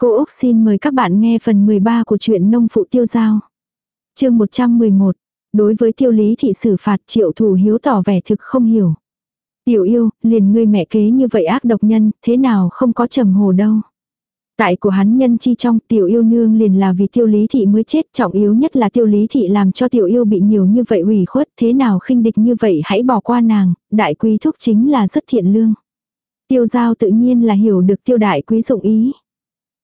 Cô Úc xin mời các bạn nghe phần 13 của truyện Nông Phụ Tiêu Giao. chương 111. Đối với tiêu lý thị xử phạt triệu thủ hiếu tỏ vẻ thực không hiểu. Tiểu yêu, liền ngươi mẹ kế như vậy ác độc nhân, thế nào không có trầm hồ đâu. Tại của hắn nhân chi trong tiểu yêu nương liền là vì tiêu lý thị mới chết trọng yếu nhất là tiêu lý thị làm cho tiểu yêu bị nhiều như vậy ủy khuất thế nào khinh địch như vậy hãy bỏ qua nàng, đại quý thúc chính là rất thiện lương. Tiêu giao tự nhiên là hiểu được tiêu đại quý dụng ý.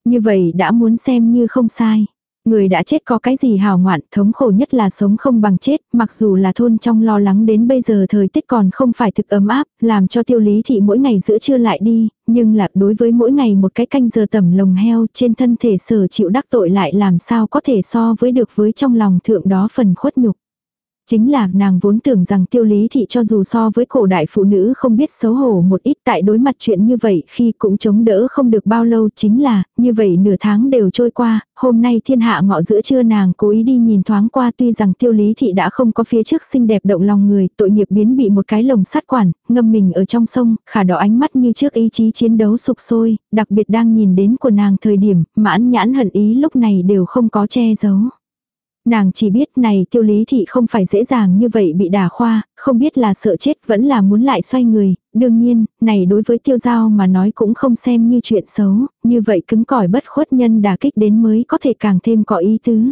Như vậy đã muốn xem như không sai. Người đã chết có cái gì hào ngoạn, thống khổ nhất là sống không bằng chết, mặc dù là thôn trong lo lắng đến bây giờ thời tiết còn không phải thực ấm áp, làm cho tiêu lý thị mỗi ngày giữa trưa lại đi, nhưng là đối với mỗi ngày một cái canh giờ tẩm lồng heo trên thân thể sở chịu đắc tội lại làm sao có thể so với được với trong lòng thượng đó phần khuất nhục. Chính là nàng vốn tưởng rằng tiêu lý thị cho dù so với cổ đại phụ nữ không biết xấu hổ một ít tại đối mặt chuyện như vậy khi cũng chống đỡ không được bao lâu chính là, như vậy nửa tháng đều trôi qua, hôm nay thiên hạ ngọ giữa trưa nàng cố ý đi nhìn thoáng qua tuy rằng tiêu lý thị đã không có phía trước xinh đẹp động lòng người, tội nghiệp biến bị một cái lồng sắt quản, ngâm mình ở trong sông, khả đỏ ánh mắt như trước ý chí chiến đấu sục sôi, đặc biệt đang nhìn đến của nàng thời điểm, mãn nhãn hận ý lúc này đều không có che giấu. Nàng chỉ biết này tiêu lý thị không phải dễ dàng như vậy bị đả khoa, không biết là sợ chết vẫn là muốn lại xoay người, đương nhiên, này đối với tiêu giao mà nói cũng không xem như chuyện xấu, như vậy cứng cỏi bất khuất nhân đả kích đến mới có thể càng thêm có ý tứ.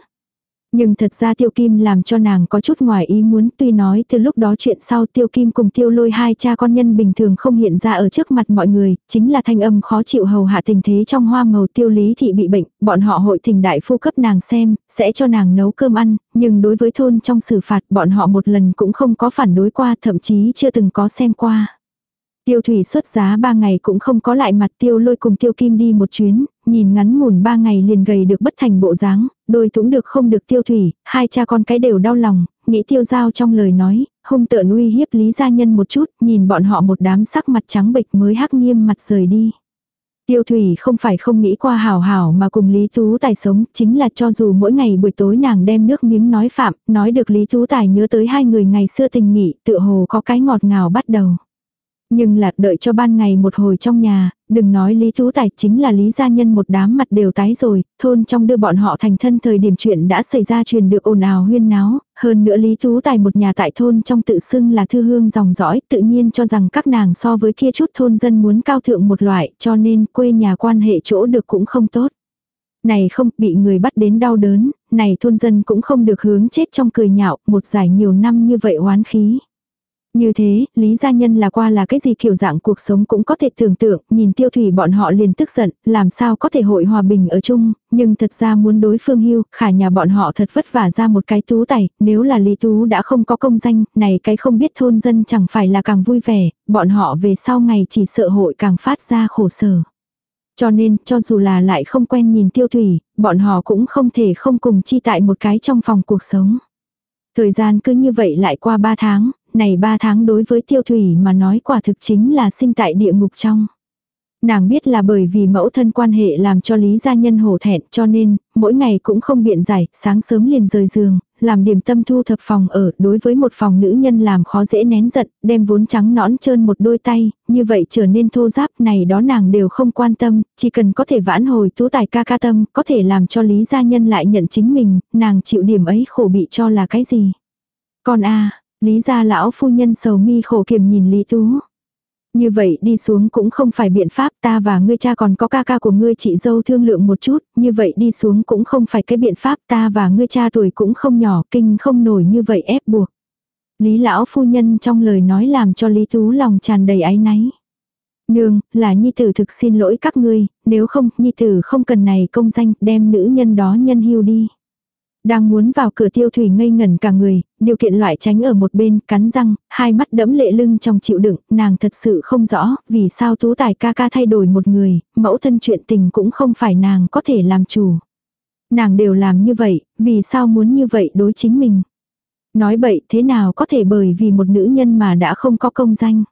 Nhưng thật ra tiêu kim làm cho nàng có chút ngoài ý muốn tuy nói từ lúc đó chuyện sau tiêu kim cùng tiêu lôi hai cha con nhân bình thường không hiện ra ở trước mặt mọi người, chính là thanh âm khó chịu hầu hạ tình thế trong hoa màu tiêu lý thị bị bệnh, bọn họ hội thỉnh đại phu cấp nàng xem, sẽ cho nàng nấu cơm ăn, nhưng đối với thôn trong xử phạt bọn họ một lần cũng không có phản đối qua thậm chí chưa từng có xem qua. Tiêu thủy xuất giá ba ngày cũng không có lại mặt tiêu lôi cùng tiêu kim đi một chuyến, nhìn ngắn ngủn ba ngày liền gầy được bất thành bộ dáng, đôi cũng được không được tiêu thủy, hai cha con cái đều đau lòng, nghĩ tiêu giao trong lời nói, hung tợn uy hiếp lý gia nhân một chút, nhìn bọn họ một đám sắc mặt trắng bệch mới hắc nghiêm mặt rời đi. Tiêu Thủy không phải không nghĩ qua hảo hảo mà cùng Lý Tú Tài sống, chính là cho dù mỗi ngày buổi tối nàng đem nước miếng nói phạm, nói được Lý Tú Tài nhớ tới hai người ngày xưa tình nghị tựa hồ có cái ngọt ngào bắt đầu. Nhưng là đợi cho ban ngày một hồi trong nhà, đừng nói Lý Tú Tài chính là Lý Gia Nhân một đám mặt đều tái rồi, thôn trong đưa bọn họ thành thân thời điểm chuyện đã xảy ra truyền được ồn ào huyên náo, hơn nữa Lý Tú Tài một nhà tại thôn trong tự xưng là thư hương dòng dõi tự nhiên cho rằng các nàng so với kia chút thôn dân muốn cao thượng một loại cho nên quê nhà quan hệ chỗ được cũng không tốt. Này không bị người bắt đến đau đớn, này thôn dân cũng không được hướng chết trong cười nhạo, một giải nhiều năm như vậy oán khí. Như thế, Lý Gia Nhân là qua là cái gì kiểu dạng cuộc sống cũng có thể tưởng tượng, nhìn tiêu thủy bọn họ liền tức giận, làm sao có thể hội hòa bình ở chung, nhưng thật ra muốn đối phương hưu, khả nhà bọn họ thật vất vả ra một cái tú tài, nếu là Lý Tú đã không có công danh, này cái không biết thôn dân chẳng phải là càng vui vẻ, bọn họ về sau ngày chỉ sợ hội càng phát ra khổ sở. Cho nên, cho dù là lại không quen nhìn tiêu thủy, bọn họ cũng không thể không cùng chi tại một cái trong phòng cuộc sống. Thời gian cứ như vậy lại qua ba tháng, này ba tháng đối với tiêu thủy mà nói quả thực chính là sinh tại địa ngục trong. Nàng biết là bởi vì mẫu thân quan hệ làm cho Lý Gia Nhân hổ thẹn cho nên, mỗi ngày cũng không biện giải, sáng sớm liền rời giường, làm điểm tâm thu thập phòng ở, đối với một phòng nữ nhân làm khó dễ nén giận, đem vốn trắng nõn trơn một đôi tay, như vậy trở nên thô giáp này đó nàng đều không quan tâm, chỉ cần có thể vãn hồi tú tài ca ca tâm, có thể làm cho Lý Gia Nhân lại nhận chính mình, nàng chịu điểm ấy khổ bị cho là cái gì. Còn a Lý gia lão phu nhân sầu mi khổ kiềm nhìn Lý Tú. Như vậy đi xuống cũng không phải biện pháp ta và ngươi cha còn có ca ca của ngươi chị dâu thương lượng một chút, như vậy đi xuống cũng không phải cái biện pháp ta và ngươi cha tuổi cũng không nhỏ kinh không nổi như vậy ép buộc. Lý lão phu nhân trong lời nói làm cho Lý Tú lòng tràn đầy áy náy. Nương, là Nhi Tử thực xin lỗi các ngươi, nếu không, Nhi Tử không cần này công danh, đem nữ nhân đó nhân hưu đi. Đang muốn vào cửa tiêu thủy ngây ngẩn cả người, điều kiện loại tránh ở một bên, cắn răng, hai mắt đẫm lệ lưng trong chịu đựng, nàng thật sự không rõ, vì sao tú tài ca ca thay đổi một người, mẫu thân chuyện tình cũng không phải nàng có thể làm chủ. Nàng đều làm như vậy, vì sao muốn như vậy đối chính mình. Nói bậy thế nào có thể bởi vì một nữ nhân mà đã không có công danh.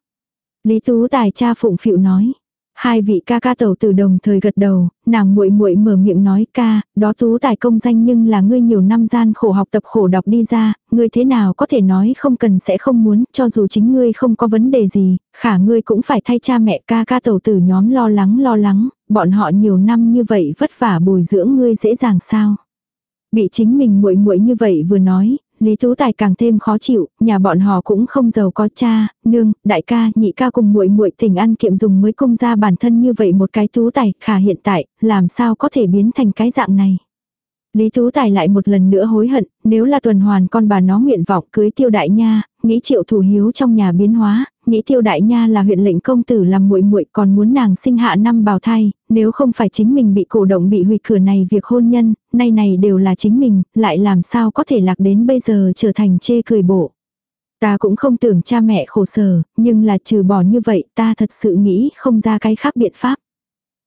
Lý tú tài cha phụng phịu nói. Hai vị ca ca tẩu tử đồng thời gật đầu, nàng muội muội mở miệng nói ca, đó tú tài công danh nhưng là ngươi nhiều năm gian khổ học tập khổ đọc đi ra, ngươi thế nào có thể nói không cần sẽ không muốn, cho dù chính ngươi không có vấn đề gì, khả ngươi cũng phải thay cha mẹ ca ca tẩu tử nhóm lo lắng lo lắng, bọn họ nhiều năm như vậy vất vả bồi dưỡng ngươi dễ dàng sao. Bị chính mình muội muội như vậy vừa nói, Lý Tú Tài càng thêm khó chịu, nhà bọn họ cũng không giàu có cha, nương, đại ca, nhị ca cùng muội muội tình ăn kiệm dùng mới công ra bản thân như vậy một cái Tú Tài, khả hiện tại, làm sao có thể biến thành cái dạng này. Lý Tú Tài lại một lần nữa hối hận, nếu là tuần hoàn con bà nó nguyện vọng cưới tiêu đại nha, nghĩ triệu thủ hiếu trong nhà biến hóa, nghĩ tiêu đại nha là huyện lệnh công tử làm muội muội còn muốn nàng sinh hạ năm bào thai, nếu không phải chính mình bị cổ động bị hủy cửa này việc hôn nhân, nay này đều là chính mình, lại làm sao có thể lạc đến bây giờ trở thành chê cười bộ. Ta cũng không tưởng cha mẹ khổ sở, nhưng là trừ bỏ như vậy ta thật sự nghĩ không ra cái khác biện pháp.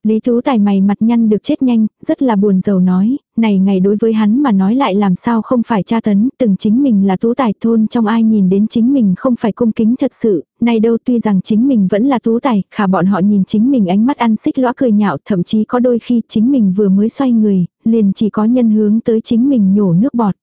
Lý Tú Tài mày mặt nhăn được chết nhanh, rất là buồn rầu nói, này ngày đối với hắn mà nói lại làm sao không phải cha tấn, từng chính mình là Tú Tài thôn trong ai nhìn đến chính mình không phải cung kính thật sự, này đâu tuy rằng chính mình vẫn là Tú Tài, khả bọn họ nhìn chính mình ánh mắt ăn xích lõa cười nhạo, thậm chí có đôi khi chính mình vừa mới xoay người, liền chỉ có nhân hướng tới chính mình nhổ nước bọt.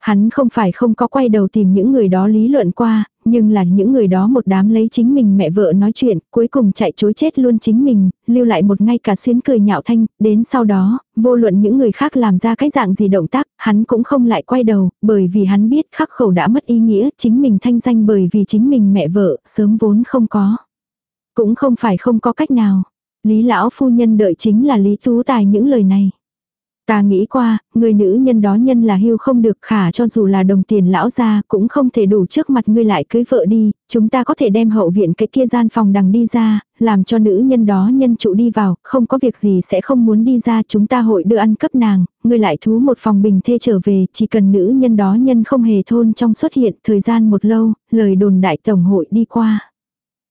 Hắn không phải không có quay đầu tìm những người đó lý luận qua, nhưng là những người đó một đám lấy chính mình mẹ vợ nói chuyện, cuối cùng chạy chối chết luôn chính mình, lưu lại một ngay cả xuyến cười nhạo thanh, đến sau đó, vô luận những người khác làm ra cái dạng gì động tác, hắn cũng không lại quay đầu, bởi vì hắn biết khắc khẩu đã mất ý nghĩa, chính mình thanh danh bởi vì chính mình mẹ vợ, sớm vốn không có. Cũng không phải không có cách nào. Lý lão phu nhân đợi chính là Lý Tú Tài những lời này. Ta nghĩ qua, người nữ nhân đó nhân là hưu không được khả cho dù là đồng tiền lão ra cũng không thể đủ trước mặt ngươi lại cưới vợ đi, chúng ta có thể đem hậu viện cái kia gian phòng đằng đi ra, làm cho nữ nhân đó nhân trụ đi vào, không có việc gì sẽ không muốn đi ra chúng ta hội đưa ăn cấp nàng, ngươi lại thú một phòng bình thê trở về, chỉ cần nữ nhân đó nhân không hề thôn trong xuất hiện thời gian một lâu, lời đồn đại tổng hội đi qua.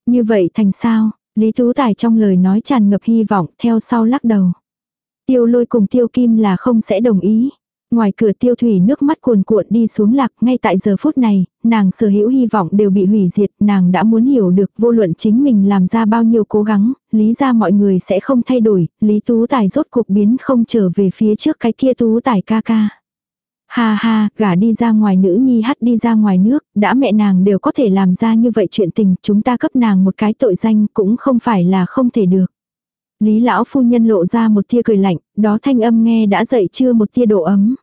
Như vậy thành sao, Lý Tú Tài trong lời nói tràn ngập hy vọng theo sau lắc đầu. Tiêu lôi cùng tiêu kim là không sẽ đồng ý. Ngoài cửa tiêu thủy nước mắt cuồn cuộn đi xuống lạc, ngay tại giờ phút này, nàng sở hữu hy vọng đều bị hủy diệt, nàng đã muốn hiểu được vô luận chính mình làm ra bao nhiêu cố gắng, lý ra mọi người sẽ không thay đổi, lý tú tài rốt cuộc biến không trở về phía trước cái kia tú tài ca ca. Ha ha, gả đi ra ngoài nữ nhi hắt đi ra ngoài nước, đã mẹ nàng đều có thể làm ra như vậy chuyện tình, chúng ta cấp nàng một cái tội danh cũng không phải là không thể được. Lý lão phu nhân lộ ra một tia cười lạnh, đó thanh âm nghe đã dậy chưa một tia độ ấm.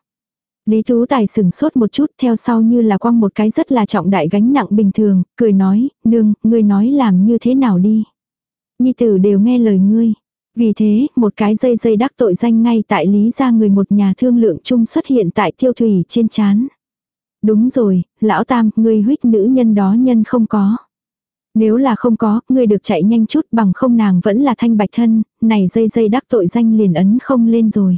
Lý Tú Tài sừng sốt một chút theo sau như là quăng một cái rất là trọng đại gánh nặng bình thường, cười nói, nương, ngươi nói làm như thế nào đi. Nhi tử đều nghe lời ngươi. Vì thế, một cái dây dây đắc tội danh ngay tại Lý ra người một nhà thương lượng chung xuất hiện tại tiêu thủy trên chán. Đúng rồi, lão tam, ngươi huyết nữ nhân đó nhân không có. Nếu là không có, ngươi được chạy nhanh chút bằng không nàng vẫn là thanh bạch thân, này dây dây đắc tội danh liền ấn không lên rồi.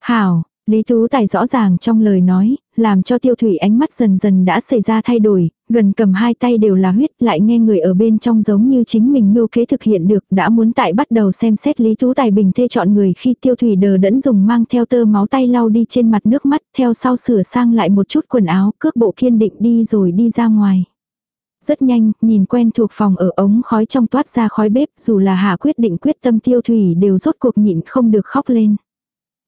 Hảo, Lý Tú Tài rõ ràng trong lời nói, làm cho tiêu thủy ánh mắt dần dần đã xảy ra thay đổi, gần cầm hai tay đều là huyết, lại nghe người ở bên trong giống như chính mình mưu kế thực hiện được, đã muốn tại bắt đầu xem xét Lý Tú Tài bình thê chọn người khi tiêu thủy đờ đẫn dùng mang theo tơ máu tay lau đi trên mặt nước mắt, theo sau sửa sang lại một chút quần áo, cước bộ kiên định đi rồi đi ra ngoài. Rất nhanh, nhìn quen thuộc phòng ở ống khói trong toát ra khói bếp, dù là hạ quyết định quyết tâm tiêu thủy đều rốt cuộc nhịn không được khóc lên.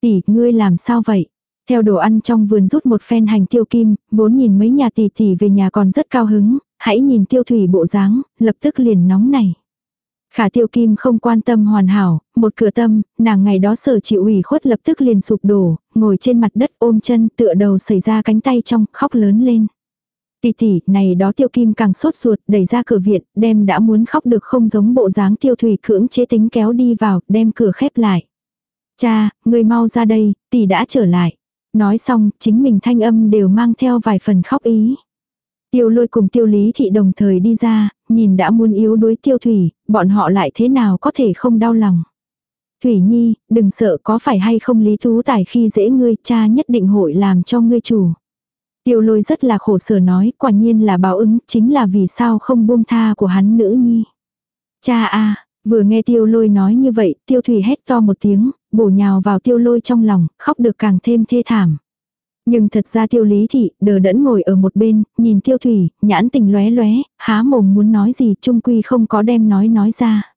Tỷ, ngươi làm sao vậy? Theo đồ ăn trong vườn rút một phen hành tiêu kim, vốn nhìn mấy nhà tỷ tỷ về nhà còn rất cao hứng, hãy nhìn tiêu thủy bộ dáng, lập tức liền nóng này. Khả tiêu kim không quan tâm hoàn hảo, một cửa tâm, nàng ngày đó sở chịu ủy khuất lập tức liền sụp đổ, ngồi trên mặt đất ôm chân tựa đầu xảy ra cánh tay trong, khóc lớn lên. Tỷ tỷ, này đó tiêu kim càng sốt ruột, đẩy ra cửa viện, đem đã muốn khóc được không giống bộ dáng tiêu thủy cưỡng chế tính kéo đi vào, đem cửa khép lại. Cha, người mau ra đây, tỷ đã trở lại. Nói xong, chính mình thanh âm đều mang theo vài phần khóc ý. Tiêu lôi cùng tiêu lý thị đồng thời đi ra, nhìn đã muốn yếu đuối tiêu thủy, bọn họ lại thế nào có thể không đau lòng. Thủy Nhi, đừng sợ có phải hay không lý thú tài khi dễ ngươi, cha nhất định hội làm cho ngươi chủ. Tiêu lôi rất là khổ sở nói, quả nhiên là báo ứng, chính là vì sao không buông tha của hắn nữ nhi. Cha a vừa nghe tiêu lôi nói như vậy, tiêu thủy hét to một tiếng, bổ nhào vào tiêu lôi trong lòng, khóc được càng thêm thê thảm. Nhưng thật ra tiêu lý thị, đờ đẫn ngồi ở một bên, nhìn tiêu thủy, nhãn tình lóe lóe, há mồm muốn nói gì trung quy không có đem nói nói ra.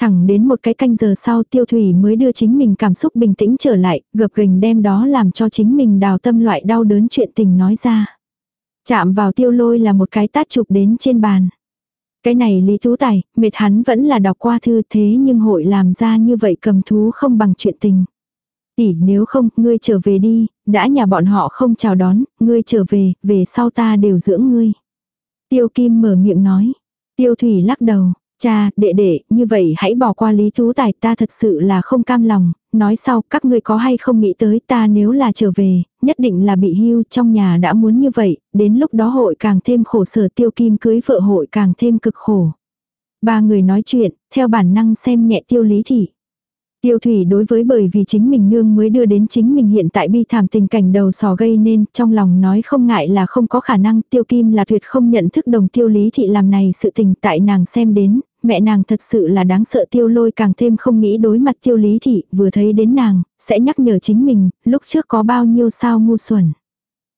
Thẳng đến một cái canh giờ sau tiêu thủy mới đưa chính mình cảm xúc bình tĩnh trở lại, gập gành đem đó làm cho chính mình đào tâm loại đau đớn chuyện tình nói ra. Chạm vào tiêu lôi là một cái tát chụp đến trên bàn. Cái này Lý Tú Tài, mệt hắn vẫn là đọc qua thư thế nhưng hội làm ra như vậy cầm thú không bằng chuyện tình. Tỷ nếu không, ngươi trở về đi, đã nhà bọn họ không chào đón, ngươi trở về, về sau ta đều dưỡng ngươi. Tiêu Kim mở miệng nói. Tiêu Thủy lắc đầu, cha, đệ đệ, như vậy hãy bỏ qua Lý thú Tài ta thật sự là không cam lòng, nói sau các ngươi có hay không nghĩ tới ta nếu là trở về, nhất định là bị hưu trong nhà đã muốn như vậy, đến lúc đó hội càng thêm khổ sở tiêu kim cưới vợ hội càng thêm cực khổ. Ba người nói chuyện, theo bản năng xem nhẹ tiêu lý thị. Tiêu thủy đối với bởi vì chính mình nương mới đưa đến chính mình hiện tại bi thảm tình cảnh đầu sò gây nên, trong lòng nói không ngại là không có khả năng, tiêu kim là tuyệt không nhận thức đồng tiêu lý thị làm này sự tình tại nàng xem đến, mẹ nàng thật sự là đáng sợ tiêu lôi càng thêm không nghĩ đối mặt tiêu lý thị, vừa thấy đến nàng, sẽ nhắc nhở chính mình, lúc trước có bao nhiêu sao ngu xuẩn.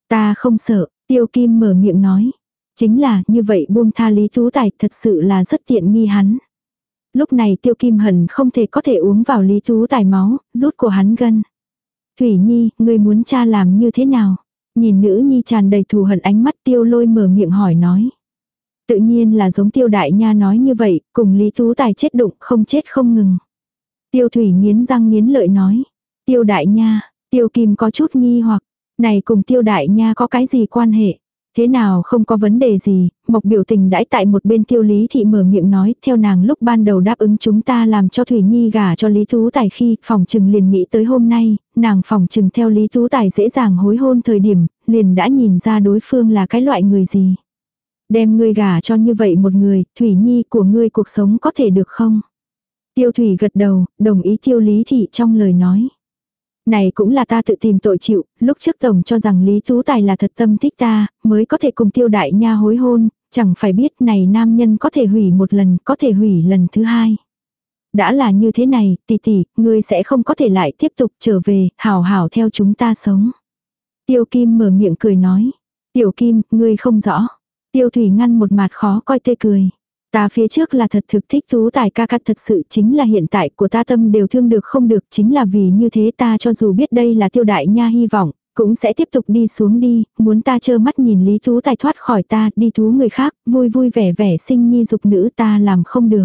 Ta không sợ, tiêu kim mở miệng nói. Chính là như vậy buông tha lý tú tài thật sự là rất tiện nghi hắn. Lúc này tiêu kim hận không thể có thể uống vào lý tú tài máu, rút của hắn gân. Thủy Nhi, ngươi muốn cha làm như thế nào? Nhìn nữ nhi tràn đầy thù hận ánh mắt tiêu lôi mở miệng hỏi nói. Tự nhiên là giống tiêu đại nha nói như vậy, cùng Lý Tú Tài chết đụng không chết không ngừng. Tiêu thủy nghiến răng nghiến lợi nói. Tiêu đại nha, tiêu kim có chút nghi hoặc, này cùng tiêu đại nha có cái gì quan hệ? Thế nào không có vấn đề gì, mộc biểu tình đãi tại một bên tiêu lý thị mở miệng nói, theo nàng lúc ban đầu đáp ứng chúng ta làm cho Thủy Nhi gả cho Lý Tú Tài khi phòng trừng liền nghĩ tới hôm nay, nàng phòng trừng theo Lý Tú Tài dễ dàng hối hôn thời điểm, liền đã nhìn ra đối phương là cái loại người gì. Đem ngươi gả cho như vậy một người, Thủy Nhi của ngươi cuộc sống có thể được không? Tiêu Thủy gật đầu, đồng ý tiêu lý thị trong lời nói. Này cũng là ta tự tìm tội chịu, lúc trước tổng cho rằng Lý Tú Tài là thật tâm thích ta, mới có thể cùng tiêu đại nha hối hôn, chẳng phải biết này nam nhân có thể hủy một lần, có thể hủy lần thứ hai. Đã là như thế này, tỷ tỷ, ngươi sẽ không có thể lại tiếp tục trở về, hảo hảo theo chúng ta sống. Tiêu Kim mở miệng cười nói. Tiểu Kim, ngươi không rõ. Tiêu Thủy ngăn một mặt khó coi tê cười. Ta phía trước là thật thực thích tú tài ca ca thật sự chính là hiện tại của ta tâm đều thương được không được chính là vì như thế ta cho dù biết đây là tiêu đại nha hy vọng, cũng sẽ tiếp tục đi xuống đi, muốn ta trơ mắt nhìn Lý Tú Tài thoát khỏi ta, đi thú người khác, vui vui vẻ vẻ sinh nhi dục nữ ta làm không được.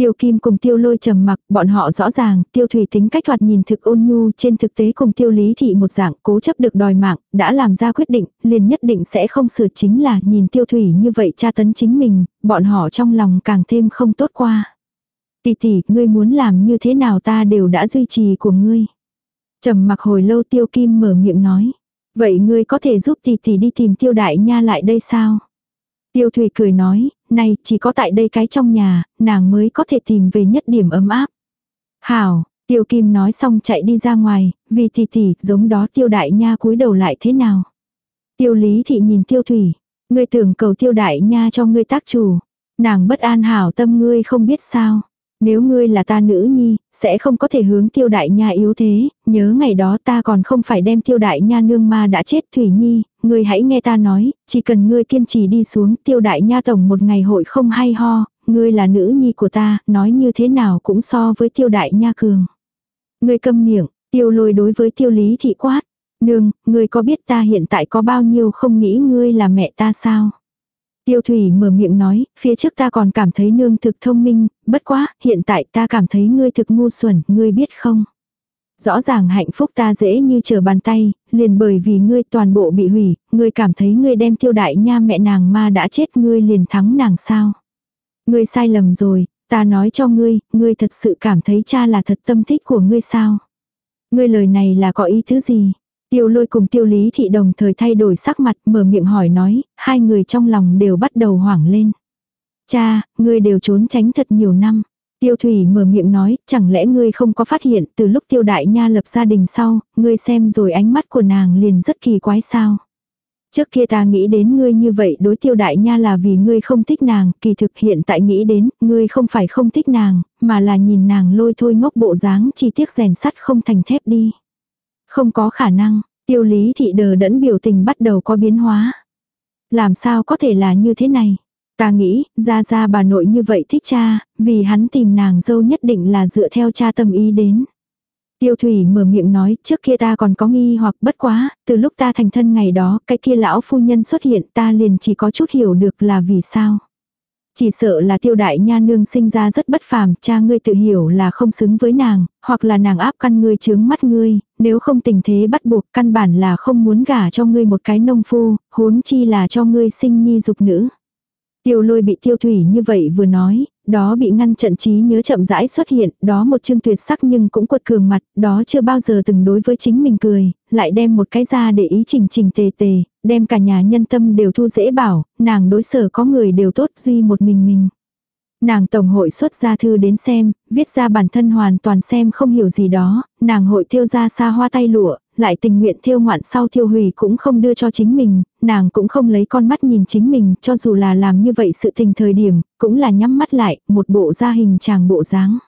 Tiêu Kim cùng Tiêu Lôi trầm mặc, bọn họ rõ ràng, Tiêu Thủy tính cách thoạt nhìn thực ôn nhu, trên thực tế cùng Tiêu Lý thị một dạng, cố chấp được đòi mạng, đã làm ra quyết định, liền nhất định sẽ không sửa chính là nhìn Tiêu Thủy như vậy tra tấn chính mình, bọn họ trong lòng càng thêm không tốt qua. Tỷ tỷ, ngươi muốn làm như thế nào ta đều đã duy trì của ngươi. Trầm mặc hồi lâu Tiêu Kim mở miệng nói. Vậy ngươi có thể giúp tỷ tỷ đi tìm Tiêu Đại Nha lại đây sao? Tiêu Thủy cười nói, này chỉ có tại đây cái trong nhà, nàng mới có thể tìm về nhất điểm ấm áp. Hảo, Tiêu Kim nói xong chạy đi ra ngoài, vì tỷ tỷ giống đó Tiêu Đại Nha cúi đầu lại thế nào. Tiêu Lý Thị nhìn Tiêu Thủy, ngươi tưởng cầu Tiêu Đại Nha cho ngươi tác chủ. Nàng bất an hảo tâm ngươi không biết sao. Nếu ngươi là ta nữ nhi, sẽ không có thể hướng tiêu đại nha yếu thế, nhớ ngày đó ta còn không phải đem tiêu đại nha nương ma đã chết Thủy Nhi, ngươi hãy nghe ta nói, chỉ cần ngươi kiên trì đi xuống tiêu đại nha tổng một ngày hội không hay ho, ngươi là nữ nhi của ta, nói như thế nào cũng so với tiêu đại nha cường. Ngươi câm miệng, tiêu lôi đối với tiêu lý thị quát, nương, ngươi có biết ta hiện tại có bao nhiêu không nghĩ ngươi là mẹ ta sao? Tiêu Thủy mở miệng nói, phía trước ta còn cảm thấy nương thực thông minh, bất quá, hiện tại ta cảm thấy ngươi thực ngu xuẩn, ngươi biết không? Rõ ràng hạnh phúc ta dễ như trở bàn tay, liền bởi vì ngươi toàn bộ bị hủy, ngươi cảm thấy ngươi đem tiêu đại nha mẹ nàng ma đã chết ngươi liền thắng nàng sao? Ngươi sai lầm rồi, ta nói cho ngươi, ngươi thật sự cảm thấy cha là thật tâm thích của ngươi sao? Ngươi lời này là có ý thứ gì? Tiêu lôi cùng tiêu lý thị đồng thời thay đổi sắc mặt mở miệng hỏi nói, hai người trong lòng đều bắt đầu hoảng lên. Cha, ngươi đều trốn tránh thật nhiều năm. Tiêu thủy mở miệng nói, chẳng lẽ ngươi không có phát hiện từ lúc tiêu đại nha lập gia đình sau, ngươi xem rồi ánh mắt của nàng liền rất kỳ quái sao. Trước kia ta nghĩ đến ngươi như vậy đối tiêu đại nha là vì ngươi không thích nàng, kỳ thực hiện tại nghĩ đến, ngươi không phải không thích nàng, mà là nhìn nàng lôi thôi ngốc bộ dáng chỉ tiếc rèn sắt không thành thép đi. Không có khả năng, tiêu lý thị đờ đẫn biểu tình bắt đầu có biến hóa. Làm sao có thể là như thế này? Ta nghĩ, ra ra bà nội như vậy thích cha, vì hắn tìm nàng dâu nhất định là dựa theo cha tâm ý đến. Tiêu thủy mở miệng nói, trước kia ta còn có nghi hoặc bất quá, từ lúc ta thành thân ngày đó, cái kia lão phu nhân xuất hiện ta liền chỉ có chút hiểu được là vì sao. Chỉ sợ là tiêu đại nha nương sinh ra rất bất phàm, cha ngươi tự hiểu là không xứng với nàng, hoặc là nàng áp căn ngươi chướng mắt ngươi, nếu không tình thế bắt buộc căn bản là không muốn gả cho ngươi một cái nông phu, huống chi là cho ngươi sinh nhi dục nữ. Tiêu lôi bị tiêu thủy như vậy vừa nói, đó bị ngăn trận trí nhớ chậm rãi xuất hiện, đó một chương tuyệt sắc nhưng cũng quật cường mặt, đó chưa bao giờ từng đối với chính mình cười, lại đem một cái ra để ý chỉnh chỉnh tề tề, đem cả nhà nhân tâm đều thu dễ bảo, nàng đối sở có người đều tốt duy một mình mình. Nàng tổng hội xuất ra thư đến xem, viết ra bản thân hoàn toàn xem không hiểu gì đó, nàng hội thiêu ra xa hoa tay lụa, lại tình nguyện thiêu ngoạn sau thiêu hủy cũng không đưa cho chính mình, nàng cũng không lấy con mắt nhìn chính mình, cho dù là làm như vậy sự tình thời điểm, cũng là nhắm mắt lại, một bộ ra hình chàng bộ dáng.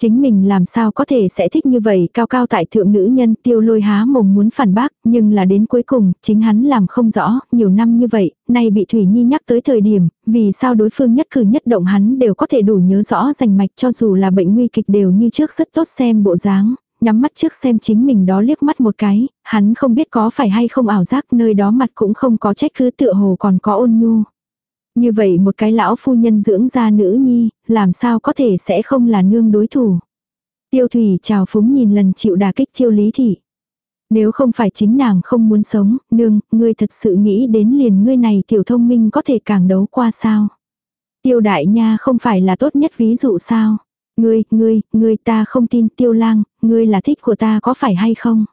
Chính mình làm sao có thể sẽ thích như vậy cao cao tại thượng nữ nhân tiêu lôi há mồm muốn phản bác, nhưng là đến cuối cùng, chính hắn làm không rõ, nhiều năm như vậy, nay bị Thủy Nhi nhắc tới thời điểm, vì sao đối phương nhất cử nhất động hắn đều có thể đủ nhớ rõ rành mạch cho dù là bệnh nguy kịch đều như trước rất tốt xem bộ dáng, nhắm mắt trước xem chính mình đó liếc mắt một cái, hắn không biết có phải hay không ảo giác nơi đó mặt cũng không có trách cứ tựa hồ còn có ôn nhu. Như vậy một cái lão phu nhân dưỡng ra nữ nhi, làm sao có thể sẽ không là nương đối thủ. Tiêu thủy chào phúng nhìn lần chịu đà kích tiêu lý thị. Nếu không phải chính nàng không muốn sống, nương, ngươi thật sự nghĩ đến liền ngươi này tiểu thông minh có thể càng đấu qua sao. Tiêu đại nha không phải là tốt nhất ví dụ sao. Ngươi, ngươi, ngươi ta không tin tiêu lang, ngươi là thích của ta có phải hay không?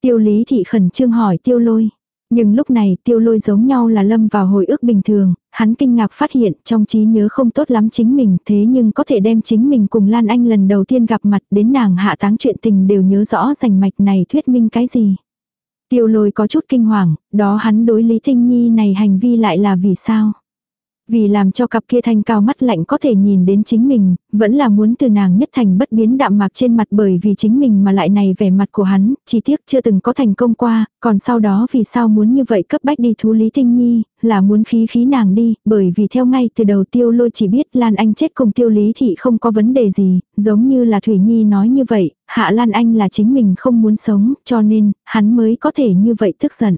Tiêu lý thị khẩn trương hỏi tiêu lôi. Nhưng lúc này tiêu lôi giống nhau là lâm vào hồi ức bình thường, hắn kinh ngạc phát hiện trong trí nhớ không tốt lắm chính mình thế nhưng có thể đem chính mình cùng Lan Anh lần đầu tiên gặp mặt đến nàng hạ táng chuyện tình đều nhớ rõ rành mạch này thuyết minh cái gì. Tiêu lôi có chút kinh hoàng, đó hắn đối Lý Tinh Nhi này hành vi lại là vì sao? Vì làm cho cặp kia thanh cao mắt lạnh có thể nhìn đến chính mình, vẫn là muốn từ nàng nhất thành bất biến đạm mạc trên mặt bởi vì chính mình mà lại này vẻ mặt của hắn, chỉ tiếc chưa từng có thành công qua, còn sau đó vì sao muốn như vậy cấp bách đi thú Lý Tinh Nhi, là muốn khí khí nàng đi, bởi vì theo ngay từ đầu tiêu lôi chỉ biết Lan Anh chết cùng tiêu Lý Thị không có vấn đề gì, giống như là Thủy Nhi nói như vậy, hạ Lan Anh là chính mình không muốn sống, cho nên, hắn mới có thể như vậy tức giận.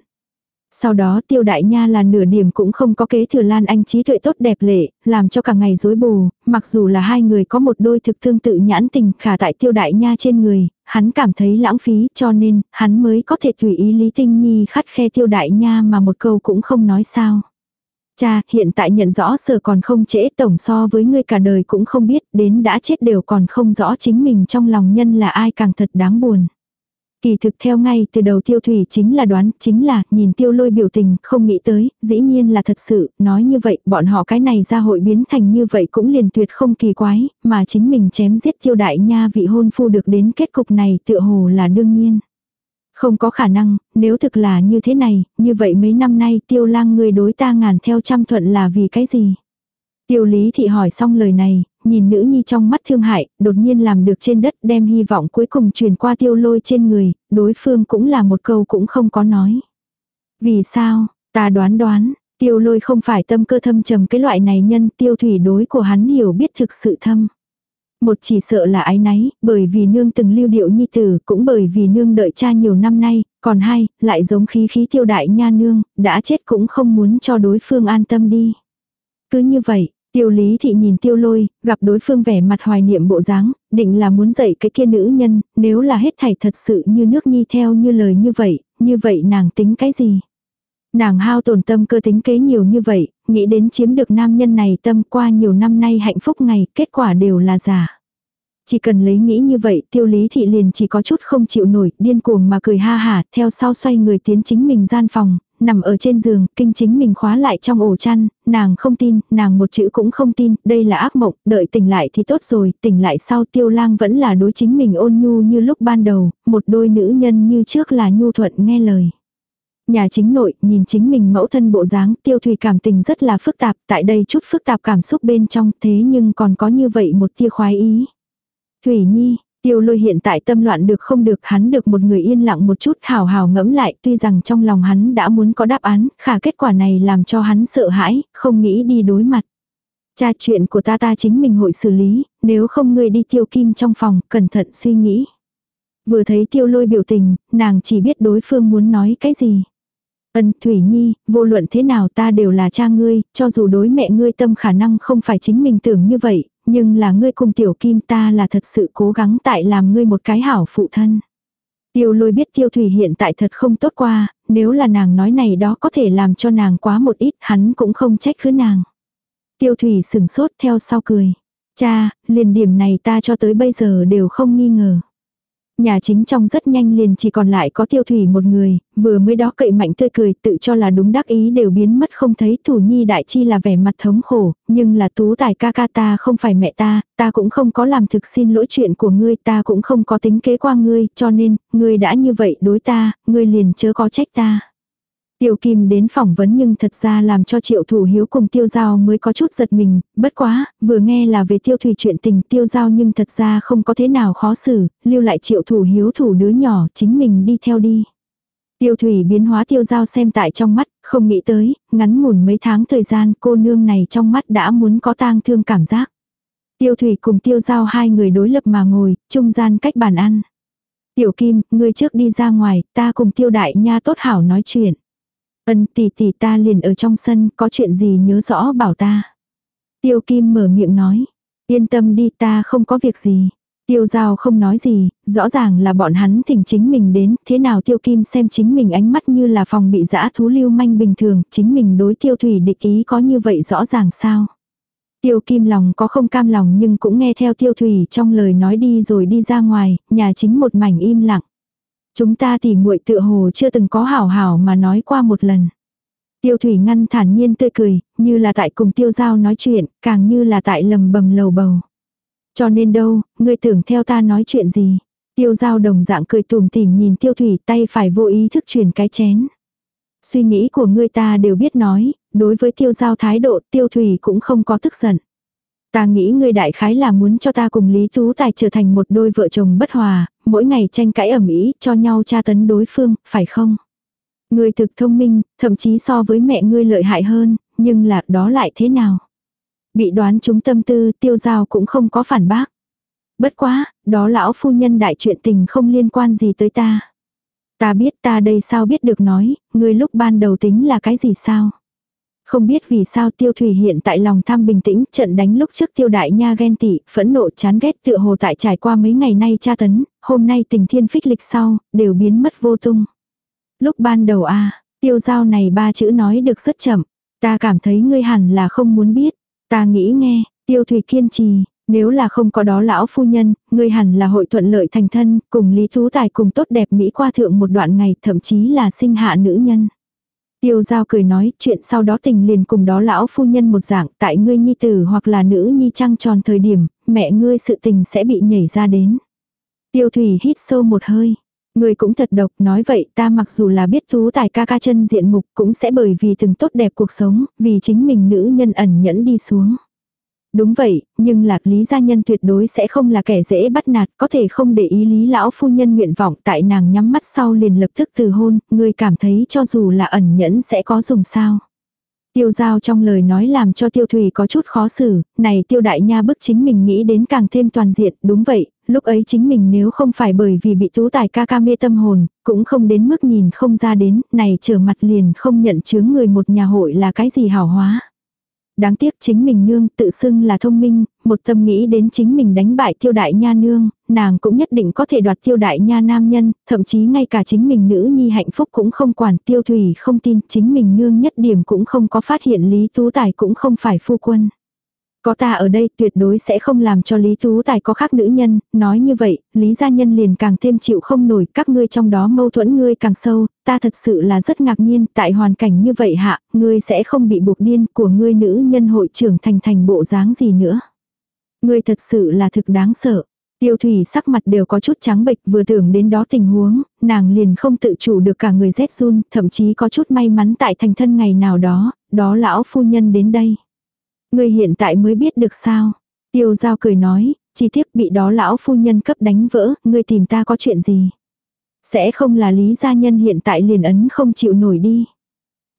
Sau đó tiêu đại nha là nửa điểm cũng không có kế thừa Lan Anh trí tuệ tốt đẹp lệ, làm cho cả ngày rối bù, mặc dù là hai người có một đôi thực thương tự nhãn tình khả tại tiêu đại nha trên người, hắn cảm thấy lãng phí cho nên hắn mới có thể tùy ý Lý Tinh Nhi khắt khe tiêu đại nha mà một câu cũng không nói sao. Cha, hiện tại nhận rõ sở còn không trễ tổng so với ngươi cả đời cũng không biết, đến đã chết đều còn không rõ chính mình trong lòng nhân là ai càng thật đáng buồn. Kỳ thực theo ngay từ đầu tiêu thủy chính là đoán, chính là nhìn tiêu lôi biểu tình, không nghĩ tới, dĩ nhiên là thật sự, nói như vậy, bọn họ cái này ra hội biến thành như vậy cũng liền tuyệt không kỳ quái, mà chính mình chém giết tiêu đại nha vị hôn phu được đến kết cục này tựa hồ là đương nhiên. Không có khả năng, nếu thực là như thế này, như vậy mấy năm nay tiêu lang người đối ta ngàn theo trăm thuận là vì cái gì? Tiêu lý thị hỏi xong lời này, nhìn nữ nhi trong mắt thương hại, đột nhiên làm được trên đất đem hy vọng cuối cùng truyền qua tiêu lôi trên người, đối phương cũng là một câu cũng không có nói. Vì sao, ta đoán đoán, tiêu lôi không phải tâm cơ thâm trầm cái loại này nhân tiêu thủy đối của hắn hiểu biết thực sự thâm. Một chỉ sợ là ái náy, bởi vì nương từng lưu điệu nhi tử, cũng bởi vì nương đợi cha nhiều năm nay, còn hai, lại giống khí khí tiêu đại nha nương, đã chết cũng không muốn cho đối phương an tâm đi. Cứ như vậy, Tiêu lý thị nhìn tiêu lôi, gặp đối phương vẻ mặt hoài niệm bộ dáng, định là muốn dạy cái kia nữ nhân, nếu là hết thảy thật sự như nước nhi theo như lời như vậy, như vậy nàng tính cái gì? Nàng hao tổn tâm cơ tính kế nhiều như vậy, nghĩ đến chiếm được nam nhân này tâm qua nhiều năm nay hạnh phúc ngày, kết quả đều là giả. Chỉ cần lấy nghĩ như vậy, tiêu lý thị liền chỉ có chút không chịu nổi, điên cuồng mà cười ha hả, theo sau xoay người tiến chính mình gian phòng, nằm ở trên giường, kinh chính mình khóa lại trong ổ chăn, nàng không tin, nàng một chữ cũng không tin, đây là ác mộng, đợi tỉnh lại thì tốt rồi, tỉnh lại sau tiêu lang vẫn là đối chính mình ôn nhu như lúc ban đầu, một đôi nữ nhân như trước là nhu thuận nghe lời. Nhà chính nội, nhìn chính mình mẫu thân bộ dáng, tiêu thủy cảm tình rất là phức tạp, tại đây chút phức tạp cảm xúc bên trong, thế nhưng còn có như vậy một tia khoái ý. Thủy Nhi, Tiêu lôi hiện tại tâm loạn được không được hắn được một người yên lặng một chút hào hào ngẫm lại tuy rằng trong lòng hắn đã muốn có đáp án, khả kết quả này làm cho hắn sợ hãi, không nghĩ đi đối mặt. Cha chuyện của ta ta chính mình hội xử lý, nếu không ngươi đi tiêu kim trong phòng, cẩn thận suy nghĩ. Vừa thấy tiêu lôi biểu tình, nàng chỉ biết đối phương muốn nói cái gì. Ân Thủy Nhi, vô luận thế nào ta đều là cha ngươi, cho dù đối mẹ ngươi tâm khả năng không phải chính mình tưởng như vậy, nhưng là ngươi cùng tiểu kim ta là thật sự cố gắng tại làm ngươi một cái hảo phụ thân. Tiêu lôi biết tiêu thủy hiện tại thật không tốt qua, nếu là nàng nói này đó có thể làm cho nàng quá một ít, hắn cũng không trách cứ nàng. Tiêu thủy sừng sốt theo sau cười. Cha, liền điểm này ta cho tới bây giờ đều không nghi ngờ. Nhà chính trong rất nhanh liền chỉ còn lại có tiêu thủy một người, vừa mới đó cậy mạnh tươi cười tự cho là đúng đắc ý đều biến mất không thấy thủ nhi đại chi là vẻ mặt thống khổ, nhưng là tú tài ca ca ta không phải mẹ ta, ta cũng không có làm thực xin lỗi chuyện của ngươi, ta cũng không có tính kế qua ngươi, cho nên, ngươi đã như vậy đối ta, ngươi liền chớ có trách ta. Tiêu Kim đến phỏng vấn nhưng thật ra làm cho triệu thủ hiếu cùng tiêu giao mới có chút giật mình, bất quá, vừa nghe là về tiêu thủy chuyện tình tiêu giao nhưng thật ra không có thế nào khó xử, lưu lại triệu thủ hiếu thủ đứa nhỏ chính mình đi theo đi. Tiêu thủy biến hóa tiêu giao xem tại trong mắt, không nghĩ tới, ngắn ngủn mấy tháng thời gian cô nương này trong mắt đã muốn có tang thương cảm giác. Tiêu thủy cùng tiêu giao hai người đối lập mà ngồi, trung gian cách bàn ăn. Tiểu Kim, ngươi trước đi ra ngoài, ta cùng tiêu đại nha tốt hảo nói chuyện. Ân tỷ tỷ ta liền ở trong sân, có chuyện gì nhớ rõ bảo ta. Tiêu Kim mở miệng nói. Yên tâm đi ta không có việc gì. Tiêu Giao không nói gì, rõ ràng là bọn hắn thỉnh chính mình đến, thế nào Tiêu Kim xem chính mình ánh mắt như là phòng bị dã thú lưu manh bình thường, chính mình đối Tiêu Thủy địch ý có như vậy rõ ràng sao. Tiêu Kim lòng có không cam lòng nhưng cũng nghe theo Tiêu Thủy trong lời nói đi rồi đi ra ngoài, nhà chính một mảnh im lặng. Chúng ta tỉ muội tựa hồ chưa từng có hảo hảo mà nói qua một lần. Tiêu thủy ngăn thản nhiên tươi cười, như là tại cùng tiêu giao nói chuyện, càng như là tại lầm bầm lầu bầu. Cho nên đâu, ngươi tưởng theo ta nói chuyện gì. Tiêu giao đồng dạng cười tùm tìm nhìn tiêu thủy tay phải vô ý thức truyền cái chén. Suy nghĩ của ngươi ta đều biết nói, đối với tiêu giao thái độ tiêu thủy cũng không có tức giận. Ta nghĩ ngươi đại khái là muốn cho ta cùng Lý Tú Tài trở thành một đôi vợ chồng bất hòa, mỗi ngày tranh cãi ẩm ý cho nhau tra tấn đối phương, phải không? Ngươi thực thông minh, thậm chí so với mẹ ngươi lợi hại hơn, nhưng là đó lại thế nào? Bị đoán chúng tâm tư tiêu giao cũng không có phản bác. Bất quá, đó lão phu nhân đại chuyện tình không liên quan gì tới ta. Ta biết ta đây sao biết được nói, ngươi lúc ban đầu tính là cái gì sao? Không biết vì sao tiêu thủy hiện tại lòng tham bình tĩnh, trận đánh lúc trước tiêu đại nha ghen tị, phẫn nộ chán ghét tựa hồ tại trải qua mấy ngày nay tra tấn, hôm nay tình thiên phích lịch sau, đều biến mất vô tung. Lúc ban đầu a tiêu giao này ba chữ nói được rất chậm, ta cảm thấy ngươi hẳn là không muốn biết, ta nghĩ nghe, tiêu thủy kiên trì, nếu là không có đó lão phu nhân, ngươi hẳn là hội thuận lợi thành thân, cùng Lý Thú Tài cùng tốt đẹp Mỹ qua thượng một đoạn ngày, thậm chí là sinh hạ nữ nhân. Tiêu giao cười nói chuyện sau đó tình liền cùng đó lão phu nhân một dạng tại ngươi nhi tử hoặc là nữ nhi trăng tròn thời điểm, mẹ ngươi sự tình sẽ bị nhảy ra đến. Tiêu thủy hít sâu một hơi. Ngươi cũng thật độc nói vậy ta mặc dù là biết thú tài ca ca chân diện mục cũng sẽ bởi vì từng tốt đẹp cuộc sống, vì chính mình nữ nhân ẩn nhẫn đi xuống. Đúng vậy, nhưng lạc lý gia nhân tuyệt đối sẽ không là kẻ dễ bắt nạt, có thể không để ý lý lão phu nhân nguyện vọng tại nàng nhắm mắt sau liền lập tức từ hôn, người cảm thấy cho dù là ẩn nhẫn sẽ có dùng sao. Tiêu giao trong lời nói làm cho tiêu thủy có chút khó xử, này tiêu đại nha bức chính mình nghĩ đến càng thêm toàn diện, đúng vậy, lúc ấy chính mình nếu không phải bởi vì bị tú tài ca ca mê tâm hồn, cũng không đến mức nhìn không ra đến, này trở mặt liền không nhận chướng người một nhà hội là cái gì hảo hóa đáng tiếc chính mình nương tự xưng là thông minh, một tâm nghĩ đến chính mình đánh bại tiêu đại nha nương, nàng cũng nhất định có thể đoạt tiêu đại nha nam nhân, thậm chí ngay cả chính mình nữ nhi hạnh phúc cũng không quản tiêu thủy không tin chính mình nương nhất điểm cũng không có phát hiện lý tú tài cũng không phải phu quân. Có ta ở đây tuyệt đối sẽ không làm cho Lý Tú Tài có khác nữ nhân, nói như vậy, Lý gia nhân liền càng thêm chịu không nổi, các ngươi trong đó mâu thuẫn ngươi càng sâu, ta thật sự là rất ngạc nhiên, tại hoàn cảnh như vậy hạ, ngươi sẽ không bị buộc điên của ngươi nữ nhân hội trưởng thành thành bộ dáng gì nữa. Ngươi thật sự là thực đáng sợ. Tiêu thủy sắc mặt đều có chút trắng bệch vừa tưởng đến đó tình huống, nàng liền không tự chủ được cả người rét run, thậm chí có chút may mắn tại thành thân ngày nào đó, đó lão phu nhân đến đây. Ngươi hiện tại mới biết được sao. Tiêu giao cười nói, Chỉ tiếc bị đó lão phu nhân cấp đánh vỡ, ngươi tìm ta có chuyện gì. Sẽ không là lý gia nhân hiện tại liền ấn không chịu nổi đi.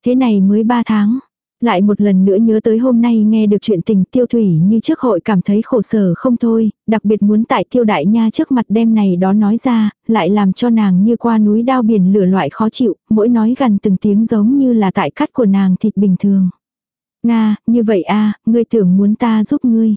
Thế này mới ba tháng. Lại một lần nữa nhớ tới hôm nay nghe được chuyện tình tiêu thủy như trước hội cảm thấy khổ sở không thôi, đặc biệt muốn tại tiêu đại nha trước mặt đêm này đó nói ra, lại làm cho nàng như qua núi đao biển lửa loại khó chịu, mỗi nói gần từng tiếng giống như là tại cắt của nàng thịt bình thường. Nga, như vậy a ngươi tưởng muốn ta giúp ngươi.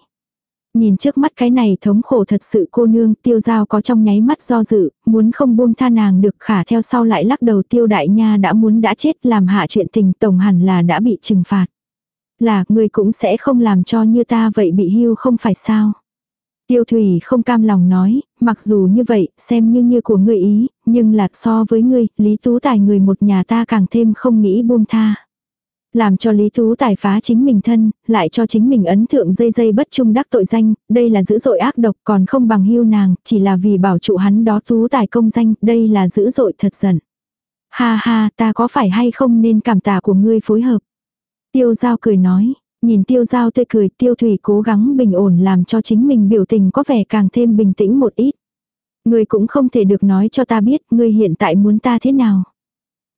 Nhìn trước mắt cái này thống khổ thật sự cô nương tiêu giao có trong nháy mắt do dự, muốn không buông tha nàng được khả theo sau lại lắc đầu tiêu đại nha đã muốn đã chết làm hạ chuyện tình tổng hẳn là đã bị trừng phạt. Là người cũng sẽ không làm cho như ta vậy bị hưu không phải sao. Tiêu thủy không cam lòng nói, mặc dù như vậy, xem như như của ngươi ý, nhưng là so với ngươi, lý tú tài người một nhà ta càng thêm không nghĩ buông tha. Làm cho Lý Tú Tài phá chính mình thân, lại cho chính mình ấn thượng dây dây bất trung đắc tội danh, đây là dữ dội ác độc còn không bằng hưu nàng, chỉ là vì bảo trụ hắn đó Tú Tài công danh, đây là dữ dội thật giận. Ha ha, ta có phải hay không nên cảm tạ của ngươi phối hợp. Tiêu Giao cười nói, nhìn Tiêu Giao tươi cười Tiêu Thủy cố gắng bình ổn làm cho chính mình biểu tình có vẻ càng thêm bình tĩnh một ít. Ngươi cũng không thể được nói cho ta biết ngươi hiện tại muốn ta thế nào.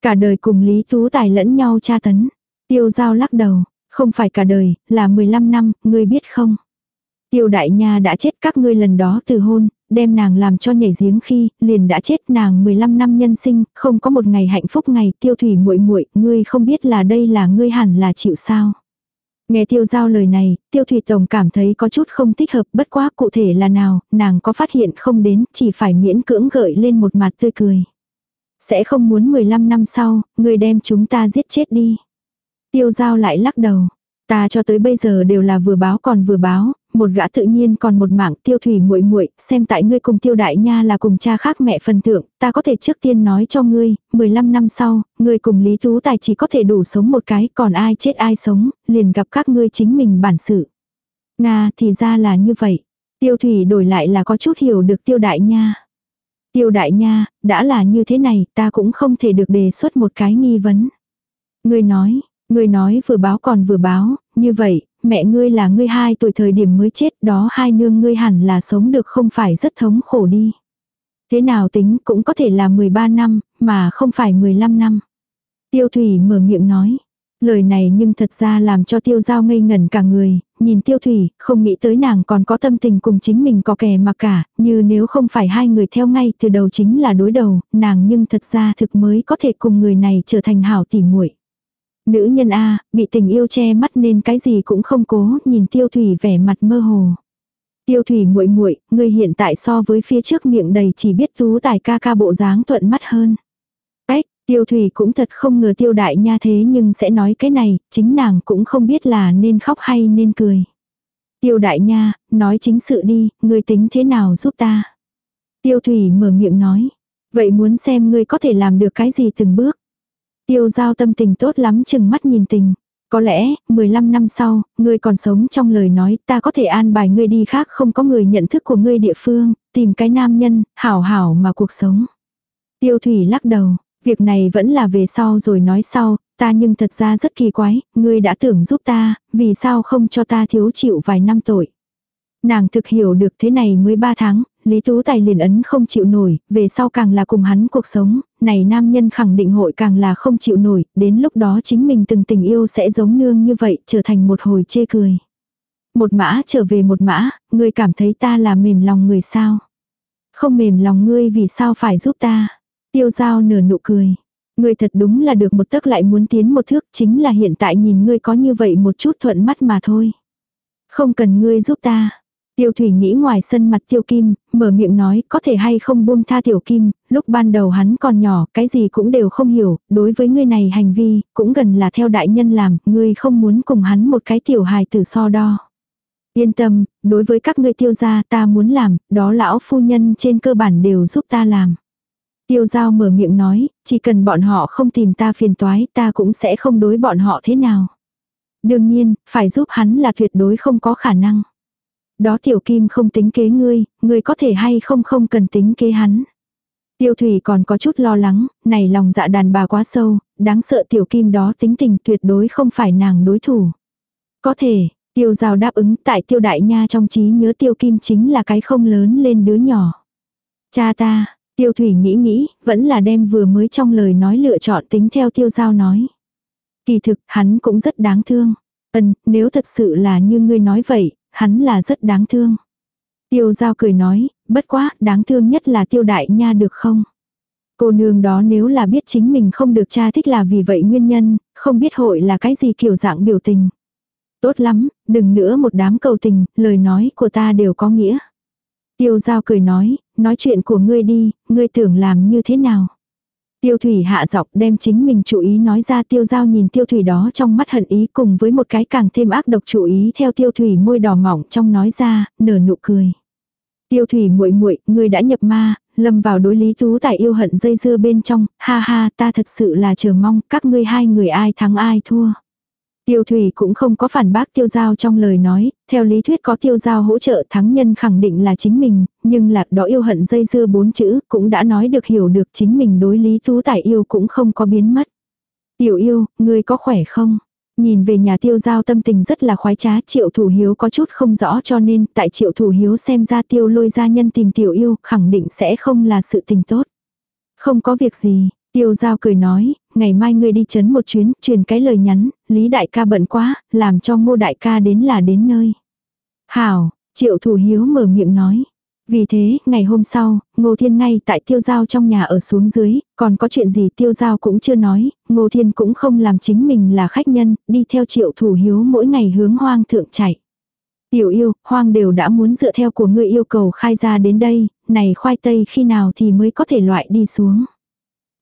Cả đời cùng Lý Tú Tài lẫn nhau tra tấn. Tiêu giao lắc đầu, không phải cả đời, là 15 năm, ngươi biết không? Tiêu đại nha đã chết các ngươi lần đó từ hôn, đem nàng làm cho nhảy giếng khi, liền đã chết nàng 15 năm nhân sinh, không có một ngày hạnh phúc ngày, tiêu thủy muội muội ngươi không biết là đây là ngươi hẳn là chịu sao. Nghe tiêu giao lời này, tiêu thủy tổng cảm thấy có chút không thích hợp bất quá cụ thể là nào, nàng có phát hiện không đến, chỉ phải miễn cưỡng gợi lên một mặt tươi cười. Sẽ không muốn 15 năm sau, ngươi đem chúng ta giết chết đi. Tiêu giao lại lắc đầu. Ta cho tới bây giờ đều là vừa báo còn vừa báo, một gã tự nhiên còn một mạng tiêu thủy muội muội xem tại ngươi cùng tiêu đại nha là cùng cha khác mẹ phần thượng, ta có thể trước tiên nói cho ngươi, 15 năm sau, ngươi cùng Lý Tú Tài chỉ có thể đủ sống một cái, còn ai chết ai sống, liền gặp các ngươi chính mình bản sự. Nga thì ra là như vậy. Tiêu thủy đổi lại là có chút hiểu được tiêu đại nha. Tiêu đại nha, đã là như thế này, ta cũng không thể được đề xuất một cái nghi vấn. Ngươi nói, Ngươi nói vừa báo còn vừa báo, như vậy, mẹ ngươi là ngươi hai tuổi thời điểm mới chết đó hai nương ngươi hẳn là sống được không phải rất thống khổ đi. Thế nào tính cũng có thể là 13 năm, mà không phải 15 năm. Tiêu thủy mở miệng nói. Lời này nhưng thật ra làm cho tiêu giao ngây ngẩn cả người, nhìn tiêu thủy, không nghĩ tới nàng còn có tâm tình cùng chính mình có kè mà cả, như nếu không phải hai người theo ngay từ đầu chính là đối đầu, nàng nhưng thật ra thực mới có thể cùng người này trở thành hảo tỉ muội Nữ nhân A, bị tình yêu che mắt nên cái gì cũng không cố, nhìn tiêu thủy vẻ mặt mơ hồ. Tiêu thủy muội muội ngươi hiện tại so với phía trước miệng đầy chỉ biết tú tài ca ca bộ dáng thuận mắt hơn. Ếch, tiêu thủy cũng thật không ngờ tiêu đại nha thế nhưng sẽ nói cái này, chính nàng cũng không biết là nên khóc hay nên cười. Tiêu đại nha, nói chính sự đi, ngươi tính thế nào giúp ta. Tiêu thủy mở miệng nói, vậy muốn xem ngươi có thể làm được cái gì từng bước. Tiêu giao tâm tình tốt lắm chừng mắt nhìn tình. Có lẽ, 15 năm sau, ngươi còn sống trong lời nói ta có thể an bài ngươi đi khác không có người nhận thức của ngươi địa phương, tìm cái nam nhân, hảo hảo mà cuộc sống. Tiêu thủy lắc đầu, việc này vẫn là về sau rồi nói sau, ta nhưng thật ra rất kỳ quái, ngươi đã tưởng giúp ta, vì sao không cho ta thiếu chịu vài năm tội. Nàng thực hiểu được thế này mới 3 tháng, Lý Tú Tài liền ấn không chịu nổi, về sau càng là cùng hắn cuộc sống, này nam nhân khẳng định hội càng là không chịu nổi, đến lúc đó chính mình từng tình yêu sẽ giống nương như vậy, trở thành một hồi chê cười. Một mã trở về một mã, ngươi cảm thấy ta là mềm lòng người sao? Không mềm lòng ngươi vì sao phải giúp ta? Tiêu giao nửa nụ cười. Ngươi thật đúng là được một tấc lại muốn tiến một thước chính là hiện tại nhìn ngươi có như vậy một chút thuận mắt mà thôi. Không cần ngươi giúp ta. Tiêu Thủy nghĩ ngoài sân mặt Tiêu Kim, mở miệng nói có thể hay không buông tha Tiểu Kim, lúc ban đầu hắn còn nhỏ, cái gì cũng đều không hiểu, đối với ngươi này hành vi, cũng gần là theo đại nhân làm, ngươi không muốn cùng hắn một cái tiểu hài tử so đo. Yên tâm, đối với các ngươi tiêu gia ta muốn làm, đó lão phu nhân trên cơ bản đều giúp ta làm. Tiêu giao mở miệng nói, chỉ cần bọn họ không tìm ta phiền toái ta cũng sẽ không đối bọn họ thế nào. Đương nhiên, phải giúp hắn là tuyệt đối không có khả năng. Đó tiểu kim không tính kế ngươi, ngươi có thể hay không không cần tính kế hắn. Tiêu thủy còn có chút lo lắng, này lòng dạ đàn bà quá sâu, đáng sợ tiểu kim đó tính tình tuyệt đối không phải nàng đối thủ. Có thể, Tiêu giao đáp ứng tại tiêu đại nha trong trí nhớ tiêu kim chính là cái không lớn lên đứa nhỏ. Cha ta, tiêu thủy nghĩ nghĩ, vẫn là đem vừa mới trong lời nói lựa chọn tính theo tiêu giao nói. Kỳ thực, hắn cũng rất đáng thương. Ân, nếu thật sự là như ngươi nói vậy, hắn là rất đáng thương. Tiêu giao cười nói, bất quá, đáng thương nhất là tiêu đại nha được không? Cô nương đó nếu là biết chính mình không được cha thích là vì vậy nguyên nhân, không biết hội là cái gì kiểu dạng biểu tình. Tốt lắm, đừng nữa một đám cầu tình, lời nói của ta đều có nghĩa. Tiêu giao cười nói, nói chuyện của ngươi đi, ngươi tưởng làm như thế nào. Tiêu thủy hạ dọc đem chính mình chủ ý nói ra tiêu giao nhìn tiêu thủy đó trong mắt hận ý cùng với một cái càng thêm ác độc chủ ý theo tiêu thủy môi đỏ mỏng trong nói ra, nở nụ cười. Tiêu thủy muội muội, ngươi đã nhập ma, lâm vào đối lý tú tại yêu hận dây dưa bên trong, ha ha ta thật sự là chờ mong các ngươi hai người ai thắng ai thua. Tiêu Thủy cũng không có phản bác tiêu giao trong lời nói, theo lý thuyết có tiêu giao hỗ trợ thắng nhân khẳng định là chính mình, nhưng lạc đó yêu hận dây dưa bốn chữ cũng đã nói được hiểu được chính mình đối lý tú tài yêu cũng không có biến mất. Tiểu yêu, ngươi có khỏe không? Nhìn về nhà tiêu giao tâm tình rất là khoái trá triệu thủ hiếu có chút không rõ cho nên tại triệu thủ hiếu xem ra tiêu lôi gia nhân tìm tiểu yêu khẳng định sẽ không là sự tình tốt. Không có việc gì, Tiêu giao cười nói, ngày mai ngươi đi chấn một chuyến, truyền cái lời nhắn, Lý đại ca bận quá, làm cho ngô đại ca đến là đến nơi. Hảo, triệu thủ hiếu mở miệng nói. Vì thế, ngày hôm sau, Ngô Thiên ngay tại tiêu giao trong nhà ở xuống dưới, còn có chuyện gì tiêu giao cũng chưa nói, Ngô Thiên cũng không làm chính mình là khách nhân, đi theo triệu thủ hiếu mỗi ngày hướng hoang thượng chạy. Tiểu yêu, hoang đều đã muốn dựa theo của ngươi yêu cầu khai ra đến đây, này khoai tây khi nào thì mới có thể loại đi xuống.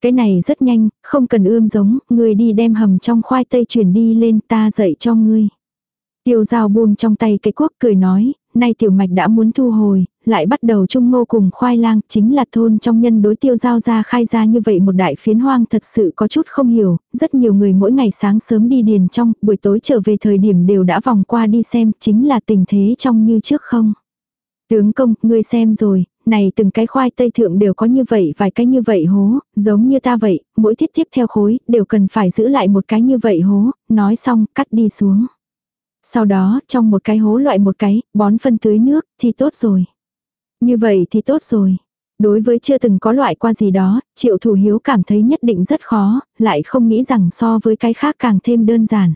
Cái này rất nhanh, không cần ươm giống, ngươi đi đem hầm trong khoai tây chuyển đi lên ta dạy cho ngươi. Tiêu giao buông trong tay cái cuốc cười nói, nay tiểu mạch đã muốn thu hồi, lại bắt đầu Chung ngô cùng khoai lang, chính là thôn trong nhân đối tiêu giao ra khai ra như vậy một đại phiến hoang thật sự có chút không hiểu, rất nhiều người mỗi ngày sáng sớm đi điền trong, buổi tối trở về thời điểm đều đã vòng qua đi xem, chính là tình thế trong như trước không. Tướng công, ngươi xem rồi, này từng cái khoai tây thượng đều có như vậy vài cái như vậy hố, giống như ta vậy, mỗi thiết tiếp theo khối, đều cần phải giữ lại một cái như vậy hố, nói xong, cắt đi xuống. Sau đó, trong một cái hố loại một cái, bón phân tưới nước, thì tốt rồi. Như vậy thì tốt rồi. Đối với chưa từng có loại qua gì đó, triệu thủ hiếu cảm thấy nhất định rất khó, lại không nghĩ rằng so với cái khác càng thêm đơn giản.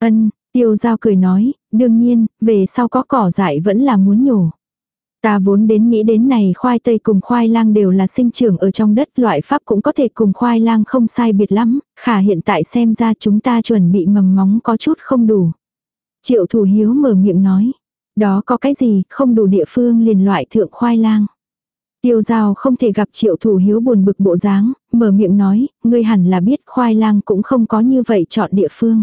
Ân, tiêu giao cười nói, đương nhiên, về sau có cỏ dại vẫn là muốn nhổ. Ta vốn đến nghĩ đến này khoai tây cùng khoai lang đều là sinh trưởng ở trong đất loại pháp cũng có thể cùng khoai lang không sai biệt lắm, khả hiện tại xem ra chúng ta chuẩn bị mầm móng có chút không đủ. Triệu thủ hiếu mở miệng nói, đó có cái gì không đủ địa phương liền loại thượng khoai lang. Tiêu giao không thể gặp triệu thủ hiếu buồn bực bộ dáng, mở miệng nói, ngươi hẳn là biết khoai lang cũng không có như vậy chọn địa phương.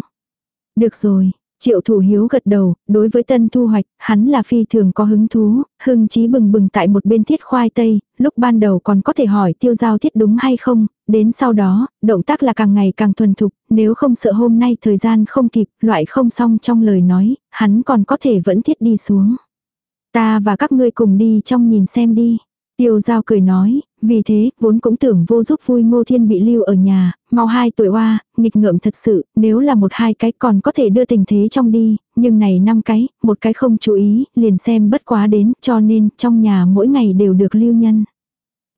Được rồi, Triệu thủ hiếu gật đầu, đối với tân thu hoạch, hắn là phi thường có hứng thú, hưng chí bừng bừng tại một bên thiết khoai tây, lúc ban đầu còn có thể hỏi tiêu giao thiết đúng hay không, đến sau đó, động tác là càng ngày càng thuần thục, nếu không sợ hôm nay thời gian không kịp, loại không xong trong lời nói, hắn còn có thể vẫn thiết đi xuống. Ta và các ngươi cùng đi trong nhìn xem đi. Tiêu giao cười nói, vì thế, vốn cũng tưởng vô giúp vui ngô thiên bị lưu ở nhà, mau hai tuổi oa, nghịch ngợm thật sự, nếu là một hai cái còn có thể đưa tình thế trong đi, nhưng này năm cái, một cái không chú ý, liền xem bất quá đến, cho nên trong nhà mỗi ngày đều được lưu nhân.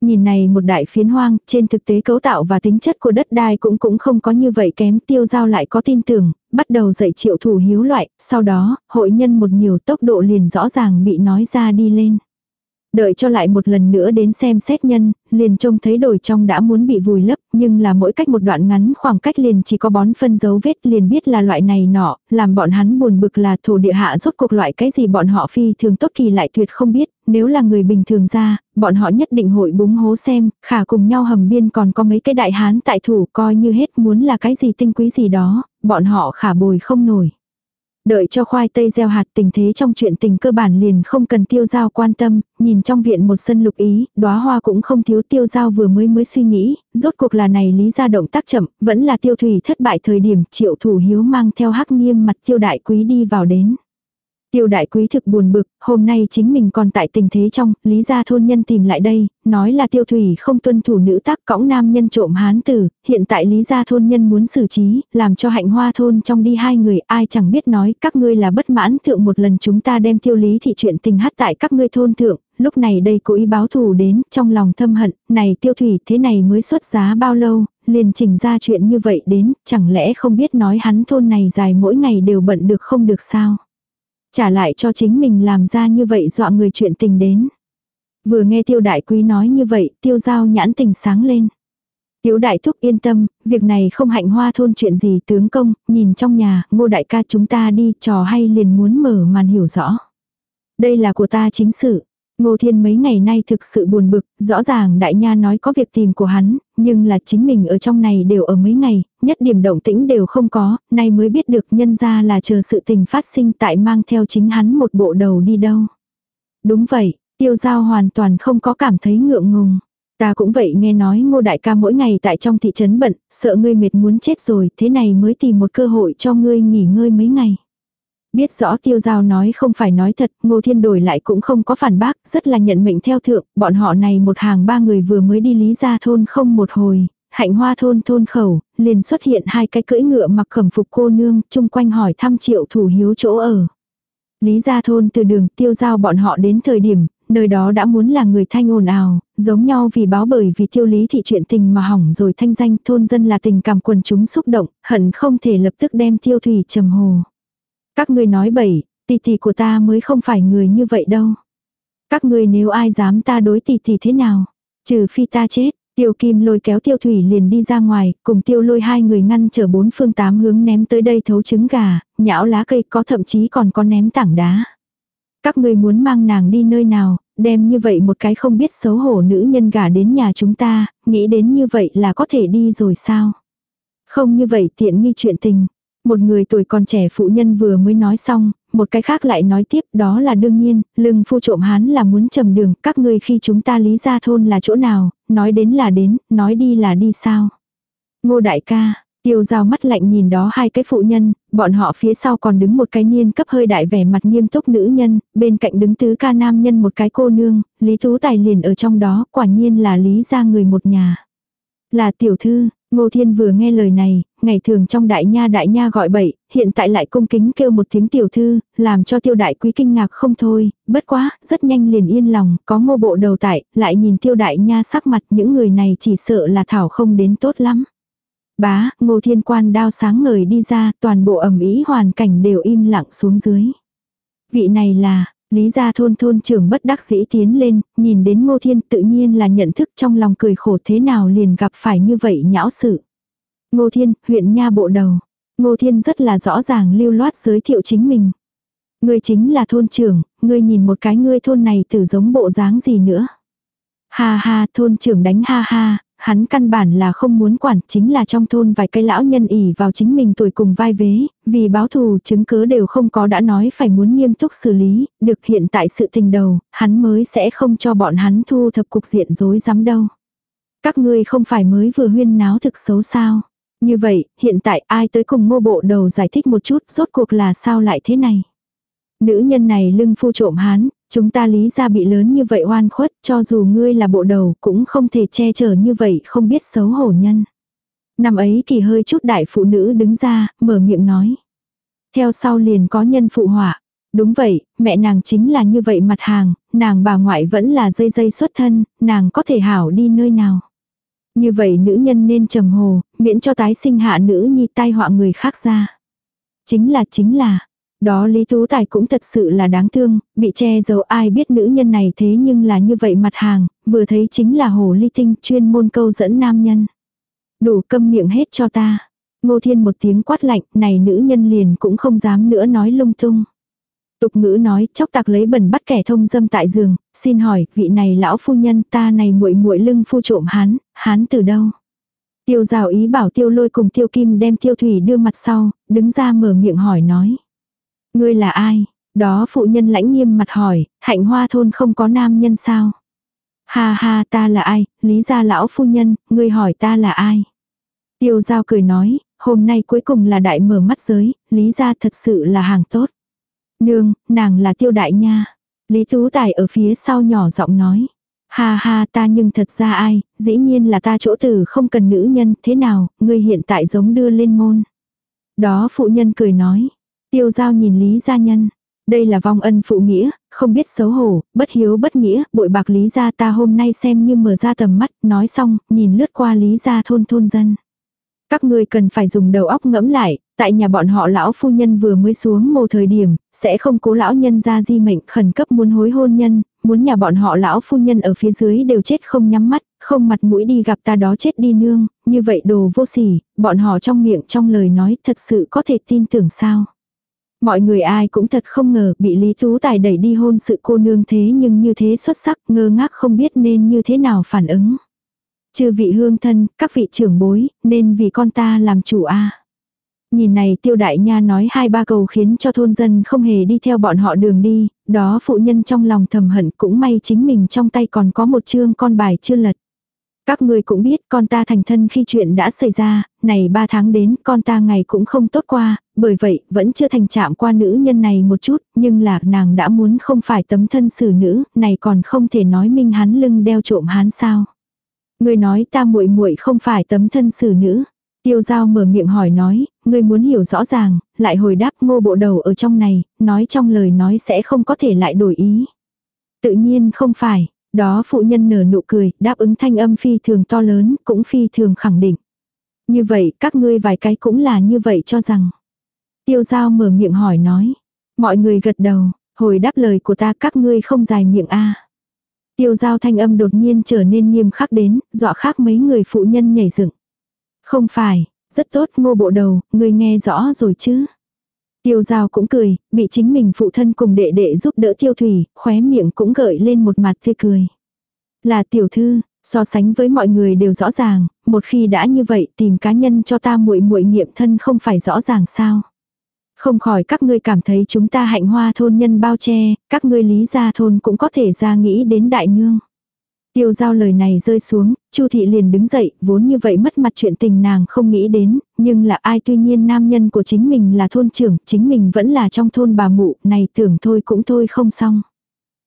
Nhìn này một đại phiến hoang, trên thực tế cấu tạo và tính chất của đất đai cũng cũng không có như vậy kém, tiêu giao lại có tin tưởng, bắt đầu dạy triệu thủ hiếu loại, sau đó, hội nhân một nhiều tốc độ liền rõ ràng bị nói ra đi lên. Đợi cho lại một lần nữa đến xem xét nhân, liền trông thấy đồi trong đã muốn bị vùi lấp, nhưng là mỗi cách một đoạn ngắn khoảng cách liền chỉ có bón phân dấu vết liền biết là loại này nọ, làm bọn hắn buồn bực là thổ địa hạ rốt cuộc loại cái gì bọn họ phi thường tốt kỳ lại tuyệt không biết, nếu là người bình thường ra, bọn họ nhất định hội búng hố xem, khả cùng nhau hầm biên còn có mấy cái đại hán tại thủ coi như hết muốn là cái gì tinh quý gì đó, bọn họ khả bồi không nổi. Đợi cho khoai tây gieo hạt tình thế trong chuyện tình cơ bản liền không cần tiêu giao quan tâm, nhìn trong viện một sân lục ý, đóa hoa cũng không thiếu tiêu giao vừa mới mới suy nghĩ, rốt cuộc là này lý ra động tác chậm, vẫn là tiêu thủy thất bại thời điểm triệu thủ hiếu mang theo hắc nghiêm mặt tiêu đại quý đi vào đến. Tiêu đại quý thực buồn bực, hôm nay chính mình còn tại tình thế trong, lý gia thôn nhân tìm lại đây, nói là tiêu thủy không tuân thủ nữ tác cõng nam nhân trộm hán tử, hiện tại lý gia thôn nhân muốn xử trí, làm cho hạnh hoa thôn trong đi hai người ai chẳng biết nói các ngươi là bất mãn thượng một lần chúng ta đem tiêu lý thị chuyện tình hát tại các ngươi thôn thượng, lúc này đây cố ý báo thù đến, trong lòng thâm hận, này tiêu thủy thế này mới xuất giá bao lâu, liền chỉnh ra chuyện như vậy đến, chẳng lẽ không biết nói hắn thôn này dài mỗi ngày đều bận được không được sao. Trả lại cho chính mình làm ra như vậy dọa người chuyện tình đến. Vừa nghe tiêu đại quý nói như vậy, tiêu giao nhãn tình sáng lên. Tiếu đại thúc yên tâm, việc này không hạnh hoa thôn chuyện gì tướng công, nhìn trong nhà, ngô đại ca chúng ta đi, trò hay liền muốn mở màn hiểu rõ. Đây là của ta chính sự, Ngô Thiên mấy ngày nay thực sự buồn bực, rõ ràng đại nha nói có việc tìm của hắn, nhưng là chính mình ở trong này đều ở mấy ngày, nhất điểm động tĩnh đều không có, nay mới biết được nhân ra là chờ sự tình phát sinh tại mang theo chính hắn một bộ đầu đi đâu. Đúng vậy, tiêu giao hoàn toàn không có cảm thấy ngượng ngùng. Ta cũng vậy nghe nói ngô đại ca mỗi ngày tại trong thị trấn bận, sợ ngươi mệt muốn chết rồi, thế này mới tìm một cơ hội cho ngươi nghỉ ngơi mấy ngày. Biết rõ tiêu giao nói không phải nói thật, ngô thiên đổi lại cũng không có phản bác, rất là nhận mệnh theo thượng, bọn họ này một hàng ba người vừa mới đi lý ra thôn không một hồi, hạnh hoa thôn thôn khẩu, liền xuất hiện hai cái cưỡi ngựa mặc khẩm phục cô nương, chung quanh hỏi thăm triệu thủ hiếu chỗ ở. Lý gia thôn từ đường tiêu giao bọn họ đến thời điểm, nơi đó đã muốn là người thanh ồn ào, giống nhau vì báo bởi vì tiêu lý thị chuyện tình mà hỏng rồi thanh danh thôn dân là tình cảm quần chúng xúc động, hận không thể lập tức đem tiêu thủy trầm hồ. Các ngươi nói bậy, tỷ tỷ của ta mới không phải người như vậy đâu. Các ngươi nếu ai dám ta đối tỷ tỷ thế nào, trừ phi ta chết. Tiêu Kim lôi kéo Tiêu Thủy liền đi ra ngoài, cùng Tiêu lôi hai người ngăn trở bốn phương tám hướng ném tới đây thấu trứng gà, nhão lá cây có thậm chí còn có ném tảng đá. Các ngươi muốn mang nàng đi nơi nào, đem như vậy một cái không biết xấu hổ nữ nhân gà đến nhà chúng ta, nghĩ đến như vậy là có thể đi rồi sao? Không như vậy tiện nghi chuyện tình. Một người tuổi còn trẻ phụ nhân vừa mới nói xong, một cái khác lại nói tiếp đó là đương nhiên, lưng phu trộm hán là muốn trầm đường, các ngươi khi chúng ta lý ra thôn là chỗ nào, nói đến là đến, nói đi là đi sao. Ngô đại ca, tiêu giao mắt lạnh nhìn đó hai cái phụ nhân, bọn họ phía sau còn đứng một cái niên cấp hơi đại vẻ mặt nghiêm túc nữ nhân, bên cạnh đứng tứ ca nam nhân một cái cô nương, lý tú tài liền ở trong đó, quả nhiên là lý ra người một nhà. Là tiểu thư, Ngô Thiên vừa nghe lời này, ngày thường trong đại nha đại nha gọi bậy, hiện tại lại cung kính kêu một tiếng tiểu thư, làm cho tiêu đại quý kinh ngạc không thôi, bất quá, rất nhanh liền yên lòng, có ngô bộ đầu tại, lại nhìn tiêu đại nha sắc mặt những người này chỉ sợ là thảo không đến tốt lắm. Bá, ngô thiên quan đao sáng ngời đi ra, toàn bộ ẩm ý hoàn cảnh đều im lặng xuống dưới. Vị này là, Lý gia thôn thôn trưởng bất đắc dĩ tiến lên, nhìn đến ngô thiên tự nhiên là nhận thức trong lòng cười khổ thế nào liền gặp phải như vậy nhão sự. Ngô thiên, huyện nha bộ đầu. Ngô thiên rất là rõ ràng lưu loát giới thiệu chính mình. Ngươi chính là thôn trưởng, ngươi nhìn một cái ngươi thôn này tử giống bộ dáng gì nữa. Ha ha, thôn trưởng đánh ha ha, hắn căn bản là không muốn quản, chính là trong thôn vài cái lão nhân ỉ vào chính mình tuổi cùng vai vế, vì báo thù chứng cứ đều không có đã nói phải muốn nghiêm túc xử lý, được hiện tại sự tình đầu, hắn mới sẽ không cho bọn hắn thu thập cục diện rối rắm đâu. Các ngươi không phải mới vừa huyên náo thực xấu sao. Như vậy, hiện tại ai tới cùng ngô bộ đầu giải thích một chút rốt cuộc là sao lại thế này. Nữ nhân này lưng phu trộm hán, Chúng ta lý ra bị lớn như vậy oan khuất, cho dù ngươi là bộ đầu cũng không thể che chở như vậy không biết xấu hổ nhân. Năm ấy kỳ hơi chút đại phụ nữ đứng ra, mở miệng nói. Theo sau liền có nhân phụ họa. Đúng vậy, mẹ nàng chính là như vậy mặt hàng, nàng bà ngoại vẫn là dây dây xuất thân, nàng có thể hảo đi nơi nào. Như vậy nữ nhân nên trầm hồ, miễn cho tái sinh hạ nữ nhi tai họa người khác ra. Chính là chính là, đó Lý Tú Tài cũng thật sự là đáng thương, bị che giấu ai biết nữ nhân này thế nhưng là như vậy mặt hàng, vừa thấy chính là hồ ly tinh chuyên môn câu dẫn nam nhân. Đủ câm miệng hết cho ta. Ngô Thiên một tiếng quát lạnh, này nữ nhân liền cũng không dám nữa nói lung tung. Tục ngữ nói, chóc tạc lấy bẩn bắt kẻ thông dâm tại giường, xin hỏi, vị này lão phu nhân ta này muội muội lưng phu trộm hán, hán từ đâu? Tiêu rào ý bảo tiêu lôi cùng tiêu kim đem tiêu thủy đưa mặt sau, đứng ra mở miệng hỏi nói. Ngươi là ai? Đó phụ nhân lãnh nghiêm mặt hỏi, hạnh hoa thôn không có nam nhân sao? Ha ha ta là ai, lý gia lão phu nhân, ngươi hỏi ta là ai? Tiêu giao cười nói, hôm nay cuối cùng là đại mở mắt giới, lý gia thật sự là hàng tốt. Nương, nàng là tiêu đại nha. Lý Tú Tài ở phía sau nhỏ giọng nói. Ha ha ta nhưng thật ra ai, dĩ nhiên là ta chỗ tử không cần nữ nhân, thế nào, ngươi hiện tại giống đưa lên môn. Đó phụ nhân cười nói. Tiêu giao nhìn Lý gia nhân. Đây là vong ân phụ nghĩa, không biết xấu hổ, bất hiếu bất nghĩa, bội bạc Lý gia ta hôm nay xem như mở ra tầm mắt, nói xong, nhìn lướt qua Lý gia thôn thôn dân. Các ngươi cần phải dùng đầu óc ngẫm lại, tại nhà bọn họ lão phu nhân vừa mới xuống mồ thời điểm, sẽ không cố lão nhân ra di mệnh khẩn cấp muốn hối hôn nhân, muốn nhà bọn họ lão phu nhân ở phía dưới đều chết không nhắm mắt, không mặt mũi đi gặp ta đó chết đi nương, như vậy đồ vô sỉ, bọn họ trong miệng trong lời nói thật sự có thể tin tưởng sao. Mọi người ai cũng thật không ngờ bị Lý Tú Tài đẩy đi hôn sự cô nương thế nhưng như thế xuất sắc ngơ ngác không biết nên như thế nào phản ứng. Chư vị hương thân, các vị trưởng bối, nên vì con ta làm chủ a Nhìn này tiêu đại nha nói hai ba câu khiến cho thôn dân không hề đi theo bọn họ đường đi, đó phụ nhân trong lòng thầm hận cũng may chính mình trong tay còn có một chương con bài chưa lật. Các người cũng biết con ta thành thân khi chuyện đã xảy ra, này ba tháng đến con ta ngày cũng không tốt qua, bởi vậy vẫn chưa thành chạm qua nữ nhân này một chút, nhưng là nàng đã muốn không phải tấm thân xử nữ, này còn không thể nói minh hắn lưng đeo trộm hắn sao. Người nói ta muội muội không phải tấm thân xử nữ. Tiêu giao mở miệng hỏi nói, ngươi muốn hiểu rõ ràng, lại hồi đáp ngô bộ đầu ở trong này, nói trong lời nói sẽ không có thể lại đổi ý. Tự nhiên không phải, đó phụ nhân nở nụ cười, đáp ứng thanh âm phi thường to lớn, cũng phi thường khẳng định. Như vậy, các ngươi vài cái cũng là như vậy cho rằng. Tiêu giao mở miệng hỏi nói. Mọi người gật đầu, hồi đáp lời của ta các ngươi không dài miệng a Tiêu giao thanh âm đột nhiên trở nên nghiêm khắc đến, dọa khác mấy người phụ nhân nhảy dựng. Không phải, rất tốt ngô bộ đầu, ngươi nghe rõ rồi chứ. Tiêu giao cũng cười, bị chính mình phụ thân cùng đệ đệ giúp đỡ tiêu thủy, khóe miệng cũng gợi lên một mặt tươi cười. Là tiểu thư, so sánh với mọi người đều rõ ràng, một khi đã như vậy tìm cá nhân cho ta muội muội nghiệm thân không phải rõ ràng sao. Không khỏi các ngươi cảm thấy chúng ta hạnh hoa thôn nhân bao che, các ngươi lý gia thôn cũng có thể ra nghĩ đến đại nương. Tiêu giao lời này rơi xuống, Chu thị liền đứng dậy, vốn như vậy mất mặt chuyện tình nàng không nghĩ đến, nhưng là ai tuy nhiên nam nhân của chính mình là thôn trưởng, chính mình vẫn là trong thôn bà mụ, này tưởng thôi cũng thôi không xong.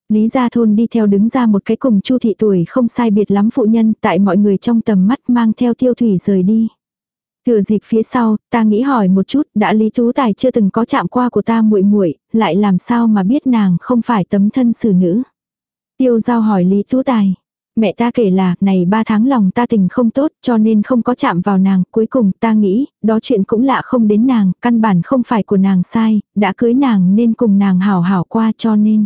Lý gia thôn đi theo đứng ra một cái cùng Chu thị tuổi không sai biệt lắm phụ nhân, tại mọi người trong tầm mắt mang theo tiêu thủy rời đi. Thừa dịp phía sau, ta nghĩ hỏi một chút, đã Lý Tú Tài chưa từng có chạm qua của ta muội muội, lại làm sao mà biết nàng không phải tấm thân xử nữ. Tiêu giao hỏi Lý Tú Tài. Mẹ ta kể là, này ba tháng lòng ta tình không tốt cho nên không có chạm vào nàng, cuối cùng ta nghĩ, đó chuyện cũng lạ không đến nàng, căn bản không phải của nàng sai, đã cưới nàng nên cùng nàng hảo hảo qua cho nên.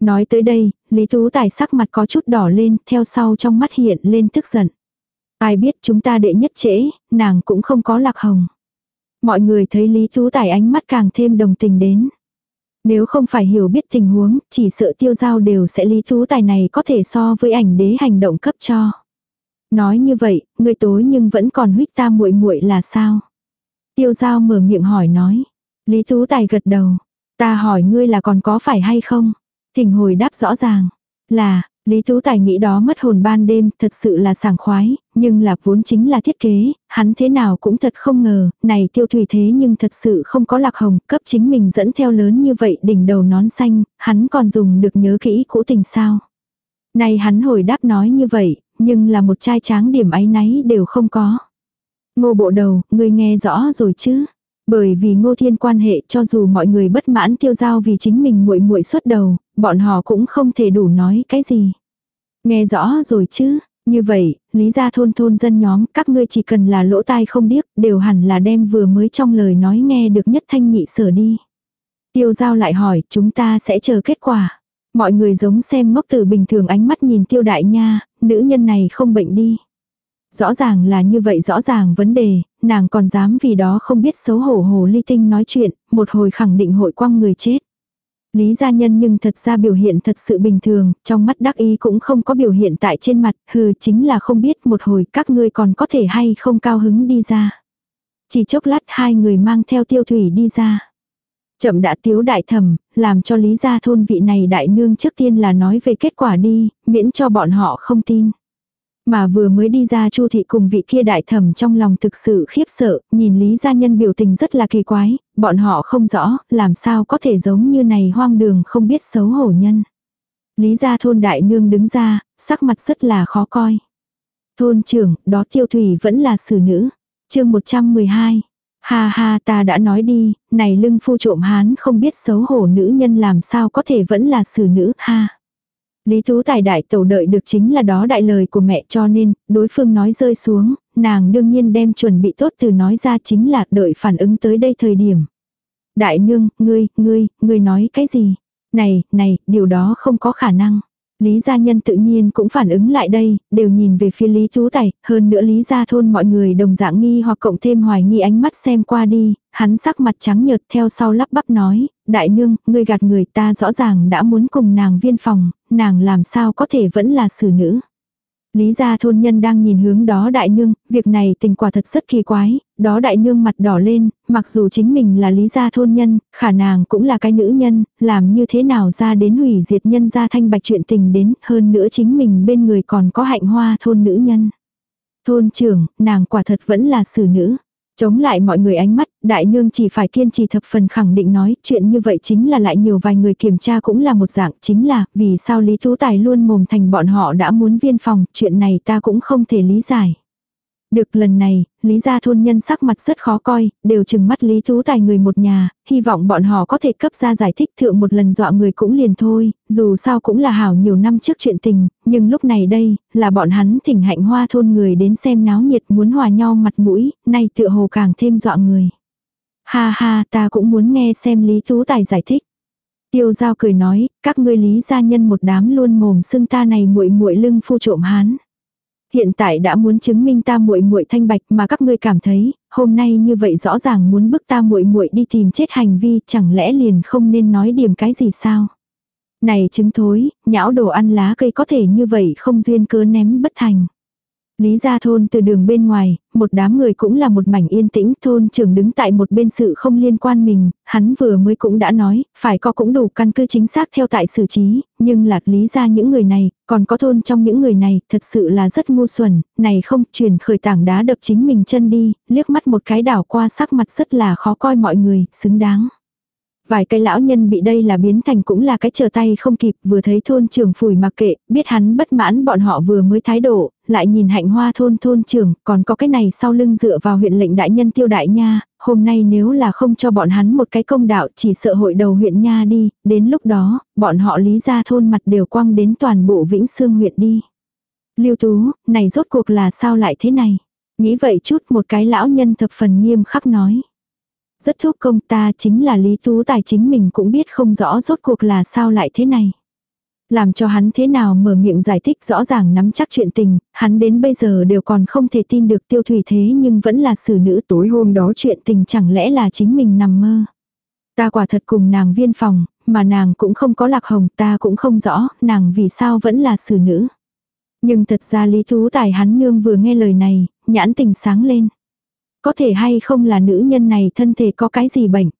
Nói tới đây, Lý Tú Tài sắc mặt có chút đỏ lên, theo sau trong mắt hiện lên tức giận. Ai biết chúng ta đệ nhất trễ, nàng cũng không có lạc hồng. Mọi người thấy Lý Tú Tài ánh mắt càng thêm đồng tình đến. Nếu không phải hiểu biết tình huống, chỉ sợ tiêu giao đều sẽ Lý thú Tài này có thể so với ảnh đế hành động cấp cho. Nói như vậy, người tối nhưng vẫn còn huyết ta muội muội là sao? Tiêu giao mở miệng hỏi nói. Lý thú Tài gật đầu. Ta hỏi ngươi là còn có phải hay không? Thỉnh hồi đáp rõ ràng. Là, Lý Tú Tài nghĩ đó mất hồn ban đêm, thật sự là sảng khoái, nhưng là vốn chính là thiết kế, hắn thế nào cũng thật không ngờ, này tiêu thủy thế nhưng thật sự không có lạc hồng, cấp chính mình dẫn theo lớn như vậy đỉnh đầu nón xanh, hắn còn dùng được nhớ kỹ cũ tình sao. Này hắn hồi đáp nói như vậy, nhưng là một trai tráng điểm ấy náy đều không có. Ngô bộ đầu, ngươi nghe rõ rồi chứ? Bởi vì ngô thiên quan hệ cho dù mọi người bất mãn tiêu giao vì chính mình muội muội xuất đầu, bọn họ cũng không thể đủ nói cái gì. Nghe rõ rồi chứ, như vậy, lý gia thôn thôn dân nhóm, các ngươi chỉ cần là lỗ tai không điếc, đều hẳn là đem vừa mới trong lời nói nghe được nhất thanh nhị sở đi. Tiêu giao lại hỏi, chúng ta sẽ chờ kết quả. Mọi người giống xem ngốc tử bình thường ánh mắt nhìn tiêu đại nha, nữ nhân này không bệnh đi. Rõ ràng là như vậy rõ ràng vấn đề, nàng còn dám vì đó không biết xấu hổ hồ ly tinh nói chuyện, một hồi khẳng định hội quăng người chết. Lý gia nhân nhưng thật ra biểu hiện thật sự bình thường, trong mắt đắc ý cũng không có biểu hiện tại trên mặt, hừ chính là không biết một hồi các ngươi còn có thể hay không cao hứng đi ra. Chỉ chốc lát hai người mang theo tiêu thủy đi ra. Chậm đã tiếu đại thẩm, làm cho lý gia thôn vị này đại nương trước tiên là nói về kết quả đi, miễn cho bọn họ không tin. Mà vừa mới đi ra Chu thị cùng vị kia đại thẩm trong lòng thực sự khiếp sợ, nhìn Lý gia nhân biểu tình rất là kỳ quái, bọn họ không rõ, làm sao có thể giống như này hoang đường không biết xấu hổ nhân. Lý gia thôn đại nương đứng ra, sắc mặt rất là khó coi. Thôn trưởng, đó tiêu thủy vẫn là xử nữ. chương 112. Ha ha ta đã nói đi, này lưng phu trộm hán không biết xấu hổ nữ nhân làm sao có thể vẫn là xử nữ, ha. Lý Tú Tài đại tẩu đợi được chính là đó đại lời của mẹ cho nên, đối phương nói rơi xuống, nàng đương nhiên đem chuẩn bị tốt từ nói ra chính là đợi phản ứng tới đây thời điểm. Đại nương, ngươi, ngươi, ngươi nói cái gì? Này, này, điều đó không có khả năng. Lý gia nhân tự nhiên cũng phản ứng lại đây, đều nhìn về phía Lý Tú Tài, hơn nữa Lý gia thôn mọi người đồng dạng nghi hoặc cộng thêm hoài nghi ánh mắt xem qua đi, hắn sắc mặt trắng nhợt theo sau lắp bắp nói, đại nương, ngươi gạt người ta rõ ràng đã muốn cùng nàng viên phòng, nàng làm sao có thể vẫn là xử nữ. Lý gia thôn nhân đang nhìn hướng đó đại nương, việc này tình quả thật rất kỳ quái, đó đại nương mặt đỏ lên, mặc dù chính mình là lý gia thôn nhân, khả nàng cũng là cái nữ nhân, làm như thế nào ra đến hủy diệt nhân gia thanh bạch chuyện tình đến, hơn nữa chính mình bên người còn có hạnh hoa thôn nữ nhân. Thôn trưởng, nàng quả thật vẫn là xử nữ. Chống lại mọi người ánh mắt, đại nương chỉ phải kiên trì thập phần khẳng định nói chuyện như vậy chính là lại nhiều vài người kiểm tra cũng là một dạng chính là vì sao Lý Tú Tài luôn mồm thành bọn họ đã muốn viên phòng, chuyện này ta cũng không thể lý giải. Được lần này, Lý gia thôn nhân sắc mặt rất khó coi, đều chừng mắt Lý Tú Tài người một nhà, hy vọng bọn họ có thể cấp ra giải thích thượng một lần dọa người cũng liền thôi, dù sao cũng là hảo nhiều năm trước chuyện tình, nhưng lúc này đây, là bọn hắn thỉnh hạnh hoa thôn người đến xem náo nhiệt muốn hòa nhau mặt mũi, nay tựa hồ càng thêm dọa người. Ha ha, ta cũng muốn nghe xem Lý Tú Tài giải thích. Tiêu giao cười nói, các ngươi lý gia nhân một đám luôn mồm xưng ta này muội muội lưng phu trộm hán. Hiện tại đã muốn chứng minh ta muội muội thanh bạch mà các ngươi cảm thấy, hôm nay như vậy rõ ràng muốn bức ta muội muội đi tìm chết hành vi, chẳng lẽ liền không nên nói điểm cái gì sao? Này chứng thối, nhão đồ ăn lá cây có thể như vậy không duyên cớ ném bất thành. Lý gia thôn từ đường bên ngoài, một đám người cũng là một mảnh yên tĩnh, thôn trưởng đứng tại một bên sự không liên quan mình, hắn vừa mới cũng đã nói, phải có cũng đủ căn cứ chính xác theo tại xử trí, nhưng lạt lý ra những người này, còn có thôn trong những người này, thật sự là rất ngu xuẩn, này không, truyền khởi tảng đá đập chính mình chân đi, liếc mắt một cái đảo qua sắc mặt rất là khó coi mọi người, xứng đáng. Vài cây lão nhân bị đây là biến thành cũng là cái chờ tay không kịp, vừa thấy thôn trưởng phủi mặc kệ, biết hắn bất mãn bọn họ vừa mới thái độ, lại nhìn hạnh hoa thôn thôn trưởng, còn có cái này sau lưng dựa vào huyện lệnh đại nhân tiêu đại nha, hôm nay nếu là không cho bọn hắn một cái công đạo chỉ sợ hội đầu huyện nha đi, đến lúc đó, bọn họ lý ra thôn mặt đều quăng đến toàn bộ vĩnh xương huyện đi. Lưu tú, này rốt cuộc là sao lại thế này? Nghĩ vậy chút một cái lão nhân thập phần nghiêm khắc nói. Rất thúc công ta chính là Lý Tú Tài chính mình cũng biết không rõ rốt cuộc là sao lại thế này. Làm cho hắn thế nào mở miệng giải thích rõ ràng nắm chắc chuyện tình, hắn đến bây giờ đều còn không thể tin được tiêu thủy thế nhưng vẫn là xử nữ tối hôm đó chuyện tình chẳng lẽ là chính mình nằm mơ. Ta quả thật cùng nàng viên phòng, mà nàng cũng không có lạc hồng ta cũng không rõ nàng vì sao vẫn là xử nữ. Nhưng thật ra Lý Tú Tài hắn nương vừa nghe lời này, nhãn tình sáng lên. Có thể hay không là nữ nhân này thân thể có cái gì bệnh.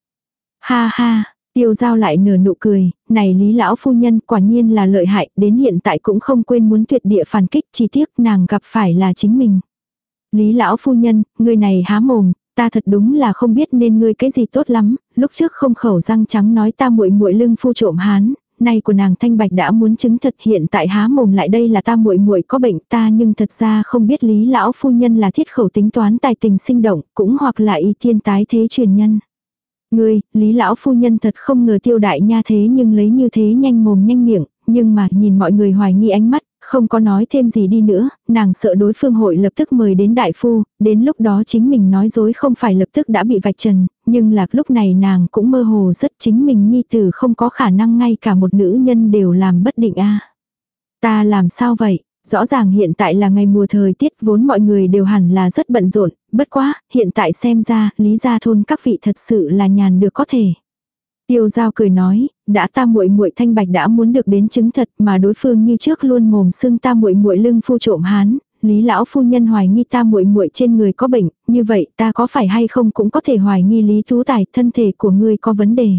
Ha ha, tiêu giao lại nửa nụ cười, này lý lão phu nhân quả nhiên là lợi hại, đến hiện tại cũng không quên muốn tuyệt địa phản kích, chi tiết nàng gặp phải là chính mình. Lý lão phu nhân, người này há mồm, ta thật đúng là không biết nên ngươi cái gì tốt lắm, lúc trước không khẩu răng trắng nói ta muội muội lưng phu trộm hán, nay của nàng thanh bạch đã muốn chứng thật hiện tại há mồm lại đây là ta muội muội có bệnh ta nhưng thật ra không biết lý lão phu nhân là thiết khẩu tính toán tài tình sinh động cũng hoặc là y tiên tái thế truyền nhân. Ngươi, lý lão phu nhân thật không ngờ tiêu đại nha thế nhưng lấy như thế nhanh mồm nhanh miệng, nhưng mà nhìn mọi người hoài nghi ánh mắt, không có nói thêm gì đi nữa, nàng sợ đối phương hội lập tức mời đến đại phu, đến lúc đó chính mình nói dối không phải lập tức đã bị vạch trần, nhưng là lúc này nàng cũng mơ hồ rất chính mình nhi tử không có khả năng ngay cả một nữ nhân đều làm bất định a Ta làm sao vậy? Rõ ràng hiện tại là ngày mùa thời tiết vốn mọi người đều hẳn là rất bận rộn, bất quá, hiện tại xem ra, lý gia thôn các vị thật sự là nhàn được có thể. Tiêu giao cười nói, đã ta muội muội thanh bạch đã muốn được đến chứng thật mà đối phương như trước luôn mồm xưng ta muội muội lưng phu trộm hán, lý lão phu nhân hoài nghi ta muội muội trên người có bệnh, như vậy ta có phải hay không cũng có thể hoài nghi lý tú tài thân thể của ngươi có vấn đề.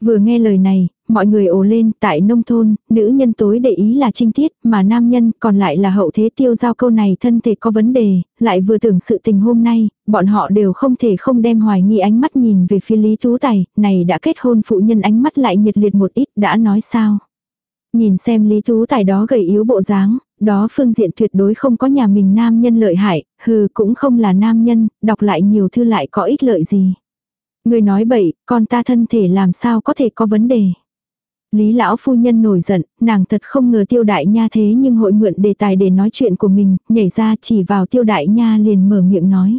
Vừa nghe lời này, mọi người ồ lên, tại nông thôn, nữ nhân tối để ý là trinh tiết, mà nam nhân còn lại là hậu thế tiêu giao câu này thân thể có vấn đề, lại vừa tưởng sự tình hôm nay, bọn họ đều không thể không đem hoài nghi ánh mắt nhìn về phía Lý Tú Tài, này đã kết hôn phụ nhân ánh mắt lại nhiệt liệt một ít, đã nói sao. Nhìn xem Lý Tú Tài đó gầy yếu bộ dáng, đó phương diện tuyệt đối không có nhà mình nam nhân lợi hại, hừ cũng không là nam nhân, đọc lại nhiều thư lại có ích lợi gì. Người nói bậy, con ta thân thể làm sao có thể có vấn đề. Lý lão phu nhân nổi giận, nàng thật không ngờ tiêu đại nha thế nhưng hội mượn đề tài để nói chuyện của mình, nhảy ra chỉ vào tiêu đại nha liền mở miệng nói.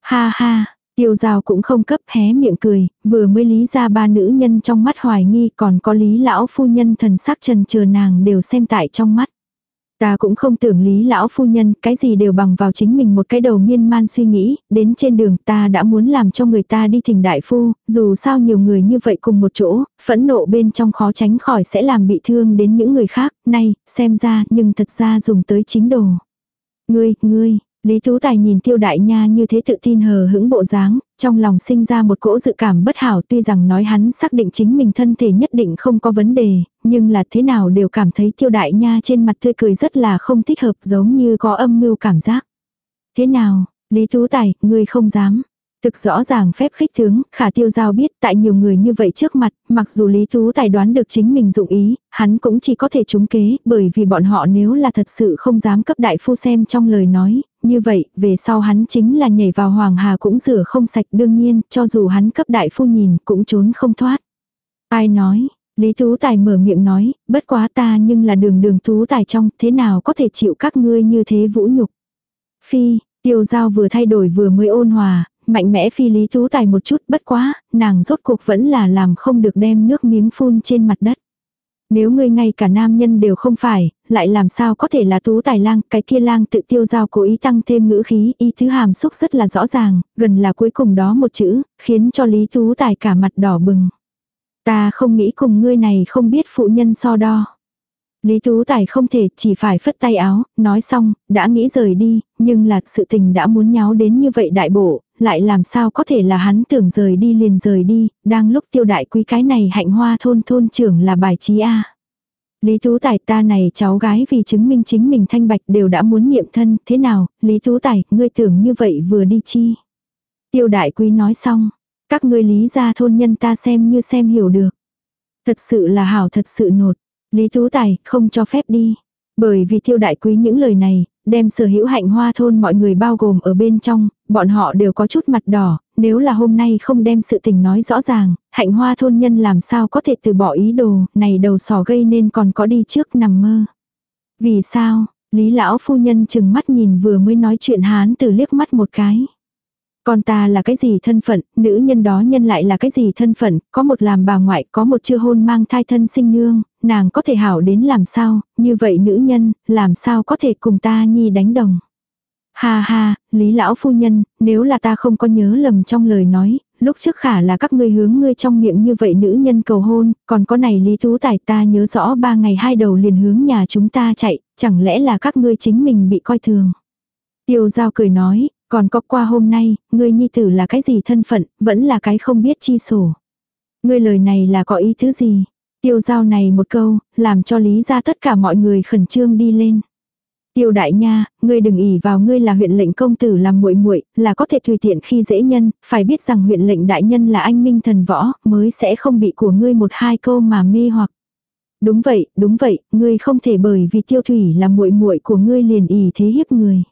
Ha ha, tiêu giao cũng không cấp hé miệng cười, vừa mới lý ra ba nữ nhân trong mắt hoài nghi còn có lý lão phu nhân thần sắc trần chờ nàng đều xem tại trong mắt. Ta cũng không tưởng lý lão phu nhân, cái gì đều bằng vào chính mình một cái đầu miên man suy nghĩ, đến trên đường ta đã muốn làm cho người ta đi thỉnh đại phu, dù sao nhiều người như vậy cùng một chỗ, phẫn nộ bên trong khó tránh khỏi sẽ làm bị thương đến những người khác, nay, xem ra, nhưng thật ra dùng tới chính đồ. Ngươi, ngươi, Lý Tú Tài nhìn tiêu đại nha như thế tự tin hờ hững bộ dáng, trong lòng sinh ra một cỗ dự cảm bất hảo tuy rằng nói hắn xác định chính mình thân thể nhất định không có vấn đề, nhưng là thế nào đều cảm thấy tiêu đại nha trên mặt tươi cười rất là không thích hợp giống như có âm mưu cảm giác. Thế nào, Lý Tú Tài, ngươi không dám. Thực rõ ràng phép khích tướng, khả tiêu giao biết tại nhiều người như vậy trước mặt, mặc dù Lý Tú Tài đoán được chính mình dụng ý, hắn cũng chỉ có thể trúng kế, bởi vì bọn họ nếu là thật sự không dám cấp đại phu xem trong lời nói, như vậy, về sau hắn chính là nhảy vào hoàng hà cũng rửa không sạch đương nhiên, cho dù hắn cấp đại phu nhìn cũng trốn không thoát. Ai nói, Lý Tú Tài mở miệng nói, bất quá ta nhưng là đường đường Tú Tài trong, thế nào có thể chịu các ngươi như thế vũ nhục. Phi, tiêu giao vừa thay đổi vừa mới ôn hòa, mạnh mẽ phi Lý Tú Tài một chút bất quá, nàng rốt cuộc vẫn là làm không được đem nước miếng phun trên mặt đất. Nếu ngươi ngay cả nam nhân đều không phải, lại làm sao có thể là tú tài lang, cái kia lang tự tiêu giao cố ý tăng thêm ngữ khí, y thứ hàm xúc rất là rõ ràng, gần là cuối cùng đó một chữ, khiến cho Lý Tú Tài cả mặt đỏ bừng. Ta không nghĩ cùng ngươi này không biết phụ nhân so đo. Lý Tú Tài không thể chỉ phải phất tay áo, nói xong, đã nghĩ rời đi, nhưng là sự tình đã muốn nháo đến như vậy đại bộ, lại làm sao có thể là hắn tưởng rời đi liền rời đi, đang lúc tiêu đại quý cái này hạnh hoa thôn thôn trưởng là bài trí A. Lý Tú Tài ta này cháu gái vì chứng minh chính mình thanh bạch đều đã muốn nghiệm thân, thế nào, Lý Tú Tài, ngươi tưởng như vậy vừa đi chi. Tiêu đại quý nói xong, các ngươi lý gia thôn nhân ta xem như xem hiểu được. Thật sự là hảo thật sự nột, Lý Tú Tài không cho phép đi. Bởi vì tiêu đại quý những lời này, đem sở hữu hạnh hoa thôn mọi người bao gồm ở bên trong, bọn họ đều có chút mặt đỏ, nếu là hôm nay không đem sự tình nói rõ ràng, hạnh hoa thôn nhân làm sao có thể từ bỏ ý đồ, này đầu sò gây nên còn có đi trước nằm mơ. Vì sao, Lý lão phu nhân chừng mắt nhìn vừa mới nói chuyện hán từ liếc mắt một cái. Con ta là cái gì thân phận, nữ nhân đó nhân lại là cái gì thân phận, có một làm bà ngoại, có một chưa hôn mang thai thân sinh nương, nàng có thể hảo đến làm sao, như vậy nữ nhân, làm sao có thể cùng ta nhi đánh đồng. Ha ha, Lý lão phu nhân, nếu là ta không có nhớ lầm trong lời nói, lúc trước khả là các ngươi hướng ngươi trong miệng như vậy nữ nhân cầu hôn, còn có này Lý Tú Tài ta nhớ rõ ba ngày hai đầu liền hướng nhà chúng ta chạy, chẳng lẽ là các ngươi chính mình bị coi thường. Tiêu giao cười nói, còn có qua hôm nay, ngươi nhi tử là cái gì thân phận, vẫn là cái không biết chi sổ. Ngươi lời này là có ý thứ gì? Tiêu giao này một câu, làm cho lý ra tất cả mọi người khẩn trương đi lên. Tiêu đại nha, ngươi đừng ỉ vào ngươi là huyện lệnh công tử làm muội muội, là có thể tùy tiện khi dễ nhân, phải biết rằng huyện lệnh đại nhân là anh minh thần võ, mới sẽ không bị của ngươi một hai câu mà mê hoặc. Đúng vậy, đúng vậy, ngươi không thể bởi vì tiêu thủy là muội muội của ngươi liền ỉ thế hiếp người.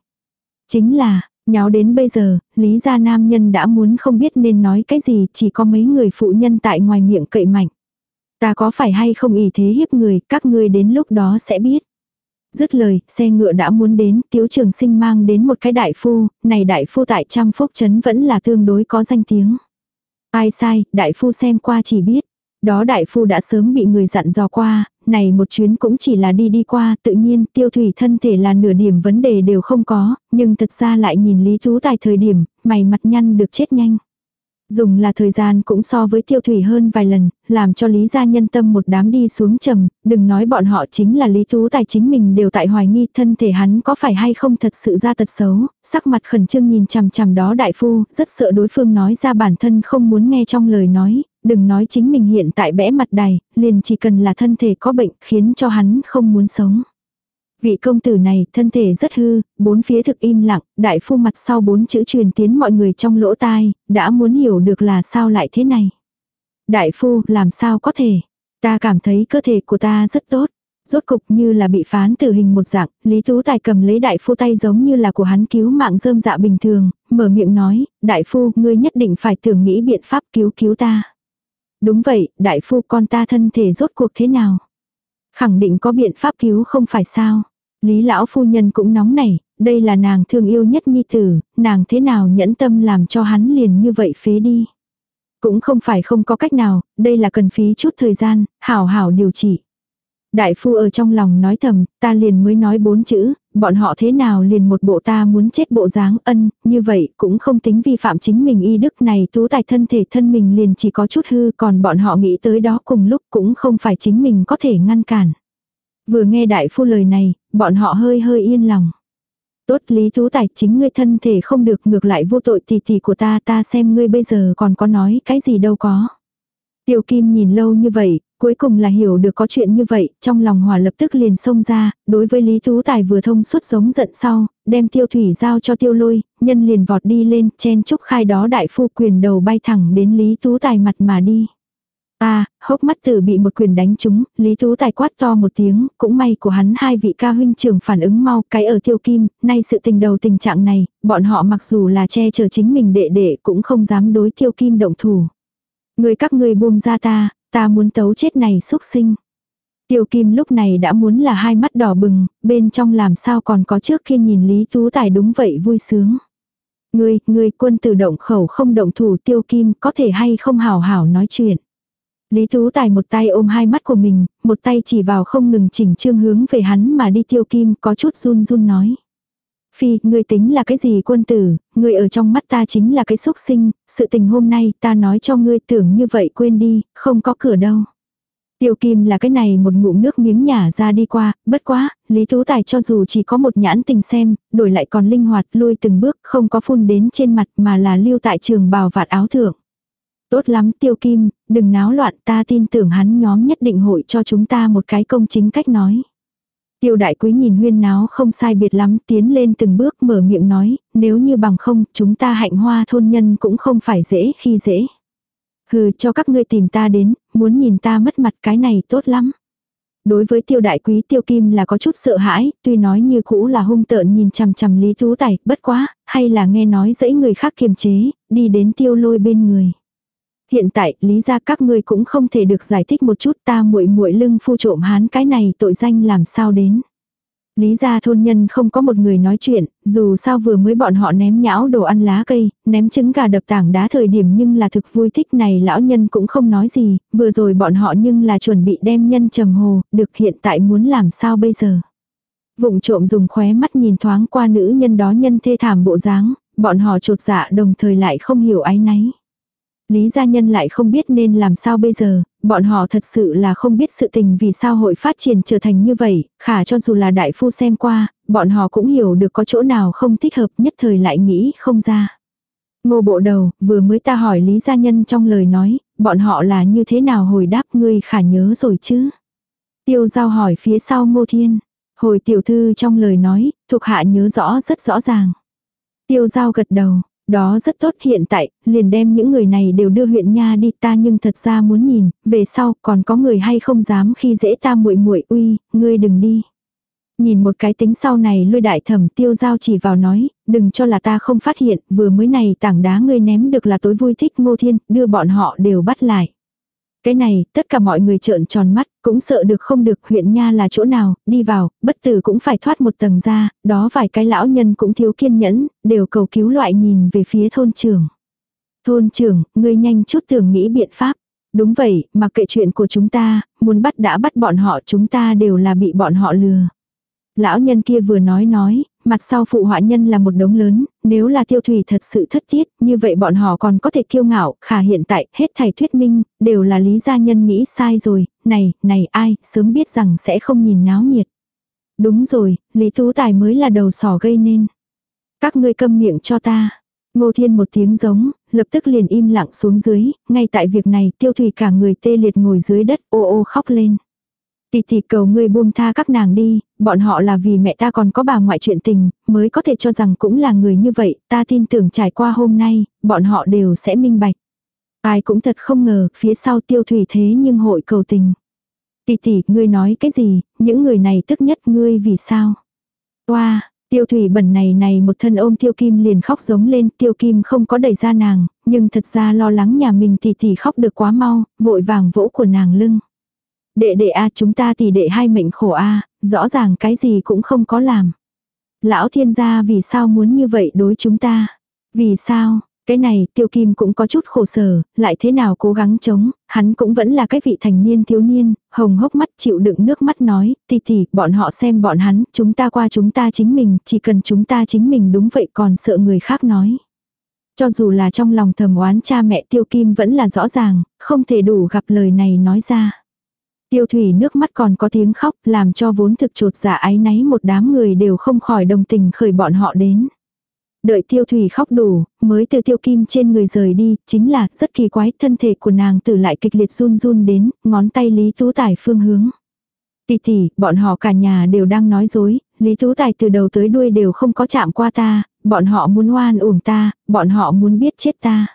Chính là, nháo đến bây giờ, lý gia nam nhân đã muốn không biết nên nói cái gì, chỉ có mấy người phụ nhân tại ngoài miệng cậy mạnh. Ta có phải hay không ý thế hiếp người, các ngươi đến lúc đó sẽ biết. Dứt lời, xe ngựa đã muốn đến, tiếu trường sinh mang đến một cái đại phu, này đại phu tại trăm phúc chấn vẫn là tương đối có danh tiếng. Ai sai, đại phu xem qua chỉ biết. Đó đại phu đã sớm bị người dặn dò qua, này một chuyến cũng chỉ là đi đi qua, tự nhiên tiêu thủy thân thể là nửa điểm vấn đề đều không có, nhưng thật ra lại nhìn Lý Tú Tài thời điểm, mày mặt nhăn được chết nhanh. Dùng là thời gian cũng so với tiêu thủy hơn vài lần, làm cho Lý gia nhân tâm một đám đi xuống trầm, đừng nói bọn họ chính là Lý Tú Tài chính mình đều tại hoài nghi thân thể hắn có phải hay không thật sự ra tật xấu, sắc mặt khẩn trương nhìn chằm chằm đó đại phu, rất sợ đối phương nói ra bản thân không muốn nghe trong lời nói, đừng nói chính mình hiện tại bẽ mặt đầy, liền chỉ cần là thân thể có bệnh khiến cho hắn không muốn sống. Vị công tử này thân thể rất hư, bốn phía thực im lặng, đại phu mặt sau bốn chữ truyền tiến mọi người trong lỗ tai, đã muốn hiểu được là sao lại thế này. Đại phu, làm sao có thể? Ta cảm thấy cơ thể của ta rất tốt. Rốt cục như là bị phán tử hình một dạng, Lý Tú Tài cầm lấy đại phu tay giống như là của hắn cứu mạng rơm dạ bình thường, mở miệng nói, đại phu, ngươi nhất định phải tưởng nghĩ biện pháp cứu cứu ta. Đúng vậy, đại phu con ta thân thể rốt cuộc thế nào? Khẳng định có biện pháp cứu không phải sao? Lý lão phu nhân cũng nóng nảy, đây là nàng thương yêu nhất nhi tử, nàng thế nào nhẫn tâm làm cho hắn liền như vậy phế đi. Cũng không phải không có cách nào, đây là cần phí chút thời gian, hảo hảo điều trị. Đại phu ở trong lòng nói thầm, ta liền mới nói bốn chữ, bọn họ thế nào liền một bộ ta muốn chết bộ dáng ân, như vậy cũng không tính vi phạm chính mình y đức này tú tài thân thể thân mình liền chỉ có chút hư còn bọn họ nghĩ tới đó cùng lúc cũng không phải chính mình có thể ngăn cản. Vừa nghe đại phu lời này, bọn họ hơi hơi yên lòng. Tốt lý tú tài chính ngươi thân thể không được ngược lại vô tội tỷ tỷ của ta ta xem ngươi bây giờ còn có nói cái gì đâu có. Tiêu Kim nhìn lâu như vậy, cuối cùng là hiểu được có chuyện như vậy, trong lòng hòa lập tức liền xông ra, đối với Lý Tú Tài vừa thông suốt giống giận sau, đem tiêu thủy giao cho tiêu lôi, nhân liền vọt đi lên, chen chúc khai đó đại phu quyền đầu bay thẳng đến Lý Tú Tài mặt mà đi. À, hốc mắt tử bị một quyền đánh trúng, Lý Tú Tài quát to một tiếng, cũng may của hắn hai vị ca huynh trưởng phản ứng mau, cái ở tiêu kim, nay sự tình đầu tình trạng này, bọn họ mặc dù là che chở chính mình đệ đệ cũng không dám đối tiêu kim động thủ. Người các ngươi buông ra ta, ta muốn tấu chết này xúc sinh. Tiêu Kim lúc này đã muốn là hai mắt đỏ bừng, bên trong làm sao còn có trước khi nhìn Lý Tú Tài đúng vậy vui sướng. Ngươi, ngươi quân tử động khẩu không động thủ Tiêu Kim có thể hay không hảo hảo nói chuyện. Lý Tú Tài một tay ôm hai mắt của mình, một tay chỉ vào không ngừng chỉnh trương hướng về hắn mà đi Tiêu Kim có chút run run nói. Phi, ngươi tính là cái gì quân tử, ngươi ở trong mắt ta chính là cái xúc sinh, sự tình hôm nay ta nói cho ngươi tưởng như vậy quên đi, không có cửa đâu. Tiêu kim là cái này một ngụm nước miếng nhả ra đi qua, bất quá, Lý Tú Tài cho dù chỉ có một nhãn tình xem, đổi lại còn linh hoạt lui từng bước không có phun đến trên mặt mà là lưu tại trường bào vạt áo thượng. Tốt lắm tiêu kim, đừng náo loạn ta tin tưởng hắn nhóm nhất định hội cho chúng ta một cái công chính cách nói. Tiêu đại quý nhìn huyên náo không sai biệt lắm tiến lên từng bước mở miệng nói, nếu như bằng không chúng ta hạnh hoa thôn nhân cũng không phải dễ khi dễ. Hừ cho các ngươi tìm ta đến, muốn nhìn ta mất mặt cái này tốt lắm. Đối với tiêu đại quý tiêu kim là có chút sợ hãi, tuy nói như cũ là hung tợn nhìn chằm chằm lý tú tài, bất quá, hay là nghe nói dãy người khác kiềm chế, đi đến tiêu lôi bên người. Hiện tại, lý ra các ngươi cũng không thể được giải thích một chút ta muội muội lưng phu trộm hán cái này tội danh làm sao đến. Lý gia thôn nhân không có một người nói chuyện, dù sao vừa mới bọn họ ném nhão đồ ăn lá cây, ném trứng gà đập tảng đá thời điểm nhưng là thực vui thích này lão nhân cũng không nói gì, vừa rồi bọn họ nhưng là chuẩn bị đem nhân trầm hồ, được hiện tại muốn làm sao bây giờ. Vụng trộm dùng khóe mắt nhìn thoáng qua nữ nhân đó nhân thê thảm bộ dáng, bọn họ trột dạ đồng thời lại không hiểu ái náy. Lý gia nhân lại không biết nên làm sao bây giờ, bọn họ thật sự là không biết sự tình vì sao hội phát triển trở thành như vậy, khả cho dù là đại phu xem qua, bọn họ cũng hiểu được có chỗ nào không thích hợp nhất thời lại nghĩ không ra. Ngô bộ đầu, vừa mới ta hỏi Lý gia nhân trong lời nói, bọn họ là như thế nào hồi đáp ngươi khả nhớ rồi chứ? Tiêu giao hỏi phía sau ngô thiên. Hồi tiểu thư trong lời nói, thuộc hạ nhớ rõ rất rõ ràng. Tiêu giao gật đầu, đó rất tốt hiện tại, liền đem những người này đều đưa huyện nha đi ta nhưng thật ra muốn nhìn, về sau còn có người hay không dám khi dễ ta muội muội uy, ngươi đừng đi. Nhìn một cái tính sau này lôi đại thẩm tiêu giao chỉ vào nói, đừng cho là ta không phát hiện, vừa mới này tảng đá ngươi ném được là tối vui thích ngô thiên, đưa bọn họ đều bắt lại. Cái này, tất cả mọi người trợn tròn mắt, cũng sợ được không được huyện nha là chỗ nào, đi vào, bất tử cũng phải thoát một tầng ra, đó vài cái lão nhân cũng thiếu kiên nhẫn, đều cầu cứu loại nhìn về phía thôn trưởng. Thôn trưởng, ngươi nhanh chút tưởng nghĩ biện pháp. Đúng vậy, mặc kệ chuyện của chúng ta, muốn bắt đã bắt bọn họ chúng ta đều là bị bọn họ lừa. Lão nhân kia vừa nói nói, mặt sau phụ họa nhân là một đống lớn, nếu là tiêu thủy thật sự thất tiết, như vậy bọn họ còn có thể kiêu ngạo, khả hiện tại, hết thầy thuyết minh, đều là lý gia nhân nghĩ sai rồi, này, này ai, sớm biết rằng sẽ không nhìn náo nhiệt. Đúng rồi, Lý Tú Tài mới là đầu sỏ gây nên. Các ngươi câm miệng cho ta. Ngô Thiên một tiếng giống, lập tức liền im lặng xuống dưới, ngay tại việc này tiêu thủy cả người tê liệt ngồi dưới đất ô ô khóc lên tì tì cầu ngươi buông tha các nàng đi, bọn họ là vì mẹ ta còn có bà ngoại chuyện tình, mới có thể cho rằng cũng là người như vậy, ta tin tưởng trải qua hôm nay, bọn họ đều sẽ minh bạch. Ai cũng thật không ngờ, phía sau tiêu thủy thế nhưng hội cầu tình. tì tì ngươi nói cái gì, những người này tức nhất ngươi vì sao? Oa, wow, tiêu thủy bẩn này này một thân ôm tiêu kim liền khóc giống lên, tiêu kim không có đẩy ra nàng, nhưng thật ra lo lắng nhà mình tì tì khóc được quá mau, vội vàng vỗ của nàng lưng. Đệ đệ a chúng ta tỷ đệ hai mệnh khổ a rõ ràng cái gì cũng không có làm. Lão thiên gia vì sao muốn như vậy đối chúng ta? Vì sao? Cái này tiêu kim cũng có chút khổ sở, lại thế nào cố gắng chống, hắn cũng vẫn là cái vị thành niên thiếu niên, hồng hốc mắt chịu đựng nước mắt nói, tì tì, bọn họ xem bọn hắn, chúng ta qua chúng ta chính mình, chỉ cần chúng ta chính mình đúng vậy còn sợ người khác nói. Cho dù là trong lòng thầm oán cha mẹ tiêu kim vẫn là rõ ràng, không thể đủ gặp lời này nói ra. Tiêu thủy nước mắt còn có tiếng khóc làm cho vốn thực trột dạ ái náy một đám người đều không khỏi đồng tình khởi bọn họ đến. Đợi tiêu thủy khóc đủ, mới từ tiêu kim trên người rời đi, chính là rất kỳ quái thân thể của nàng từ lại kịch liệt run run đến, ngón tay Lý Tú Tài phương hướng. Tỷ tỷ, bọn họ cả nhà đều đang nói dối, Lý Tú Tài từ đầu tới đuôi đều không có chạm qua ta, bọn họ muốn oan uổng ta, bọn họ muốn biết chết ta.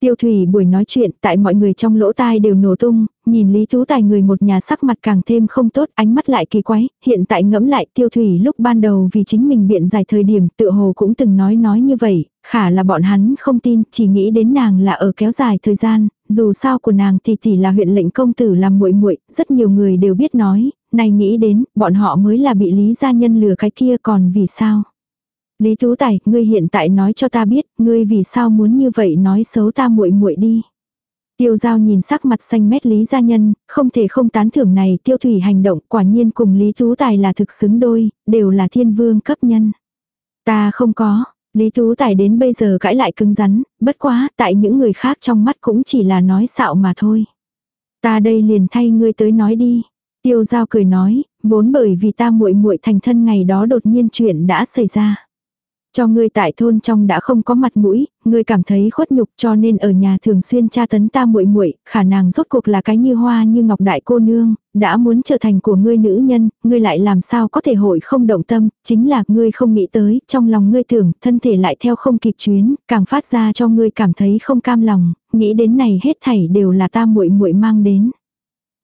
Tiêu thủy buổi nói chuyện tại mọi người trong lỗ tai đều nổ tung, nhìn Lý Tú Tài người một nhà sắc mặt càng thêm không tốt, ánh mắt lại kỳ quái, hiện tại ngẫm lại tiêu thủy lúc ban đầu vì chính mình biện giải thời điểm tựa hồ cũng từng nói nói như vậy, khả là bọn hắn không tin, chỉ nghĩ đến nàng là ở kéo dài thời gian, dù sao của nàng thì tỷ là huyện lệnh công tử làm muội muội rất nhiều người đều biết nói, này nghĩ đến, bọn họ mới là bị Lý gia nhân lừa cái kia còn vì sao. Lý Tú Tài, ngươi hiện tại nói cho ta biết, ngươi vì sao muốn như vậy nói xấu ta muội muội đi. Tiêu giao nhìn sắc mặt xanh mét Lý Gia Nhân, không thể không tán thưởng này tiêu thủy hành động quả nhiên cùng Lý Tú Tài là thực xứng đôi, đều là thiên vương cấp nhân. Ta không có, Lý Tú Tài đến bây giờ cãi lại cứng rắn, bất quá tại những người khác trong mắt cũng chỉ là nói xạo mà thôi. Ta đây liền thay ngươi tới nói đi. Tiêu giao cười nói, vốn bởi vì ta muội muội thành thân ngày đó đột nhiên chuyện đã xảy ra. Cho ngươi tại thôn trong đã không có mặt mũi, ngươi cảm thấy khuất nhục cho nên ở nhà thường xuyên tra tấn ta muội muội, khả năng rốt cuộc là cái như hoa như ngọc đại cô nương, đã muốn trở thành của ngươi nữ nhân, ngươi lại làm sao có thể hội không động tâm, chính là ngươi không nghĩ tới, trong lòng ngươi tưởng, thân thể lại theo không kịp chuyến, càng phát ra cho ngươi cảm thấy không cam lòng, nghĩ đến này hết thảy đều là ta muội muội mang đến.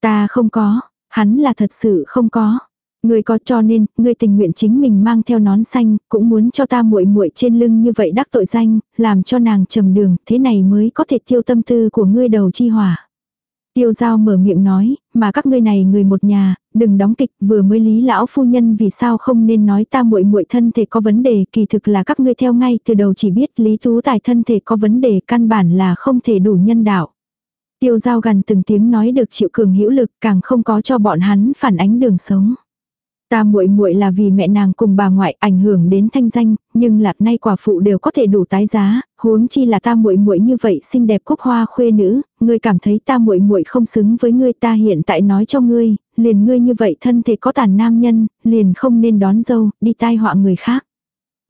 Ta không có, hắn là thật sự không có. Ngươi có cho nên, ngươi tình nguyện chính mình mang theo nón xanh, cũng muốn cho ta muội muội trên lưng như vậy đắc tội danh, làm cho nàng trầm đường, thế này mới có thể tiêu tâm tư của ngươi đầu chi hỏa. Tiêu giao mở miệng nói, mà các ngươi này người một nhà, đừng đóng kịch, vừa mới lý lão phu nhân vì sao không nên nói ta muội muội thân thể có vấn đề, kỳ thực là các ngươi theo ngay từ đầu chỉ biết lý tú tài thân thể có vấn đề, căn bản là không thể đủ nhân đạo. Tiêu giao gần từng tiếng nói được chịu cường hữu lực, càng không có cho bọn hắn phản ánh đường sống. Ta muội muội là vì mẹ nàng cùng bà ngoại ảnh hưởng đến thanh danh, nhưng lạt nay quả phụ đều có thể đủ tái giá, huống chi là ta muội muội như vậy xinh đẹp cúc hoa khuê nữ, ngươi cảm thấy ta muội muội không xứng với ngươi, ta hiện tại nói cho ngươi, liền ngươi như vậy thân thể có tàn nam nhân, liền không nên đón dâu, đi tai họa người khác.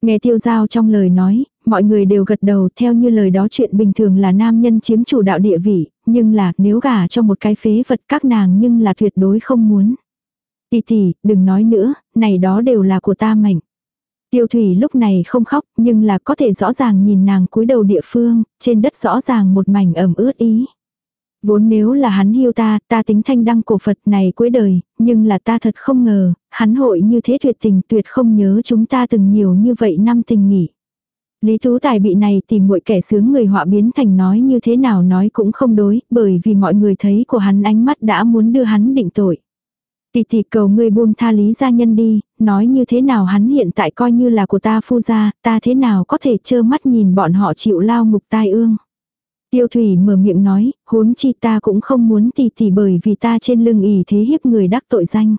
Nghe tiêu giao trong lời nói, mọi người đều gật đầu theo như lời đó chuyện bình thường là nam nhân chiếm chủ đạo địa vị, nhưng là nếu gả cho một cái phế vật các nàng nhưng là tuyệt đối không muốn. Tì tì, đừng nói nữa, này đó đều là của ta mệnh. Tiêu thủy lúc này không khóc, nhưng là có thể rõ ràng nhìn nàng cúi đầu địa phương, trên đất rõ ràng một mảnh ẩm ướt ý. Vốn nếu là hắn hiu ta, ta tính thanh đăng cổ Phật này cuối đời, nhưng là ta thật không ngờ, hắn hội như thế tuyệt tình tuyệt không nhớ chúng ta từng nhiều như vậy năm tình nghỉ. Lý Tú Tài bị này tìm muội kẻ sướng người họa biến thành nói như thế nào nói cũng không đối, bởi vì mọi người thấy của hắn ánh mắt đã muốn đưa hắn định tội. Tỷ tỷ cầu ngươi buông tha lý gia nhân đi, nói như thế nào hắn hiện tại coi như là của ta phu gia, ta thế nào có thể trơ mắt nhìn bọn họ chịu lao ngục tai ương. Tiêu thủy mở miệng nói, huống chi ta cũng không muốn tỷ tỷ bởi vì ta trên lưng ỉ thế hiếp người đắc tội danh.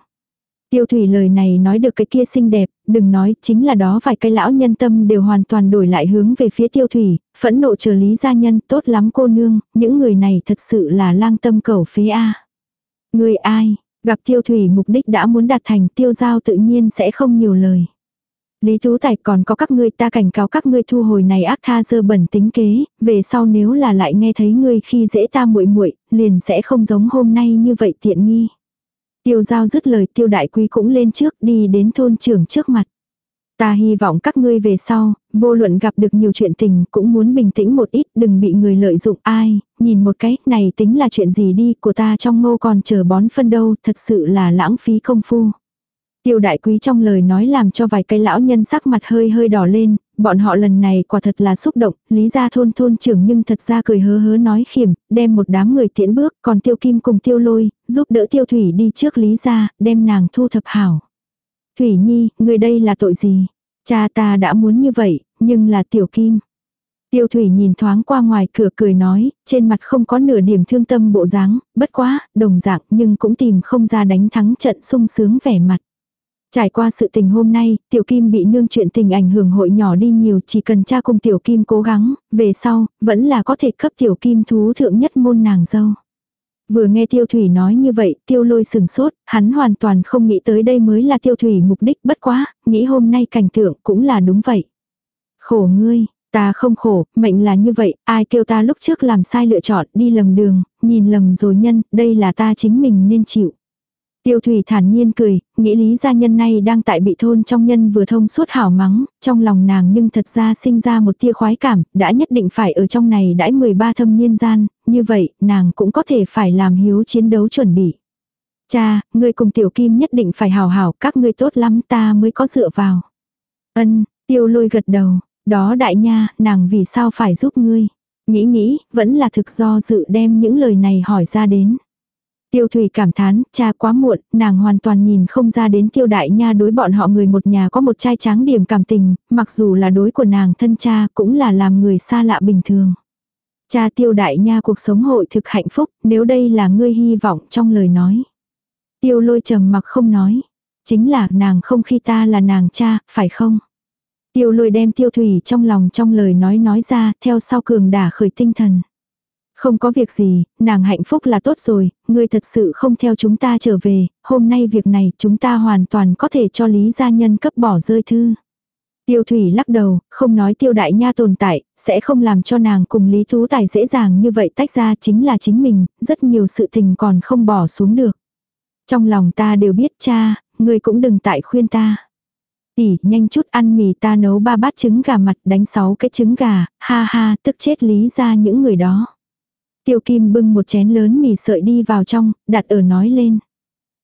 Tiêu thủy lời này nói được cái kia xinh đẹp, đừng nói chính là đó vài cái lão nhân tâm đều hoàn toàn đổi lại hướng về phía tiêu thủy, phẫn nộ chờ lý gia nhân tốt lắm cô nương, những người này thật sự là lang tâm cầu phế A. Người ai, Gặp tiêu thủy mục đích đã muốn đạt thành tiêu giao tự nhiên sẽ không nhiều lời. Lý Tú Tài còn có các ngươi ta cảnh cáo các ngươi thu hồi này ác tha dơ bẩn tính kế, về sau nếu là lại nghe thấy ngươi khi dễ ta muội muội liền sẽ không giống hôm nay như vậy tiện nghi. Tiêu giao dứt lời tiêu đại quý cũng lên trước đi đến thôn trưởng trước mặt. Ta hy vọng các ngươi về sau, vô luận gặp được nhiều chuyện tình cũng muốn bình tĩnh một ít đừng bị người lợi dụng ai, nhìn một cái này tính là chuyện gì đi của ta trong ngô còn chờ bón phân đâu thật sự là lãng phí công phu. Tiêu đại quý trong lời nói làm cho vài cây lão nhân sắc mặt hơi hơi đỏ lên, bọn họ lần này quả thật là xúc động, lý ra thôn thôn trưởng nhưng thật ra cười hớ hớ nói khiểm, đem một đám người tiễn bước, còn tiêu kim cùng tiêu lôi, giúp đỡ tiêu thủy đi trước lý ra, đem nàng thu thập hảo. Thủy nhi, người đây là tội gì? Cha ta đã muốn như vậy, nhưng là tiểu kim. Tiêu thủy nhìn thoáng qua ngoài cửa cười nói, trên mặt không có nửa điểm thương tâm bộ dáng, bất quá, đồng dạng nhưng cũng tìm không ra đánh thắng trận sung sướng vẻ mặt. Trải qua sự tình hôm nay, Tiểu Kim bị nương chuyện tình ảnh hưởng hội nhỏ đi nhiều chỉ cần cha cùng Tiểu Kim cố gắng, về sau, vẫn là có thể cấp Tiểu Kim thú thượng nhất môn nàng dâu. Vừa nghe Tiêu Thủy nói như vậy, Tiêu lôi sừng sốt, hắn hoàn toàn không nghĩ tới đây mới là Tiêu Thủy mục đích bất quá, nghĩ hôm nay cảnh tượng cũng là đúng vậy. Khổ ngươi, ta không khổ, mệnh là như vậy, ai kêu ta lúc trước làm sai lựa chọn, đi lầm đường, nhìn lầm rồi nhân, đây là ta chính mình nên chịu. Tiêu Thủy thản nhiên cười, nghĩ lý gia nhân này đang tại bị thôn trong nhân vừa thông suốt hảo mắng, trong lòng nàng nhưng thật ra sinh ra một tia khoái cảm, đã nhất định phải ở trong này đãi 13 thâm niên gian, như vậy, nàng cũng có thể phải làm hiếu chiến đấu chuẩn bị. Cha, ngươi cùng tiểu kim nhất định phải hảo hảo, các ngươi tốt lắm ta mới có dựa vào. Ân, tiêu lôi gật đầu, đó đại nha, nàng vì sao phải giúp ngươi. Nghĩ nghĩ, vẫn là thực do dự đem những lời này hỏi ra đến. Tiêu Thủy cảm thán, cha quá muộn, nàng hoàn toàn nhìn không ra đến tiêu đại nha đối bọn họ người một nhà có một trai tráng điểm cảm tình, mặc dù là đối của nàng thân cha cũng là làm người xa lạ bình thường. Cha tiêu đại nha cuộc sống hội thực hạnh phúc, nếu đây là ngươi hy vọng trong lời nói. Tiêu lôi trầm mặc không nói. Chính là nàng không khi ta là nàng cha, phải không? Tiêu lôi đem tiêu thủy trong lòng trong lời nói nói ra, theo sau cường đả khởi tinh thần. Không có việc gì, nàng hạnh phúc là tốt rồi, ngươi thật sự không theo chúng ta trở về, hôm nay việc này chúng ta hoàn toàn có thể cho Lý Gia Nhân cấp bỏ rơi thư. Tiêu Thủy lắc đầu, không nói Tiêu Đại Nha tồn tại, sẽ không làm cho nàng cùng Lý Tú Tài dễ dàng như vậy tách ra chính là chính mình, rất nhiều sự tình còn không bỏ xuống được. Trong lòng ta đều biết cha, ngươi cũng đừng tại khuyên ta. Tỷ, nhanh chút ăn mì ta nấu ba bát trứng gà mặt đánh sáu cái trứng gà, ha ha, tức chết Lý ra những người đó. Tiêu Kim bưng một chén lớn mì sợi đi vào trong, đặt ở nói lên.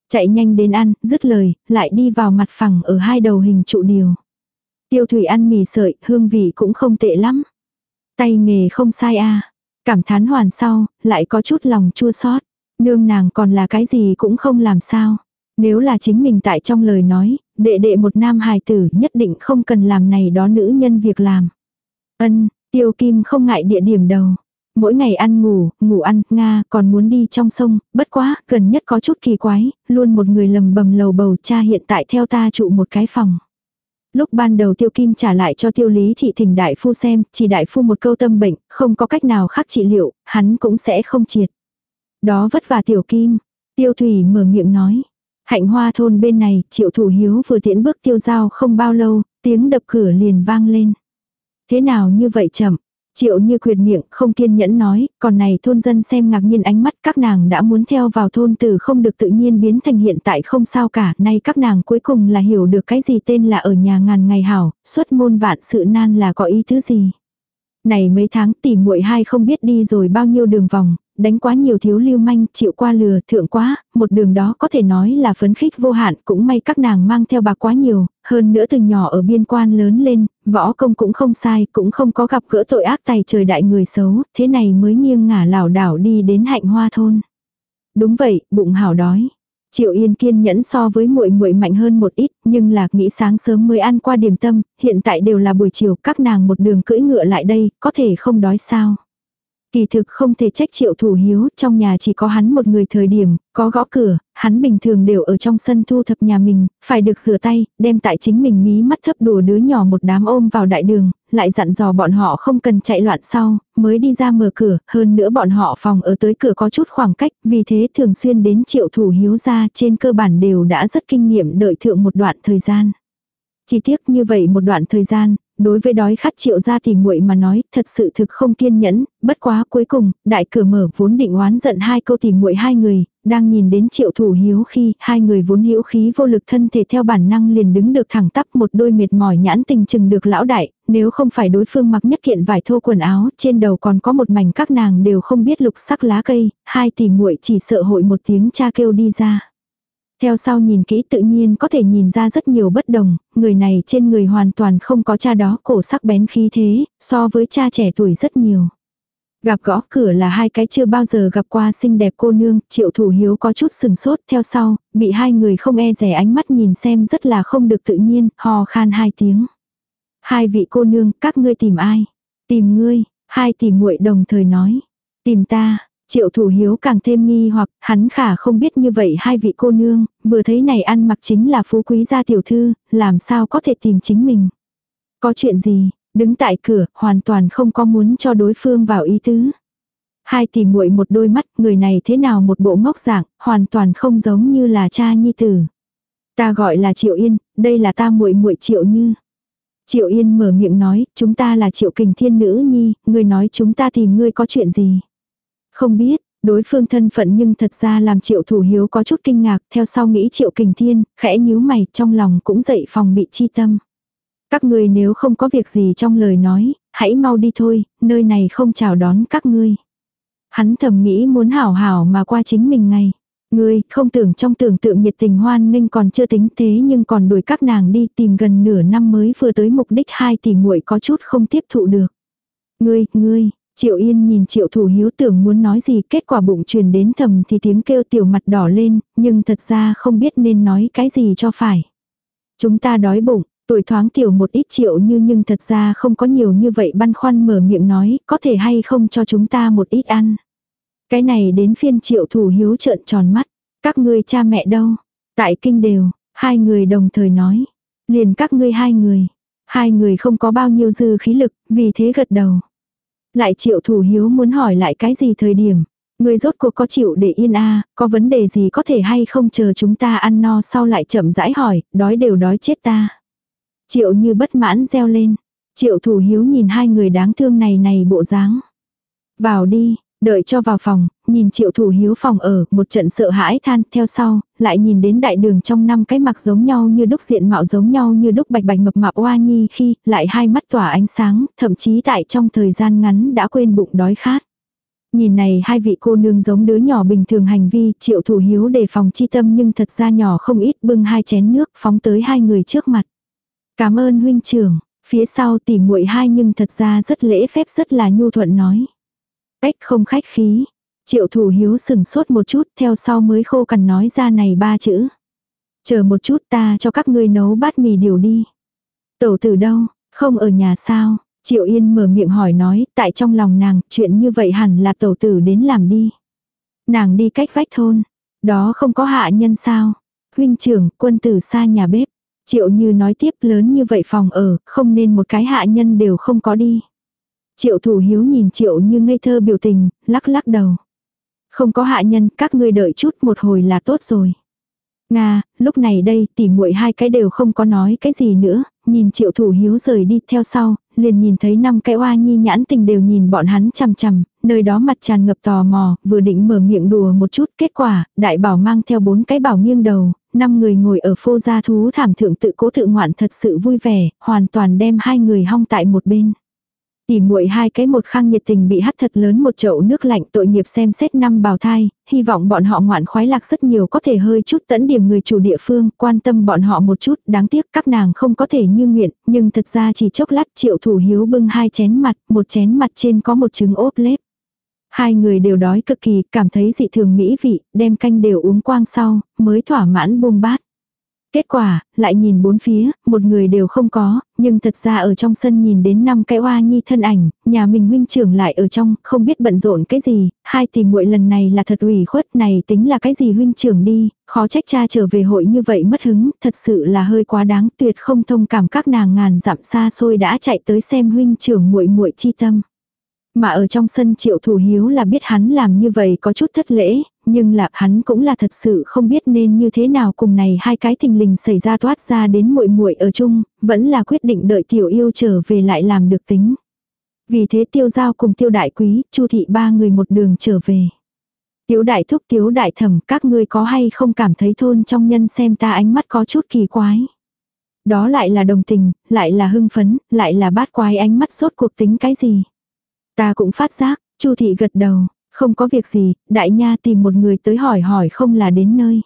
Chạy nhanh đến ăn, dứt lời, lại đi vào mặt phẳng ở hai đầu hình trụ điều. Tiêu Thủy ăn mì sợi, hương vị cũng không tệ lắm. Tay nghề không sai a à. Cảm thán hoàn sau, lại có chút lòng chua xót Nương nàng còn là cái gì cũng không làm sao. Nếu là chính mình tại trong lời nói, đệ đệ một nam hài tử nhất định không cần làm này đó nữ nhân việc làm. Ân, tiêu kim không ngại địa điểm đầu. Mỗi ngày ăn ngủ, ngủ ăn, Nga còn muốn đi trong sông, bất quá, gần nhất có chút kỳ quái, luôn một người lầm bầm lầu bầu cha hiện tại theo ta trụ một cái phòng. Lúc ban đầu tiêu kim trả lại cho tiêu lý thị thỉnh đại phu xem, chỉ đại phu một câu tâm bệnh, không có cách nào khác trị liệu, hắn cũng sẽ không triệt. Đó vất vả tiểu kim, tiêu thủy mở miệng nói. Hạnh hoa thôn bên này, triệu thủ hiếu vừa tiễn bước tiêu giao không bao lâu, tiếng đập cửa liền vang lên. Thế nào như vậy chậm, Triệu như quyệt miệng, không kiên nhẫn nói, còn này thôn dân xem ngạc nhiên ánh mắt các nàng đã muốn theo vào thôn từ không được tự nhiên biến thành hiện tại không sao cả, nay các nàng cuối cùng là hiểu được cái gì tên là ở nhà ngàn ngày hảo, xuất môn vạn sự nan là có ý thứ gì. Này mấy tháng tỉ muội hai không biết đi rồi bao nhiêu đường vòng, đánh quá nhiều thiếu lưu manh, chịu qua lừa, thượng quá, một đường đó có thể nói là phấn khích vô hạn, cũng may các nàng mang theo bạc quá nhiều, hơn nữa từ nhỏ ở biên quan lớn lên, võ công cũng không sai, cũng không có gặp gỡ tội ác tài trời đại người xấu, thế này mới nghiêng ngả lảo đảo đi đến hạnh hoa thôn. Đúng vậy, bụng hảo đói. Triệu Yên kiên nhẫn so với muội muội mạnh hơn một ít, nhưng là nghĩ sáng sớm mới ăn qua điểm tâm, hiện tại đều là buổi chiều, các nàng một đường cưỡi ngựa lại đây, có thể không đói sao? Kỳ thực không thể trách triệu thủ hiếu, trong nhà chỉ có hắn một người thời điểm, có gõ cửa, hắn bình thường đều ở trong sân thu thập nhà mình, phải được rửa tay, đem tại chính mình mí mắt thấp đùa đứa nhỏ một đám ôm vào đại đường, lại dặn dò bọn họ không cần chạy loạn sau, mới đi ra mở cửa, hơn nữa bọn họ phòng ở tới cửa có chút khoảng cách, vì thế thường xuyên đến triệu thủ hiếu ra trên cơ bản đều đã rất kinh nghiệm đợi thượng một đoạn thời gian. Chỉ tiếc như vậy một đoạn thời gian, đối với đói khát triệu gia thì muội mà nói, thật sự thực không kiên nhẫn, bất quá cuối cùng, đại cửa mở vốn định oán giận hai câu thì muội hai người, đang nhìn đến triệu thủ hiếu khi hai người vốn hữu khí vô lực thân thể theo bản năng liền đứng được thẳng tắp một đôi mệt mỏi nhãn tình chừng được lão đại, nếu không phải đối phương mặc nhất kiện vải thô quần áo, trên đầu còn có một mảnh các nàng đều không biết lục sắc lá cây, hai tỷ muội chỉ sợ hội một tiếng cha kêu đi ra. Theo sau nhìn kỹ tự nhiên có thể nhìn ra rất nhiều bất đồng, người này trên người hoàn toàn không có cha đó cổ sắc bén khí thế, so với cha trẻ tuổi rất nhiều. Gặp gõ cửa là hai cái chưa bao giờ gặp qua xinh đẹp cô nương, triệu thủ hiếu có chút sừng sốt theo sau, bị hai người không e rẻ ánh mắt nhìn xem rất là không được tự nhiên, hò khan hai tiếng. Hai vị cô nương, các ngươi tìm ai? Tìm ngươi, hai tìm muội đồng thời nói. Tìm ta, Triệu thủ hiếu càng thêm nghi hoặc hắn khả không biết như vậy hai vị cô nương, vừa thấy này ăn mặc chính là phú quý gia tiểu thư, làm sao có thể tìm chính mình. Có chuyện gì, đứng tại cửa, hoàn toàn không có muốn cho đối phương vào ý tứ. Hai tỷ muội một đôi mắt, người này thế nào một bộ ngốc dạng, hoàn toàn không giống như là cha nhi tử. Ta gọi là Triệu Yên, đây là ta muội muội Triệu Như. Triệu Yên mở miệng nói, chúng ta là Triệu Kình Thiên nữ nhi, người nói chúng ta tìm ngươi có chuyện gì. Không biết, đối phương thân phận nhưng thật ra làm triệu thủ hiếu có chút kinh ngạc, theo sau nghĩ triệu kình thiên, khẽ nhíu mày, trong lòng cũng dậy phòng bị chi tâm. Các ngươi nếu không có việc gì trong lời nói, hãy mau đi thôi, nơi này không chào đón các ngươi. Hắn thầm nghĩ muốn hảo hảo mà qua chính mình ngày. Ngươi, không tưởng trong tưởng tượng nhiệt tình hoan nghênh còn chưa tính thế nhưng còn đuổi các nàng đi tìm gần nửa năm mới vừa tới mục đích hai tỷ muội có chút không tiếp thụ được. Ngươi, ngươi, Triệu Yên nhìn Triệu Thủ Hiếu tưởng muốn nói gì kết quả bụng truyền đến thầm thì tiếng kêu tiểu mặt đỏ lên, nhưng thật ra không biết nên nói cái gì cho phải. Chúng ta đói bụng, tuổi thoáng tiểu một ít triệu như nhưng thật ra không có nhiều như vậy băn khoăn mở miệng nói, có thể hay không cho chúng ta một ít ăn. Cái này đến phiên Triệu Thủ Hiếu trợn tròn mắt, các ngươi cha mẹ đâu? Tại kinh đều, hai người đồng thời nói, liền các ngươi hai người. Hai người không có bao nhiêu dư khí lực, vì thế gật đầu. Lại triệu thủ hiếu muốn hỏi lại cái gì thời điểm. Người rốt cuộc có chịu để yên a có vấn đề gì có thể hay không chờ chúng ta ăn no sau lại chậm rãi hỏi, đói đều đói chết ta. Triệu như bất mãn reo lên. Triệu thủ hiếu nhìn hai người đáng thương này này bộ dáng. Vào đi, Đợi cho vào phòng, nhìn triệu thủ hiếu phòng ở, một trận sợ hãi than, theo sau, lại nhìn đến đại đường trong năm cái mặc giống nhau như đúc diện mạo giống nhau như đúc bạch bạch mập mạp oa nhi khi, lại hai mắt tỏa ánh sáng, thậm chí tại trong thời gian ngắn đã quên bụng đói khát. Nhìn này hai vị cô nương giống đứa nhỏ bình thường hành vi, triệu thủ hiếu đề phòng chi tâm nhưng thật ra nhỏ không ít bưng hai chén nước phóng tới hai người trước mặt. Cảm ơn huynh trưởng, phía sau tỉ muội hai nhưng thật ra rất lễ phép rất là nhu thuận nói. cách không khách khí. Triệu thủ hiếu sừng sốt một chút theo sau mới khô cằn nói ra này ba chữ. Chờ một chút ta cho các ngươi nấu bát mì điều đi. Tẩu tử đâu, không ở nhà sao? Triệu Yên mở miệng hỏi nói, tại trong lòng nàng, chuyện như vậy hẳn là tẩu tử đến làm đi. Nàng đi cách vách thôn, đó không có hạ nhân sao? Huynh trưởng, quân tử xa nhà bếp. Triệu như nói tiếp lớn như vậy phòng ở, không nên một cái hạ nhân đều không có đi. Triệu thủ hiếu nhìn triệu như ngây thơ biểu tình, lắc lắc đầu. Không có hạ nhân, các ngươi đợi chút một hồi là tốt rồi. Nga, lúc này đây, tỉ muội hai cái đều không có nói cái gì nữa, nhìn triệu thủ hiếu rời đi theo sau, liền nhìn thấy năm cái oa nhi nhãn tình đều nhìn bọn hắn chằm chằm, nơi đó mặt tràn ngập tò mò, vừa định mở miệng đùa một chút, kết quả, đại bảo mang theo bốn cái bảo nghiêng đầu, năm người ngồi ở phô gia thú thảm thượng tự cố tự ngoạn thật sự vui vẻ, hoàn toàn đem hai người hong tại một bên. Tỉ muội hai cái một khang nhiệt tình bị hắt thật lớn một chậu nước lạnh tội nghiệp xem xét năm bào thai, hy vọng bọn họ ngoạn khoái lạc rất nhiều có thể hơi chút tẫn điểm người chủ địa phương, quan tâm bọn họ một chút, đáng tiếc các nàng không có thể như nguyện, nhưng thật ra chỉ chốc lát triệu thủ hiếu bưng hai chén mặt, một chén mặt trên có một trứng ốp lép. Hai người đều đói cực kỳ, cảm thấy dị thường mỹ vị, đem canh đều uống quang sau, mới thỏa mãn buông bát. Kết quả, lại nhìn bốn phía, một người đều không có, nhưng thật ra ở trong sân nhìn đến năm cái oa nhi thân ảnh, nhà mình huynh trưởng lại ở trong, không biết bận rộn cái gì, hai tìm muội lần này là thật ủy khuất này tính là cái gì huynh trưởng đi, khó trách cha trở về hội như vậy mất hứng, thật sự là hơi quá đáng, tuyệt không thông cảm các nàng ngàn dặm xa xôi đã chạy tới xem huynh trưởng muội muội chi tâm. Mà ở trong sân triệu thủ hiếu là biết hắn làm như vậy có chút thất lễ, nhưng là hắn cũng là thật sự không biết nên như thế nào cùng này hai cái thình lình xảy ra toát ra đến muội muội ở chung, vẫn là quyết định đợi tiểu yêu trở về lại làm được tính. Vì thế tiêu giao cùng tiêu đại quý, chu thị ba người một đường trở về. Tiếu đại thúc tiếu đại thẩm các ngươi có hay không cảm thấy thôn trong nhân xem ta ánh mắt có chút kỳ quái. Đó lại là đồng tình, lại là hưng phấn, lại là bát quái ánh mắt sốt cuộc tính cái gì. Ta cũng phát giác, chu thị gật đầu, không có việc gì, đại nha tìm một người tới hỏi hỏi không là đến nơi.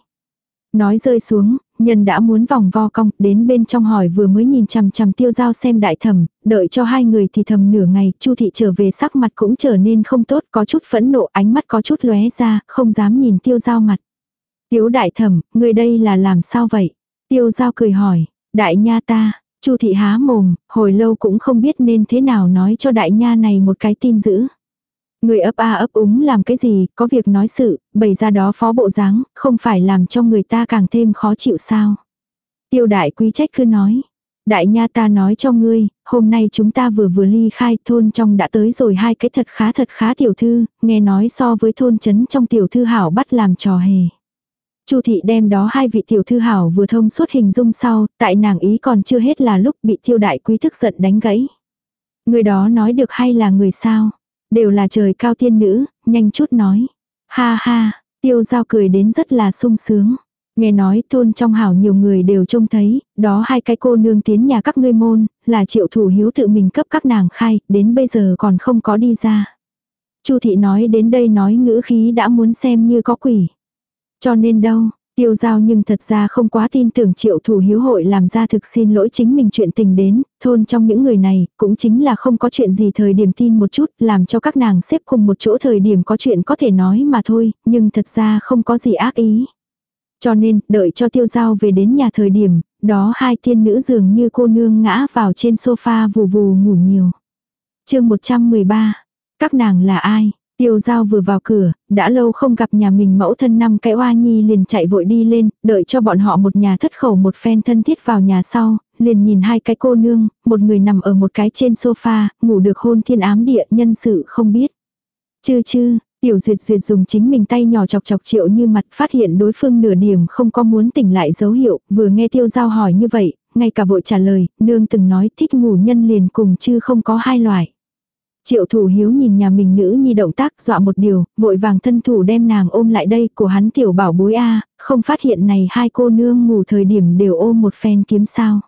Nói rơi xuống, nhân đã muốn vòng vo cong, đến bên trong hỏi vừa mới nhìn chằm chằm tiêu giao xem đại thẩm, đợi cho hai người thì thầm nửa ngày, chu thị trở về sắc mặt cũng trở nên không tốt, có chút phẫn nộ, ánh mắt có chút lóe ra, không dám nhìn tiêu giao mặt. Tiếu đại thẩm, người đây là làm sao vậy? Tiêu giao cười hỏi, đại nha ta, chu thị há mồm, hồi lâu cũng không biết nên thế nào nói cho đại nha này một cái tin dữ. Người ấp a ấp úng làm cái gì, có việc nói sự, bày ra đó phó bộ dáng, không phải làm cho người ta càng thêm khó chịu sao. Tiêu đại quý trách cứ nói. Đại nha ta nói cho ngươi, hôm nay chúng ta vừa vừa ly khai thôn trong đã tới rồi hai cái thật khá thật khá tiểu thư, nghe nói so với thôn chấn trong tiểu thư hảo bắt làm trò hề. Chu thị đem đó hai vị tiểu thư hảo vừa thông suốt hình dung sau, tại nàng ý còn chưa hết là lúc bị tiêu đại quý thức giận đánh gãy. Người đó nói được hay là người sao? Đều là trời cao tiên nữ, nhanh chút nói. Ha ha, tiêu giao cười đến rất là sung sướng. Nghe nói thôn trong hảo nhiều người đều trông thấy, đó hai cái cô nương tiến nhà các ngươi môn, là triệu thủ hiếu tự mình cấp các nàng khai, đến bây giờ còn không có đi ra. Chu thị nói đến đây nói ngữ khí đã muốn xem như có quỷ. Cho nên đâu, Tiêu giao nhưng thật ra không quá tin tưởng triệu thủ hiếu hội làm ra thực xin lỗi chính mình chuyện tình đến, thôn trong những người này, cũng chính là không có chuyện gì thời điểm tin một chút, làm cho các nàng xếp cùng một chỗ thời điểm có chuyện có thể nói mà thôi, nhưng thật ra không có gì ác ý. Cho nên, đợi cho tiêu giao về đến nhà thời điểm, đó hai tiên nữ dường như cô nương ngã vào trên sofa vù vù ngủ nhiều. chương 113. Các nàng là ai? Tiêu giao vừa vào cửa, đã lâu không gặp nhà mình mẫu thân năm cái oa nhi liền chạy vội đi lên, đợi cho bọn họ một nhà thất khẩu một phen thân thiết vào nhà sau, liền nhìn hai cái cô nương, một người nằm ở một cái trên sofa, ngủ được hôn thiên ám địa nhân sự không biết. Chư chư, tiểu duyệt duyệt dùng chính mình tay nhỏ chọc chọc triệu như mặt phát hiện đối phương nửa điểm không có muốn tỉnh lại dấu hiệu, vừa nghe tiêu giao hỏi như vậy, ngay cả vội trả lời, nương từng nói thích ngủ nhân liền cùng chư không có hai loại. Triệu thủ hiếu nhìn nhà mình nữ nhi động tác dọa một điều, vội vàng thân thủ đem nàng ôm lại đây của hắn tiểu bảo bối a không phát hiện này hai cô nương ngủ thời điểm đều ôm một phen kiếm sao.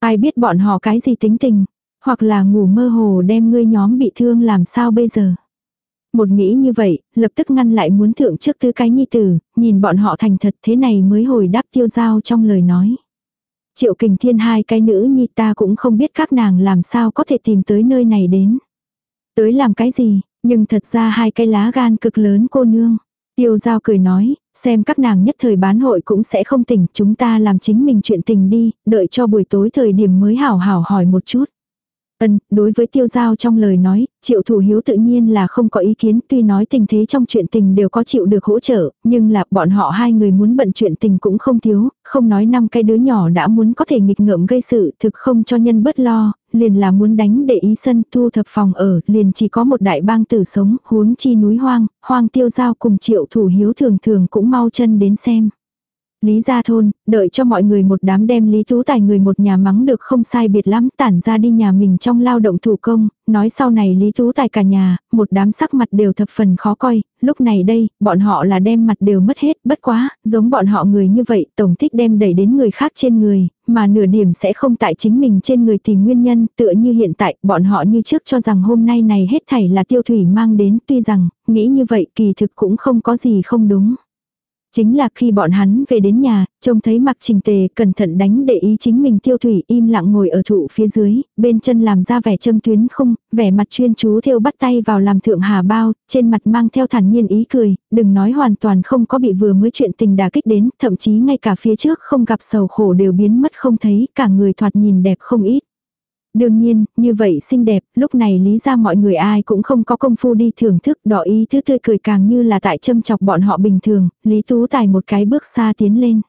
Ai biết bọn họ cái gì tính tình, hoặc là ngủ mơ hồ đem ngươi nhóm bị thương làm sao bây giờ. Một nghĩ như vậy, lập tức ngăn lại muốn thượng trước tư cái nhi tử, nhìn bọn họ thành thật thế này mới hồi đáp tiêu giao trong lời nói. Triệu kình thiên hai cái nữ nhi ta cũng không biết các nàng làm sao có thể tìm tới nơi này đến. Tới làm cái gì, nhưng thật ra hai cái lá gan cực lớn cô nương. Tiêu giao cười nói, xem các nàng nhất thời bán hội cũng sẽ không tỉnh, chúng ta làm chính mình chuyện tình đi, đợi cho buổi tối thời điểm mới hảo hảo hỏi một chút. Ân, đối với tiêu giao trong lời nói, triệu thủ hiếu tự nhiên là không có ý kiến tuy nói tình thế trong chuyện tình đều có chịu được hỗ trợ, nhưng là bọn họ hai người muốn bận chuyện tình cũng không thiếu, không nói năm cái đứa nhỏ đã muốn có thể nghịch ngợm gây sự thực không cho nhân bớt lo, liền là muốn đánh để ý sân thu thập phòng ở, liền chỉ có một đại bang tử sống, huống chi núi hoang, hoang tiêu giao cùng triệu thủ hiếu thường thường cũng mau chân đến xem. Lý gia thôn, đợi cho mọi người một đám đem Lý Tú Tài người một nhà mắng được không sai biệt lắm tản ra đi nhà mình trong lao động thủ công, nói sau này Lý Tú Tài cả nhà, một đám sắc mặt đều thập phần khó coi, lúc này đây, bọn họ là đem mặt đều mất hết, bất quá, giống bọn họ người như vậy, tổng thích đem đẩy đến người khác trên người, mà nửa điểm sẽ không tại chính mình trên người tìm nguyên nhân, tựa như hiện tại, bọn họ như trước cho rằng hôm nay này hết thảy là tiêu thủy mang đến, tuy rằng, nghĩ như vậy kỳ thực cũng không có gì không đúng. Chính là khi bọn hắn về đến nhà, trông thấy mặc trình tề cẩn thận đánh để ý chính mình tiêu thủy im lặng ngồi ở thụ phía dưới, bên chân làm ra vẻ châm tuyến không, vẻ mặt chuyên chú theo bắt tay vào làm thượng hà bao, trên mặt mang theo thản nhiên ý cười, đừng nói hoàn toàn không có bị vừa mới chuyện tình đà kích đến, thậm chí ngay cả phía trước không gặp sầu khổ đều biến mất không thấy, cả người thoạt nhìn đẹp không ít. Đương nhiên, như vậy xinh đẹp, lúc này lý ra mọi người ai cũng không có công phu đi thưởng thức, đỏ ý thứ tươi cười càng như là tại châm chọc bọn họ bình thường, lý tú tài một cái bước xa tiến lên.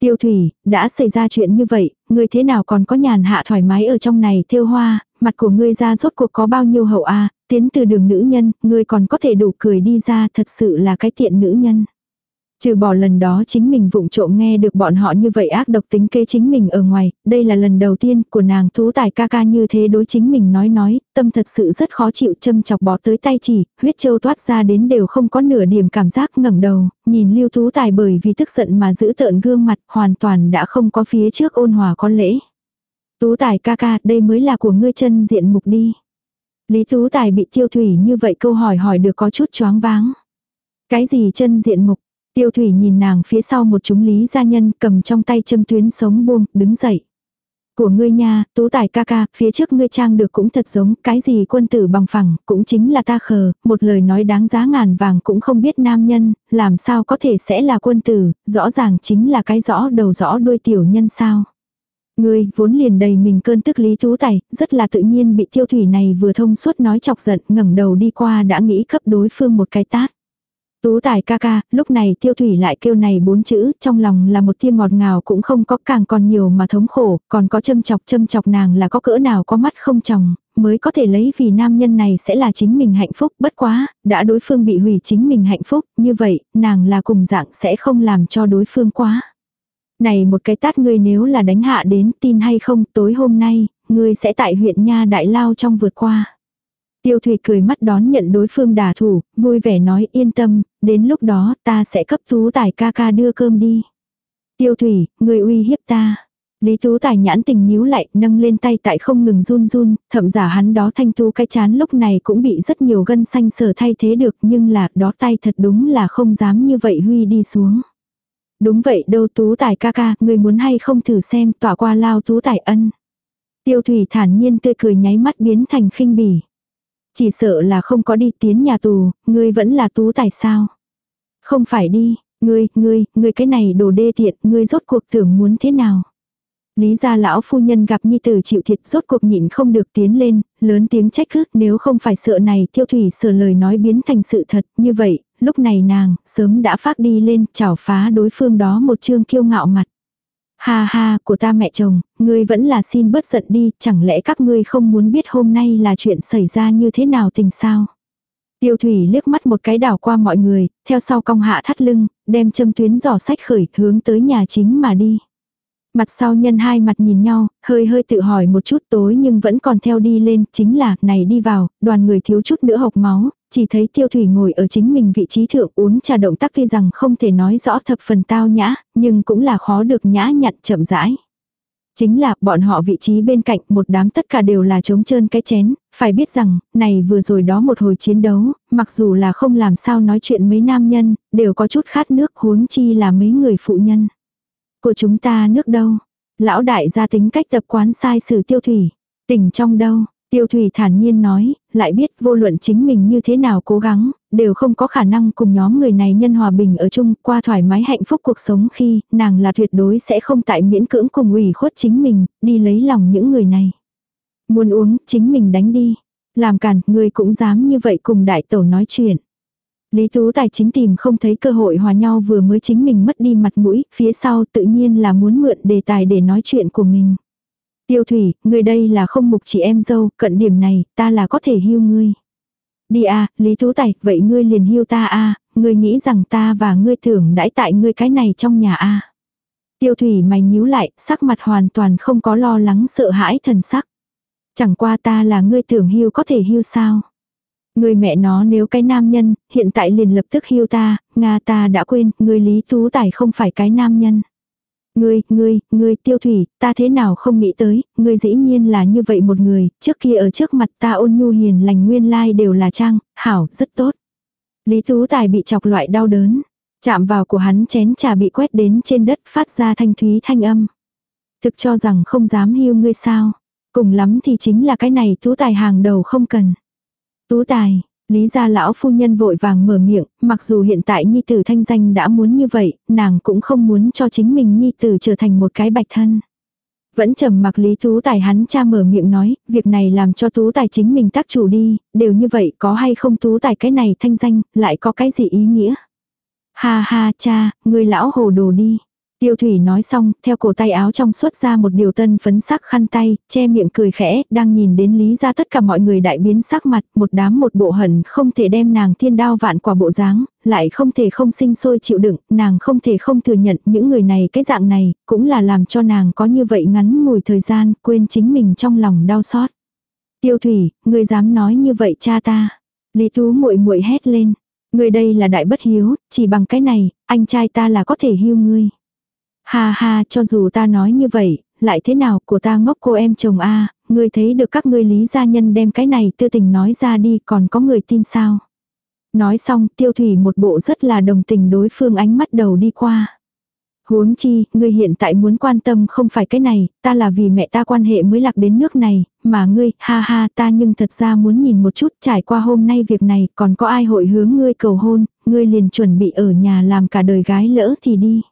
Tiêu thủy, đã xảy ra chuyện như vậy, ngươi thế nào còn có nhàn hạ thoải mái ở trong này thêu hoa, mặt của ngươi ra rốt cuộc có bao nhiêu hậu a tiến từ đường nữ nhân, ngươi còn có thể đủ cười đi ra thật sự là cái tiện nữ nhân. Trừ bỏ lần đó chính mình vụng trộm nghe được bọn họ như vậy ác độc tính kế chính mình ở ngoài, đây là lần đầu tiên của nàng thú tài ca ca như thế đối chính mình nói nói, tâm thật sự rất khó chịu châm chọc bỏ tới tay chỉ, huyết châu toát ra đến đều không có nửa điểm cảm giác ngẩng đầu, nhìn lưu thú tài bởi vì tức giận mà giữ tợn gương mặt hoàn toàn đã không có phía trước ôn hòa con lễ. Tú tài ca ca đây mới là của ngươi chân diện mục đi. Lý tú tài bị tiêu thủy như vậy câu hỏi hỏi được có chút choáng váng. Cái gì chân diện mục? Tiêu thủy nhìn nàng phía sau một chúng lý gia nhân cầm trong tay châm tuyến sống buông, đứng dậy. Của ngươi nha, tú tài ca ca, phía trước ngươi trang được cũng thật giống, cái gì quân tử bằng phẳng, cũng chính là ta khờ, một lời nói đáng giá ngàn vàng cũng không biết nam nhân, làm sao có thể sẽ là quân tử, rõ ràng chính là cái rõ đầu rõ đuôi tiểu nhân sao. Ngươi, vốn liền đầy mình cơn tức lý tú tài, rất là tự nhiên bị tiêu thủy này vừa thông suốt nói chọc giận, ngẩng đầu đi qua đã nghĩ cấp đối phương một cái tát. Tú tài ca ca, lúc này tiêu thủy lại kêu này bốn chữ, trong lòng là một tia ngọt ngào cũng không có càng còn nhiều mà thống khổ, còn có châm chọc châm chọc nàng là có cỡ nào có mắt không chồng, mới có thể lấy vì nam nhân này sẽ là chính mình hạnh phúc, bất quá, đã đối phương bị hủy chính mình hạnh phúc, như vậy, nàng là cùng dạng sẽ không làm cho đối phương quá. Này một cái tát ngươi nếu là đánh hạ đến tin hay không tối hôm nay, ngươi sẽ tại huyện Nha Đại Lao trong vượt qua. Tiêu Thủy cười mắt đón nhận đối phương đả thủ, vui vẻ nói yên tâm, đến lúc đó ta sẽ cấp tú tài ca ca đưa cơm đi. Tiêu Thủy, người uy hiếp ta. Lý Tú Tài nhãn tình nhíu lại, nâng lên tay tại không ngừng run run, thậm giả hắn đó thanh tú cái chán lúc này cũng bị rất nhiều gân xanh sở thay thế được nhưng là đó tay thật đúng là không dám như vậy huy đi xuống. Đúng vậy đâu Tú Tài ca ca, người muốn hay không thử xem tỏa qua lao Tú Tài ân. Tiêu Thủy thản nhiên tươi cười nháy mắt biến thành khinh bỉ. Chỉ sợ là không có đi tiến nhà tù, ngươi vẫn là tú tài sao. Không phải đi, ngươi, ngươi, ngươi cái này đồ đê tiện, ngươi rốt cuộc tưởng muốn thế nào. Lý gia lão phu nhân gặp nhi tử chịu thiệt rốt cuộc nhịn không được tiến lên, lớn tiếng trách cứ nếu không phải sợ này tiêu thủy sở lời nói biến thành sự thật như vậy, lúc này nàng sớm đã phát đi lên chảo phá đối phương đó một chương kiêu ngạo mặt. Ha ha, của ta mẹ chồng, ngươi vẫn là xin bớt giận đi, chẳng lẽ các ngươi không muốn biết hôm nay là chuyện xảy ra như thế nào tình sao? Tiêu thủy liếc mắt một cái đảo qua mọi người, theo sau cong hạ thắt lưng, đem châm tuyến giỏ sách khởi hướng tới nhà chính mà đi. Mặt sau nhân hai mặt nhìn nhau, hơi hơi tự hỏi một chút tối nhưng vẫn còn theo đi lên, chính là, này đi vào, đoàn người thiếu chút nữa hộc máu, chỉ thấy tiêu thủy ngồi ở chính mình vị trí thượng uống trà động tác tuy rằng không thể nói rõ thập phần tao nhã, nhưng cũng là khó được nhã nhặn chậm rãi. Chính là bọn họ vị trí bên cạnh một đám tất cả đều là trống trơn cái chén, phải biết rằng, này vừa rồi đó một hồi chiến đấu, mặc dù là không làm sao nói chuyện mấy nam nhân, đều có chút khát nước huống chi là mấy người phụ nhân. Của chúng ta nước đâu? Lão đại gia tính cách tập quán sai sử tiêu thủy. Tỉnh trong đâu? Tiêu thủy thản nhiên nói, lại biết vô luận chính mình như thế nào cố gắng, đều không có khả năng cùng nhóm người này nhân hòa bình ở chung qua thoải mái hạnh phúc cuộc sống khi nàng là tuyệt đối sẽ không tại miễn cưỡng cùng ủy khuất chính mình, đi lấy lòng những người này. Muốn uống, chính mình đánh đi. Làm cản, người cũng dám như vậy cùng đại tổ nói chuyện. Lý Tú Tài chính tìm không thấy cơ hội hòa nhau vừa mới chính mình mất đi mặt mũi, phía sau tự nhiên là muốn mượn đề tài để nói chuyện của mình. Tiêu Thủy, người đây là không mục chị em dâu, cận điểm này, ta là có thể hưu ngươi. Đi à, Lý Tú Tài, vậy ngươi liền hưu ta à, ngươi nghĩ rằng ta và ngươi tưởng đãi tại ngươi cái này trong nhà à. Tiêu Thủy mày nhíu lại, sắc mặt hoàn toàn không có lo lắng sợ hãi thần sắc. Chẳng qua ta là ngươi tưởng hưu có thể hưu sao. Người mẹ nó nếu cái nam nhân, hiện tại liền lập tức hưu ta, Nga ta đã quên, người Lý Tú Tài không phải cái nam nhân. Ngươi, ngươi, ngươi tiêu thủy, ta thế nào không nghĩ tới, ngươi dĩ nhiên là như vậy một người, trước kia ở trước mặt ta ôn nhu hiền lành nguyên lai đều là trang, hảo, rất tốt. Lý Tú Tài bị chọc loại đau đớn, chạm vào của hắn chén trà bị quét đến trên đất phát ra thanh thúy thanh âm. Thực cho rằng không dám hiu ngươi sao, cùng lắm thì chính là cái này Tú Tài hàng đầu không cần. Tú tài, Lý gia lão phu nhân vội vàng mở miệng, mặc dù hiện tại nhi tử thanh danh đã muốn như vậy, nàng cũng không muốn cho chính mình nhi tử trở thành một cái bạch thân. Vẫn trầm mặc Lý Tú Tài hắn cha mở miệng nói, việc này làm cho Tú Tài chính mình tác chủ đi, đều như vậy có hay không Tú Tài cái này thanh danh, lại có cái gì ý nghĩa. Ha ha cha, người lão hồ đồ đi. Tiêu thủy nói xong, theo cổ tay áo trong xuất ra một điều tân phấn sắc khăn tay, che miệng cười khẽ, đang nhìn đến lý ra tất cả mọi người đại biến sắc mặt, một đám một bộ hận không thể đem nàng thiên đao vạn quả bộ dáng, lại không thể không sinh sôi chịu đựng, nàng không thể không thừa nhận những người này cái dạng này, cũng là làm cho nàng có như vậy ngắn ngủi thời gian, quên chính mình trong lòng đau xót. Tiêu thủy, người dám nói như vậy cha ta. Lý Tú muội muội hét lên. Người đây là đại bất hiếu, chỉ bằng cái này, anh trai ta là có thể hiu ngươi. Ha ha, cho dù ta nói như vậy, lại thế nào, của ta ngốc cô em chồng a ngươi thấy được các ngươi lý gia nhân đem cái này tư tình nói ra đi, còn có người tin sao? Nói xong, tiêu thủy một bộ rất là đồng tình đối phương ánh mắt đầu đi qua. Huống chi, ngươi hiện tại muốn quan tâm không phải cái này, ta là vì mẹ ta quan hệ mới lạc đến nước này, mà ngươi, ha ha, ta nhưng thật ra muốn nhìn một chút trải qua hôm nay việc này, còn có ai hội hướng ngươi cầu hôn, ngươi liền chuẩn bị ở nhà làm cả đời gái lỡ thì đi.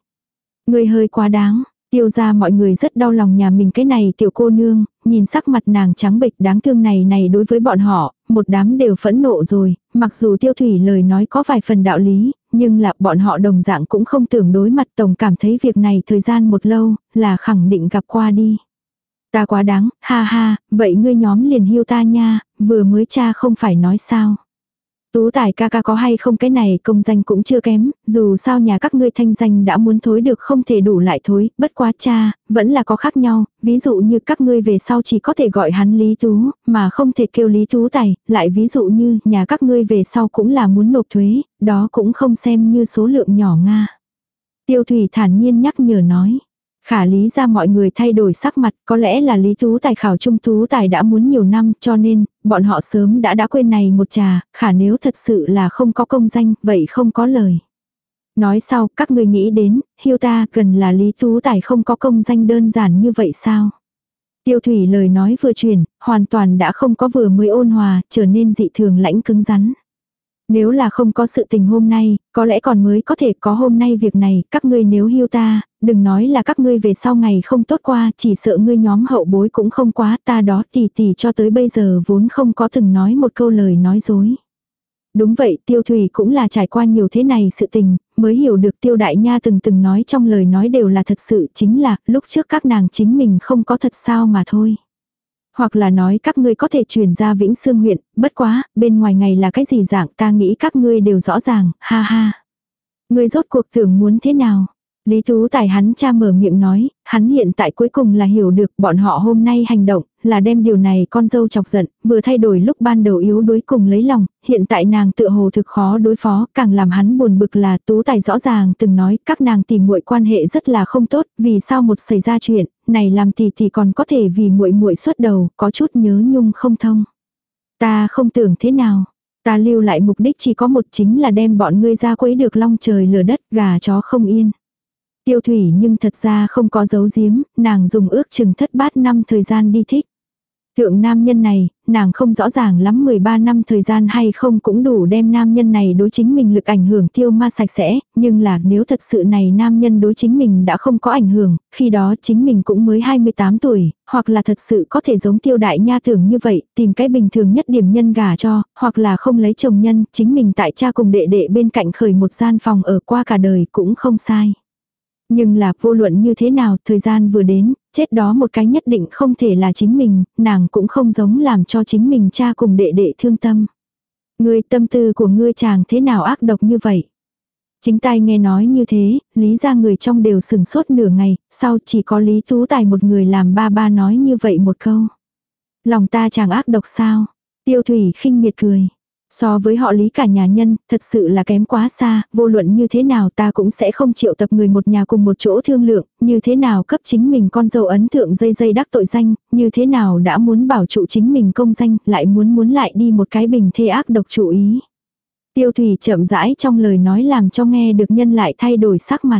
Ngươi hơi quá đáng, tiêu ra mọi người rất đau lòng nhà mình cái này tiểu cô nương, nhìn sắc mặt nàng trắng bệch đáng thương này này đối với bọn họ, một đám đều phẫn nộ rồi, mặc dù tiêu thủy lời nói có vài phần đạo lý, nhưng là bọn họ đồng dạng cũng không tưởng đối mặt tổng cảm thấy việc này thời gian một lâu, là khẳng định gặp qua đi. Ta quá đáng, ha ha, vậy ngươi nhóm liền hưu ta nha, vừa mới cha không phải nói sao. Tú tài ca ca có hay không cái này công danh cũng chưa kém, dù sao nhà các ngươi thanh danh đã muốn thối được không thể đủ lại thối, bất quá cha, vẫn là có khác nhau, ví dụ như các ngươi về sau chỉ có thể gọi hắn Lý Tú, mà không thể kêu Lý Tú tài, lại ví dụ như nhà các ngươi về sau cũng là muốn nộp thuế, đó cũng không xem như số lượng nhỏ Nga. Tiêu Thủy thản nhiên nhắc nhở nói. Khả lý ra mọi người thay đổi sắc mặt, có lẽ là lý tú tài khảo trung tú tài đã muốn nhiều năm cho nên, bọn họ sớm đã đã quên này một trà, khả nếu thật sự là không có công danh, vậy không có lời. Nói sau, các người nghĩ đến, hiêu ta cần là lý tú tài không có công danh đơn giản như vậy sao? Tiêu thủy lời nói vừa truyền, hoàn toàn đã không có vừa mới ôn hòa, trở nên dị thường lãnh cứng rắn. Nếu là không có sự tình hôm nay, có lẽ còn mới có thể có hôm nay việc này, các ngươi nếu hưu ta, đừng nói là các ngươi về sau ngày không tốt qua, chỉ sợ ngươi nhóm hậu bối cũng không quá, ta đó tỉ tỉ cho tới bây giờ vốn không có từng nói một câu lời nói dối. Đúng vậy, tiêu thủy cũng là trải qua nhiều thế này sự tình, mới hiểu được tiêu đại nha từng từng nói trong lời nói đều là thật sự chính là lúc trước các nàng chính mình không có thật sao mà thôi. Hoặc là nói các ngươi có thể chuyển ra Vĩnh Sương huyện, bất quá, bên ngoài ngày là cái gì dạng ta nghĩ các ngươi đều rõ ràng, ha ha. Ngươi rốt cuộc tưởng muốn thế nào? Lý Tú Tài hắn cha mở miệng nói, hắn hiện tại cuối cùng là hiểu được bọn họ hôm nay hành động, là đem điều này con dâu chọc giận, vừa thay đổi lúc ban đầu yếu đuối cùng lấy lòng, hiện tại nàng tựa hồ thực khó đối phó, càng làm hắn buồn bực là Tú Tài rõ ràng từng nói các nàng tìm muội quan hệ rất là không tốt, vì sao một xảy ra chuyện, này làm thì thì còn có thể vì muội muội xuất đầu, có chút nhớ nhung không thông. Ta không tưởng thế nào, ta lưu lại mục đích chỉ có một chính là đem bọn ngươi ra quấy được long trời lửa đất, gà chó không yên. Tiêu thủy nhưng thật ra không có dấu giếm, nàng dùng ước chừng thất bát năm thời gian đi thích. Thượng nam nhân này, nàng không rõ ràng lắm 13 năm thời gian hay không cũng đủ đem nam nhân này đối chính mình lực ảnh hưởng tiêu ma sạch sẽ, nhưng là nếu thật sự này nam nhân đối chính mình đã không có ảnh hưởng, khi đó chính mình cũng mới 28 tuổi, hoặc là thật sự có thể giống tiêu đại nha tưởng như vậy, tìm cái bình thường nhất điểm nhân gà cho, hoặc là không lấy chồng nhân, chính mình tại cha cùng đệ đệ bên cạnh khởi một gian phòng ở qua cả đời cũng không sai. Nhưng là vô luận như thế nào, thời gian vừa đến, chết đó một cái nhất định không thể là chính mình, nàng cũng không giống làm cho chính mình cha cùng đệ đệ thương tâm. Ngươi tâm tư của ngươi chàng thế nào ác độc như vậy? Chính tai nghe nói như thế, lý ra người trong đều sừng sốt nửa ngày, sau chỉ có lý tú tài một người làm ba ba nói như vậy một câu. Lòng ta chàng ác độc sao? Tiêu thủy khinh miệt cười. So với họ lý cả nhà nhân, thật sự là kém quá xa, vô luận như thế nào ta cũng sẽ không chịu tập người một nhà cùng một chỗ thương lượng, như thế nào cấp chính mình con dâu ấn tượng dây dây đắc tội danh, như thế nào đã muốn bảo trụ chính mình công danh, lại muốn muốn lại đi một cái bình thê ác độc chủ ý. Tiêu thủy chậm rãi trong lời nói làm cho nghe được nhân lại thay đổi sắc mặt.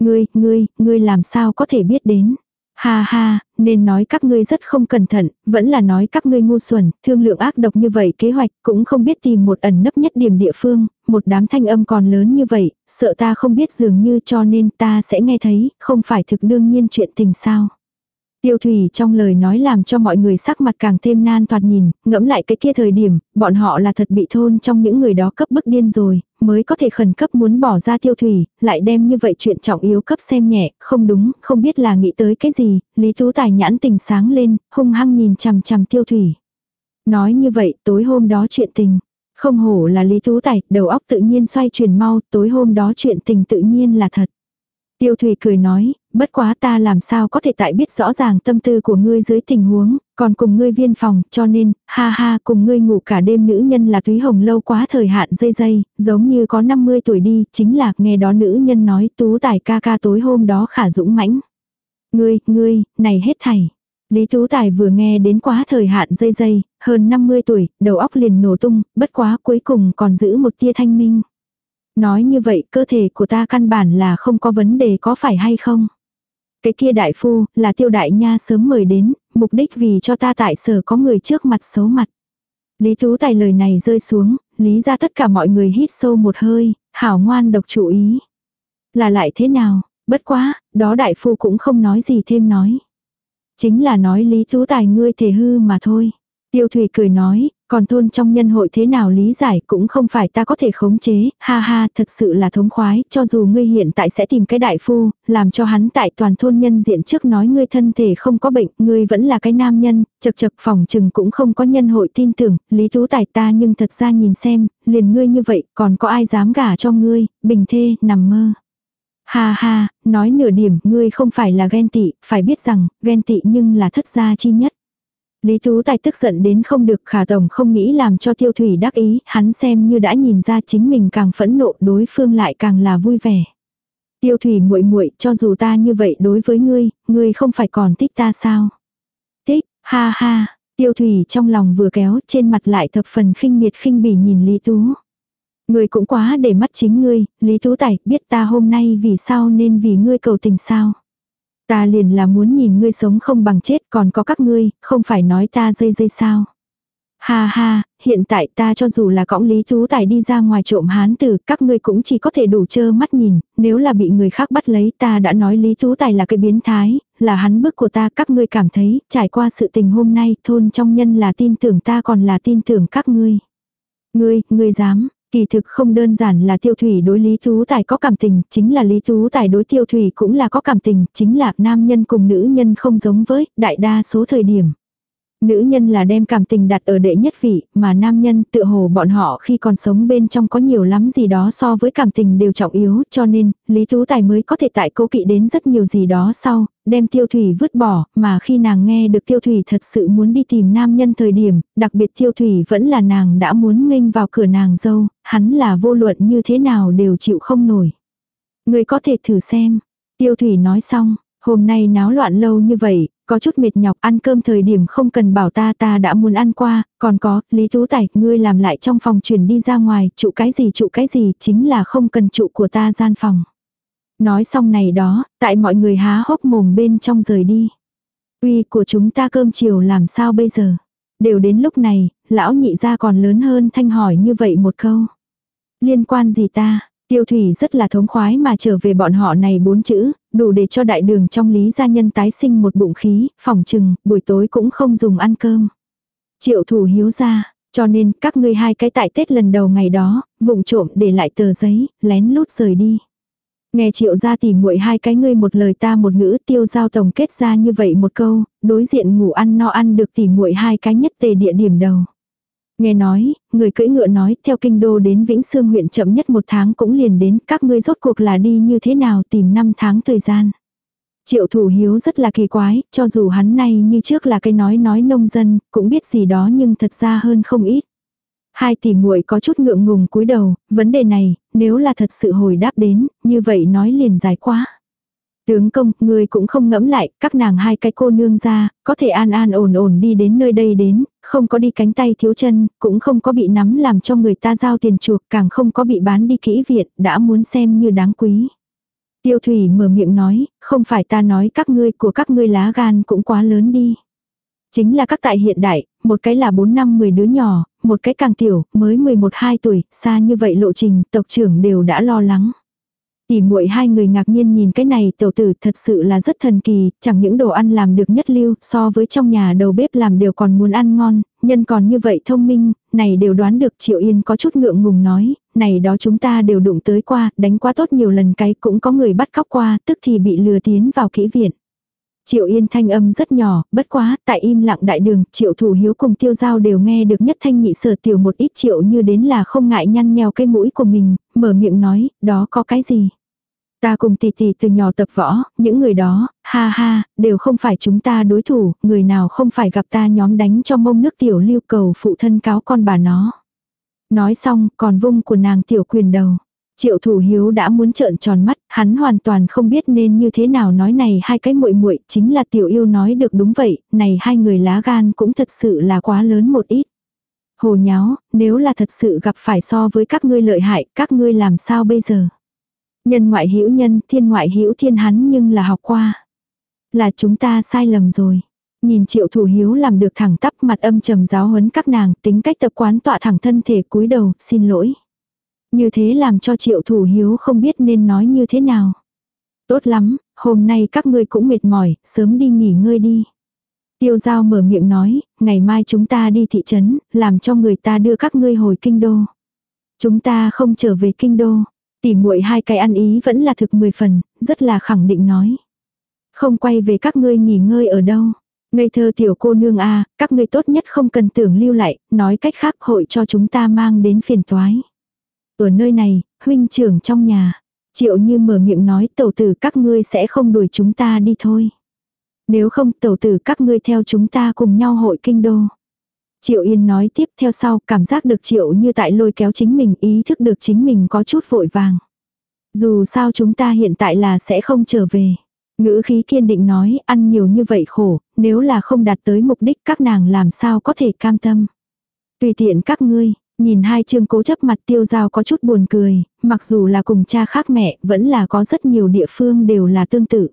Ngươi, ngươi, ngươi làm sao có thể biết đến. Ha ha, nên nói các ngươi rất không cẩn thận, vẫn là nói các ngươi ngu xuẩn, thương lượng ác độc như vậy kế hoạch cũng không biết tìm một ẩn nấp nhất điểm địa phương, một đám thanh âm còn lớn như vậy, sợ ta không biết dường như cho nên ta sẽ nghe thấy, không phải thực đương nhiên chuyện tình sao. Tiêu thủy trong lời nói làm cho mọi người sắc mặt càng thêm nan toạt nhìn, ngẫm lại cái kia thời điểm, bọn họ là thật bị thôn trong những người đó cấp bức điên rồi, mới có thể khẩn cấp muốn bỏ ra tiêu thủy, lại đem như vậy chuyện trọng yếu cấp xem nhẹ, không đúng, không biết là nghĩ tới cái gì, Lý Tú Tài nhãn tình sáng lên, hung hăng nhìn chằm chằm tiêu thủy. Nói như vậy, tối hôm đó chuyện tình, không hổ là Lý Tú Tài, đầu óc tự nhiên xoay chuyển mau, tối hôm đó chuyện tình tự nhiên là thật. Tiêu Thủy cười nói, bất quá ta làm sao có thể tại biết rõ ràng tâm tư của ngươi dưới tình huống, còn cùng ngươi viên phòng, cho nên, ha ha, cùng ngươi ngủ cả đêm nữ nhân là túy hồng lâu quá thời hạn dây dây, giống như có 50 tuổi đi, chính là nghe đó nữ nhân nói tú tài ca ca tối hôm đó khả dũng mãnh. Ngươi, ngươi, này hết thảy. Lý Tú Tài vừa nghe đến quá thời hạn dây dây, hơn 50 tuổi, đầu óc liền nổ tung, bất quá cuối cùng còn giữ một tia thanh minh. Nói như vậy cơ thể của ta căn bản là không có vấn đề có phải hay không? Cái kia đại phu, là tiêu đại nha sớm mời đến, mục đích vì cho ta tại sở có người trước mặt xấu mặt. Lý Tú Tài lời này rơi xuống, lý ra tất cả mọi người hít sâu một hơi, hảo ngoan độc chủ ý. Là lại thế nào, bất quá, đó đại phu cũng không nói gì thêm nói. Chính là nói Lý Tú Tài ngươi thể hư mà thôi. Tiêu Thủy cười nói, còn thôn trong nhân hội thế nào lý giải cũng không phải ta có thể khống chế, ha ha, thật sự là thống khoái, cho dù ngươi hiện tại sẽ tìm cái đại phu, làm cho hắn tại toàn thôn nhân diện trước nói ngươi thân thể không có bệnh, ngươi vẫn là cái nam nhân, chật chật phòng trừng cũng không có nhân hội tin tưởng, lý tú tài ta nhưng thật ra nhìn xem, liền ngươi như vậy, còn có ai dám gả cho ngươi, bình thê, nằm mơ. Ha ha, nói nửa điểm, ngươi không phải là ghen tị, phải biết rằng, ghen tị nhưng là thất gia chi nhất. Lý Tú Tài tức giận đến không được khả tổng không nghĩ làm cho tiêu thủy đắc ý, hắn xem như đã nhìn ra chính mình càng phẫn nộ đối phương lại càng là vui vẻ. Tiêu thủy muội muội cho dù ta như vậy đối với ngươi, ngươi không phải còn thích ta sao? Thích, ha ha, tiêu thủy trong lòng vừa kéo trên mặt lại thập phần khinh miệt khinh bỉ nhìn Lý Tú. Ngươi cũng quá để mắt chính ngươi, Lý Tú Tài biết ta hôm nay vì sao nên vì ngươi cầu tình sao? Ta liền là muốn nhìn ngươi sống không bằng chết còn có các ngươi, không phải nói ta dây dây sao. Ha ha, hiện tại ta cho dù là cõng lý Thú tài đi ra ngoài trộm hán tử, các ngươi cũng chỉ có thể đủ chơ mắt nhìn, nếu là bị người khác bắt lấy ta đã nói lý Thú tài là cái biến thái, là hắn bức của ta các ngươi cảm thấy, trải qua sự tình hôm nay, thôn trong nhân là tin tưởng ta còn là tin tưởng các ngươi. Ngươi, ngươi dám, Kỳ thực không đơn giản là tiêu thủy đối Lý Tú Tài có cảm tình, chính là Lý Tú Tài đối tiêu thủy cũng là có cảm tình, chính là nam nhân cùng nữ nhân không giống với, đại đa số thời điểm. Nữ nhân là đem cảm tình đặt ở đệ nhất vị, mà nam nhân tự hồ bọn họ khi còn sống bên trong có nhiều lắm gì đó so với cảm tình đều trọng yếu, cho nên, Lý Tú Tài mới có thể tại cố kỵ đến rất nhiều gì đó sau, đem tiêu thủy vứt bỏ, mà khi nàng nghe được tiêu thủy thật sự muốn đi tìm nam nhân thời điểm, đặc biệt tiêu thủy vẫn là nàng đã muốn nghênh vào cửa nàng dâu, hắn là vô luận như thế nào đều chịu không nổi. Người có thể thử xem. Tiêu thủy nói xong, hôm nay náo loạn lâu như vậy, có chút mệt nhọc ăn cơm thời điểm không cần bảo ta ta đã muốn ăn qua, còn có, Lý Tú Tài, ngươi làm lại trong phòng chuyển đi ra ngoài, trụ cái gì trụ cái gì chính là không cần trụ của ta gian phòng. Nói xong này đó, tại mọi người há hốc mồm bên trong rời đi. Uy của chúng ta cơm chiều làm sao bây giờ? Đều đến lúc này, lão nhị ra còn lớn hơn thanh hỏi như vậy một câu. Liên quan gì ta? Tiêu thủy rất là thống khoái mà trở về bọn họ này bốn chữ, đủ để cho đại đường trong lý gia nhân tái sinh một bụng khí, phòng trừng, buổi tối cũng không dùng ăn cơm. Triệu thủ hiếu ra, cho nên các ngươi hai cái tại Tết lần đầu ngày đó, vụng trộm để lại tờ giấy, lén lút rời đi. Nghe triệu ra tỉ muội hai cái ngươi một lời ta một ngữ tiêu giao tổng kết ra như vậy một câu, đối diện ngủ ăn no ăn được tỉ muội hai cái nhất tề địa điểm đầu. Nghe nói, người cưỡi ngựa nói theo kinh đô đến Vĩnh Sương huyện chậm nhất một tháng cũng liền đến các ngươi rốt cuộc là đi như thế nào tìm năm tháng thời gian. Triệu thủ hiếu rất là kỳ quái, cho dù hắn nay như trước là cái nói nói nông dân, cũng biết gì đó nhưng thật ra hơn không ít. Hai tỷ muội có chút ngượng ngùng cúi đầu, vấn đề này, nếu là thật sự hồi đáp đến, như vậy nói liền dài quá. Tướng công, người cũng không ngẫm lại, các nàng hai cái cô nương ra, có thể an an ổn ổn đi đến nơi đây đến, không có đi cánh tay thiếu chân, cũng không có bị nắm làm cho người ta giao tiền chuộc, càng không có bị bán đi kỹ viện, đã muốn xem như đáng quý. Tiêu thủy mở miệng nói, không phải ta nói các ngươi của các ngươi lá gan cũng quá lớn đi. Chính là các tại hiện đại, một cái là 4 năm 10 đứa nhỏ, một cái càng tiểu, mới 11-2 tuổi, xa như vậy lộ trình, tộc trưởng đều đã lo lắng. Tỷ muội hai người ngạc nhiên nhìn cái này tiểu tử thật sự là rất thần kỳ, chẳng những đồ ăn làm được nhất lưu, so với trong nhà đầu bếp làm đều còn muốn ăn ngon, nhân còn như vậy thông minh, này đều đoán được Triệu Yên có chút ngượng ngùng nói, này đó chúng ta đều đụng tới qua, đánh quá tốt nhiều lần cái cũng có người bắt cóc qua, tức thì bị lừa tiến vào kỹ viện. Triệu Yên thanh âm rất nhỏ, bất quá, tại im lặng đại đường, Triệu Thủ Hiếu cùng Tiêu Giao đều nghe được nhất thanh nhị sở tiểu một ít Triệu như đến là không ngại nhăn nheo cái mũi của mình, mở miệng nói, đó có cái gì. Ta cùng tỷ tỷ từ nhỏ tập võ, những người đó, ha ha, đều không phải chúng ta đối thủ, người nào không phải gặp ta nhóm đánh cho mông nước tiểu lưu cầu phụ thân cáo con bà nó. Nói xong, còn vung của nàng tiểu quyền đầu. Triệu thủ hiếu đã muốn trợn tròn mắt, hắn hoàn toàn không biết nên như thế nào nói này hai cái muội muội chính là tiểu yêu nói được đúng vậy, này hai người lá gan cũng thật sự là quá lớn một ít. Hồ nháo, nếu là thật sự gặp phải so với các ngươi lợi hại, các ngươi làm sao bây giờ? Nhân ngoại hữu nhân, thiên ngoại hữu thiên hắn nhưng là học qua. Là chúng ta sai lầm rồi. Nhìn triệu thủ hiếu làm được thẳng tắp mặt âm trầm giáo huấn các nàng, tính cách tập quán tọa thẳng thân thể cúi đầu, xin lỗi. Như thế làm cho triệu thủ hiếu không biết nên nói như thế nào. Tốt lắm, hôm nay các ngươi cũng mệt mỏi, sớm đi nghỉ ngơi đi. Tiêu giao mở miệng nói, ngày mai chúng ta đi thị trấn, làm cho người ta đưa các ngươi hồi kinh đô. Chúng ta không trở về kinh đô. Tỉ muội hai cái ăn ý vẫn là thực mười phần, rất là khẳng định nói. Không quay về các ngươi nghỉ ngơi ở đâu. Ngây thơ tiểu cô nương a các ngươi tốt nhất không cần tưởng lưu lại, nói cách khác hội cho chúng ta mang đến phiền toái. Ở nơi này, huynh trưởng trong nhà. Triệu như mở miệng nói tẩu tử các ngươi sẽ không đuổi chúng ta đi thôi. Nếu không tẩu tử các ngươi theo chúng ta cùng nhau hội kinh đô. Triệu Yên nói tiếp theo sau cảm giác được Triệu như tại lôi kéo chính mình ý thức được chính mình có chút vội vàng. Dù sao chúng ta hiện tại là sẽ không trở về. Ngữ khí kiên định nói ăn nhiều như vậy khổ, nếu là không đạt tới mục đích các nàng làm sao có thể cam tâm. Tùy tiện các ngươi, nhìn hai chương cố chấp mặt tiêu giao có chút buồn cười, mặc dù là cùng cha khác mẹ, vẫn là có rất nhiều địa phương đều là tương tự.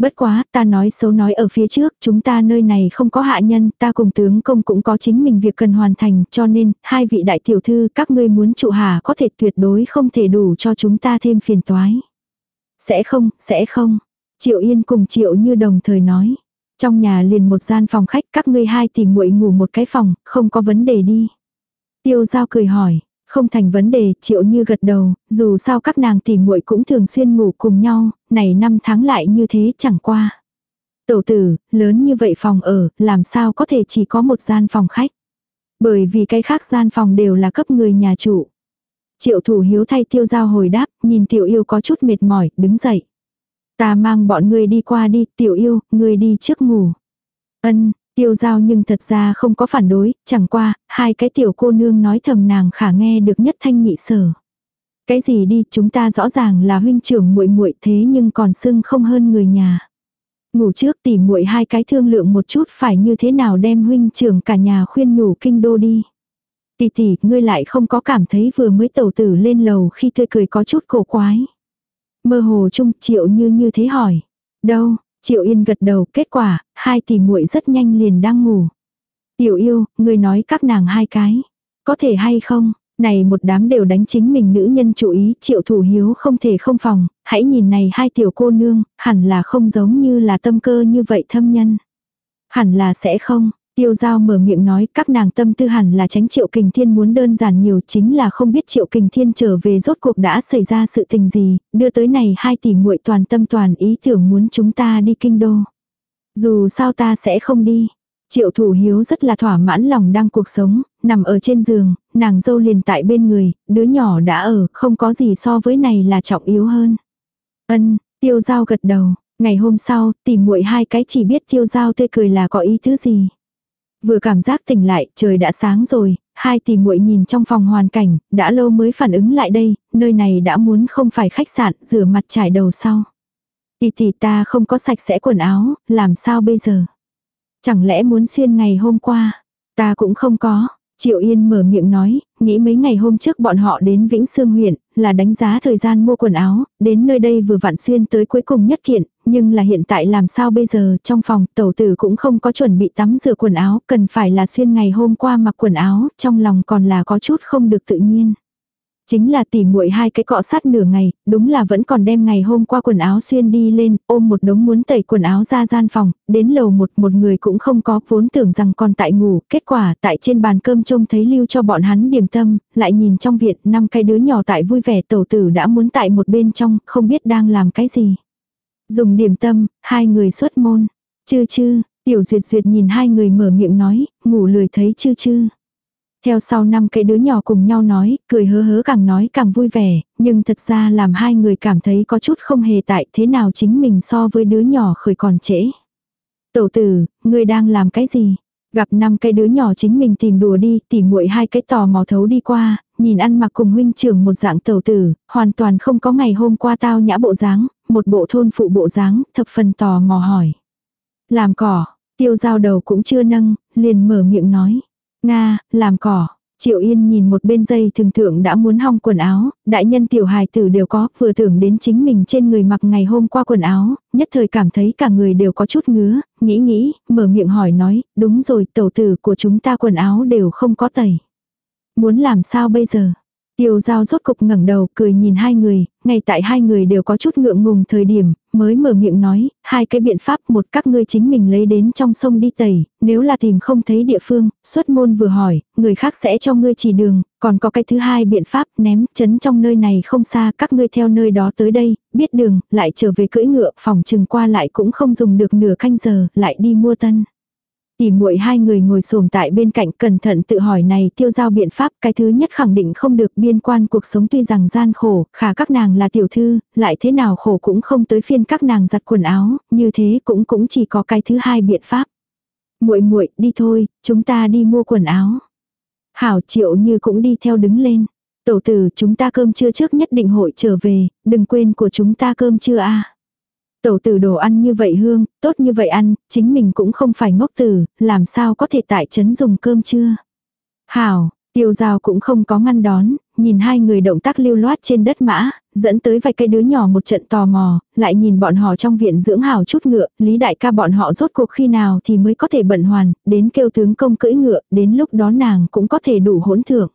Bất quá, ta nói xấu nói ở phía trước, chúng ta nơi này không có hạ nhân, ta cùng tướng công cũng có chính mình việc cần hoàn thành, cho nên, hai vị đại tiểu thư các ngươi muốn trụ hà có thể tuyệt đối không thể đủ cho chúng ta thêm phiền toái. Sẽ không, sẽ không. Triệu Yên cùng Triệu như đồng thời nói. Trong nhà liền một gian phòng khách, các ngươi hai tìm muội ngủ một cái phòng, không có vấn đề đi. Tiêu giao cười hỏi, không thành vấn đề, triệu như gật đầu, dù sao các nàng tìm muội cũng thường xuyên ngủ cùng nhau, này năm tháng lại như thế chẳng qua. Tẩu tử, lớn như vậy phòng ở, làm sao có thể chỉ có một gian phòng khách. Bởi vì cái khác gian phòng đều là cấp người nhà chủ. Triệu thủ hiếu thay tiêu giao hồi đáp, nhìn tiểu yêu có chút mệt mỏi, đứng dậy. Ta mang bọn người đi qua đi, tiểu yêu, người đi trước ngủ. Ân, Tiêu giao nhưng thật ra không có phản đối, chẳng qua, hai cái tiểu cô nương nói thầm nàng khả nghe được nhất thanh nhị sở. Cái gì đi, chúng ta rõ ràng là huynh trưởng muội muội thế nhưng còn xưng không hơn người nhà. Ngủ trước tỉ muội hai cái thương lượng một chút phải như thế nào đem huynh trưởng cả nhà khuyên nhủ kinh đô đi. Tỷ tỷ, ngươi lại không có cảm thấy vừa mới tẩu tử lên lầu khi tươi cười có chút cổ quái. Mơ hồ chung triệu như như thế hỏi. Đâu, Triệu Yên gật đầu, kết quả, hai tỷ muội rất nhanh liền đang ngủ. Tiểu yêu, người nói các nàng hai cái. Có thể hay không? Này một đám đều đánh chính mình nữ nhân chủ ý, triệu thủ hiếu không thể không phòng, hãy nhìn này hai tiểu cô nương, hẳn là không giống như là tâm cơ như vậy thâm nhân. Hẳn là sẽ không, Tiêu giao mở miệng nói các nàng tâm tư hẳn là tránh triệu kình thiên muốn đơn giản nhiều chính là không biết triệu kình thiên trở về rốt cuộc đã xảy ra sự tình gì, đưa tới này hai tỷ muội toàn tâm toàn ý tưởng muốn chúng ta đi kinh đô. Dù sao ta sẽ không đi. Triệu thủ hiếu rất là thỏa mãn lòng đang cuộc sống, nằm ở trên giường, nàng dâu liền tại bên người, đứa nhỏ đã ở, không có gì so với này là trọng yếu hơn. Ân, tiêu giao gật đầu, ngày hôm sau, tìm muội hai cái chỉ biết tiêu giao tươi cười là có ý thứ gì. Vừa cảm giác tỉnh lại, trời đã sáng rồi, hai tỷ muội nhìn trong phòng hoàn cảnh, đã lâu mới phản ứng lại đây, nơi này đã muốn không phải khách sạn, rửa mặt trải đầu sau. Tỷ tỷ ta không có sạch sẽ quần áo, làm sao bây giờ? Chẳng lẽ muốn xuyên ngày hôm qua? Ta cũng không có. Triệu Yên mở miệng nói, nghĩ mấy ngày hôm trước bọn họ đến Vĩnh Sương huyện, là đánh giá thời gian mua quần áo, đến nơi đây vừa vặn xuyên tới cuối cùng nhất kiện, nhưng là hiện tại làm sao bây giờ, trong phòng tẩu tử cũng không có chuẩn bị tắm rửa quần áo, cần phải là xuyên ngày hôm qua mặc quần áo, trong lòng còn là có chút không được tự nhiên. Chính là tỉ muội hai cái cọ sát nửa ngày, đúng là vẫn còn đem ngày hôm qua quần áo xuyên đi lên, ôm một đống muốn tẩy quần áo ra gian phòng, đến lầu một một người cũng không có, vốn tưởng rằng còn tại ngủ, kết quả tại trên bàn cơm trông thấy lưu cho bọn hắn điểm tâm, lại nhìn trong viện, năm cái đứa nhỏ tại vui vẻ tẩu tử đã muốn tại một bên trong, không biết đang làm cái gì. Dùng điểm tâm, hai người xuất môn. Chư chư, tiểu duyệt duyệt nhìn hai người mở miệng nói, ngủ lười thấy chư chư. Theo sau năm cái đứa nhỏ cùng nhau nói, cười hớ hớ càng nói càng vui vẻ, nhưng thật ra làm hai người cảm thấy có chút không hề tại thế nào chính mình so với đứa nhỏ khởi còn trễ. Tẩu tử, ngươi đang làm cái gì? Gặp năm cái đứa nhỏ chính mình tìm đùa đi, tìm muội hai cái tò mò thấu đi qua, nhìn ăn mặc cùng huynh trưởng một dạng tẩu tử, hoàn toàn không có ngày hôm qua tao nhã bộ dáng, một bộ thôn phụ bộ dáng, thập phần tò mò hỏi. Làm cỏ, tiêu giao đầu cũng chưa nâng, liền mở miệng nói. Nga, làm cỏ. Triệu Yên nhìn một bên dây thường thượng đã muốn hong quần áo, đại nhân tiểu hài tử đều có, vừa tưởng đến chính mình trên người mặc ngày hôm qua quần áo, nhất thời cảm thấy cả người đều có chút ngứa, nghĩ nghĩ, mở miệng hỏi nói, đúng rồi, tẩu tử của chúng ta quần áo đều không có tẩy. Muốn làm sao bây giờ? Tiêu giao rốt cục ngẩng đầu cười nhìn hai người, ngay tại hai người đều có chút ngượng ngùng thời điểm, mới mở miệng nói, hai cái biện pháp một các ngươi chính mình lấy đến trong sông đi tẩy, nếu là tìm không thấy địa phương, xuất môn vừa hỏi, người khác sẽ cho ngươi chỉ đường, còn có cái thứ hai biện pháp ném chấn trong nơi này không xa các ngươi theo nơi đó tới đây, biết đường, lại trở về cưỡi ngựa, phòng chừng qua lại cũng không dùng được nửa canh giờ, lại đi mua tân. Tỉ muội hai người ngồi xổm tại bên cạnh cẩn thận tự hỏi này tiêu giao biện pháp cái thứ nhất khẳng định không được biên quan cuộc sống tuy rằng gian khổ, khả các nàng là tiểu thư, lại thế nào khổ cũng không tới phiên các nàng giặt quần áo, như thế cũng cũng chỉ có cái thứ hai biện pháp. muội muội đi thôi, chúng ta đi mua quần áo. Hảo triệu như cũng đi theo đứng lên. Tổ tử chúng ta cơm trưa trước nhất định hội trở về, đừng quên của chúng ta cơm trưa a Tẩu tử đồ ăn như vậy hương, tốt như vậy ăn, chính mình cũng không phải ngốc tử, làm sao có thể tại chấn dùng cơm chưa. Hảo, tiêu giao cũng không có ngăn đón, nhìn hai người động tác lưu loát trên đất mã, dẫn tới vài cây đứa nhỏ một trận tò mò, lại nhìn bọn họ trong viện dưỡng hảo chút ngựa, lý đại ca bọn họ rốt cuộc khi nào thì mới có thể bận hoàn, đến kêu tướng công cưỡi ngựa, đến lúc đó nàng cũng có thể đủ hỗn thưởng.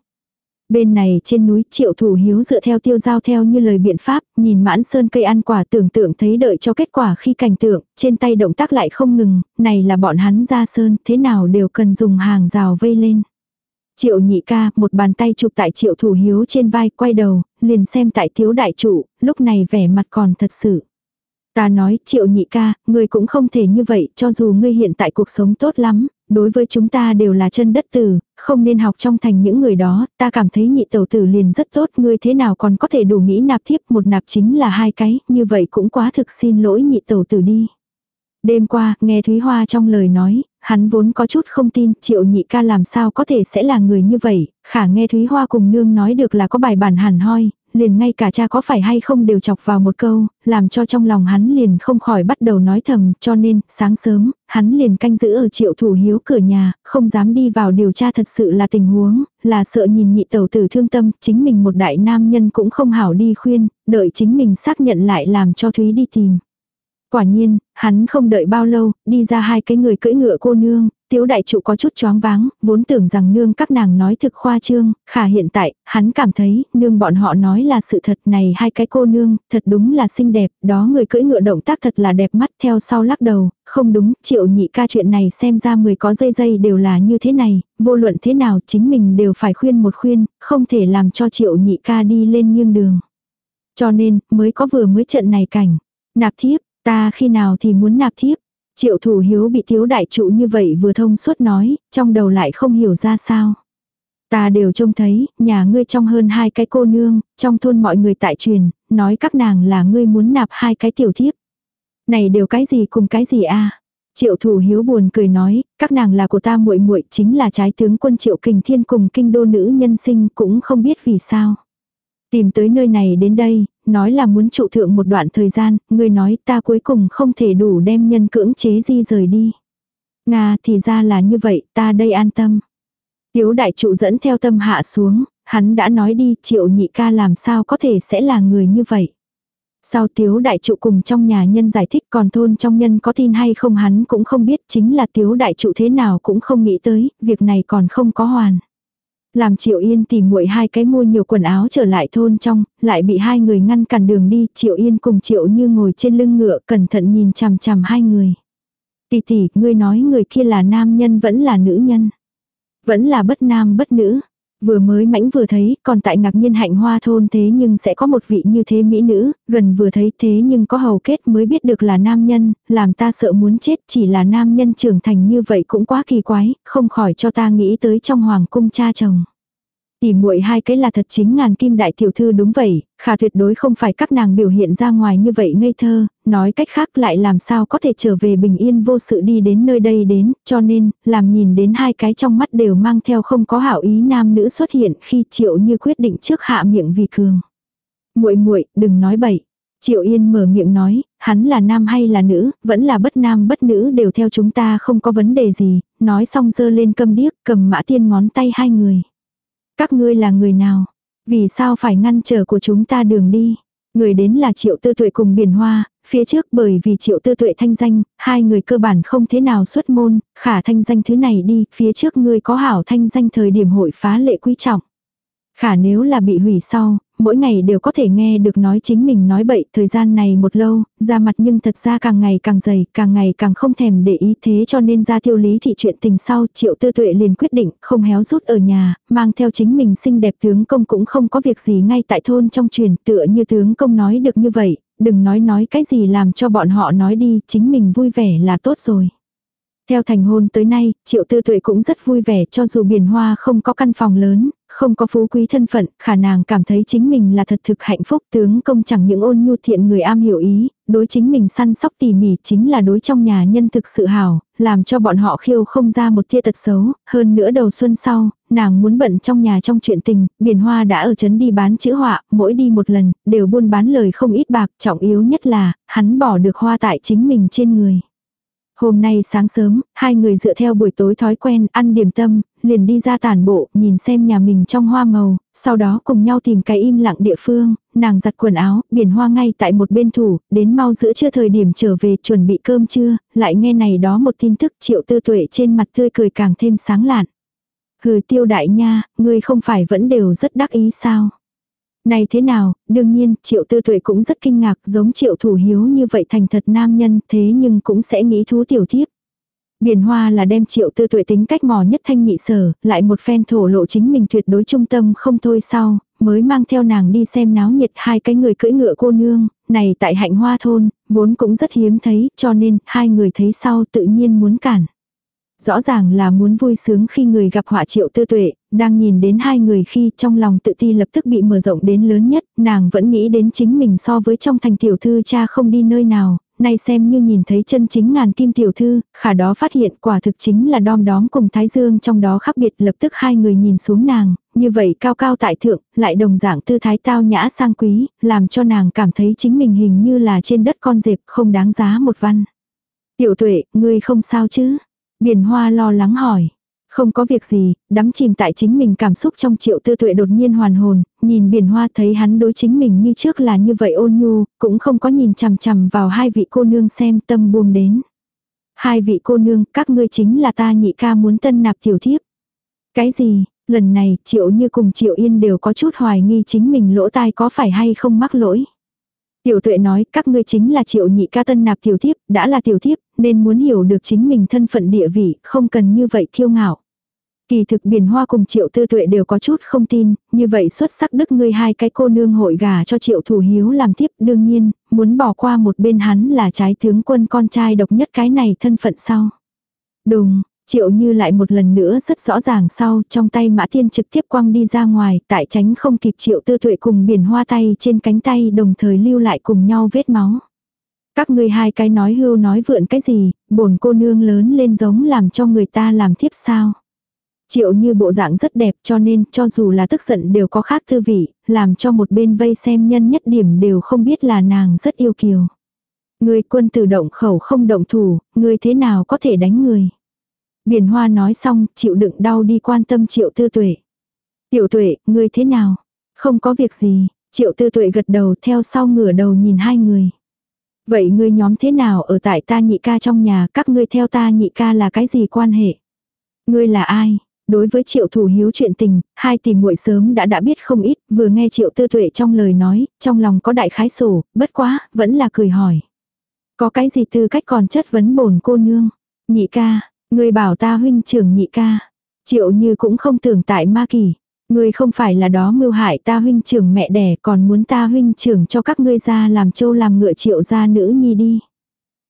Bên này trên núi triệu thủ hiếu dựa theo tiêu giao theo như lời biện pháp, nhìn mãn sơn cây ăn quả tưởng tượng thấy đợi cho kết quả khi cảnh tượng, trên tay động tác lại không ngừng, này là bọn hắn ra sơn, thế nào đều cần dùng hàng rào vây lên. Triệu nhị ca, một bàn tay chụp tại triệu thủ hiếu trên vai, quay đầu, liền xem tại thiếu đại trụ, lúc này vẻ mặt còn thật sự. Ta nói, triệu nhị ca, ngươi cũng không thể như vậy, cho dù ngươi hiện tại cuộc sống tốt lắm, đối với chúng ta đều là chân đất tử, không nên học trong thành những người đó, ta cảm thấy nhị tẩu tử liền rất tốt, ngươi thế nào còn có thể đủ nghĩ nạp thiếp, một nạp chính là hai cái, như vậy cũng quá thực xin lỗi nhị tẩu tử đi. Đêm qua, nghe Thúy Hoa trong lời nói, hắn vốn có chút không tin triệu nhị ca làm sao có thể sẽ là người như vậy, khả nghe Thúy Hoa cùng nương nói được là có bài bản hẳn hoi, liền ngay cả cha có phải hay không đều chọc vào một câu, làm cho trong lòng hắn liền không khỏi bắt đầu nói thầm, cho nên, sáng sớm, hắn liền canh giữ ở triệu thủ hiếu cửa nhà, không dám đi vào điều tra thật sự là tình huống, là sợ nhìn nhị tẩu tử thương tâm, chính mình một đại nam nhân cũng không hảo đi khuyên, đợi chính mình xác nhận lại làm cho Thúy đi tìm. Quả nhiên, hắn không đợi bao lâu, đi ra hai cái người cưỡi ngựa cô nương, tiếu đại trụ có chút choáng váng, vốn tưởng rằng nương các nàng nói thực khoa trương, khả hiện tại, hắn cảm thấy, nương bọn họ nói là sự thật này hai cái cô nương, thật đúng là xinh đẹp, đó người cưỡi ngựa động tác thật là đẹp mắt theo sau lắc đầu, không đúng, triệu nhị ca chuyện này xem ra mười có dây dây đều là như thế này, vô luận thế nào chính mình đều phải khuyên một khuyên, không thể làm cho triệu nhị ca đi lên nghiêng đường. Cho nên, mới có vừa mới trận này cảnh. Nạp thiếp, Ta khi nào thì muốn nạp thiếp. Triệu thủ hiếu bị thiếu đại trụ như vậy vừa thông suốt nói, trong đầu lại không hiểu ra sao. Ta đều trông thấy, nhà ngươi trong hơn hai cái cô nương, trong thôn mọi người tại truyền, nói các nàng là ngươi muốn nạp hai cái tiểu thiếp. Này đều cái gì cùng cái gì a Triệu thủ hiếu buồn cười nói, các nàng là của ta muội muội chính là trái tướng quân triệu kình thiên cùng kinh đô nữ nhân sinh cũng không biết vì sao. Tìm tới nơi này đến đây, nói là muốn trụ thượng một đoạn thời gian, người nói ta cuối cùng không thể đủ đem nhân cưỡng chế di rời đi. Nga thì ra là như vậy, ta đây an tâm. Tiếu đại trụ dẫn theo tâm hạ xuống, hắn đã nói đi triệu nhị ca làm sao có thể sẽ là người như vậy. Sau tiếu đại trụ cùng trong nhà nhân giải thích còn thôn trong nhân có tin hay không hắn cũng không biết chính là tiếu đại trụ thế nào cũng không nghĩ tới, việc này còn không có hoàn. Làm Triệu Yên tìm muội hai cái mua nhiều quần áo trở lại thôn trong, lại bị hai người ngăn cản đường đi, Triệu Yên cùng Triệu Như ngồi trên lưng ngựa cẩn thận nhìn chằm chằm hai người. Tỷ tỷ, ngươi nói người kia là nam nhân vẫn là nữ nhân. Vẫn là bất nam bất nữ. Vừa mới mãnh vừa thấy, còn tại ngạc nhiên hạnh hoa thôn thế nhưng sẽ có một vị như thế mỹ nữ, gần vừa thấy thế nhưng có hầu kết mới biết được là nam nhân, làm ta sợ muốn chết chỉ là nam nhân trưởng thành như vậy cũng quá kỳ quái, không khỏi cho ta nghĩ tới trong hoàng cung cha chồng. Tỉ muội hai cái là thật chính ngàn kim đại tiểu thư đúng vậy, khả tuyệt đối không phải các nàng biểu hiện ra ngoài như vậy ngây thơ, nói cách khác lại làm sao có thể trở về bình yên vô sự đi đến nơi đây đến, cho nên, làm nhìn đến hai cái trong mắt đều mang theo không có hảo ý nam nữ xuất hiện khi triệu như quyết định trước hạ miệng vì cường. muội muội đừng nói bậy. Triệu Yên mở miệng nói, hắn là nam hay là nữ, vẫn là bất nam bất nữ đều theo chúng ta không có vấn đề gì, nói xong dơ lên câm điếc cầm mã tiên ngón tay hai người. Các ngươi là người nào? Vì sao phải ngăn trở của chúng ta đường đi? Người đến là triệu tư tuệ cùng biển hoa, phía trước bởi vì triệu tư tuệ thanh danh, hai người cơ bản không thế nào xuất môn, khả thanh danh thứ này đi, phía trước ngươi có hảo thanh danh thời điểm hội phá lệ quý trọng. Khả nếu là bị hủy sau, mỗi ngày đều có thể nghe được nói chính mình nói bậy, thời gian này một lâu, ra mặt nhưng thật ra càng ngày càng dày, càng ngày càng không thèm để ý thế cho nên ra tiêu lý thị chuyện tình sau, triệu tư tuệ liền quyết định không héo rút ở nhà, mang theo chính mình xinh đẹp tướng công cũng không có việc gì ngay tại thôn trong truyền, tựa như tướng công nói được như vậy, đừng nói nói cái gì làm cho bọn họ nói đi, chính mình vui vẻ là tốt rồi. Theo thành hôn tới nay, triệu tư tuệ cũng rất vui vẻ cho dù biển hoa không có căn phòng lớn, không có phú quý thân phận, khả nàng cảm thấy chính mình là thật thực hạnh phúc tướng công chẳng những ôn nhu thiện người am hiểu ý, đối chính mình săn sóc tỉ mỉ chính là đối trong nhà nhân thực sự hảo, làm cho bọn họ khiêu không ra một tia tật xấu, hơn nữa đầu xuân sau, nàng muốn bận trong nhà trong chuyện tình, biển hoa đã ở chấn đi bán chữ họa, mỗi đi một lần, đều buôn bán lời không ít bạc, trọng yếu nhất là, hắn bỏ được hoa tại chính mình trên người. Hôm nay sáng sớm, hai người dựa theo buổi tối thói quen ăn điểm tâm, liền đi ra tản bộ, nhìn xem nhà mình trong hoa màu, sau đó cùng nhau tìm cái im lặng địa phương, nàng giặt quần áo, biển hoa ngay tại một bên thủ, đến mau giữa trưa thời điểm trở về chuẩn bị cơm trưa, lại nghe này đó một tin tức triệu tư tuệ trên mặt tươi cười càng thêm sáng lạn. Hừ tiêu đại nha, ngươi không phải vẫn đều rất đắc ý sao? Này thế nào, đương nhiên, triệu tư tuệ cũng rất kinh ngạc giống triệu thủ hiếu như vậy thành thật nam nhân thế nhưng cũng sẽ nghĩ thú tiểu thiếp. Biển hoa là đem triệu tư tuệ tính cách mò nhất thanh nhị sở, lại một phen thổ lộ chính mình tuyệt đối trung tâm không thôi sau, mới mang theo nàng đi xem náo nhiệt hai cái người cưỡi ngựa cô nương, này tại hạnh hoa thôn, vốn cũng rất hiếm thấy, cho nên hai người thấy sau tự nhiên muốn cản. Rõ ràng là muốn vui sướng khi người gặp họa triệu tư tuệ, đang nhìn đến hai người khi trong lòng tự ti lập tức bị mở rộng đến lớn nhất, nàng vẫn nghĩ đến chính mình so với trong thành tiểu thư cha không đi nơi nào, nay xem như nhìn thấy chân chính ngàn kim tiểu thư, khả đó phát hiện quả thực chính là đom đóm cùng Thái Dương trong đó khác biệt lập tức hai người nhìn xuống nàng, như vậy cao cao tại thượng, lại đồng dạng tư thái tao nhã sang quý, làm cho nàng cảm thấy chính mình hình như là trên đất con dẹp không đáng giá một văn. Tiểu tuệ, ngươi không sao chứ? Biển hoa lo lắng hỏi. Không có việc gì, đắm chìm tại chính mình cảm xúc trong triệu tư tuệ đột nhiên hoàn hồn, nhìn biển hoa thấy hắn đối chính mình như trước là như vậy ôn nhu, cũng không có nhìn chằm chằm vào hai vị cô nương xem tâm buông đến. Hai vị cô nương, các ngươi chính là ta nhị ca muốn tân nạp tiểu thiếp. Cái gì, lần này triệu như cùng triệu yên đều có chút hoài nghi chính mình lỗ tai có phải hay không mắc lỗi. Tiểu tuệ nói các ngươi chính là triệu nhị ca tân nạp tiểu thiếp, đã là tiểu thiếp, nên muốn hiểu được chính mình thân phận địa vị, không cần như vậy kiêu ngạo. Kỳ thực biển hoa cùng triệu tư tuệ đều có chút không tin, như vậy xuất sắc đức ngươi hai cái cô nương hội gà cho triệu thủ hiếu làm tiếp đương nhiên, muốn bỏ qua một bên hắn là trái tướng quân con trai độc nhất cái này thân phận sau. Đùng, triệu như lại một lần nữa rất rõ ràng sau trong tay mã tiên trực tiếp quăng đi ra ngoài tại tránh không kịp triệu tư tuệ cùng biển hoa tay trên cánh tay đồng thời lưu lại cùng nhau vết máu. Các ngươi hai cái nói hưu nói vượn cái gì, bổn cô nương lớn lên giống làm cho người ta làm thiếp sao. Triệu như bộ dạng rất đẹp cho nên cho dù là tức giận đều có khác thư vị, làm cho một bên vây xem nhân nhất điểm đều không biết là nàng rất yêu kiều. Người quân tử động khẩu không động thủ, người thế nào có thể đánh người. Biển hoa nói xong, chịu đựng đau đi quan tâm triệu tư tuệ. Tiểu tuệ, ngươi thế nào? Không có việc gì, triệu tư tuệ gật đầu theo sau ngửa đầu nhìn hai người. Vậy ngươi nhóm thế nào ở tại ta nhị ca trong nhà, các ngươi theo ta nhị ca là cái gì quan hệ? Ngươi là ai? Đối với triệu thủ hiếu chuyện tình, hai tỷ muội sớm đã đã biết không ít, vừa nghe triệu tư tuệ trong lời nói, trong lòng có đại khái sổ, bất quá, vẫn là cười hỏi. Có cái gì tư cách còn chất vấn bổn cô nương? Nhị ca, người bảo ta huynh trưởng nhị ca. Triệu như cũng không tưởng tại ma kỳ. Người không phải là đó mưu hại ta huynh trưởng mẹ đẻ còn muốn ta huynh trưởng cho các ngươi ra làm châu làm ngựa triệu ra nữ nhi đi.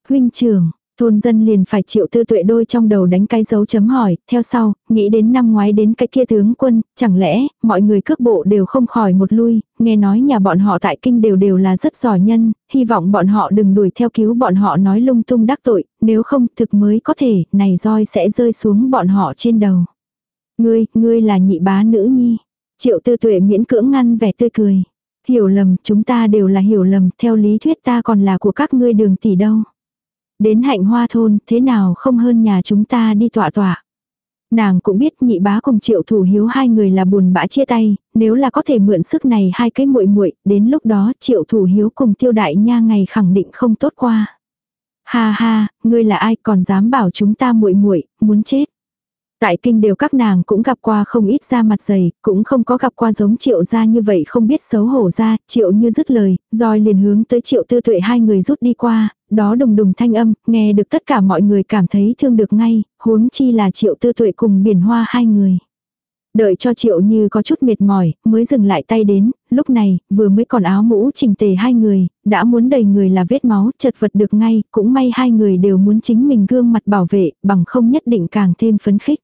Huynh trưởng, thôn dân liền phải chịu tư tuệ đôi trong đầu đánh cái dấu chấm hỏi, theo sau, nghĩ đến năm ngoái đến cái kia tướng quân, chẳng lẽ, mọi người cước bộ đều không khỏi một lui, nghe nói nhà bọn họ tại kinh đều đều là rất giỏi nhân, hy vọng bọn họ đừng đuổi theo cứu bọn họ nói lung tung đắc tội, nếu không thực mới có thể, này roi sẽ rơi xuống bọn họ trên đầu. Ngươi, ngươi là nhị bá nữ nhi. Triệu tư tuệ miễn cưỡng ngăn vẻ tươi cười. Hiểu lầm, chúng ta đều là hiểu lầm, theo lý thuyết ta còn là của các ngươi đường tỷ đâu. Đến hạnh hoa thôn, thế nào không hơn nhà chúng ta đi tọa tọa. Nàng cũng biết nhị bá cùng triệu thủ hiếu hai người là buồn bã chia tay, nếu là có thể mượn sức này hai cái muội muội đến lúc đó triệu thủ hiếu cùng tiêu đại nha ngày khẳng định không tốt qua. Ha ha, ngươi là ai còn dám bảo chúng ta muội muội muốn chết. Tại kinh đều các nàng cũng gặp qua không ít da mặt dày, cũng không có gặp qua giống triệu gia như vậy không biết xấu hổ ra, triệu như dứt lời, rồi liền hướng tới triệu tư tuệ hai người rút đi qua, đó đùng đùng thanh âm, nghe được tất cả mọi người cảm thấy thương được ngay, huống chi là triệu tư tuệ cùng biển hoa hai người. Đợi cho triệu như có chút mệt mỏi, mới dừng lại tay đến, lúc này, vừa mới còn áo mũ chỉnh tề hai người, đã muốn đầy người là vết máu, chật vật được ngay, cũng may hai người đều muốn chính mình gương mặt bảo vệ, bằng không nhất định càng thêm phấn khích.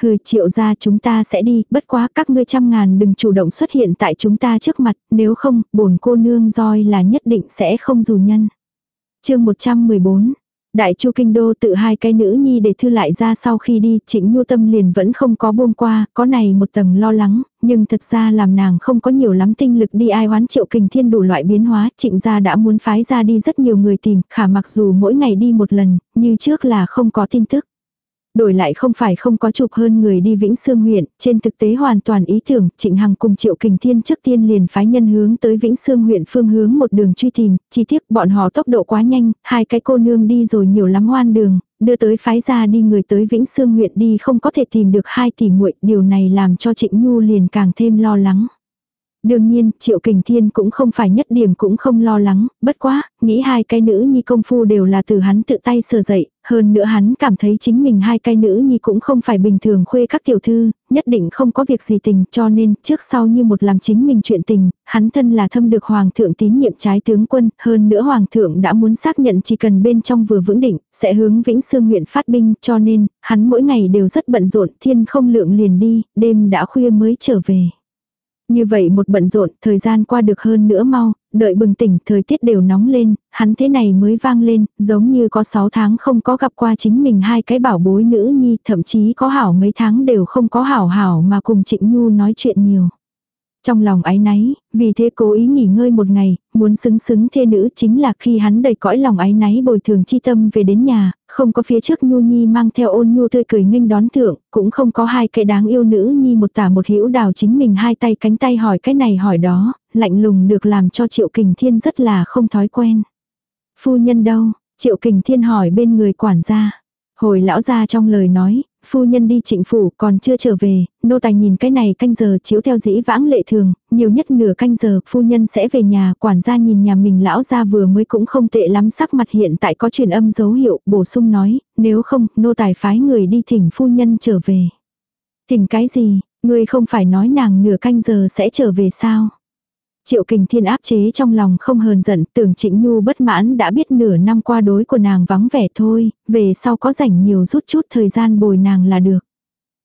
Hừ triệu ra chúng ta sẽ đi, bất quá các ngươi trăm ngàn đừng chủ động xuất hiện tại chúng ta trước mặt, nếu không, bổn cô nương roi là nhất định sẽ không dù nhân. chương 114 Đại chu kinh đô tự hai cái nữ nhi để thư lại ra sau khi đi, trịnh nhu tâm liền vẫn không có buông qua, có này một tầng lo lắng, nhưng thật ra làm nàng không có nhiều lắm tinh lực đi ai oán triệu kình thiên đủ loại biến hóa, trịnh gia đã muốn phái ra đi rất nhiều người tìm, khả mặc dù mỗi ngày đi một lần, như trước là không có tin tức. Đổi lại không phải không có chụp hơn người đi Vĩnh Sương huyện, trên thực tế hoàn toàn ý tưởng, Trịnh Hằng cùng Triệu Kình Thiên trước tiên liền phái nhân hướng tới Vĩnh Sương huyện phương hướng một đường truy tìm, chi tiết bọn họ tốc độ quá nhanh, hai cái cô nương đi rồi nhiều lắm hoan đường, đưa tới phái ra đi người tới Vĩnh Sương huyện đi không có thể tìm được hai tỷ muội, điều này làm cho Trịnh Nhu liền càng thêm lo lắng. Đương nhiên, Triệu Kình Thiên cũng không phải nhất điểm cũng không lo lắng, bất quá, nghĩ hai cái nữ nhi công phu đều là từ hắn tự tay sửa dậy, hơn nữa hắn cảm thấy chính mình hai cái nữ nhi cũng không phải bình thường khuê các tiểu thư, nhất định không có việc gì tình cho nên trước sau như một làm chính mình chuyện tình, hắn thân là thâm được hoàng thượng tín nhiệm trái tướng quân, hơn nữa hoàng thượng đã muốn xác nhận chỉ cần bên trong vừa vững định, sẽ hướng Vĩnh Sương huyện phát binh cho nên, hắn mỗi ngày đều rất bận rộn, thiên không lượng liền đi, đêm đã khuya mới trở về. Như vậy một bận rộn, thời gian qua được hơn nữa mau, đợi bừng tỉnh, thời tiết đều nóng lên, hắn thế này mới vang lên, giống như có 6 tháng không có gặp qua chính mình hai cái bảo bối nữ nhi, thậm chí có hảo mấy tháng đều không có hảo hảo mà cùng Trịnh Nhu nói chuyện nhiều. Trong lòng ái náy, vì thế cố ý nghỉ ngơi một ngày, muốn xứng xứng thê nữ chính là khi hắn đầy cõi lòng ái náy bồi thường chi tâm về đến nhà, không có phía trước nhu nhi mang theo ôn nhu tươi cười nghênh đón thượng, cũng không có hai cái đáng yêu nữ nhi một tả một hữu đào chính mình hai tay cánh tay hỏi cái này hỏi đó, lạnh lùng được làm cho triệu kình thiên rất là không thói quen. Phu nhân đâu? Triệu kình thiên hỏi bên người quản gia. Hồi lão gia trong lời nói, phu nhân đi trịnh phủ còn chưa trở về, nô tài nhìn cái này canh giờ chiếu theo dĩ vãng lệ thường, nhiều nhất nửa canh giờ phu nhân sẽ về nhà, quản gia nhìn nhà mình lão gia vừa mới cũng không tệ lắm sắc mặt hiện tại có truyền âm dấu hiệu, bổ sung nói, nếu không, nô tài phái người đi thỉnh phu nhân trở về. Thỉnh cái gì, người không phải nói nàng nửa canh giờ sẽ trở về sao? Triệu kình thiên áp chế trong lòng không hờn giận, tưởng trịnh nhu bất mãn đã biết nửa năm qua đối của nàng vắng vẻ thôi, về sau có rảnh nhiều rút chút thời gian bồi nàng là được.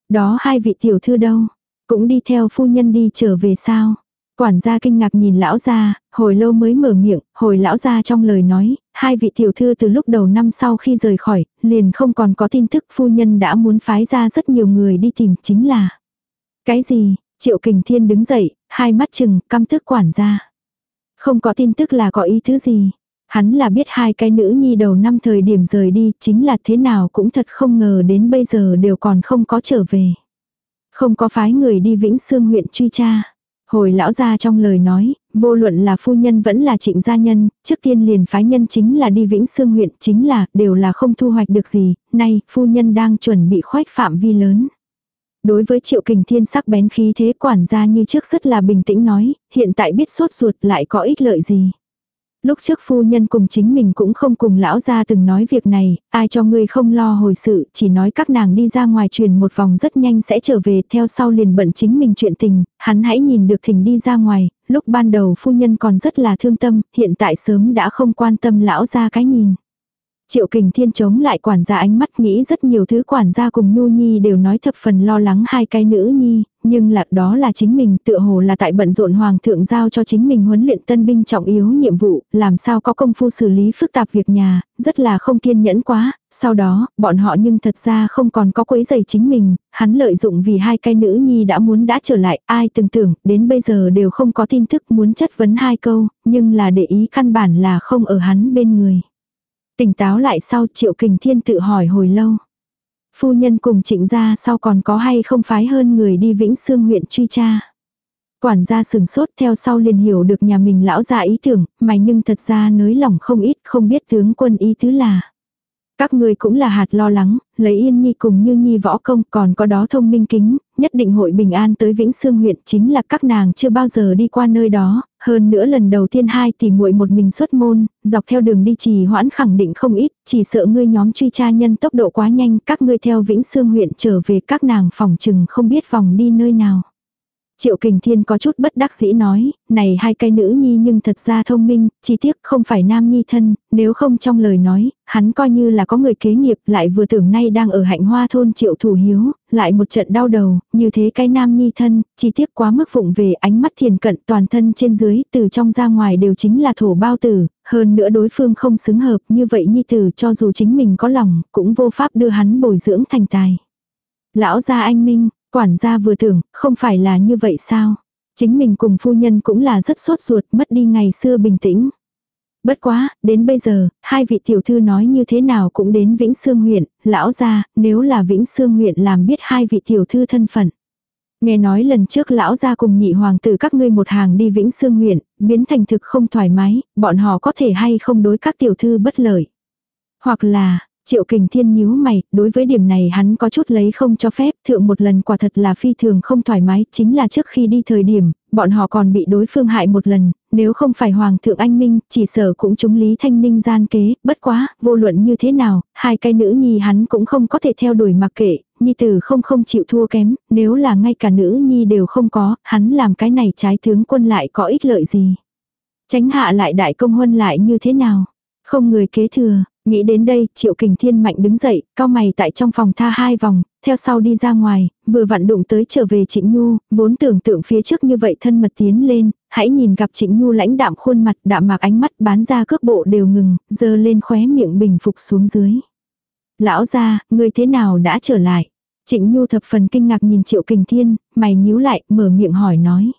Đó hai vị tiểu thư đâu, cũng đi theo phu nhân đi trở về sao. Quản gia kinh ngạc nhìn lão gia, hồi lâu mới mở miệng, hồi lão gia trong lời nói, hai vị tiểu thư từ lúc đầu năm sau khi rời khỏi, liền không còn có tin tức phu nhân đã muốn phái ra rất nhiều người đi tìm chính là. Cái gì, Triệu Kình Thiên đứng dậy, hai mắt chừng, căm tức quản gia. Không có tin tức là có ý thứ gì. Hắn là biết hai cái nữ nhi đầu năm thời điểm rời đi, chính là thế nào cũng thật không ngờ đến bây giờ đều còn không có trở về. Không có phái người đi Vĩnh Sương huyện truy tra. Hồi lão gia trong lời nói, vô luận là phu nhân vẫn là trịnh gia nhân, trước tiên liền phái nhân chính là đi Vĩnh Sương huyện, chính là, đều là không thu hoạch được gì, nay, phu nhân đang chuẩn bị khoách phạm vi lớn. Đối với triệu kình thiên sắc bén khí thế quản gia như trước rất là bình tĩnh nói, hiện tại biết sốt ruột lại có ích lợi gì. Lúc trước phu nhân cùng chính mình cũng không cùng lão gia từng nói việc này, ai cho ngươi không lo hồi sự, chỉ nói các nàng đi ra ngoài truyền một vòng rất nhanh sẽ trở về, theo sau liền bận chính mình chuyện tình, hắn hãy nhìn được thỉnh đi ra ngoài, lúc ban đầu phu nhân còn rất là thương tâm, hiện tại sớm đã không quan tâm lão gia cái nhìn. Triệu kình thiên chống lại quản gia ánh mắt nghĩ rất nhiều thứ quản gia cùng Nhu Nhi đều nói thập phần lo lắng hai cái nữ Nhi, nhưng là đó là chính mình tựa hồ là tại bận rộn hoàng thượng giao cho chính mình huấn luyện tân binh trọng yếu nhiệm vụ, làm sao có công phu xử lý phức tạp việc nhà, rất là không kiên nhẫn quá, sau đó, bọn họ nhưng thật ra không còn có quấy giày chính mình, hắn lợi dụng vì hai cái nữ nhi đã muốn đã trở lại, ai từng tưởng, đến bây giờ đều không có tin tức muốn chất vấn hai câu, nhưng là để ý căn bản là không ở hắn bên người. Tỉnh táo lại sau triệu kình thiên tự hỏi hồi lâu. Phu nhân cùng trịnh gia sau còn có hay không phái hơn người đi Vĩnh Sương huyện truy tra. Quản gia sừng sốt theo sau liền hiểu được nhà mình lão già ý tưởng, mày nhưng thật ra nới lỏng không ít không biết tướng quân ý tứ là. Các người cũng là hạt lo lắng, lấy yên nhi cùng như nhi võ công còn có đó thông minh kính, nhất định hội bình an tới Vĩnh Sương huyện chính là các nàng chưa bao giờ đi qua nơi đó, hơn nữa lần đầu tiên hai tỷ muội một mình xuất môn, dọc theo đường đi trì hoãn khẳng định không ít, chỉ sợ ngươi nhóm truy tra nhân tốc độ quá nhanh, các ngươi theo Vĩnh Sương huyện trở về các nàng phòng chừng không biết vòng đi nơi nào. Triệu Kình Thiên có chút bất đắc dĩ nói, này hai cây nữ nhi nhưng thật ra thông minh, chi tiết không phải nam nhi thân, nếu không trong lời nói, hắn coi như là có người kế nghiệp lại vừa tưởng nay đang ở hạnh hoa thôn Triệu Thủ Hiếu, lại một trận đau đầu, như thế cái nam nhi thân, chi tiết quá mức vụng về ánh mắt thiền cận toàn thân trên dưới, từ trong ra ngoài đều chính là thổ bao tử, hơn nữa đối phương không xứng hợp như vậy nhi tử cho dù chính mình có lòng, cũng vô pháp đưa hắn bồi dưỡng thành tài. Lão gia anh Minh, Quản gia vừa tưởng, không phải là như vậy sao? Chính mình cùng phu nhân cũng là rất sốt ruột, mất đi ngày xưa bình tĩnh. Bất quá, đến bây giờ, hai vị tiểu thư nói như thế nào cũng đến Vĩnh Sương huyện, lão gia, nếu là Vĩnh Sương huyện làm biết hai vị tiểu thư thân phận. Nghe nói lần trước lão gia cùng nhị hoàng tử các ngươi một hàng đi Vĩnh Sương huyện, biến thành thực không thoải mái, bọn họ có thể hay không đối các tiểu thư bất lợi. Hoặc là, Triệu kình thiên nhíu mày, đối với điểm này hắn có chút lấy không cho phép, thượng một lần quả thật là phi thường không thoải mái, chính là trước khi đi thời điểm, bọn họ còn bị đối phương hại một lần, nếu không phải Hoàng thượng anh Minh, chỉ sợ cũng chúng Lý Thanh Ninh gian kế, bất quá, vô luận như thế nào, hai cái nữ nhi hắn cũng không có thể theo đuổi mặc kệ, nhi tử không không chịu thua kém, nếu là ngay cả nữ nhi đều không có, hắn làm cái này trái tướng quân lại có ích lợi gì. Tránh hạ lại đại công huân lại như thế nào, không người kế thừa, Nghĩ đến đây, Triệu Kình Thiên mạnh đứng dậy, cao mày tại trong phòng tha hai vòng, theo sau đi ra ngoài, vừa vặn đụng tới trở về Trịnh Nhu, vốn tưởng tượng phía trước như vậy thân mật tiến lên, hãy nhìn gặp Trịnh Nhu lãnh đạm khuôn mặt, đạm mạc ánh mắt bán ra cước bộ đều ngừng, dơ lên khóe miệng bình phục xuống dưới. Lão gia, người thế nào đã trở lại? Trịnh Nhu thập phần kinh ngạc nhìn Triệu Kình Thiên, mày nhíu lại, mở miệng hỏi nói.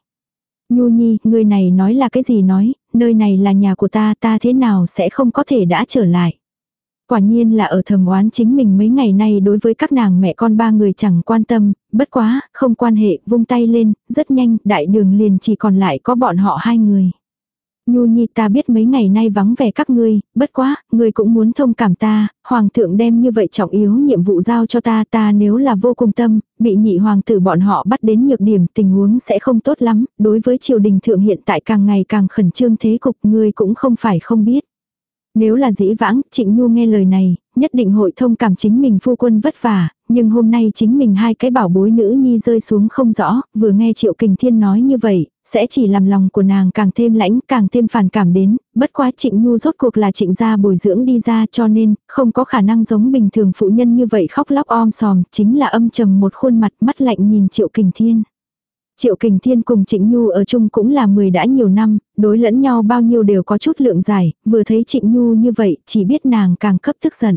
Nhu Nhi, người này nói là cái gì nói, nơi này là nhà của ta, ta thế nào sẽ không có thể đã trở lại. Quả nhiên là ở thầm oán chính mình mấy ngày nay đối với các nàng mẹ con ba người chẳng quan tâm, bất quá, không quan hệ, vung tay lên, rất nhanh, đại đường liền chỉ còn lại có bọn họ hai người. Nhu nhi ta biết mấy ngày nay vắng vẻ các ngươi, bất quá, ngươi cũng muốn thông cảm ta, hoàng thượng đem như vậy trọng yếu nhiệm vụ giao cho ta, ta nếu là vô cùng tâm, bị nhị hoàng tử bọn họ bắt đến nhược điểm tình huống sẽ không tốt lắm, đối với triều đình thượng hiện tại càng ngày càng khẩn trương thế cục ngươi cũng không phải không biết. Nếu là dĩ vãng, Trịnh Nhu nghe lời này, nhất định hội thông cảm chính mình phu quân vất vả, nhưng hôm nay chính mình hai cái bảo bối nữ nhi rơi xuống không rõ, vừa nghe Triệu Kình Thiên nói như vậy, sẽ chỉ làm lòng của nàng càng thêm lãnh, càng thêm phản cảm đến, bất quá Trịnh Nhu rốt cuộc là trịnh gia bồi dưỡng đi ra cho nên, không có khả năng giống bình thường phụ nhân như vậy khóc lóc om sòm, chính là âm trầm một khuôn mặt mắt lạnh nhìn Triệu Kình Thiên. Triệu Kình Thiên cùng Trịnh Nhu ở chung cũng là 10 đã nhiều năm, đối lẫn nhau bao nhiêu đều có chút lượng giải, vừa thấy Trịnh Nhu như vậy chỉ biết nàng càng cấp tức giận.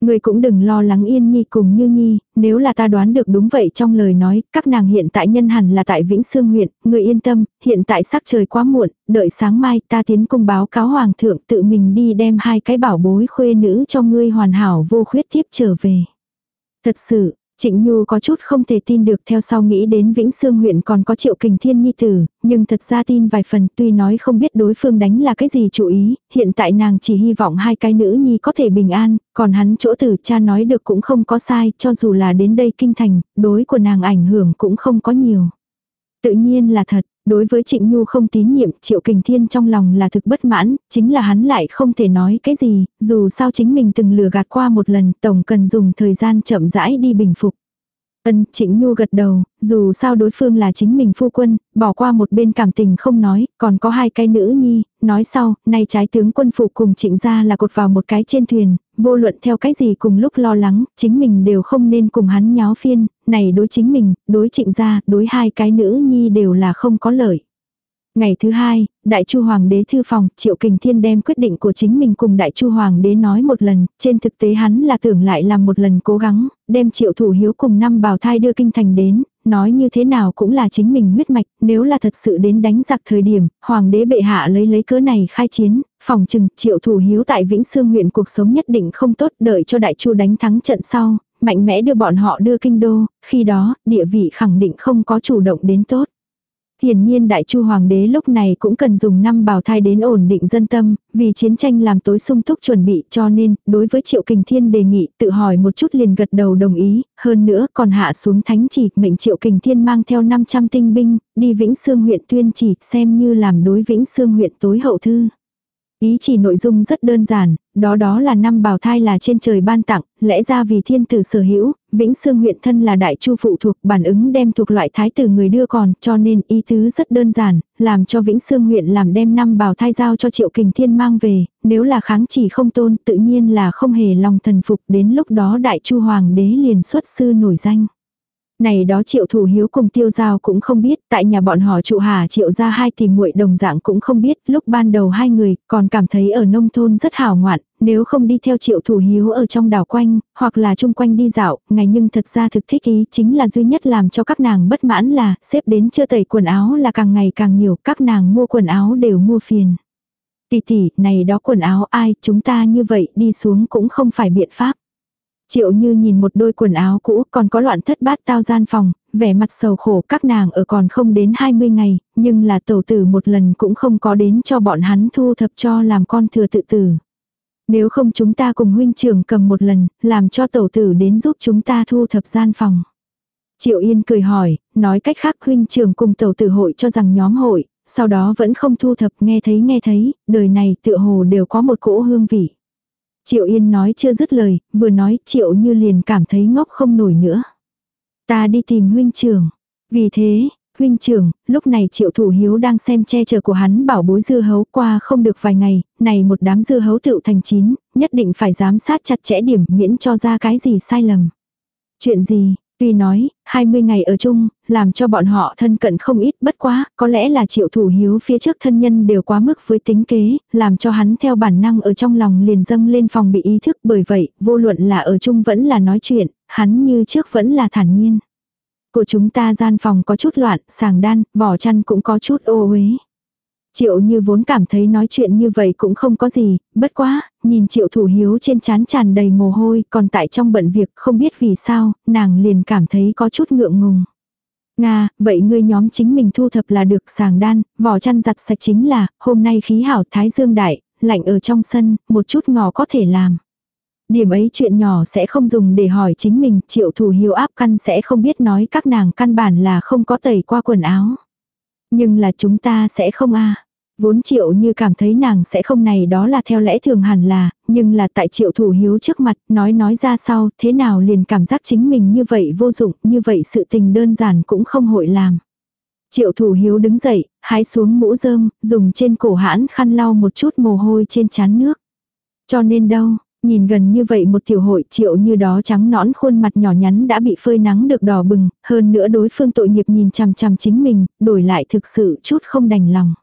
Người cũng đừng lo lắng yên nhi cùng như nhi, nếu là ta đoán được đúng vậy trong lời nói, các nàng hiện tại nhân hẳn là tại Vĩnh Sương huyện, người yên tâm, hiện tại sắc trời quá muộn, đợi sáng mai ta tiến cung báo cáo hoàng thượng tự mình đi đem hai cái bảo bối khuê nữ cho ngươi hoàn hảo vô khuyết tiếp trở về. Thật sự, Trịnh Nhu có chút không thể tin được theo sau nghĩ đến Vĩnh Sương huyện còn có triệu kình thiên nhi tử, nhưng thật ra tin vài phần tuy nói không biết đối phương đánh là cái gì chủ ý, hiện tại nàng chỉ hy vọng hai cái nữ nhi có thể bình an, còn hắn chỗ tử cha nói được cũng không có sai, cho dù là đến đây kinh thành, đối của nàng ảnh hưởng cũng không có nhiều. Tự nhiên là thật, đối với Trịnh Nhu không tín nhiệm, Triệu Kình Thiên trong lòng là thực bất mãn, chính là hắn lại không thể nói cái gì, dù sao chính mình từng lừa gạt qua một lần, tổng cần dùng thời gian chậm rãi đi bình phục. Ân Trịnh Nhu gật đầu, dù sao đối phương là chính mình phu quân, bỏ qua một bên cảm tình không nói, còn có hai cái nữ nhi, nói sau, nay trái tướng quân phụ cùng trịnh gia là cột vào một cái trên thuyền, vô luận theo cái gì cùng lúc lo lắng, chính mình đều không nên cùng hắn nháo phiên, này đối chính mình, đối trịnh gia, đối hai cái nữ nhi đều là không có lợi. Ngày thứ hai, Đại Chu Hoàng đế thư phòng, Triệu Kình Thiên đem quyết định của chính mình cùng Đại Chu Hoàng đế nói một lần, trên thực tế hắn là tưởng lại làm một lần cố gắng, đem Triệu Thủ Hiếu cùng năm bào thai đưa kinh thành đến, nói như thế nào cũng là chính mình huyết mạch, nếu là thật sự đến đánh giặc thời điểm, Hoàng đế bệ hạ lấy lấy cớ này khai chiến, phòng chừng Triệu Thủ Hiếu tại Vĩnh Sương huyện cuộc sống nhất định không tốt, đợi cho Đại Chu đánh thắng trận sau, mạnh mẽ đưa bọn họ đưa kinh đô, khi đó, địa vị khẳng định không có chủ động đến tốt. Hiển nhiên đại chu hoàng đế lúc này cũng cần dùng năm bào thai đến ổn định dân tâm, vì chiến tranh làm tối sung túc chuẩn bị cho nên, đối với triệu kình thiên đề nghị tự hỏi một chút liền gật đầu đồng ý, hơn nữa còn hạ xuống thánh chỉ mệnh triệu kình thiên mang theo 500 tinh binh, đi Vĩnh Sương huyện tuyên chỉ xem như làm đối Vĩnh Sương huyện tối hậu thư. Ý chỉ nội dung rất đơn giản, đó đó là năm bào thai là trên trời ban tặng, lẽ ra vì thiên tử sở hữu, Vĩnh Sương huyện thân là đại chu phụ thuộc bản ứng đem thuộc loại thái tử người đưa còn, cho nên ý tứ rất đơn giản, làm cho Vĩnh Sương huyện làm đem năm bào thai giao cho Triệu Kình Thiên mang về, nếu là kháng chỉ không tôn tự nhiên là không hề lòng thần phục đến lúc đó đại chu hoàng đế liền xuất sư nổi danh. Này đó triệu thủ hiếu cùng tiêu giao cũng không biết, tại nhà bọn họ trụ hà triệu ra hai tìm muội đồng dạng cũng không biết, lúc ban đầu hai người còn cảm thấy ở nông thôn rất hào ngoạn, nếu không đi theo triệu thủ hiếu ở trong đảo quanh, hoặc là chung quanh đi dạo, ngày nhưng thật ra thực thích ý chính là duy nhất làm cho các nàng bất mãn là xếp đến chưa tẩy quần áo là càng ngày càng nhiều, các nàng mua quần áo đều mua phiền. Tỷ tỷ, này đó quần áo ai, chúng ta như vậy đi xuống cũng không phải biện pháp. Triệu như nhìn một đôi quần áo cũ còn có loạn thất bát tao gian phòng, vẻ mặt sầu khổ các nàng ở còn không đến 20 ngày, nhưng là tổ tử một lần cũng không có đến cho bọn hắn thu thập cho làm con thừa tự tử. Nếu không chúng ta cùng huynh trưởng cầm một lần, làm cho tổ tử đến giúp chúng ta thu thập gian phòng. Triệu Yên cười hỏi, nói cách khác huynh trưởng cùng tổ tử hội cho rằng nhóm hội, sau đó vẫn không thu thập nghe thấy nghe thấy, đời này tựa hồ đều có một cỗ hương vị. Triệu Yên nói chưa dứt lời, vừa nói Triệu Như liền cảm thấy ngốc không nổi nữa. Ta đi tìm huynh trưởng. Vì thế, huynh trưởng, lúc này Triệu Thủ Hiếu đang xem che chở của hắn bảo bối dưa hấu qua không được vài ngày, này một đám dưa hấu tựu thành chín, nhất định phải giám sát chặt chẽ điểm miễn cho ra cái gì sai lầm. Chuyện gì, Tuy nói, 20 ngày ở chung, làm cho bọn họ thân cận không ít bất quá, có lẽ là triệu thủ hiếu phía trước thân nhân đều quá mức với tính kế, làm cho hắn theo bản năng ở trong lòng liền dâng lên phòng bị ý thức bởi vậy, vô luận là ở chung vẫn là nói chuyện, hắn như trước vẫn là thản nhiên. Của chúng ta gian phòng có chút loạn, sàng đan, vỏ chăn cũng có chút ô uế. Triệu như vốn cảm thấy nói chuyện như vậy cũng không có gì, bất quá, nhìn triệu thủ hiếu trên chán tràn đầy mồ hôi, còn tại trong bận việc không biết vì sao, nàng liền cảm thấy có chút ngượng ngùng. Nga, vậy ngươi nhóm chính mình thu thập là được sàng đan, vỏ chăn giặt sạch chính là, hôm nay khí hảo thái dương đại, lạnh ở trong sân, một chút ngò có thể làm. Điểm ấy chuyện nhỏ sẽ không dùng để hỏi chính mình, triệu thủ hiếu áp căn sẽ không biết nói các nàng căn bản là không có tẩy qua quần áo. Nhưng là chúng ta sẽ không a Vốn triệu như cảm thấy nàng sẽ không này đó là theo lẽ thường hẳn là, nhưng là tại triệu thủ hiếu trước mặt, nói nói ra sau, thế nào liền cảm giác chính mình như vậy vô dụng, như vậy sự tình đơn giản cũng không hội làm. Triệu thủ hiếu đứng dậy, hái xuống mũ rơm, dùng trên cổ hãn khăn lau một chút mồ hôi trên chán nước. Cho nên đâu, Nhìn gần như vậy một tiểu hội triệu như đó trắng nõn khuôn mặt nhỏ nhắn đã bị phơi nắng được đỏ bừng, hơn nữa đối phương tội nghiệp nhìn chằm chằm chính mình, đổi lại thực sự chút không đành lòng.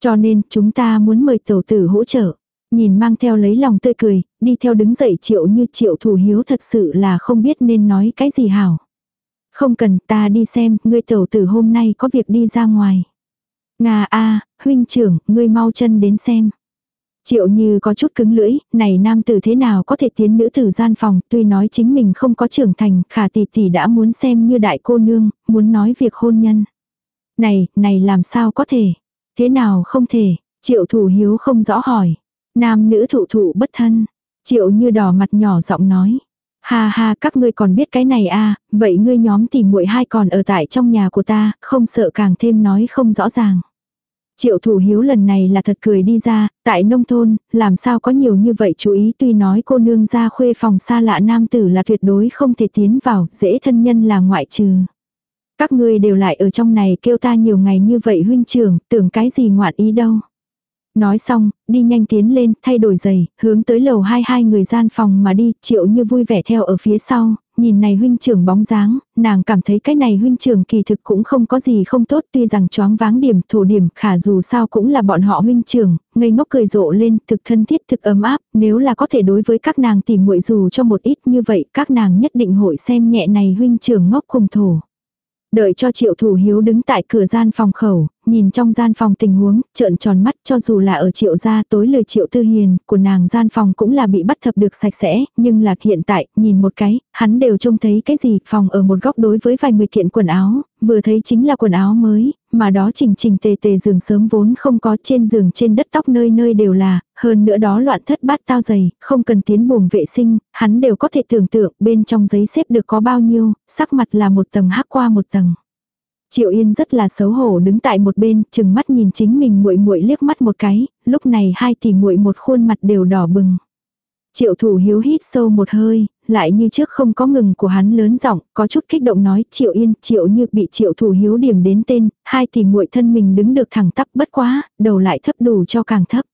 Cho nên chúng ta muốn mời tổ tử hỗ trợ. Nhìn mang theo lấy lòng tươi cười, đi theo đứng dậy triệu như triệu thủ hiếu thật sự là không biết nên nói cái gì hảo. Không cần ta đi xem, ngươi tổ tử hôm nay có việc đi ra ngoài. Nga a huynh trưởng, ngươi mau chân đến xem. Triệu như có chút cứng lưỡi, này nam tử thế nào có thể tiến nữ tử gian phòng, tuy nói chính mình không có trưởng thành, khả tỷ tỷ đã muốn xem như đại cô nương, muốn nói việc hôn nhân. Này, này làm sao có thể? Thế nào không thể? Triệu thủ hiếu không rõ hỏi. Nam nữ thụ thụ bất thân. Triệu như đỏ mặt nhỏ giọng nói. Ha ha các ngươi còn biết cái này à, vậy ngươi nhóm thì muội hai còn ở tại trong nhà của ta, không sợ càng thêm nói không rõ ràng. Triệu thủ hiếu lần này là thật cười đi ra, tại nông thôn, làm sao có nhiều như vậy chú ý tuy nói cô nương ra khuê phòng xa lạ nam tử là tuyệt đối không thể tiến vào, dễ thân nhân là ngoại trừ. Các ngươi đều lại ở trong này kêu ta nhiều ngày như vậy huynh trưởng, tưởng cái gì ngoạn ý đâu. Nói xong, đi nhanh tiến lên, thay đổi giày, hướng tới lầu hai hai người gian phòng mà đi, triệu như vui vẻ theo ở phía sau, nhìn này huynh trưởng bóng dáng, nàng cảm thấy cái này huynh trưởng kỳ thực cũng không có gì không tốt tuy rằng choáng váng điểm thổ điểm khả dù sao cũng là bọn họ huynh trưởng, ngây ngốc cười rộ lên, thực thân thiết thực ấm áp, nếu là có thể đối với các nàng tìm muội dù cho một ít như vậy các nàng nhất định hội xem nhẹ này huynh trưởng ngốc cùng thổ. Đợi cho triệu thủ hiếu đứng tại cửa gian phòng khẩu, nhìn trong gian phòng tình huống, trợn tròn mắt cho dù là ở triệu gia tối lời triệu tư hiền, của nàng gian phòng cũng là bị bắt thập được sạch sẽ, nhưng là hiện tại, nhìn một cái, hắn đều trông thấy cái gì, phòng ở một góc đối với vài mười kiện quần áo, vừa thấy chính là quần áo mới, mà đó trình trình tề tề giường sớm vốn không có trên giường trên đất tóc nơi nơi đều là, hơn nữa đó loạn thất bát tao dày, không cần tiến buồng vệ sinh, hắn đều có thể tưởng tượng bên trong giấy xếp được có bao nhiêu, sắc mặt là một tầng hắc qua một tầng. Triệu Yên rất là xấu hổ đứng tại một bên, chừng mắt nhìn chính mình muội muội liếc mắt một cái, lúc này hai tỷ muội một khuôn mặt đều đỏ bừng. Triệu thủ hiếu hít sâu một hơi, lại như trước không có ngừng của hắn lớn giọng, có chút kích động nói triệu yên, triệu như bị triệu thủ hiếu điểm đến tên, hai tỷ muội thân mình đứng được thẳng tắp bất quá, đầu lại thấp đủ cho càng thấp.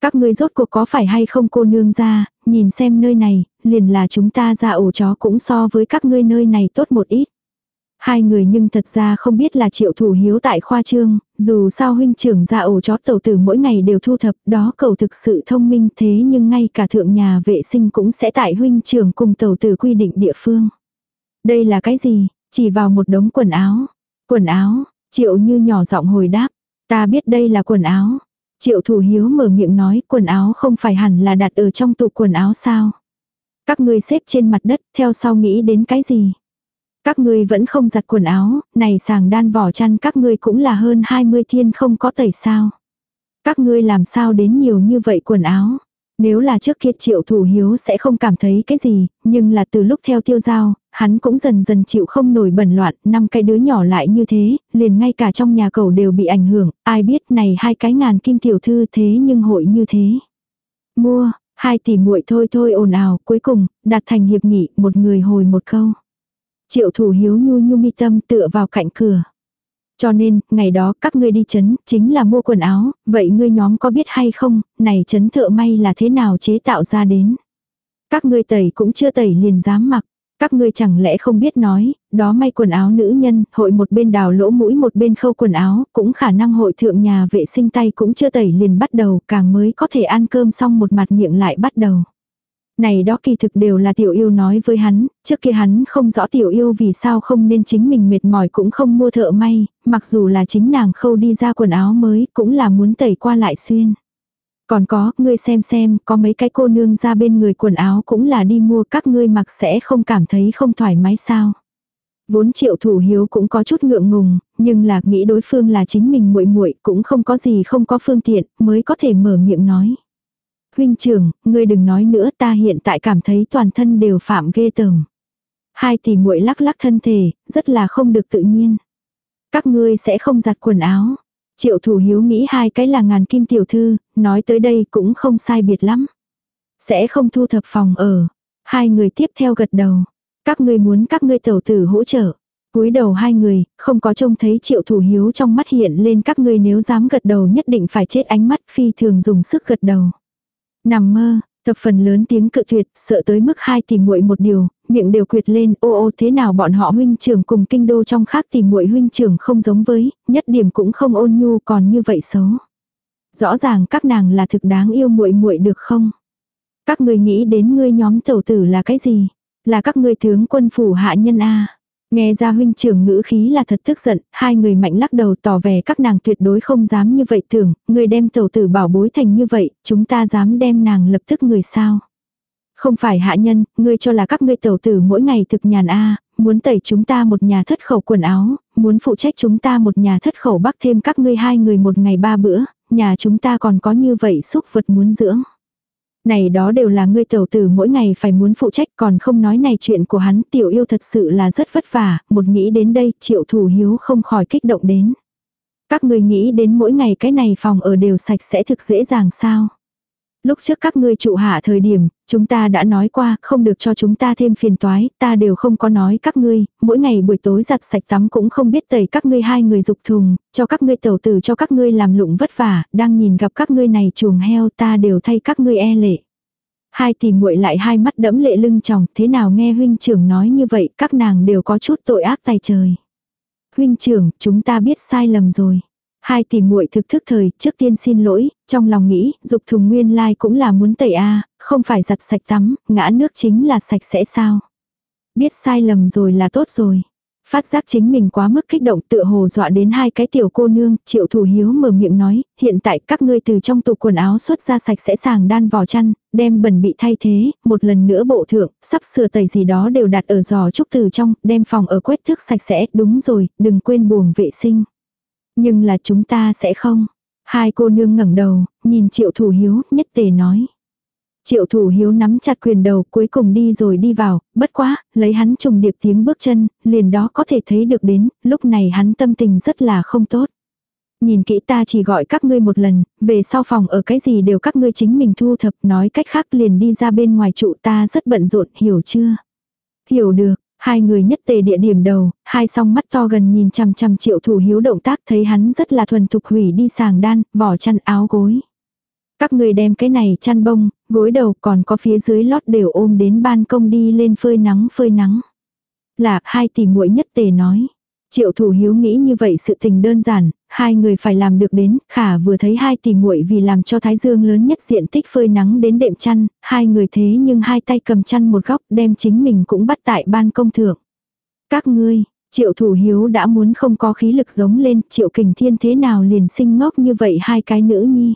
Các ngươi rốt cuộc có phải hay không cô nương ra, nhìn xem nơi này, liền là chúng ta ra ổ chó cũng so với các ngươi nơi này tốt một ít. Hai người nhưng thật ra không biết là triệu thủ hiếu tại khoa trương, dù sao huynh trưởng ra ổ chó tàu tử mỗi ngày đều thu thập, đó cầu thực sự thông minh thế nhưng ngay cả thượng nhà vệ sinh cũng sẽ tại huynh trưởng cùng tàu tử quy định địa phương. Đây là cái gì? Chỉ vào một đống quần áo. Quần áo, triệu như nhỏ giọng hồi đáp. Ta biết đây là quần áo. Triệu thủ hiếu mở miệng nói quần áo không phải hẳn là đặt ở trong tủ quần áo sao. Các ngươi xếp trên mặt đất theo sau nghĩ đến cái gì. Các ngươi vẫn không giặt quần áo, này sàng đan vỏ chăn các ngươi cũng là hơn 20 thiên không có tẩy sao. Các ngươi làm sao đến nhiều như vậy quần áo. Nếu là trước kia triệu thủ hiếu sẽ không cảm thấy cái gì, nhưng là từ lúc theo tiêu giao, hắn cũng dần dần chịu không nổi bẩn loạn, năm cái đứa nhỏ lại như thế, liền ngay cả trong nhà cầu đều bị ảnh hưởng, ai biết này hai cái ngàn kim tiểu thư thế nhưng hội như thế. Mua, hai tỷ muội thôi thôi ồn ào, cuối cùng, đạt thành hiệp nghị, một người hồi một câu. Triệu thủ hiếu nhu nhu mi tâm tựa vào cạnh cửa. Cho nên, ngày đó các ngươi đi chấn, chính là mua quần áo, vậy ngươi nhóm có biết hay không, này chấn thợ may là thế nào chế tạo ra đến. Các ngươi tẩy cũng chưa tẩy liền dám mặc. Các ngươi chẳng lẽ không biết nói, đó may quần áo nữ nhân, hội một bên đào lỗ mũi một bên khâu quần áo, cũng khả năng hội thượng nhà vệ sinh tay cũng chưa tẩy liền bắt đầu, càng mới có thể ăn cơm xong một mặt miệng lại bắt đầu. Này đó kỳ thực đều là tiểu yêu nói với hắn, trước kia hắn không rõ tiểu yêu vì sao không nên chính mình mệt mỏi cũng không mua thợ may, mặc dù là chính nàng khâu đi ra quần áo mới cũng là muốn tẩy qua lại xuyên. Còn có, ngươi xem xem, có mấy cái cô nương ra bên người quần áo cũng là đi mua các ngươi mặc sẽ không cảm thấy không thoải mái sao. Vốn triệu thủ hiếu cũng có chút ngượng ngùng, nhưng là nghĩ đối phương là chính mình muội muội cũng không có gì không có phương tiện, mới có thể mở miệng nói huynh trưởng, ngươi đừng nói nữa ta hiện tại cảm thấy toàn thân đều phạm ghê tởm. Hai tỷ muội lắc lắc thân thể, rất là không được tự nhiên. Các ngươi sẽ không giặt quần áo. Triệu thủ hiếu nghĩ hai cái là ngàn kim tiểu thư, nói tới đây cũng không sai biệt lắm. Sẽ không thu thập phòng ở. Hai người tiếp theo gật đầu. Các ngươi muốn các ngươi tẩu tử hỗ trợ. cúi đầu hai người, không có trông thấy triệu thủ hiếu trong mắt hiện lên các ngươi nếu dám gật đầu nhất định phải chết ánh mắt phi thường dùng sức gật đầu. Nằm mơ, thập phần lớn tiếng cự tuyệt, sợ tới mức hai tìm muội một điều, miệng đều quyệt lên, ô ô thế nào bọn họ huynh trưởng cùng kinh đô trong khác tìm muội huynh trưởng không giống với, nhất điểm cũng không ôn nhu còn như vậy xấu. Rõ ràng các nàng là thực đáng yêu muội muội được không? Các người nghĩ đến ngươi nhóm tẩu tử là cái gì? Là các ngươi tướng quân phủ hạ nhân a. Nghe ra huynh trưởng ngữ khí là thật tức giận, hai người mạnh lắc đầu tỏ vẻ các nàng tuyệt đối không dám như vậy tưởng, người đem tẩu tử bảo bối thành như vậy, chúng ta dám đem nàng lập tức người sao. Không phải hạ nhân, ngươi cho là các ngươi tẩu tử mỗi ngày thực nhàn a muốn tẩy chúng ta một nhà thất khẩu quần áo, muốn phụ trách chúng ta một nhà thất khẩu bắc thêm các ngươi hai người một ngày ba bữa, nhà chúng ta còn có như vậy xúc vật muốn dưỡng. Này đó đều là ngươi tẩu tử mỗi ngày phải muốn phụ trách còn không nói này chuyện của hắn tiểu yêu thật sự là rất vất vả, một nghĩ đến đây triệu thủ hiếu không khỏi kích động đến. Các ngươi nghĩ đến mỗi ngày cái này phòng ở đều sạch sẽ thực dễ dàng sao. Lúc trước các ngươi trụ hạ thời điểm, chúng ta đã nói qua, không được cho chúng ta thêm phiền toái, ta đều không có nói các ngươi, mỗi ngày buổi tối giặt sạch tắm cũng không biết tẩy các ngươi hai người dục thùng, cho các ngươi tẩu tử cho các ngươi làm lụng vất vả, đang nhìn gặp các ngươi này chuồng heo ta đều thay các ngươi e lệ. Hai tỷ muội lại hai mắt đẫm lệ lưng chồng, thế nào nghe huynh trưởng nói như vậy, các nàng đều có chút tội ác tay trời. Huynh trưởng, chúng ta biết sai lầm rồi. Hai tỷ muội thực thức thời, trước tiên xin lỗi, trong lòng nghĩ, dục thùng nguyên lai cũng là muốn tẩy a, không phải giặt sạch tắm, ngã nước chính là sạch sẽ sao. Biết sai lầm rồi là tốt rồi. Phát giác chính mình quá mức kích động tựa hồ dọa đến hai cái tiểu cô nương, triệu thủ hiếu mở miệng nói, hiện tại các ngươi từ trong tủ quần áo xuất ra sạch sẽ sàng đan vò chăn, đem bẩn bị thay thế, một lần nữa bộ thượng, sắp sửa tẩy gì đó đều đặt ở giò trúc từ trong, đem phòng ở quét thước sạch sẽ, đúng rồi, đừng quên buồng vệ sinh. Nhưng là chúng ta sẽ không. Hai cô nương ngẩng đầu, nhìn triệu thủ hiếu, nhất tề nói. Triệu thủ hiếu nắm chặt quyền đầu cuối cùng đi rồi đi vào, bất quá, lấy hắn trùng điệp tiếng bước chân, liền đó có thể thấy được đến, lúc này hắn tâm tình rất là không tốt. Nhìn kỹ ta chỉ gọi các ngươi một lần, về sau phòng ở cái gì đều các ngươi chính mình thu thập, nói cách khác liền đi ra bên ngoài trụ ta rất bận rộn, hiểu chưa? Hiểu được, Hai người nhất tề địa điểm đầu, hai song mắt to gần nhìn chằm chằm triệu thủ hiếu động tác thấy hắn rất là thuần thục hủy đi sàng đan, vỏ chăn áo gối. Các người đem cái này chăn bông, gối đầu còn có phía dưới lót đều ôm đến ban công đi lên phơi nắng phơi nắng. Là hai tỷ muội nhất tề nói. Triệu thủ hiếu nghĩ như vậy sự tình đơn giản, hai người phải làm được đến, khả vừa thấy hai tỷ muội vì làm cho thái dương lớn nhất diện tích phơi nắng đến đệm chăn, hai người thế nhưng hai tay cầm chăn một góc đem chính mình cũng bắt tại ban công thượng. Các ngươi, triệu thủ hiếu đã muốn không có khí lực giống lên, triệu kình thiên thế nào liền sinh ngốc như vậy hai cái nữ nhi.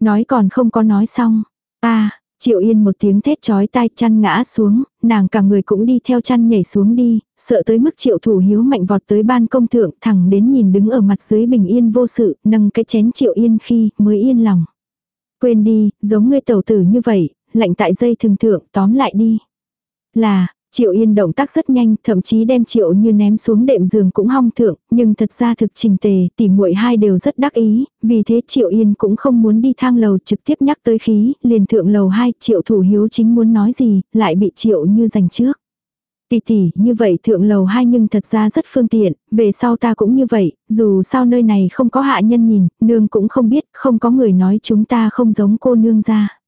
Nói còn không có nói xong, ta, Triệu Yên một tiếng thét chói tai chăn ngã xuống, nàng cả người cũng đi theo chăn nhảy xuống đi, sợ tới mức triệu thủ hiếu mạnh vọt tới ban công thượng thẳng đến nhìn đứng ở mặt dưới bình yên vô sự, nâng cái chén Triệu Yên khi mới yên lòng. Quên đi, giống ngươi tẩu tử như vậy, lạnh tại dây thường thượng tóm lại đi. Là, Triệu Yên động tác rất nhanh, thậm chí đem Triệu Như ném xuống đệm giường cũng hong thượng, nhưng thật ra thực trình tề, tỉ muội hai đều rất đắc ý, vì thế Triệu Yên cũng không muốn đi thang lầu trực tiếp nhắc tới khí, liền thượng lầu hai, Triệu Thủ Hiếu chính muốn nói gì, lại bị Triệu Như giành trước. Tỷ tỷ, như vậy thượng lầu hai nhưng thật ra rất phương tiện, về sau ta cũng như vậy, dù sao nơi này không có hạ nhân nhìn, nương cũng không biết, không có người nói chúng ta không giống cô nương ra.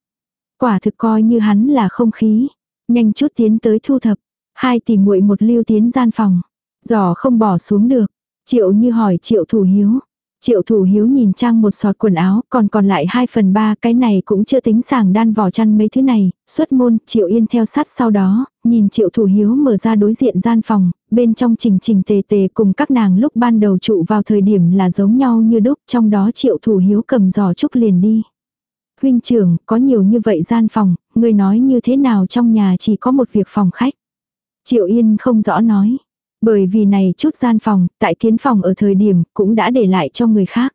Quả thực coi như hắn là không khí. Nhanh chút tiến tới thu thập. Hai tỷ muội một lưu tiến gian phòng. Giỏ không bỏ xuống được. Triệu như hỏi triệu thủ hiếu. Triệu thủ hiếu nhìn trang một sọt quần áo, còn còn lại 2 phần 3 cái này cũng chưa tính sàng đan vỏ chăn mấy thứ này, xuất môn, triệu yên theo sát sau đó, nhìn triệu thủ hiếu mở ra đối diện gian phòng, bên trong trình trình tề tề cùng các nàng lúc ban đầu trụ vào thời điểm là giống nhau như đúc, trong đó triệu thủ hiếu cầm giỏ trúc liền đi. Huynh trưởng, có nhiều như vậy gian phòng, ngươi nói như thế nào trong nhà chỉ có một việc phòng khách. Triệu Yên không rõ nói. Bởi vì này chút gian phòng, tại kiến phòng ở thời điểm, cũng đã để lại cho người khác.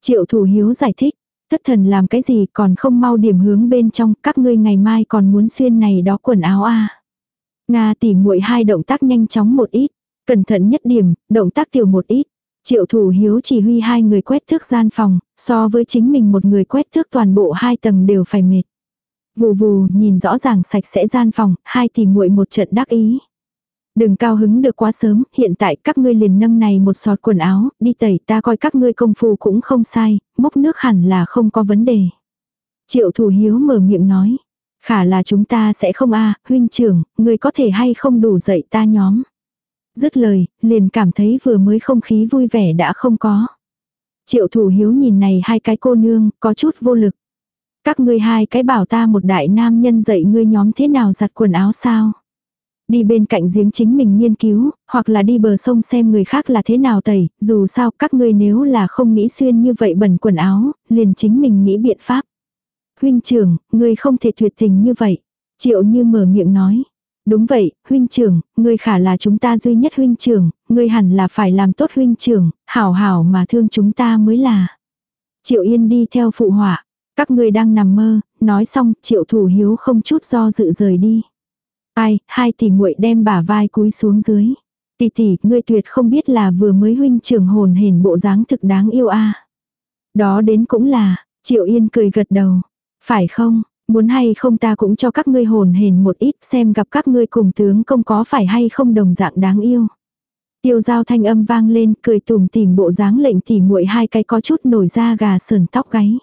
Triệu Thủ Hiếu giải thích, thất thần làm cái gì còn không mau điểm hướng bên trong, các ngươi ngày mai còn muốn xuyên này đó quần áo à. Nga tỉ muội hai động tác nhanh chóng một ít, cẩn thận nhất điểm, động tác tiểu một ít. Triệu thủ hiếu chỉ huy hai người quét thước gian phòng, so với chính mình một người quét thước toàn bộ hai tầng đều phải mệt. Vù vù, nhìn rõ ràng sạch sẽ gian phòng, hai thì muội một trận đắc ý. Đừng cao hứng được quá sớm, hiện tại các ngươi liền nâng này một sọt quần áo, đi tẩy ta coi các ngươi công phu cũng không sai, mốc nước hẳn là không có vấn đề. Triệu thủ hiếu mở miệng nói, khả là chúng ta sẽ không a huynh trưởng, ngươi có thể hay không đủ dậy ta nhóm. Dứt lời, liền cảm thấy vừa mới không khí vui vẻ đã không có. Triệu thủ hiếu nhìn này hai cái cô nương, có chút vô lực. Các ngươi hai cái bảo ta một đại nam nhân dạy ngươi nhóm thế nào giặt quần áo sao? Đi bên cạnh giếng chính mình nghiên cứu, hoặc là đi bờ sông xem người khác là thế nào tẩy, dù sao các ngươi nếu là không nghĩ xuyên như vậy bẩn quần áo, liền chính mình nghĩ biện pháp. Huynh trưởng, ngươi không thể tuyệt tình như vậy. Triệu như mở miệng nói. Đúng vậy, huynh trưởng, ngươi khả là chúng ta duy nhất huynh trưởng, ngươi hẳn là phải làm tốt huynh trưởng, hảo hảo mà thương chúng ta mới là. Triệu Yên đi theo phụ họa, các ngươi đang nằm mơ, nói xong, Triệu Thủ Hiếu không chút do dự rời đi. Ai, hai tỷ muội đem bả vai cúi xuống dưới. Tỷ tỷ, ngươi tuyệt không biết là vừa mới huynh trưởng hồn hển bộ dáng thực đáng yêu a. Đó đến cũng là, Triệu Yên cười gật đầu. Phải không, muốn hay không ta cũng cho các ngươi hồn hển một ít xem gặp các ngươi cùng tướng công có phải hay không đồng dạng đáng yêu. Tiêu giao thanh âm vang lên cười tùm tìm bộ dáng lệnh tỉ muội hai cái có chút nổi da gà sờn tóc gáy.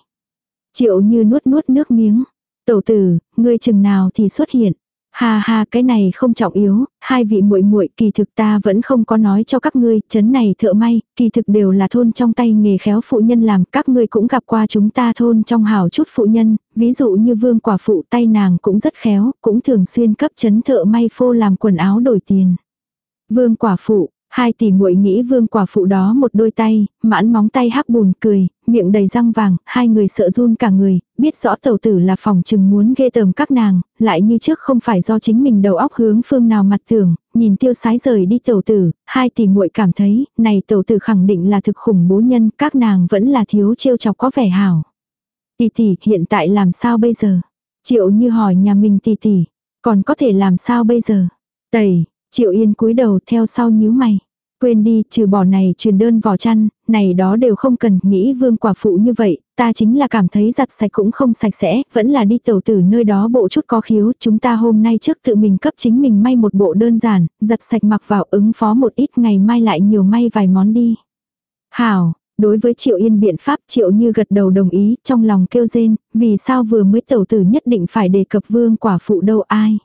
Triệu như nuốt nuốt nước miếng. Tẩu tử, ngươi chừng nào thì xuất hiện. Ha ha cái này không trọng yếu, hai vị muội muội kỳ thực ta vẫn không có nói cho các ngươi, chấn này thợ may, kỳ thực đều là thôn trong tay nghề khéo phụ nhân làm, các ngươi cũng gặp qua chúng ta thôn trong hào chút phụ nhân, ví dụ như vương quả phụ tay nàng cũng rất khéo, cũng thường xuyên cấp chấn thợ may phô làm quần áo đổi tiền. Vương quả phụ, Hai tỷ muội nghĩ vương quả phụ đó một đôi tay, mãn móng tay hắc bùn cười, miệng đầy răng vàng, hai người sợ run cả người, biết rõ tẩu tử là phòng chừng muốn ghê tởm các nàng, lại như trước không phải do chính mình đầu óc hướng phương nào mặt tưởng, nhìn tiêu sái rời đi tẩu tử, hai tỷ muội cảm thấy, này tẩu tử khẳng định là thực khủng bố nhân, các nàng vẫn là thiếu trêu chọc có vẻ hảo. Tỷ tỷ, hiện tại làm sao bây giờ? Triệu như hỏi nhà mình tỷ tỷ, còn có thể làm sao bây giờ? Tẩy, Triệu Yên cúi đầu theo sau nhíu mày. Quên đi, trừ bỏ này truyền đơn vỏ chăn, này đó đều không cần, nghĩ vương quả phụ như vậy, ta chính là cảm thấy giặt sạch cũng không sạch sẽ, vẫn là đi tẩu tử nơi đó bộ chút có khiếu, chúng ta hôm nay trước tự mình cấp chính mình may một bộ đơn giản, giặt sạch mặc vào ứng phó một ít ngày mai lại nhiều may vài món đi. Hảo, đối với Triệu Yên biện pháp Triệu Như gật đầu đồng ý, trong lòng kêu rên, vì sao vừa mới tẩu tử nhất định phải đề cập vương quả phụ đâu ai.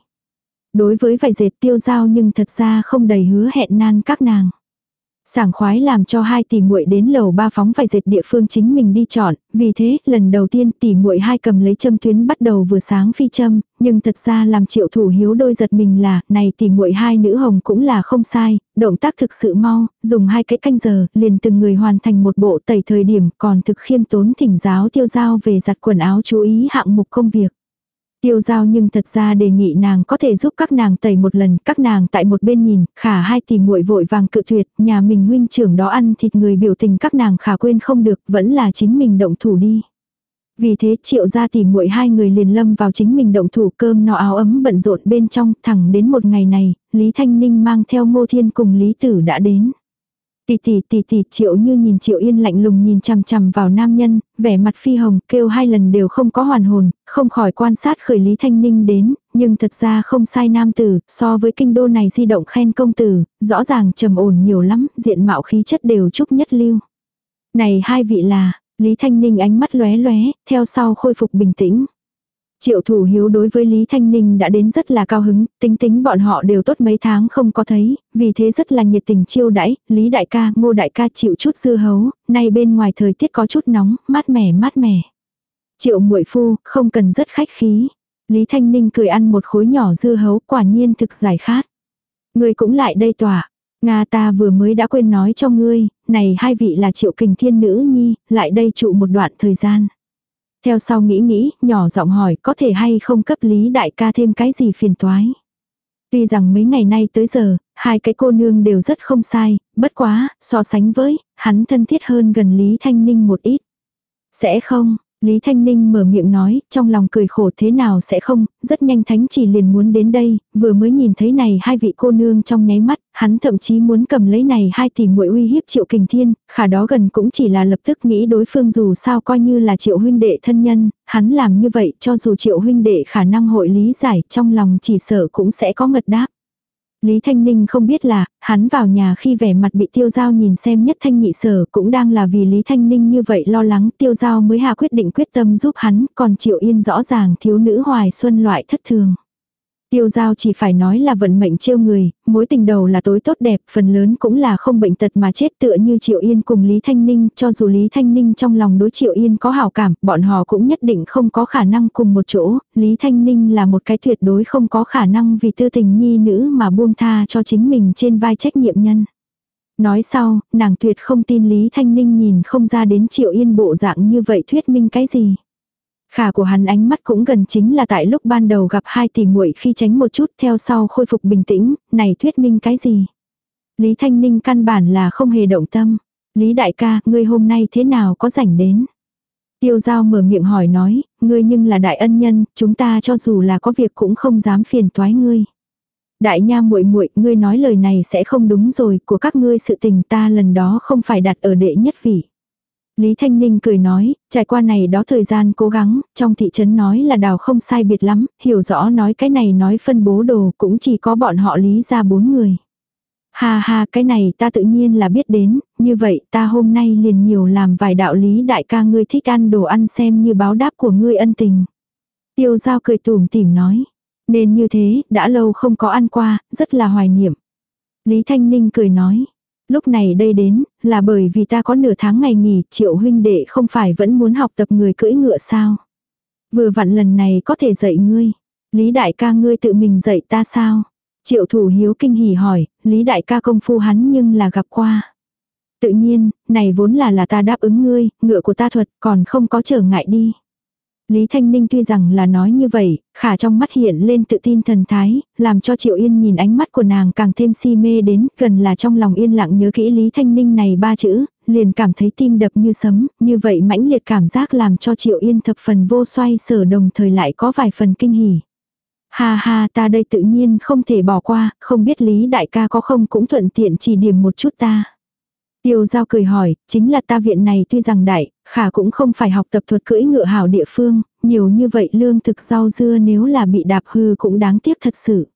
Đối với vài dệt tiêu giao nhưng thật ra không đầy hứa hẹn nan các nàng. Sảng khoái làm cho hai tỷ muội đến lầu ba phóng vài dệt địa phương chính mình đi chọn, vì thế, lần đầu tiên tỷ muội hai cầm lấy châm tuyến bắt đầu vừa sáng phi châm, nhưng thật ra làm triệu thủ hiếu đôi giật mình là, này tỷ muội hai nữ hồng cũng là không sai, động tác thực sự mau, dùng hai cái canh giờ, liền từng người hoàn thành một bộ tẩy thời điểm, còn thực khiêm tốn thỉnh giáo tiêu giao về giặt quần áo chú ý hạng mục công việc. Tiêu giao nhưng thật ra đề nghị nàng có thể giúp các nàng tẩy một lần, các nàng tại một bên nhìn, khả hai tìm muội vội vàng cự tuyệt, nhà mình huynh trưởng đó ăn thịt người biểu tình các nàng khả quên không được, vẫn là chính mình động thủ đi. Vì thế triệu ra tìm muội hai người liền lâm vào chính mình động thủ cơm no áo ấm bận rộn bên trong, thẳng đến một ngày này, Lý Thanh Ninh mang theo Ngô Thiên cùng Lý Tử đã đến. Tỷ tỷ tỷ tỷ triệu như nhìn triệu yên lạnh lùng nhìn chằm chằm vào nam nhân, vẻ mặt phi hồng kêu hai lần đều không có hoàn hồn, không khỏi quan sát khởi Lý Thanh Ninh đến, nhưng thật ra không sai nam tử, so với kinh đô này di động khen công tử, rõ ràng trầm ổn nhiều lắm, diện mạo khí chất đều chúc nhất lưu. Này hai vị là, Lý Thanh Ninh ánh mắt lóe lóe, theo sau khôi phục bình tĩnh. Triệu thủ hiếu đối với Lý Thanh Ninh đã đến rất là cao hứng, tính tính bọn họ đều tốt mấy tháng không có thấy, vì thế rất là nhiệt tình chiêu đãi, Lý đại ca, ngô đại ca chịu chút dư hấu, nay bên ngoài thời tiết có chút nóng, mát mẻ mát mẻ. Triệu muội phu, không cần rất khách khí. Lý Thanh Ninh cười ăn một khối nhỏ dư hấu, quả nhiên thực giải khát. Người cũng lại đây tỏa. Nga ta vừa mới đã quên nói cho ngươi, này hai vị là triệu kình thiên nữ nhi, lại đây trụ một đoạn thời gian. Theo sau nghĩ nghĩ, nhỏ giọng hỏi có thể hay không cấp lý đại ca thêm cái gì phiền toái. Tuy rằng mấy ngày nay tới giờ, hai cái cô nương đều rất không sai, bất quá, so sánh với, hắn thân thiết hơn gần Lý Thanh Ninh một ít. Sẽ không, Lý Thanh Ninh mở miệng nói, trong lòng cười khổ thế nào sẽ không, rất nhanh thánh chỉ liền muốn đến đây, vừa mới nhìn thấy này hai vị cô nương trong nháy mắt, hắn thậm chí muốn cầm lấy này hai tỷ muội uy hiếp triệu kình thiên, khả đó gần cũng chỉ là lập tức nghĩ đối phương dù sao coi như là triệu huynh đệ thân nhân, hắn làm như vậy cho dù triệu huynh đệ khả năng hội lý giải trong lòng chỉ sợ cũng sẽ có ngật đáp. Lý Thanh Ninh không biết là, hắn vào nhà khi vẻ mặt bị tiêu giao nhìn xem nhất thanh nhị sở cũng đang là vì Lý Thanh Ninh như vậy lo lắng tiêu giao mới hạ quyết định quyết tâm giúp hắn, còn Triệu Yên rõ ràng thiếu nữ hoài xuân loại thất thường. Tiêu giao chỉ phải nói là vận mệnh trêu người, mối tình đầu là tối tốt đẹp, phần lớn cũng là không bệnh tật mà chết tựa như Triệu Yên cùng Lý Thanh Ninh, cho dù Lý Thanh Ninh trong lòng đối Triệu Yên có hảo cảm, bọn họ cũng nhất định không có khả năng cùng một chỗ, Lý Thanh Ninh là một cái tuyệt đối không có khả năng vì tư tình nhi nữ mà buông tha cho chính mình trên vai trách nhiệm nhân. Nói sau, nàng tuyệt không tin Lý Thanh Ninh nhìn không ra đến Triệu Yên bộ dạng như vậy thuyết minh cái gì. Khả của hắn ánh mắt cũng gần chính là tại lúc ban đầu gặp hai tỷ muội khi tránh một chút theo sau khôi phục bình tĩnh, này thuyết minh cái gì. Lý Thanh Ninh căn bản là không hề động tâm. Lý đại ca, ngươi hôm nay thế nào có rảnh đến? Tiêu giao mở miệng hỏi nói, ngươi nhưng là đại ân nhân, chúng ta cho dù là có việc cũng không dám phiền toái ngươi. Đại nha muội muội, ngươi nói lời này sẽ không đúng rồi, của các ngươi sự tình ta lần đó không phải đặt ở đệ nhất vị. Lý Thanh Ninh cười nói, trải qua này đó thời gian cố gắng, trong thị trấn nói là đào không sai biệt lắm, hiểu rõ nói cái này nói phân bố đồ cũng chỉ có bọn họ lý ra bốn người. Ha ha cái này ta tự nhiên là biết đến, như vậy ta hôm nay liền nhiều làm vài đạo lý đại ca ngươi thích ăn đồ ăn xem như báo đáp của ngươi ân tình. Tiêu giao cười tủm tỉm nói, nên như thế, đã lâu không có ăn qua, rất là hoài niệm. Lý Thanh Ninh cười nói, lúc này đây đến, là bởi vì ta có nửa tháng ngày nghỉ, triệu huynh đệ không phải vẫn muốn học tập người cưỡi ngựa sao. Vừa vặn lần này có thể dạy ngươi. Lý đại ca ngươi tự mình dạy ta sao? Triệu thủ hiếu kinh hỉ hỏi, Lý đại ca công phu hắn nhưng là gặp qua. Tự nhiên, này vốn là là ta đáp ứng ngươi, ngựa của ta thuật còn không có trở ngại đi. Lý Thanh Ninh tuy rằng là nói như vậy, khả trong mắt hiện lên tự tin thần thái, làm cho Triệu Yên nhìn ánh mắt của nàng càng thêm si mê đến, gần là trong lòng yên lặng nhớ kỹ Lý Thanh Ninh này ba chữ, liền cảm thấy tim đập như sấm, như vậy mãnh liệt cảm giác làm cho Triệu Yên thập phần vô xoay sở đồng thời lại có vài phần kinh hỉ. Ha ha ta đây tự nhiên không thể bỏ qua, không biết Lý đại ca có không cũng thuận tiện chỉ điểm một chút ta. Tiêu giao cười hỏi, chính là ta viện này tuy rằng đại, khả cũng không phải học tập thuật cưỡi ngựa hảo địa phương, nhiều như vậy lương thực rau dưa nếu là bị đạp hư cũng đáng tiếc thật sự.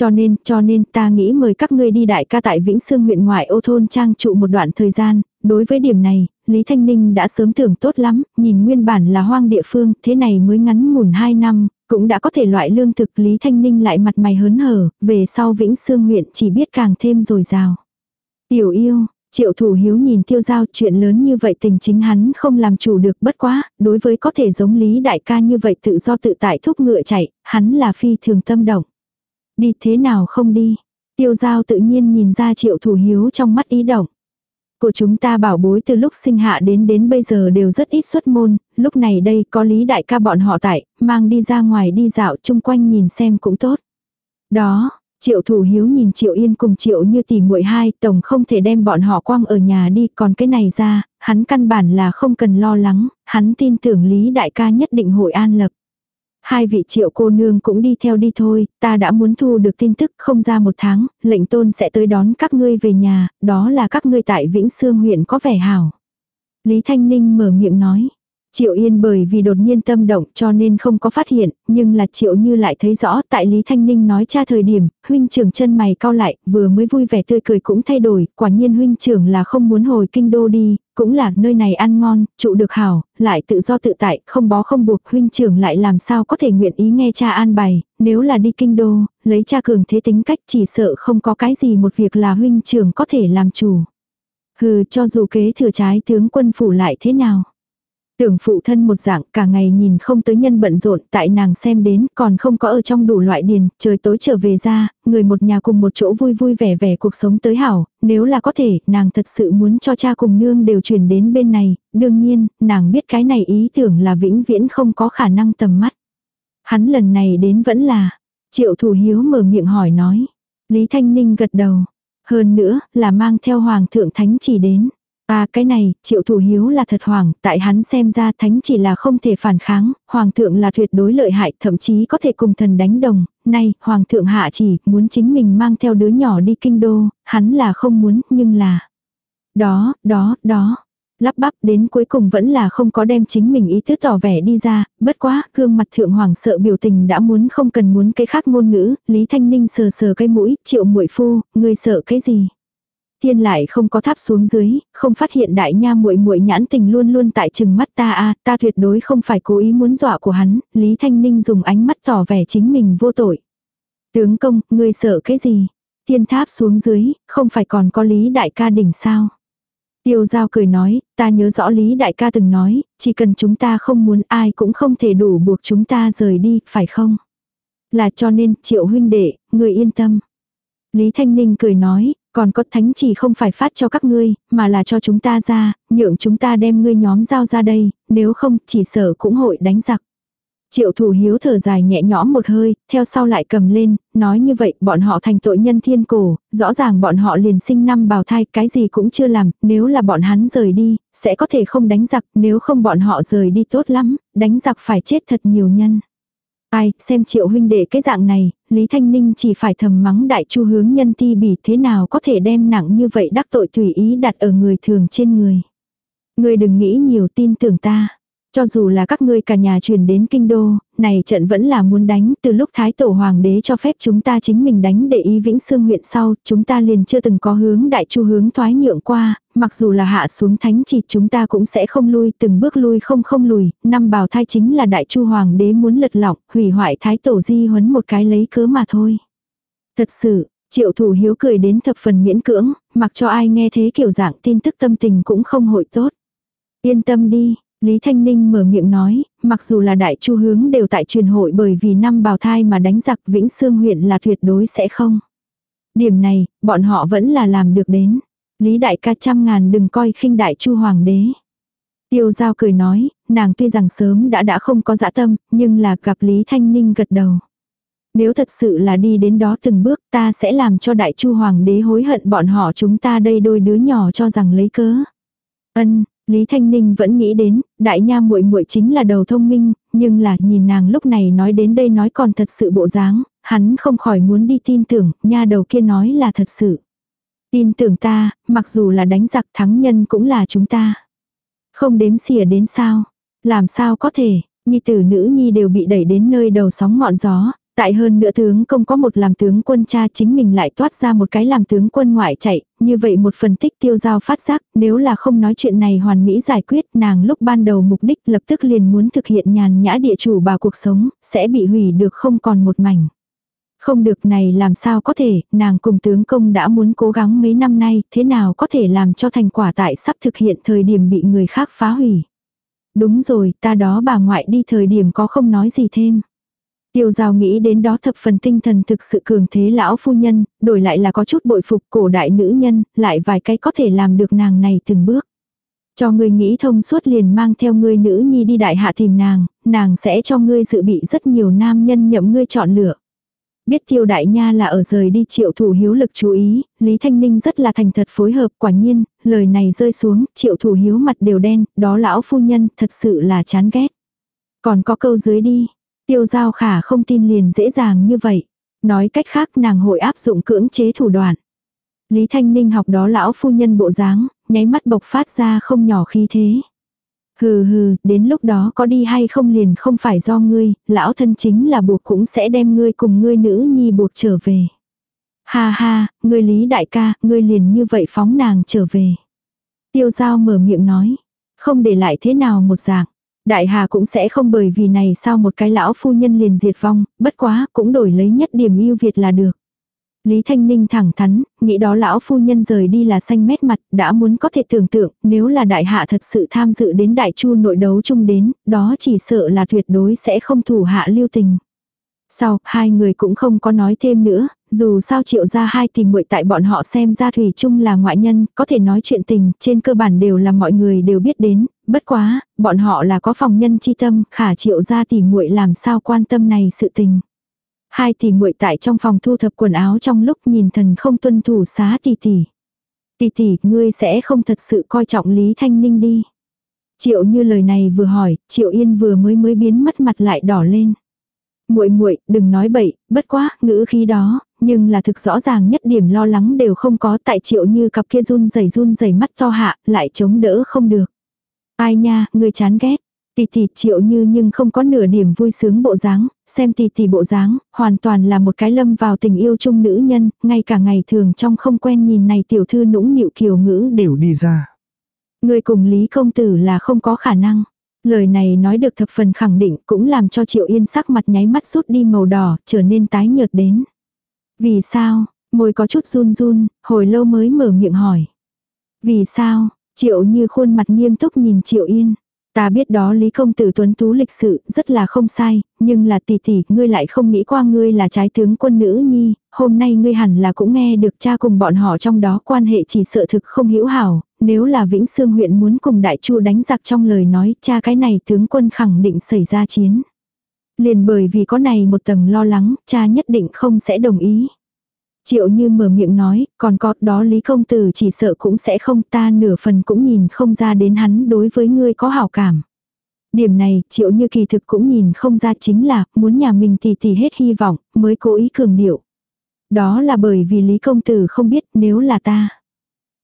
Cho nên, cho nên ta nghĩ mời các ngươi đi đại ca tại Vĩnh Sương huyện ngoại ô thôn trang trụ một đoạn thời gian, đối với điểm này, Lý Thanh Ninh đã sớm tưởng tốt lắm, nhìn nguyên bản là hoang địa phương, thế này mới ngắn ngủn 2 năm, cũng đã có thể loại lương thực Lý Thanh Ninh lại mặt mày hớn hở, về sau Vĩnh Sương huyện chỉ biết càng thêm rồi rào. Tiểu yêu, Triệu thủ hiếu nhìn tiêu giao chuyện lớn như vậy tình chính hắn không làm chủ được bất quá, đối với có thể giống lý đại ca như vậy tự do tự tại thúc ngựa chạy, hắn là phi thường tâm động. Đi thế nào không đi? Tiêu giao tự nhiên nhìn ra triệu thủ hiếu trong mắt ý động. Của chúng ta bảo bối từ lúc sinh hạ đến đến bây giờ đều rất ít xuất môn, lúc này đây có lý đại ca bọn họ tại, mang đi ra ngoài đi dạo chung quanh nhìn xem cũng tốt. Đó, Triệu thủ hiếu nhìn Triệu Yên cùng Triệu như tỷ muội hai, tổng không thể đem bọn họ quăng ở nhà đi, còn cái này ra, hắn căn bản là không cần lo lắng, hắn tin tưởng Lý đại ca nhất định hội an lập. Hai vị triệu cô nương cũng đi theo đi thôi, ta đã muốn thu được tin tức không ra một tháng, lệnh tôn sẽ tới đón các ngươi về nhà, đó là các ngươi tại Vĩnh Sương huyện có vẻ hảo. Lý Thanh Ninh mở miệng nói, Triệu Yên bởi vì đột nhiên tâm động cho nên không có phát hiện, nhưng là Triệu Như lại thấy rõ tại Lý Thanh Ninh nói cha thời điểm, huynh trưởng chân mày cao lại, vừa mới vui vẻ tươi cười cũng thay đổi, quả nhiên huynh trưởng là không muốn hồi kinh đô đi, cũng là nơi này ăn ngon, trụ được hảo, lại tự do tự tại, không bó không buộc, huynh trưởng lại làm sao có thể nguyện ý nghe cha an bày, nếu là đi kinh đô, lấy cha cường thế tính cách chỉ sợ không có cái gì một việc là huynh trưởng có thể làm chủ. Hừ, cho dù kế thừa trái tướng quân phủ lại thế nào. Tưởng phụ thân một dạng cả ngày nhìn không tới nhân bận rộn tại nàng xem đến còn không có ở trong đủ loại điền, trời tối trở về ra, người một nhà cùng một chỗ vui vui vẻ vẻ cuộc sống tới hảo, nếu là có thể, nàng thật sự muốn cho cha cùng nương đều chuyển đến bên này, đương nhiên, nàng biết cái này ý tưởng là vĩnh viễn không có khả năng tầm mắt. Hắn lần này đến vẫn là, triệu thủ hiếu mở miệng hỏi nói, Lý Thanh Ninh gật đầu, hơn nữa là mang theo hoàng thượng thánh chỉ đến. À cái này, triệu thủ hiếu là thật hoàng, tại hắn xem ra thánh chỉ là không thể phản kháng, hoàng thượng là tuyệt đối lợi hại, thậm chí có thể cùng thần đánh đồng, nay, hoàng thượng hạ chỉ, muốn chính mình mang theo đứa nhỏ đi kinh đô, hắn là không muốn, nhưng là... Đó, đó, đó. Lắp bắp đến cuối cùng vẫn là không có đem chính mình ý thức tỏ vẻ đi ra, bất quá, gương mặt thượng hoàng sợ biểu tình đã muốn không cần muốn cái khác ngôn ngữ, Lý Thanh Ninh sờ sờ cái mũi, triệu muội phu, người sợ cái gì? Thiên lại không có tháp xuống dưới, không phát hiện đại nha muội muội nhãn tình luôn luôn tại chừng mắt ta a, ta tuyệt đối không phải cố ý muốn dọa của hắn, Lý Thanh Ninh dùng ánh mắt tỏ vẻ chính mình vô tội. Tướng công, ngươi sợ cái gì? Thiên tháp xuống dưới, không phải còn có lý đại ca đỉnh sao? Tiêu giao cười nói, ta nhớ rõ Lý Đại ca từng nói, chỉ cần chúng ta không muốn ai cũng không thể đủ buộc chúng ta rời đi, phải không? Là cho nên, triệu huynh đệ, người yên tâm. Lý Thanh Ninh cười nói, còn có thánh chỉ không phải phát cho các ngươi, mà là cho chúng ta ra, nhượng chúng ta đem ngươi nhóm giao ra đây, nếu không chỉ sợ cũng hội đánh giặc. Triệu thủ hiếu thở dài nhẹ nhõm một hơi, theo sau lại cầm lên, nói như vậy bọn họ thành tội nhân thiên cổ, rõ ràng bọn họ liền sinh năm bào thai cái gì cũng chưa làm, nếu là bọn hắn rời đi, sẽ có thể không đánh giặc, nếu không bọn họ rời đi tốt lắm, đánh giặc phải chết thật nhiều nhân. Ai, xem triệu huynh đệ cái dạng này, Lý Thanh Ninh chỉ phải thầm mắng đại chu hướng nhân ti bỉ thế nào có thể đem nặng như vậy đắc tội tùy ý đặt ở người thường trên người. Người đừng nghĩ nhiều tin tưởng ta. Cho dù là các ngươi cả nhà truyền đến kinh đô, này trận vẫn là muốn đánh, từ lúc Thái Tổ Hoàng đế cho phép chúng ta chính mình đánh để ý Vĩnh Sương huyện sau, chúng ta liền chưa từng có hướng đại chu hướng thoái nhượng qua, mặc dù là hạ xuống thánh chỉ chúng ta cũng sẽ không lui, từng bước lui không không lùi, năm bào thai chính là đại chu hoàng đế muốn lật lọng, hủy hoại Thái Tổ di huấn một cái lấy cớ mà thôi. Thật sự, triệu thủ hiếu cười đến thập phần miễn cưỡng, mặc cho ai nghe thế kiểu dạng tin tức tâm tình cũng không hội tốt. Yên tâm đi, Lý Thanh Ninh mở miệng nói, mặc dù là đại chu hướng đều tại truyền hội bởi vì năm bào thai mà đánh giặc Vĩnh Sương huyện là tuyệt đối sẽ không. Điểm này, bọn họ vẫn là làm được đến. Lý đại ca trăm ngàn đừng coi khinh đại chu hoàng đế. Tiêu giao cười nói, nàng tuy rằng sớm đã đã không có dã tâm, nhưng là gặp Lý Thanh Ninh gật đầu. Nếu thật sự là đi đến đó từng bước ta sẽ làm cho đại chu hoàng đế hối hận bọn họ chúng ta đây đôi đứa nhỏ cho rằng lấy cớ. Ân, Lý Thanh Ninh vẫn nghĩ đến, đại nha muội muội chính là đầu thông minh, nhưng là nhìn nàng lúc này nói đến đây nói còn thật sự bộ dáng, hắn không khỏi muốn đi tin tưởng, nha đầu kia nói là thật sự. Tin tưởng ta, mặc dù là đánh giặc thắng nhân cũng là chúng ta. Không đếm xỉa đến sao, làm sao có thể, nhi tử nữ nhi đều bị đẩy đến nơi đầu sóng ngọn gió, Tại hơn nữa tướng công có một làm tướng quân cha chính mình lại toát ra một cái làm tướng quân ngoại chạy, như vậy một phần tích tiêu giao phát giác, nếu là không nói chuyện này hoàn mỹ giải quyết, nàng lúc ban đầu mục đích lập tức liền muốn thực hiện nhàn nhã địa chủ bà cuộc sống, sẽ bị hủy được không còn một mảnh. Không được này làm sao có thể, nàng cùng tướng công đã muốn cố gắng mấy năm nay, thế nào có thể làm cho thành quả tại sắp thực hiện thời điểm bị người khác phá hủy. Đúng rồi, ta đó bà ngoại đi thời điểm có không nói gì thêm. Tiêu giao nghĩ đến đó thập phần tinh thần thực sự cường thế lão phu nhân, đổi lại là có chút bội phục cổ đại nữ nhân, lại vài cái có thể làm được nàng này từng bước. Cho ngươi nghĩ thông suốt liền mang theo ngươi nữ nhi đi đại hạ tìm nàng, nàng sẽ cho ngươi dự bị rất nhiều nam nhân nhậm ngươi chọn lựa. Biết tiêu đại nha là ở rời đi triệu thủ hiếu lực chú ý, Lý Thanh Ninh rất là thành thật phối hợp quả nhiên, lời này rơi xuống, triệu thủ hiếu mặt đều đen, đó lão phu nhân thật sự là chán ghét. Còn có câu dưới đi, Tiêu giao khả không tin liền dễ dàng như vậy. Nói cách khác nàng hội áp dụng cưỡng chế thủ đoạn. Lý Thanh Ninh học đó lão phu nhân bộ dáng, nháy mắt bộc phát ra không nhỏ khí thế. Hừ hừ, đến lúc đó có đi hay không liền không phải do ngươi, lão thân chính là buộc cũng sẽ đem ngươi cùng ngươi nữ nhi buộc trở về. Ha ha, ngươi lý đại ca, ngươi liền như vậy phóng nàng trở về. Tiêu giao mở miệng nói, không để lại thế nào một dạng. Đại Hà cũng sẽ không bởi vì này sao một cái lão phu nhân liền diệt vong, bất quá cũng đổi lấy nhất điểm yêu Việt là được. Lý Thanh Ninh thẳng thắn, nghĩ đó lão phu nhân rời đi là xanh mét mặt, đã muốn có thể tưởng tượng, nếu là đại hạ thật sự tham dự đến đại chu nội đấu chung đến, đó chỉ sợ là tuyệt đối sẽ không thủ hạ lưu tình. Sau, hai người cũng không có nói thêm nữa, dù sao triệu ra hai tìm muội tại bọn họ xem ra thủy chung là ngoại nhân, có thể nói chuyện tình, trên cơ bản đều là mọi người đều biết đến, bất quá, bọn họ là có phòng nhân chi tâm, khả triệu ra tìm muội làm sao quan tâm này sự tình. Hai tỷ muội tại trong phòng thu thập quần áo trong lúc nhìn thần không tuân thủ xá tỷ tỷ. Tỷ tỷ, ngươi sẽ không thật sự coi trọng Lý Thanh Ninh đi. Triệu như lời này vừa hỏi, Triệu Yên vừa mới mới biến mất mặt lại đỏ lên muội muội đừng nói bậy, bất quá, ngữ khí đó, nhưng là thực rõ ràng nhất điểm lo lắng đều không có tại triệu như cặp kia run rẩy run rẩy mắt to hạ, lại chống đỡ không được. Ai nha, người chán ghét. Tỷ tỷ triệu như nhưng không có nửa điểm vui sướng bộ dáng, xem tỷ tỷ bộ dáng, hoàn toàn là một cái lâm vào tình yêu chung nữ nhân, ngay cả ngày thường trong không quen nhìn này tiểu thư nũng nịu kiều ngữ đều đi ra. Người cùng Lý Công Tử là không có khả năng. Lời này nói được thập phần khẳng định cũng làm cho Triệu Yên sắc mặt nháy mắt rút đi màu đỏ, trở nên tái nhợt đến. Vì sao? Môi có chút run run, hồi lâu mới mở miệng hỏi. Vì sao? Triệu như khuôn mặt nghiêm túc nhìn Triệu Yên. Ta biết đó Lý Công Tử Tuấn Tú lịch sự, rất là không sai, nhưng là tỷ tỷ, ngươi lại không nghĩ qua ngươi là trái tướng quân nữ nhi, hôm nay ngươi hẳn là cũng nghe được cha cùng bọn họ trong đó quan hệ chỉ sợ thực không hữu hảo, nếu là Vĩnh Sương huyện muốn cùng đại chu đánh giặc trong lời nói, cha cái này tướng quân khẳng định xảy ra chiến. Liền bởi vì có này một tầng lo lắng, cha nhất định không sẽ đồng ý. Triệu như mở miệng nói, còn có đó Lý Công Tử chỉ sợ cũng sẽ không ta nửa phần cũng nhìn không ra đến hắn đối với ngươi có hảo cảm. Điểm này, triệu như kỳ thực cũng nhìn không ra chính là, muốn nhà mình thì thì hết hy vọng, mới cố ý cường điệu. Đó là bởi vì Lý Công Tử không biết nếu là ta.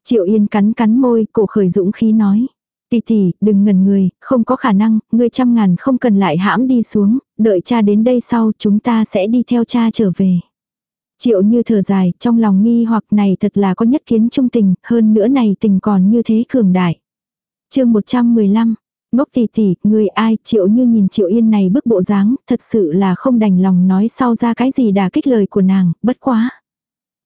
Triệu Yên cắn cắn môi, cổ khởi dũng khí nói. Tỷ tỷ, đừng ngần người, không có khả năng, ngươi trăm ngàn không cần lại hãm đi xuống, đợi cha đến đây sau chúng ta sẽ đi theo cha trở về. Triệu như thở dài, trong lòng nghi hoặc này thật là có nhất kiến trung tình, hơn nữa này tình còn như thế cường đại. chương 115, ngốc tỷ tỷ, người ai, triệu như nhìn triệu yên này bức bộ dáng, thật sự là không đành lòng nói sau ra cái gì đà kích lời của nàng, bất quá.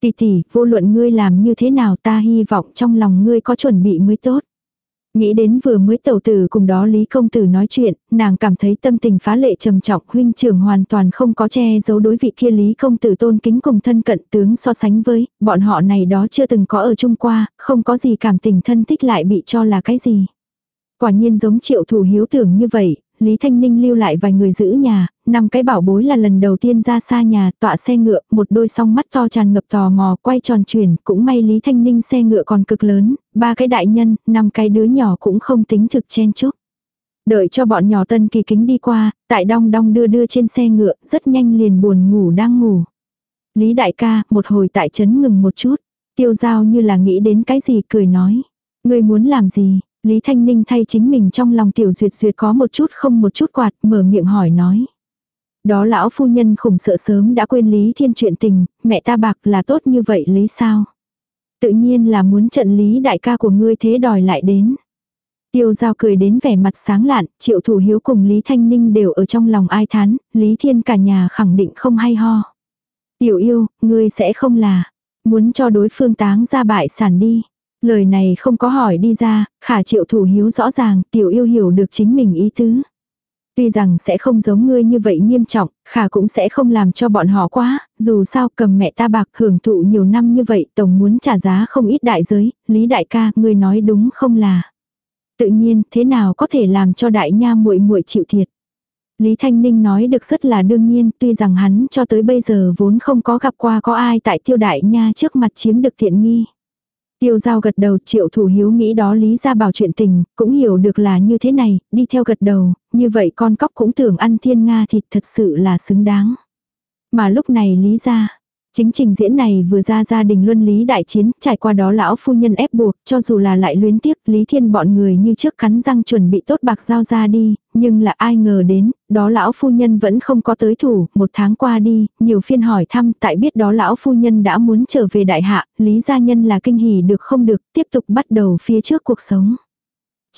Tỷ tỷ, vô luận ngươi làm như thế nào ta hy vọng trong lòng ngươi có chuẩn bị mới tốt. Nghĩ đến vừa mới tẩu tử cùng đó Lý Công Tử nói chuyện, nàng cảm thấy tâm tình phá lệ trầm trọng huynh trưởng hoàn toàn không có che giấu đối vị kia Lý Công Tử tôn kính cùng thân cận tướng so sánh với, bọn họ này đó chưa từng có ở chung qua, không có gì cảm tình thân thích lại bị cho là cái gì. Quả nhiên giống triệu thủ hiếu tưởng như vậy, Lý Thanh Ninh lưu lại vài người giữ nhà, năm cái bảo bối là lần đầu tiên ra xa nhà, tọa xe ngựa, một đôi song mắt to tràn ngập tò mò, quay tròn chuyển, cũng may Lý Thanh Ninh xe ngựa còn cực lớn, ba cái đại nhân, năm cái đứa nhỏ cũng không tính thực chen chúc. Đợi cho bọn nhỏ tân kỳ kính đi qua, tại đong đong đưa đưa trên xe ngựa, rất nhanh liền buồn ngủ đang ngủ. Lý đại ca, một hồi tại trấn ngừng một chút, tiêu giao như là nghĩ đến cái gì cười nói. Người muốn làm gì, Lý Thanh Ninh thay chính mình trong lòng tiểu duyệt duyệt có một chút không một chút quạt, mở miệng hỏi nói. Đó lão phu nhân khủng sợ sớm đã quên Lý Thiên chuyện tình, mẹ ta bạc là tốt như vậy lý sao? Tự nhiên là muốn trận Lý đại ca của ngươi thế đòi lại đến. Tiêu giao cười đến vẻ mặt sáng lạn, triệu thủ hiếu cùng Lý Thanh Ninh đều ở trong lòng ai thán, Lý Thiên cả nhà khẳng định không hay ho. Tiểu yêu, ngươi sẽ không là, muốn cho đối phương táng ra bại sản đi. Lời này không có hỏi đi ra, khả triệu thủ hiếu rõ ràng, tiểu yêu hiểu được chính mình ý tứ. Tuy rằng sẽ không giống ngươi như vậy nghiêm trọng, khả cũng sẽ không làm cho bọn họ quá, dù sao cầm mẹ ta bạc hưởng thụ nhiều năm như vậy tổng muốn trả giá không ít đại giới, lý đại ca, ngươi nói đúng không là. Tự nhiên, thế nào có thể làm cho đại nha muội muội chịu thiệt. Lý Thanh Ninh nói được rất là đương nhiên, tuy rằng hắn cho tới bây giờ vốn không có gặp qua có ai tại tiêu đại nha trước mặt chiếm được thiện nghi. Tiêu giao gật đầu triệu thủ hiếu nghĩ đó lý ra bảo chuyện tình, cũng hiểu được là như thế này, đi theo gật đầu, như vậy con cóc cũng tưởng ăn thiên nga thịt thật sự là xứng đáng. Mà lúc này lý ra, Chính trình diễn này vừa ra gia đình luân lý đại chiến, trải qua đó lão phu nhân ép buộc, cho dù là lại luyến tiếc, Lý Thiên bọn người như trước cắn răng chuẩn bị tốt bạc giao ra đi, nhưng là ai ngờ đến, đó lão phu nhân vẫn không có tới thủ, một tháng qua đi, nhiều phiên hỏi thăm, tại biết đó lão phu nhân đã muốn trở về đại hạ, Lý gia nhân là kinh hỉ được không được, tiếp tục bắt đầu phía trước cuộc sống.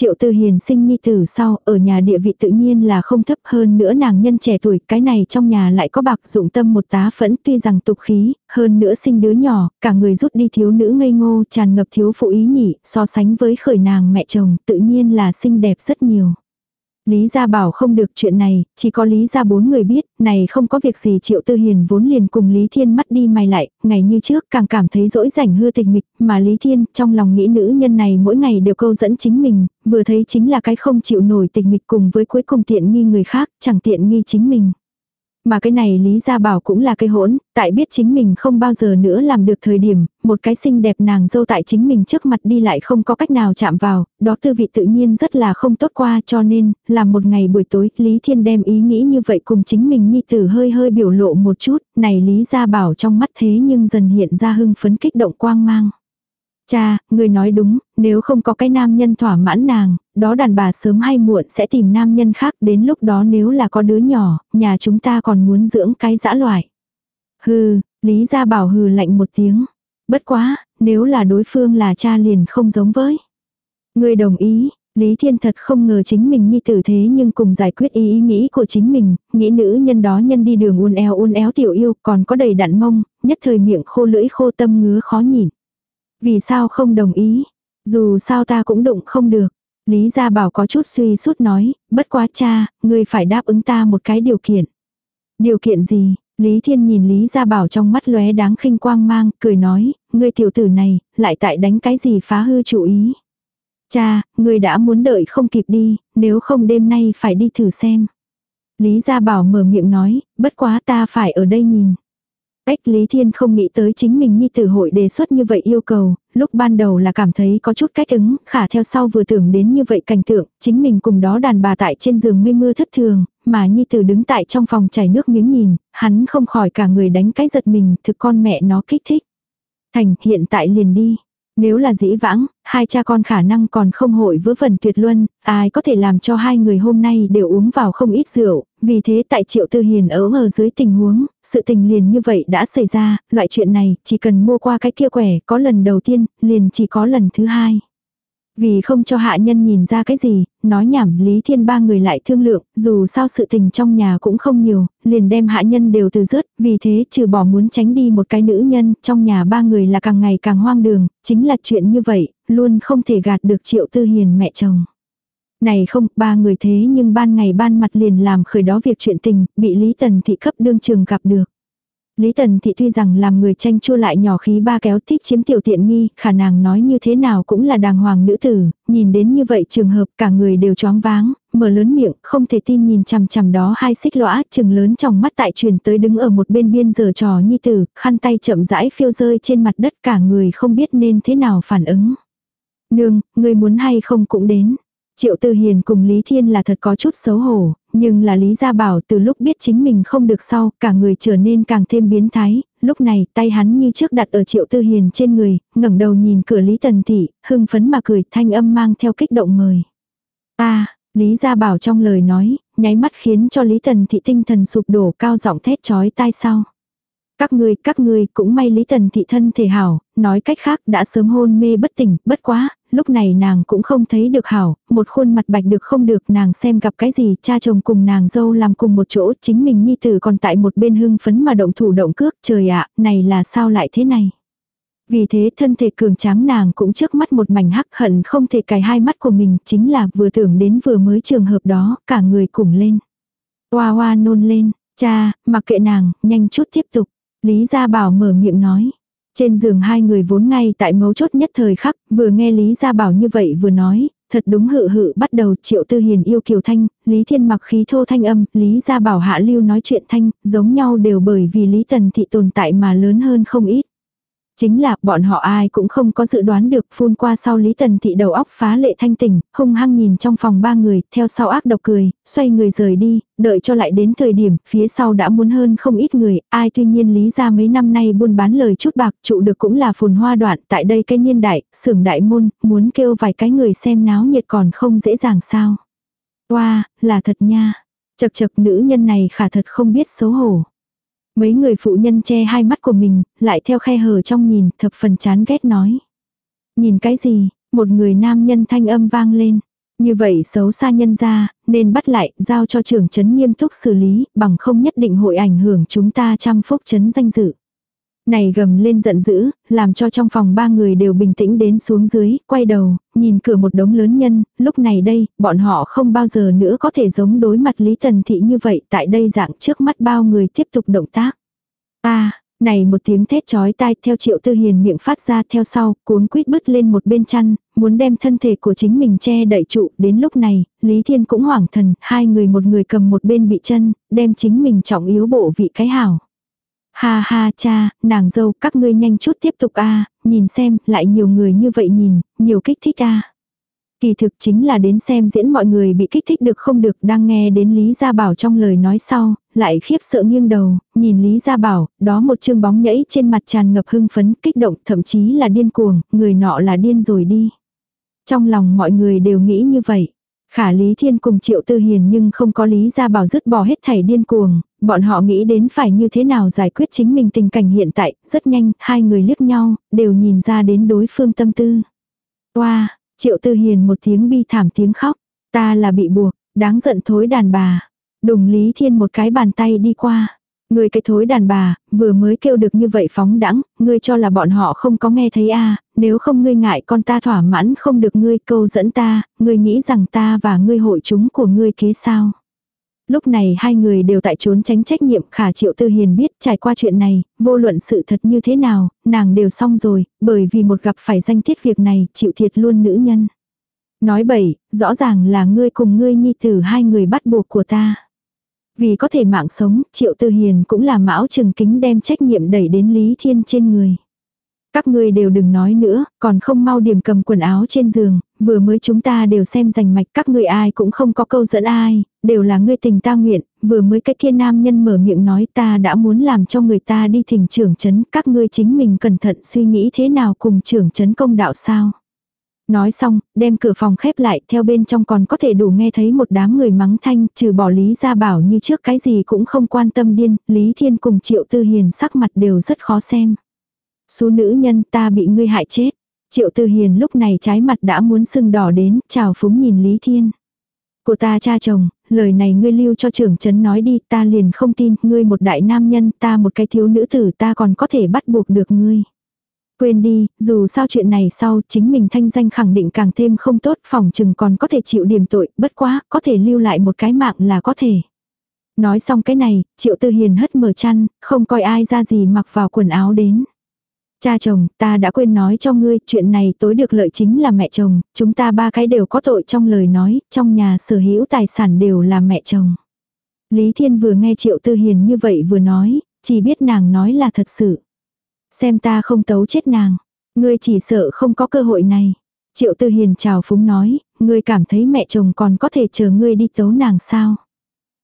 Triệu Tư Hiền sinh nhi tử sau, ở nhà địa vị tự nhiên là không thấp hơn nữa nàng nhân trẻ tuổi, cái này trong nhà lại có bạc dụng tâm một tá phẫn tuy rằng tục khí, hơn nữa sinh đứa nhỏ, cả người rút đi thiếu nữ ngây ngô tràn ngập thiếu phụ ý nhị, so sánh với khởi nàng mẹ chồng tự nhiên là xinh đẹp rất nhiều. Lý gia bảo không được chuyện này, chỉ có Lý gia bốn người biết, này không có việc gì Triệu Tư Hiền vốn liền cùng Lý Thiên mắt đi mày lại, ngày như trước càng cảm thấy dỗi rảnh hư tình mịch, mà Lý Thiên trong lòng nghĩ nữ nhân này mỗi ngày đều câu dẫn chính mình, vừa thấy chính là cái không chịu nổi tình mịch cùng với cuối cùng tiện nghi người khác, chẳng tiện nghi chính mình. Mà cái này Lý Gia Bảo cũng là cái hỗn, tại biết chính mình không bao giờ nữa làm được thời điểm, một cái xinh đẹp nàng dâu tại chính mình trước mặt đi lại không có cách nào chạm vào, đó tư vị tự nhiên rất là không tốt qua cho nên, làm một ngày buổi tối, Lý Thiên đem ý nghĩ như vậy cùng chính mình nhi tử hơi hơi biểu lộ một chút, này Lý Gia Bảo trong mắt thế nhưng dần hiện ra hưng phấn kích động quang mang. Cha, người nói đúng, nếu không có cái nam nhân thỏa mãn nàng, đó đàn bà sớm hay muộn sẽ tìm nam nhân khác đến lúc đó nếu là có đứa nhỏ, nhà chúng ta còn muốn dưỡng cái dã loại. Hừ, Lý Gia Bảo hừ lạnh một tiếng. Bất quá, nếu là đối phương là cha liền không giống với. Người đồng ý, Lý Thiên thật không ngờ chính mình như tử thế nhưng cùng giải quyết ý ý nghĩ của chính mình, nghĩ nữ nhân đó nhân đi đường uôn éo uôn éo tiểu yêu còn có đầy đặn mông, nhất thời miệng khô lưỡi khô tâm ngứa khó nhìn. Vì sao không đồng ý? Dù sao ta cũng đụng không được. Lý Gia Bảo có chút suy sút nói, bất quá cha, ngươi phải đáp ứng ta một cái điều kiện. Điều kiện gì? Lý Thiên nhìn Lý Gia Bảo trong mắt lóe đáng khinh quang mang, cười nói, ngươi tiểu tử này, lại tại đánh cái gì phá hư chủ ý. Cha, ngươi đã muốn đợi không kịp đi, nếu không đêm nay phải đi thử xem. Lý Gia Bảo mở miệng nói, bất quá ta phải ở đây nhìn cách Lý Thiên không nghĩ tới chính mình như tử hội đề xuất như vậy yêu cầu, lúc ban đầu là cảm thấy có chút cách ứng, khả theo sau vừa tưởng đến như vậy cảnh tượng, chính mình cùng đó đàn bà tại trên giường mây mưa thất thường, mà Nhi Tử đứng tại trong phòng chảy nước miếng nhìn, hắn không khỏi cả người đánh cái giật mình, thực con mẹ nó kích thích. Thành, hiện tại liền đi. Nếu là dĩ vãng, hai cha con khả năng còn không hội vỡ vẩn tuyệt luân, ai có thể làm cho hai người hôm nay đều uống vào không ít rượu, vì thế tại triệu tư hiền ở ở dưới tình huống, sự tình liền như vậy đã xảy ra, loại chuyện này chỉ cần mua qua cái kia quẻ có lần đầu tiên, liền chỉ có lần thứ hai. Vì không cho hạ nhân nhìn ra cái gì, nói nhảm Lý Thiên ba người lại thương lượng, dù sao sự tình trong nhà cũng không nhiều, liền đem hạ nhân đều từ rớt, vì thế trừ bỏ muốn tránh đi một cái nữ nhân, trong nhà ba người là càng ngày càng hoang đường, chính là chuyện như vậy, luôn không thể gạt được triệu tư hiền mẹ chồng. Này không, ba người thế nhưng ban ngày ban mặt liền làm khởi đó việc chuyện tình, bị Lý Tần thị cấp đương trường gặp được. Lý Tần Thị tuy rằng làm người tranh chua lại nhỏ khí ba kéo thích chiếm tiểu tiện nghi, khả nàng nói như thế nào cũng là đàng hoàng nữ tử, nhìn đến như vậy trường hợp cả người đều choáng váng, mở lớn miệng, không thể tin nhìn chằm chằm đó hai xích lõa, chừng lớn trong mắt tại truyền tới đứng ở một bên biên giờ trò nhi tử, khăn tay chậm rãi phiêu rơi trên mặt đất cả người không biết nên thế nào phản ứng. Nương, người muốn hay không cũng đến. Triệu Tư Hiền cùng Lý Thiên là thật có chút xấu hổ, nhưng là Lý Gia Bảo từ lúc biết chính mình không được sau, cả người trở nên càng thêm biến thái, lúc này tay hắn như trước đặt ở Triệu Tư Hiền trên người, ngẩng đầu nhìn cửa Lý Tần Thị, hưng phấn mà cười thanh âm mang theo kích động mời. ta Lý Gia Bảo trong lời nói, nháy mắt khiến cho Lý Tần Thị tinh thần sụp đổ cao giọng thét chói tai sau. Các ngươi, các ngươi cũng may Lý Tần Thị thân thể hảo, nói cách khác đã sớm hôn mê bất tỉnh, bất quá, lúc này nàng cũng không thấy được hảo, một khuôn mặt bạch được không được nàng xem gặp cái gì, cha chồng cùng nàng dâu làm cùng một chỗ, chính mình nhi tử còn tại một bên hưng phấn mà động thủ động cước, trời ạ, này là sao lại thế này. Vì thế thân thể cường tráng nàng cũng trước mắt một mảnh hắc hận không thể cài hai mắt của mình, chính là vừa tưởng đến vừa mới trường hợp đó, cả người cùng lên. Hoa hoa nôn lên, cha, mặc kệ nàng, nhanh chút tiếp tục. Lý Gia Bảo mở miệng nói. Trên giường hai người vốn ngay tại mấu chốt nhất thời khắc, vừa nghe Lý Gia Bảo như vậy vừa nói, thật đúng hự hự bắt đầu triệu tư hiền yêu kiều thanh, Lý Thiên mặc khí thô thanh âm, Lý Gia Bảo hạ lưu nói chuyện thanh, giống nhau đều bởi vì Lý Tần Thị tồn tại mà lớn hơn không ít. Chính là bọn họ ai cũng không có dự đoán được phun qua sau Lý Tần Thị đầu óc phá lệ thanh tỉnh, hung hăng nhìn trong phòng ba người, theo sau ác độc cười, xoay người rời đi, đợi cho lại đến thời điểm, phía sau đã muốn hơn không ít người, ai tuy nhiên Lý ra mấy năm nay buôn bán lời chút bạc trụ được cũng là phồn hoa đoạn, tại đây cái niên đại, xưởng đại môn, muốn kêu vài cái người xem náo nhiệt còn không dễ dàng sao. Wow, là thật nha. Chật chật nữ nhân này khả thật không biết xấu hổ. Mấy người phụ nhân che hai mắt của mình, lại theo khe hở trong nhìn, thập phần chán ghét nói. Nhìn cái gì, một người nam nhân thanh âm vang lên. Như vậy xấu xa nhân ra, nên bắt lại, giao cho trưởng chấn nghiêm túc xử lý, bằng không nhất định hội ảnh hưởng chúng ta trăm phúc chấn danh dự. Này gầm lên giận dữ, làm cho trong phòng ba người đều bình tĩnh đến xuống dưới, quay đầu, nhìn cửa một đống lớn nhân, lúc này đây, bọn họ không bao giờ nữa có thể giống đối mặt Lý Tần Thị như vậy, tại đây dạng trước mắt bao người tiếp tục động tác. ta này một tiếng thét chói tai theo triệu tư hiền miệng phát ra theo sau, cuốn quýt bứt lên một bên chăn, muốn đem thân thể của chính mình che đậy trụ. Đến lúc này, Lý Thiên cũng hoảng thần, hai người một người cầm một bên bị chân, đem chính mình trọng yếu bộ vị cái hảo. Ha ha cha, nàng dâu, các ngươi nhanh chút tiếp tục a nhìn xem, lại nhiều người như vậy nhìn, nhiều kích thích a Kỳ thực chính là đến xem diễn mọi người bị kích thích được không được đang nghe đến Lý Gia Bảo trong lời nói sau, lại khiếp sợ nghiêng đầu, nhìn Lý Gia Bảo, đó một chương bóng nhảy trên mặt tràn ngập hưng phấn, kích động, thậm chí là điên cuồng, người nọ là điên rồi đi. Trong lòng mọi người đều nghĩ như vậy. Khả Lý Thiên cùng Triệu Tư Hiền nhưng không có Lý Gia Bảo dứt bỏ hết thảy điên cuồng, bọn họ nghĩ đến phải như thế nào giải quyết chính mình tình cảnh hiện tại, rất nhanh, hai người liếc nhau, đều nhìn ra đến đối phương tâm tư. Wow, Triệu Tư Hiền một tiếng bi thảm tiếng khóc. Ta là bị buộc, đáng giận thối đàn bà. Đùng Lý Thiên một cái bàn tay đi qua. Người cái thối đàn bà, vừa mới kêu được như vậy phóng đãng, ngươi cho là bọn họ không có nghe thấy a à, nếu không ngươi ngại con ta thỏa mãn không được ngươi câu dẫn ta, ngươi nghĩ rằng ta và ngươi hội chúng của ngươi kế sao. Lúc này hai người đều tại trốn tránh trách nhiệm khả triệu tư hiền biết trải qua chuyện này, vô luận sự thật như thế nào, nàng đều xong rồi, bởi vì một gặp phải danh tiết việc này, chịu thiệt luôn nữ nhân. Nói bậy, rõ ràng là ngươi cùng ngươi nhi tử hai người bắt buộc của ta. Vì có thể mạng sống, Triệu Tư Hiền cũng là mão trừng kính đem trách nhiệm đẩy đến Lý Thiên trên người. Các ngươi đều đừng nói nữa, còn không mau điểm cầm quần áo trên giường, vừa mới chúng ta đều xem rành mạch các ngươi ai cũng không có câu dẫn ai, đều là ngươi tình ta nguyện, vừa mới cái kia nam nhân mở miệng nói ta đã muốn làm cho người ta đi thỉnh trưởng chấn, các ngươi chính mình cẩn thận suy nghĩ thế nào cùng trưởng chấn công đạo sao. Nói xong, đem cửa phòng khép lại, theo bên trong còn có thể đủ nghe thấy một đám người mắng thanh, trừ bỏ Lý Gia Bảo như trước cái gì cũng không quan tâm điên, Lý Thiên cùng Triệu Tư Hiền sắc mặt đều rất khó xem. Số nữ nhân ta bị ngươi hại chết. Triệu Tư Hiền lúc này trái mặt đã muốn sưng đỏ đến, chào phúng nhìn Lý Thiên. Của ta cha chồng, lời này ngươi lưu cho trưởng chấn nói đi, ta liền không tin, ngươi một đại nam nhân, ta một cái thiếu nữ tử ta còn có thể bắt buộc được ngươi. Quên đi, dù sao chuyện này sau chính mình thanh danh khẳng định càng thêm không tốt phòng chừng còn có thể chịu điểm tội, bất quá, có thể lưu lại một cái mạng là có thể. Nói xong cái này, triệu tư hiền hất mở chăn, không coi ai ra gì mặc vào quần áo đến. Cha chồng, ta đã quên nói cho ngươi, chuyện này tối được lợi chính là mẹ chồng, chúng ta ba cái đều có tội trong lời nói, trong nhà sở hữu tài sản đều là mẹ chồng. Lý Thiên vừa nghe Triệu Tư Hiền như vậy vừa nói, chỉ biết nàng nói là thật sự. Xem ta không tấu chết nàng. Ngươi chỉ sợ không có cơ hội này. Triệu Tư Hiền chào phúng nói, ngươi cảm thấy mẹ chồng còn có thể chờ ngươi đi tấu nàng sao.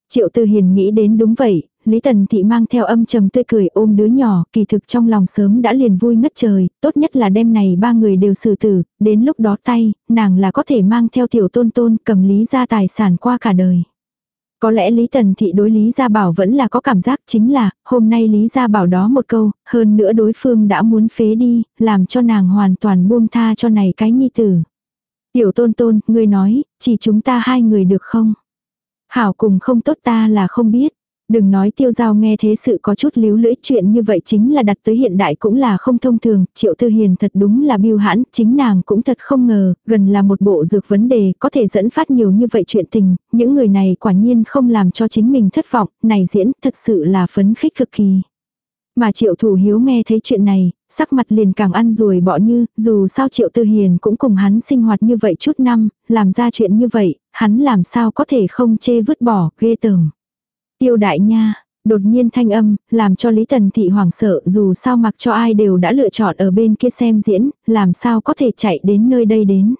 Triệu Tư Hiền nghĩ đến đúng vậy, Lý Tần Thị mang theo âm trầm tươi cười ôm đứa nhỏ, kỳ thực trong lòng sớm đã liền vui ngất trời, tốt nhất là đêm này ba người đều xử tử, đến lúc đó tay, nàng là có thể mang theo tiểu tôn tôn cầm lý ra tài sản qua cả đời. Có lẽ Lý Tần Thị đối Lý Gia Bảo vẫn là có cảm giác chính là, hôm nay Lý Gia Bảo đó một câu, hơn nữa đối phương đã muốn phế đi, làm cho nàng hoàn toàn buông tha cho này cái nhi tử. Tiểu tôn tôn, ngươi nói, chỉ chúng ta hai người được không? Hảo cùng không tốt ta là không biết. Đừng nói tiêu giao nghe thế sự có chút líu lưỡi chuyện như vậy chính là đặt tới hiện đại cũng là không thông thường, triệu tư hiền thật đúng là biêu hãn, chính nàng cũng thật không ngờ, gần là một bộ dược vấn đề có thể dẫn phát nhiều như vậy chuyện tình, những người này quả nhiên không làm cho chính mình thất vọng, này diễn thật sự là phấn khích cực kỳ. Mà triệu thủ hiếu nghe thấy chuyện này, sắc mặt liền càng ăn rồi bỏ như, dù sao triệu tư hiền cũng cùng hắn sinh hoạt như vậy chút năm, làm ra chuyện như vậy, hắn làm sao có thể không chê vứt bỏ, ghê tởm. Tiêu đại nha, đột nhiên thanh âm, làm cho Lý Tần Thị hoảng sợ dù sao mặc cho ai đều đã lựa chọn ở bên kia xem diễn, làm sao có thể chạy đến nơi đây đến.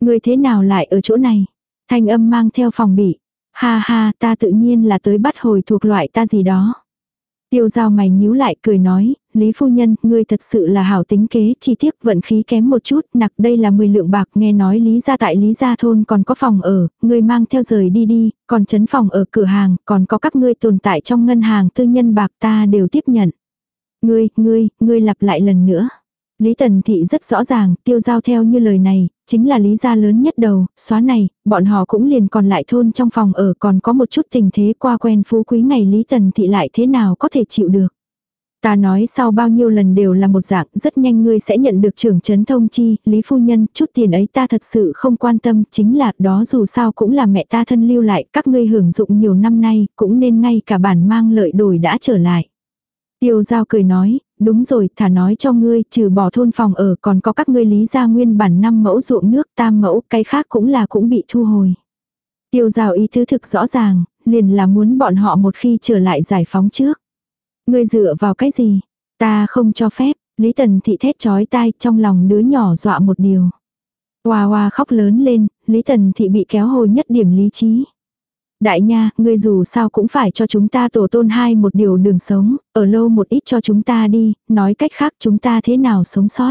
Người thế nào lại ở chỗ này? Thanh âm mang theo phòng bị. Ha ha, ta tự nhiên là tới bắt hồi thuộc loại ta gì đó. Tiêu giao mày nhíu lại cười nói, Lý phu nhân, ngươi thật sự là hảo tính kế, chi tiết vận khí kém một chút, nặc đây là 10 lượng bạc, nghe nói Lý gia tại Lý gia thôn còn có phòng ở, ngươi mang theo rời đi đi, còn chấn phòng ở cửa hàng, còn có các ngươi tồn tại trong ngân hàng tư nhân bạc ta đều tiếp nhận. Ngươi, ngươi, ngươi lặp lại lần nữa. Lý Tần Thị rất rõ ràng, tiêu giao theo như lời này, chính là lý gia lớn nhất đầu, xóa này, bọn họ cũng liền còn lại thôn trong phòng ở còn có một chút tình thế qua quen phú quý ngày Lý Tần Thị lại thế nào có thể chịu được. Ta nói sau bao nhiêu lần đều là một dạng, rất nhanh ngươi sẽ nhận được trưởng chấn thông chi, Lý Phu Nhân, chút tiền ấy ta thật sự không quan tâm, chính là đó dù sao cũng là mẹ ta thân lưu lại, các ngươi hưởng dụng nhiều năm nay, cũng nên ngay cả bản mang lợi đổi đã trở lại. Tiêu giao cười nói, đúng rồi, thả nói cho ngươi, trừ bỏ thôn phòng ở còn có các ngươi lý gia nguyên bản năm mẫu ruộng nước tam mẫu, cái khác cũng là cũng bị thu hồi. Tiêu giao ý thứ thực rõ ràng, liền là muốn bọn họ một khi trở lại giải phóng trước. Ngươi dựa vào cái gì? Ta không cho phép, Lý Tần thị thét chói tai trong lòng đứa nhỏ dọa một điều. Hoa hoa khóc lớn lên, Lý Tần thị bị kéo hồi nhất điểm lý trí. Đại nha, ngươi dù sao cũng phải cho chúng ta tổ tôn hai một điều đường sống, ở lâu một ít cho chúng ta đi, nói cách khác chúng ta thế nào sống sót.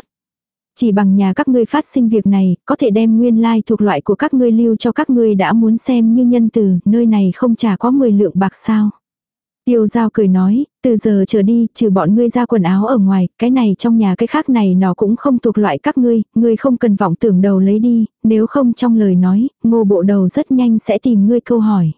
Chỉ bằng nhà các ngươi phát sinh việc này, có thể đem nguyên lai thuộc loại của các ngươi lưu cho các ngươi đã muốn xem như nhân từ, nơi này không trả có 10 lượng bạc sao. Tiêu giao cười nói, từ giờ trở đi, trừ bọn ngươi ra quần áo ở ngoài, cái này trong nhà cái khác này nó cũng không thuộc loại các ngươi, ngươi không cần vọng tưởng đầu lấy đi, nếu không trong lời nói, ngô bộ đầu rất nhanh sẽ tìm ngươi câu hỏi.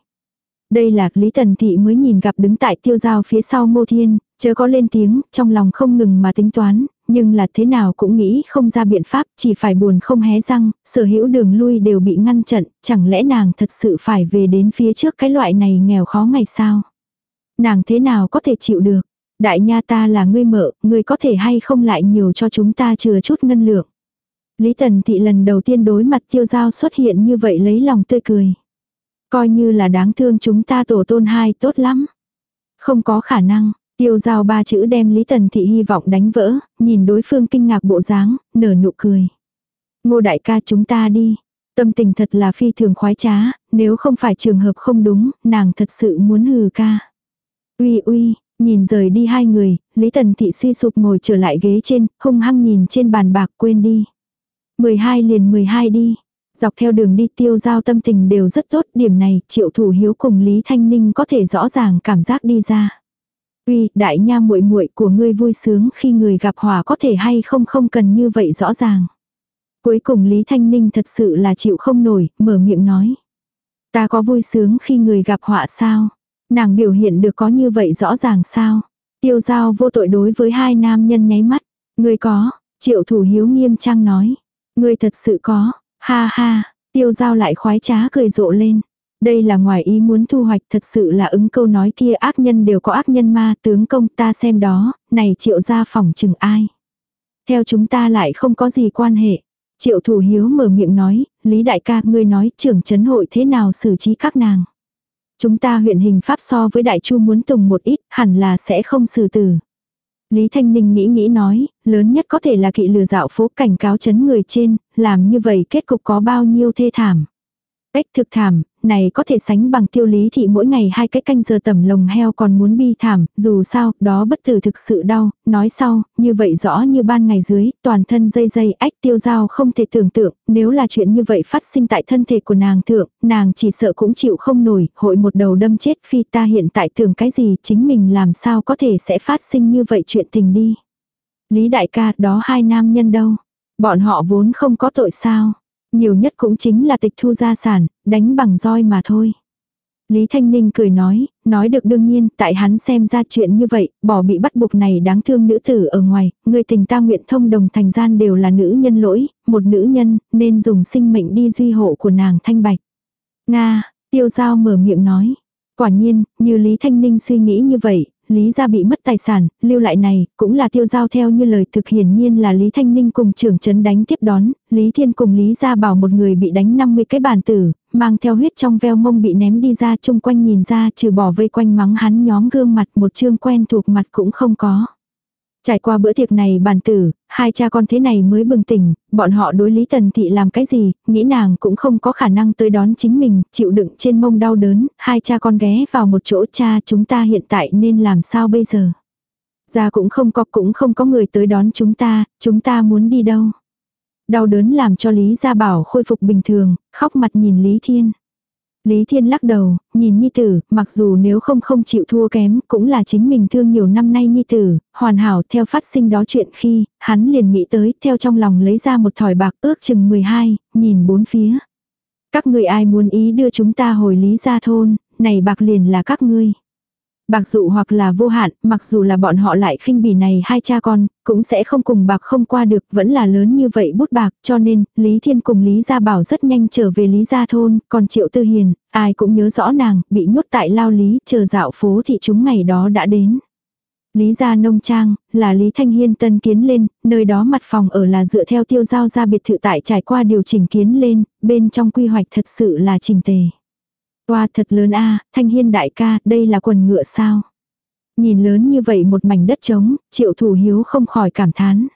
Đây là Lý Tần Thị mới nhìn gặp đứng tại tiêu giao phía sau ngô thiên, chớ có lên tiếng, trong lòng không ngừng mà tính toán, nhưng là thế nào cũng nghĩ không ra biện pháp, chỉ phải buồn không hé răng, sở hữu đường lui đều bị ngăn chặn, chẳng lẽ nàng thật sự phải về đến phía trước cái loại này nghèo khó ngày sao? Nàng thế nào có thể chịu được? Đại nha ta là ngươi mợ, ngươi có thể hay không lại nhiều cho chúng ta chừa chút ngân lượng. Lý Tần Thị lần đầu tiên đối mặt tiêu giao xuất hiện như vậy lấy lòng tươi cười. Coi như là đáng thương chúng ta tổ tôn hai tốt lắm. Không có khả năng, tiêu giao ba chữ đem Lý Tần Thị hy vọng đánh vỡ, nhìn đối phương kinh ngạc bộ dáng, nở nụ cười. Ngô đại ca chúng ta đi. Tâm tình thật là phi thường khoái trá, nếu không phải trường hợp không đúng, nàng thật sự muốn hừ ca. Uy uy, nhìn rời đi hai người, Lý Tần Thị suy sụp ngồi trở lại ghế trên, hung hăng nhìn trên bàn bạc quên đi. 12 liền 12 đi. Dọc theo đường đi tiêu giao tâm tình đều rất tốt, điểm này triệu thủ hiếu cùng Lý Thanh Ninh có thể rõ ràng cảm giác đi ra. Uy, đại nha muội muội của ngươi vui sướng khi người gặp hòa có thể hay không không cần như vậy rõ ràng. Cuối cùng Lý Thanh Ninh thật sự là chịu không nổi, mở miệng nói. Ta có vui sướng khi người gặp họa sao? Nàng biểu hiện được có như vậy rõ ràng sao? Tiêu giao vô tội đối với hai nam nhân nháy mắt. Người có, triệu thủ hiếu nghiêm trang nói. Người thật sự có, ha ha, tiêu giao lại khoái trá cười rộ lên. Đây là ngoài ý muốn thu hoạch thật sự là ứng câu nói kia ác nhân đều có ác nhân ma tướng công ta xem đó, này triệu ra phòng chừng ai. Theo chúng ta lại không có gì quan hệ. Triệu thủ hiếu mở miệng nói, Lý đại ca ngươi nói trưởng chấn hội thế nào xử trí các nàng. Chúng ta huyện hình pháp so với đại chu muốn tùng một ít, hẳn là sẽ không xử tử. Lý Thanh Ninh nghĩ nghĩ nói, lớn nhất có thể là kỵ lừa dạo phố cảnh cáo chấn người trên, làm như vậy kết cục có bao nhiêu thê thảm. Cách thực thảm, này có thể sánh bằng tiêu lý thị mỗi ngày hai cái canh giờ tẩm lồng heo còn muốn bi thảm, dù sao, đó bất tử thực sự đau, nói sau, như vậy rõ như ban ngày dưới, toàn thân dây dây ách tiêu dao không thể tưởng tượng, nếu là chuyện như vậy phát sinh tại thân thể của nàng thượng, nàng chỉ sợ cũng chịu không nổi, hội một đầu đâm chết phi ta hiện tại tưởng cái gì chính mình làm sao có thể sẽ phát sinh như vậy chuyện tình đi. Lý đại ca đó hai nam nhân đâu, bọn họ vốn không có tội sao. Nhiều nhất cũng chính là tịch thu gia sản, đánh bằng roi mà thôi. Lý Thanh Ninh cười nói, nói được đương nhiên, tại hắn xem ra chuyện như vậy, bỏ bị bắt buộc này đáng thương nữ tử ở ngoài, người tình ta nguyện thông đồng thành gian đều là nữ nhân lỗi, một nữ nhân, nên dùng sinh mệnh đi duy hộ của nàng thanh bạch. Nga, tiêu giao mở miệng nói. Quả nhiên, như Lý Thanh Ninh suy nghĩ như vậy, Lý gia bị mất tài sản, lưu lại này, cũng là tiêu giao theo như lời thực hiển nhiên là Lý Thanh Ninh cùng trưởng trấn đánh tiếp đón, Lý Thiên cùng Lý gia bảo một người bị đánh 50 cái bàn tử, mang theo huyết trong veo mông bị ném đi ra chung quanh nhìn ra trừ bỏ vây quanh mắng hắn nhóm gương mặt một chương quen thuộc mặt cũng không có. Trải qua bữa tiệc này bàn tử, hai cha con thế này mới bừng tỉnh, bọn họ đối lý tần thị làm cái gì, nghĩ nàng cũng không có khả năng tới đón chính mình, chịu đựng trên mông đau đớn, hai cha con ghé vào một chỗ cha chúng ta hiện tại nên làm sao bây giờ. Ra cũng không có cũng không có người tới đón chúng ta, chúng ta muốn đi đâu. Đau đớn làm cho Lý Gia Bảo khôi phục bình thường, khóc mặt nhìn Lý Thiên. Lý Thiên lắc đầu, nhìn Nhi Tử, mặc dù nếu không không chịu thua kém, cũng là chính mình thương nhiều năm nay Nhi Tử, hoàn hảo theo phát sinh đó chuyện khi, hắn liền nghĩ tới, theo trong lòng lấy ra một thỏi bạc ước chừng 12, nhìn bốn phía. Các người ai muốn ý đưa chúng ta hồi Lý gia thôn, này bạc liền là các ngươi. Bạc dụ hoặc là vô hạn, mặc dù là bọn họ lại khinh bỉ này hai cha con, cũng sẽ không cùng bạc không qua được, vẫn là lớn như vậy bút bạc, cho nên, Lý Thiên cùng Lý Gia Bảo rất nhanh trở về Lý Gia Thôn, còn Triệu Tư Hiền, ai cũng nhớ rõ nàng, bị nhốt tại lao Lý, chờ dạo phố thị chúng ngày đó đã đến. Lý gia nông trang, là Lý Thanh Hiên tân kiến lên, nơi đó mặt phòng ở là dựa theo tiêu giao ra biệt thự tại trải qua điều chỉnh kiến lên, bên trong quy hoạch thật sự là trình tề. Qua thật lớn a thanh hiên đại ca, đây là quần ngựa sao? Nhìn lớn như vậy một mảnh đất trống, triệu thủ hiếu không khỏi cảm thán.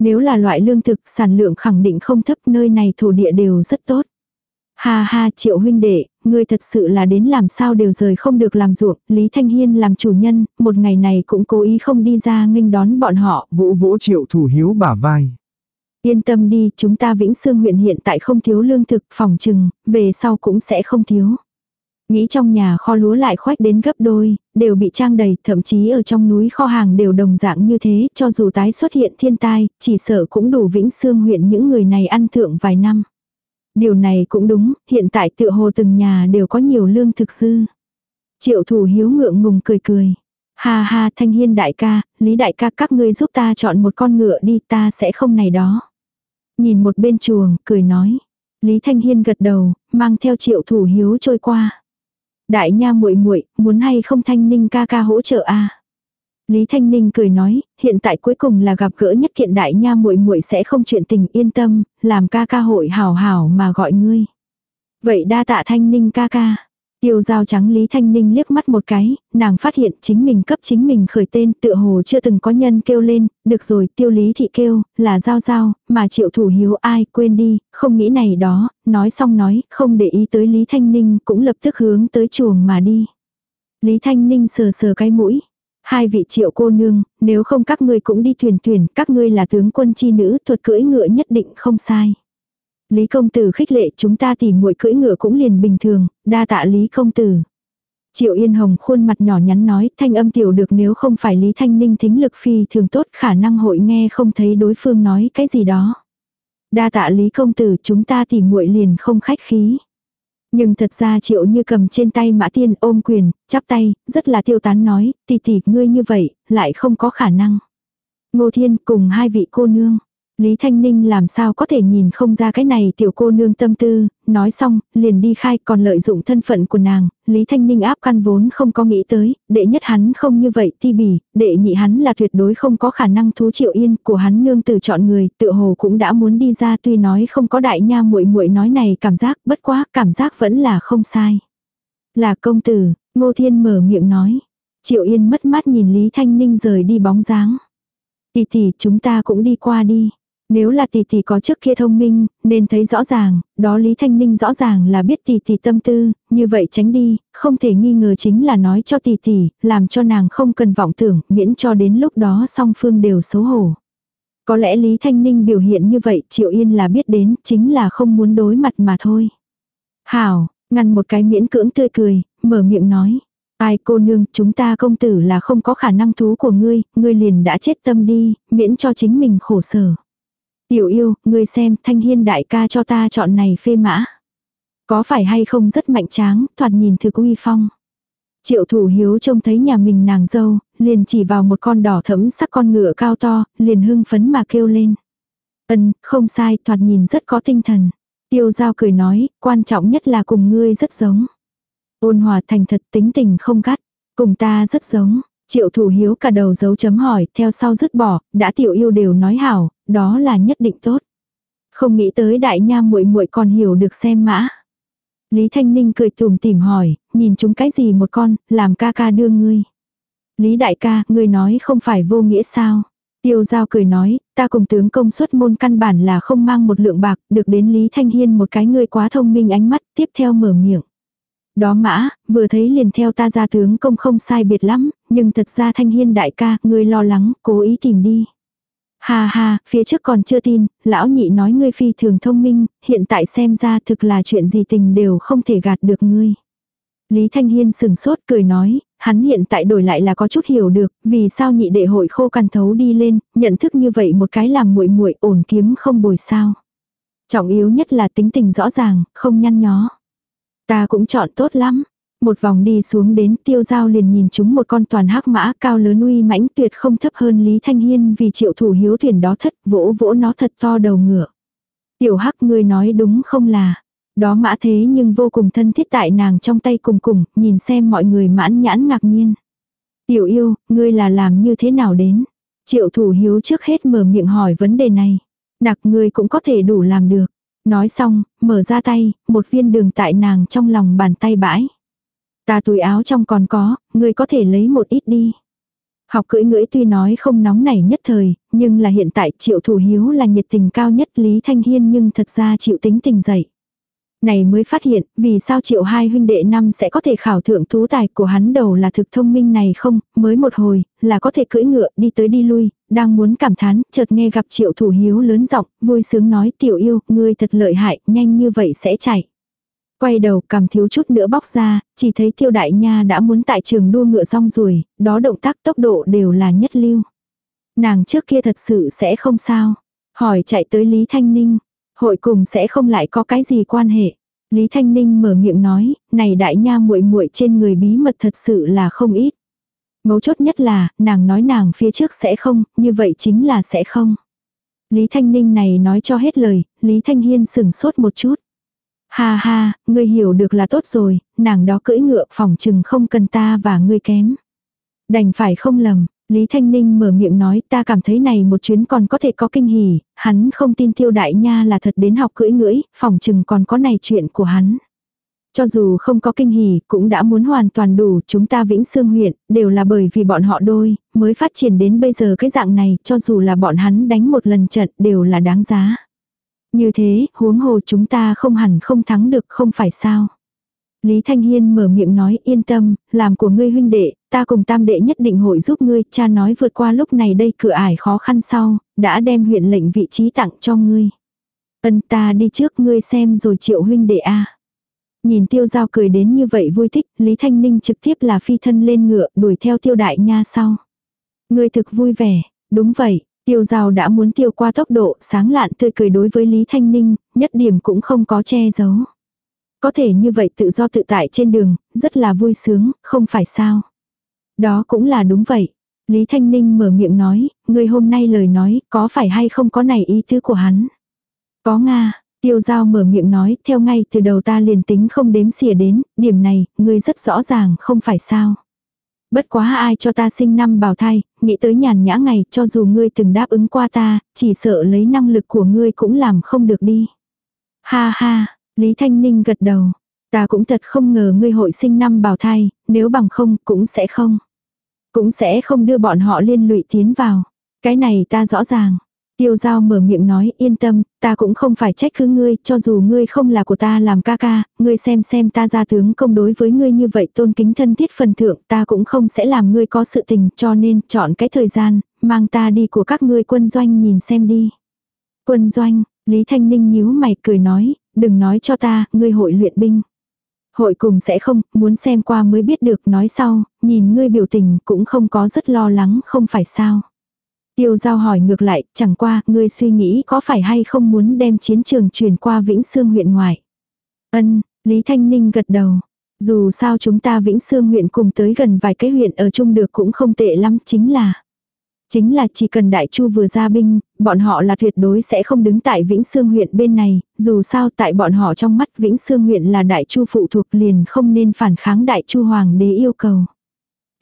Nếu là loại lương thực, sản lượng khẳng định không thấp nơi này thổ địa đều rất tốt. Ha ha triệu huynh đệ, ngươi thật sự là đến làm sao đều rời không được làm ruộng, Lý Thanh Hiên làm chủ nhân, một ngày này cũng cố ý không đi ra nghênh đón bọn họ. Vũ vỗ triệu thủ hiếu bả vai. Yên tâm đi, chúng ta Vĩnh Sương huyện hiện tại không thiếu lương thực, phòng trừng, về sau cũng sẽ không thiếu. Nghĩ trong nhà kho lúa lại khoách đến gấp đôi, đều bị trang đầy, thậm chí ở trong núi kho hàng đều đồng dạng như thế, cho dù tái xuất hiện thiên tai, chỉ sợ cũng đủ vĩnh xương huyện những người này ăn thượng vài năm. Điều này cũng đúng, hiện tại tựa hồ từng nhà đều có nhiều lương thực dư. Triệu thủ hiếu ngượng ngùng cười cười. Ha ha thanh hiên đại ca, lý đại ca các ngươi giúp ta chọn một con ngựa đi ta sẽ không này đó. Nhìn một bên chuồng, cười nói. Lý Thanh Hiên gật đầu, mang theo triệu thủ hiếu trôi qua. Đại nha muội muội muốn hay không Thanh Ninh ca ca hỗ trợ a Lý Thanh Ninh cười nói, hiện tại cuối cùng là gặp gỡ nhất kiện đại nha muội muội sẽ không chuyện tình yên tâm, làm ca ca hội hảo hảo mà gọi ngươi. Vậy đa tạ Thanh Ninh ca ca. Tiêu dao trắng Lý Thanh Ninh liếc mắt một cái, nàng phát hiện chính mình cấp chính mình khởi tên tựa hồ chưa từng có nhân kêu lên, được rồi tiêu lý thị kêu, là giao giao, mà triệu thủ hiếu ai quên đi, không nghĩ này đó, nói xong nói, không để ý tới Lý Thanh Ninh cũng lập tức hướng tới chuồng mà đi. Lý Thanh Ninh sờ sờ cái mũi. Hai vị triệu cô nương, nếu không các ngươi cũng đi thuyền thuyền, các ngươi là tướng quân chi nữ, thuật cưỡi ngựa nhất định không sai. Lý công tử khích lệ chúng ta tìm muội cưỡi ngựa cũng liền bình thường, đa tạ Lý công tử. Triệu Yên Hồng khuôn mặt nhỏ nhắn nói thanh âm tiểu được nếu không phải Lý Thanh Ninh thính lực phi thường tốt khả năng hội nghe không thấy đối phương nói cái gì đó. Đa tạ Lý công tử chúng ta tìm muội liền không khách khí. Nhưng thật ra triệu như cầm trên tay mã tiên ôm quyền, chắp tay, rất là tiêu tán nói, tỷ tỷ ngươi như vậy, lại không có khả năng. Ngô Thiên cùng hai vị cô nương, Lý Thanh Ninh làm sao có thể nhìn không ra cái này tiểu cô nương tâm tư, nói xong, liền đi khai còn lợi dụng thân phận của nàng, Lý Thanh Ninh áp căn vốn không có nghĩ tới, đệ nhất hắn không như vậy ti bỉ, đệ nhị hắn là tuyệt đối không có khả năng thú triệu yên của hắn nương tử chọn người, tự hồ cũng đã muốn đi ra tuy nói không có đại nha muội muội nói này cảm giác bất quá, cảm giác vẫn là không sai. Là công tử, Ngô Thiên mở miệng nói. Triệu Yên mất mắt nhìn Lý Thanh Ninh rời đi bóng dáng. Tỷ tỷ chúng ta cũng đi qua đi. Nếu là tỷ tỷ có trước kia thông minh, nên thấy rõ ràng, đó Lý Thanh Ninh rõ ràng là biết tỷ tỷ tâm tư, như vậy tránh đi, không thể nghi ngờ chính là nói cho tỷ tỷ, làm cho nàng không cần vọng tưởng, miễn cho đến lúc đó song phương đều xấu hổ. Có lẽ Lý Thanh Ninh biểu hiện như vậy Triệu Yên là biết đến, chính là không muốn đối mặt mà thôi. Hảo, ngăn một cái miễn cưỡng tươi cười, mở miệng nói. Ai cô nương, chúng ta công tử là không có khả năng thú của ngươi, ngươi liền đã chết tâm đi, miễn cho chính mình khổ sở. Tiểu yêu, ngươi xem, thanh hiên đại ca cho ta chọn này phê mã. Có phải hay không rất mạnh tráng, thoạt nhìn thực uy phong. Triệu thủ hiếu trông thấy nhà mình nàng dâu, liền chỉ vào một con đỏ thẫm sắc con ngựa cao to, liền hưng phấn mà kêu lên. Ân, không sai, thoạt nhìn rất có tinh thần. Tiêu giao cười nói, quan trọng nhất là cùng ngươi rất giống. Ôn hòa thành thật tính tình không gắt, cùng ta rất giống. Triệu thủ hiếu cả đầu dấu chấm hỏi, theo sau dứt bỏ, đã tiểu yêu đều nói hảo, đó là nhất định tốt. Không nghĩ tới đại nha muội muội còn hiểu được xem mã. Lý Thanh Ninh cười tùm tìm hỏi, nhìn chúng cái gì một con, làm ca ca đưa ngươi. Lý đại ca, ngươi nói không phải vô nghĩa sao. Tiêu giao cười nói, ta cùng tướng công suất môn căn bản là không mang một lượng bạc, được đến Lý Thanh Hiên một cái ngươi quá thông minh ánh mắt, tiếp theo mở miệng. Đó mã, vừa thấy liền theo ta ra tướng công không sai biệt lắm, nhưng thật ra Thanh Hiên đại ca, ngươi lo lắng, cố ý tìm đi. Ha ha, phía trước còn chưa tin, lão nhị nói ngươi phi thường thông minh, hiện tại xem ra thực là chuyện gì tình đều không thể gạt được ngươi. Lý Thanh Hiên sừng sốt cười nói, hắn hiện tại đổi lại là có chút hiểu được, vì sao nhị đệ hội khô cằn thấu đi lên, nhận thức như vậy một cái làm muội muội ổn kiếm không bồi sao. Trọng yếu nhất là tính tình rõ ràng, không nhăn nhó. Ta cũng chọn tốt lắm. Một vòng đi xuống đến tiêu giao liền nhìn chúng một con toàn hắc mã cao lớn uy mãnh tuyệt không thấp hơn Lý Thanh Hiên vì triệu thủ hiếu thuyền đó thất vỗ vỗ nó thật to đầu ngựa. Tiểu hắc ngươi nói đúng không là. Đó mã thế nhưng vô cùng thân thiết tại nàng trong tay cùng cùng, nhìn xem mọi người mãn nhãn ngạc nhiên. Tiểu yêu, ngươi là làm như thế nào đến? Triệu thủ hiếu trước hết mở miệng hỏi vấn đề này. Nặc ngươi cũng có thể đủ làm được. Nói xong, mở ra tay, một viên đường tại nàng trong lòng bàn tay bãi. Ta túi áo trong còn có, ngươi có thể lấy một ít đi. Học cưỡi ngưỡi tuy nói không nóng nảy nhất thời, nhưng là hiện tại triệu thủ hiếu là nhiệt tình cao nhất Lý Thanh Hiên nhưng thật ra chịu tính tình dậy. Này mới phát hiện, vì sao triệu hai huynh đệ năm sẽ có thể khảo thượng tú tài của hắn đầu là thực thông minh này không, mới một hồi, là có thể cưỡi ngựa đi tới đi lui, đang muốn cảm thán, chợt nghe gặp triệu thủ hiếu lớn giọng vui sướng nói tiểu yêu, ngươi thật lợi hại, nhanh như vậy sẽ chạy. Quay đầu cầm thiếu chút nữa bóc ra, chỉ thấy tiêu đại nha đã muốn tại trường đua ngựa rong ruồi, đó động tác tốc độ đều là nhất lưu. Nàng trước kia thật sự sẽ không sao. Hỏi chạy tới Lý Thanh Ninh, hội cùng sẽ không lại có cái gì quan hệ. Lý Thanh Ninh mở miệng nói, này đại nha muội muội trên người bí mật thật sự là không ít. Mấu chốt nhất là, nàng nói nàng phía trước sẽ không, như vậy chính là sẽ không. Lý Thanh Ninh này nói cho hết lời, Lý Thanh Hiên sừng sốt một chút. Ha ha, ngươi hiểu được là tốt rồi, nàng đó cưỡi ngựa phòng chừng không cần ta và ngươi kém. Đành phải không lầm, Lý Thanh Ninh mở miệng nói ta cảm thấy này một chuyến còn có thể có kinh hỉ, hắn không tin tiêu đại nha là thật đến học cưỡi ngưỡi, phòng chừng còn có này chuyện của hắn. Cho dù không có kinh hỉ, cũng đã muốn hoàn toàn đủ, chúng ta Vĩnh Sương huyện, đều là bởi vì bọn họ đôi, mới phát triển đến bây giờ cái dạng này, cho dù là bọn hắn đánh một lần trận, đều là đáng giá. Như thế, huống hồ chúng ta không hẳn không thắng được, không phải sao. Lý Thanh Hiên mở miệng nói yên tâm, làm của ngươi huynh đệ, ta cùng tam đệ nhất định hội giúp ngươi, cha nói vượt qua lúc này đây cửa ải khó khăn sau, đã đem huyện lệnh vị trí tặng cho ngươi. Ân ta đi trước ngươi xem rồi triệu huynh đệ a. Nhìn tiêu giao cười đến như vậy vui thích, Lý Thanh Ninh trực tiếp là phi thân lên ngựa đuổi theo tiêu đại nha sau. Ngươi thực vui vẻ, đúng vậy, tiêu giao đã muốn tiêu qua tốc độ sáng lạn tươi cười đối với Lý Thanh Ninh, nhất điểm cũng không có che giấu. Có thể như vậy tự do tự tại trên đường, rất là vui sướng, không phải sao. Đó cũng là đúng vậy. Lý Thanh Ninh mở miệng nói, người hôm nay lời nói, có phải hay không có này ý tứ của hắn. Có Nga, tiêu giao mở miệng nói, theo ngay từ đầu ta liền tính không đếm xỉa đến, điểm này, ngươi rất rõ ràng, không phải sao. Bất quá ai cho ta sinh năm bào thai, nghĩ tới nhàn nhã ngày, cho dù ngươi từng đáp ứng qua ta, chỉ sợ lấy năng lực của ngươi cũng làm không được đi. Ha ha, Lý Thanh Ninh gật đầu. Ta cũng thật không ngờ ngươi hội sinh năm bào thai, nếu bằng không cũng sẽ không. Cũng sẽ không đưa bọn họ liên lụy tiến vào. Cái này ta rõ ràng. Tiêu giao mở miệng nói yên tâm, ta cũng không phải trách cứ ngươi, cho dù ngươi không là của ta làm ca ca, ngươi xem xem ta ra tướng công đối với ngươi như vậy tôn kính thân thiết phần thượng, ta cũng không sẽ làm ngươi có sự tình, cho nên chọn cái thời gian, mang ta đi của các ngươi quân doanh nhìn xem đi. Quân doanh, Lý Thanh Ninh nhíu mày cười nói, đừng nói cho ta, ngươi hội luyện binh. Hội cùng sẽ không, muốn xem qua mới biết được nói sau, nhìn ngươi biểu tình cũng không có rất lo lắng không phải sao. Tiêu giao hỏi ngược lại, chẳng qua, ngươi suy nghĩ có phải hay không muốn đem chiến trường chuyển qua Vĩnh Sương huyện ngoài. Ân, Lý Thanh Ninh gật đầu. Dù sao chúng ta Vĩnh Sương huyện cùng tới gần vài cái huyện ở chung được cũng không tệ lắm, chính là Chính là chỉ cần đại chu vừa ra binh, bọn họ là tuyệt đối sẽ không đứng tại Vĩnh Sương huyện bên này, dù sao tại bọn họ trong mắt Vĩnh Sương huyện là đại chu phụ thuộc liền không nên phản kháng đại chu hoàng đế yêu cầu.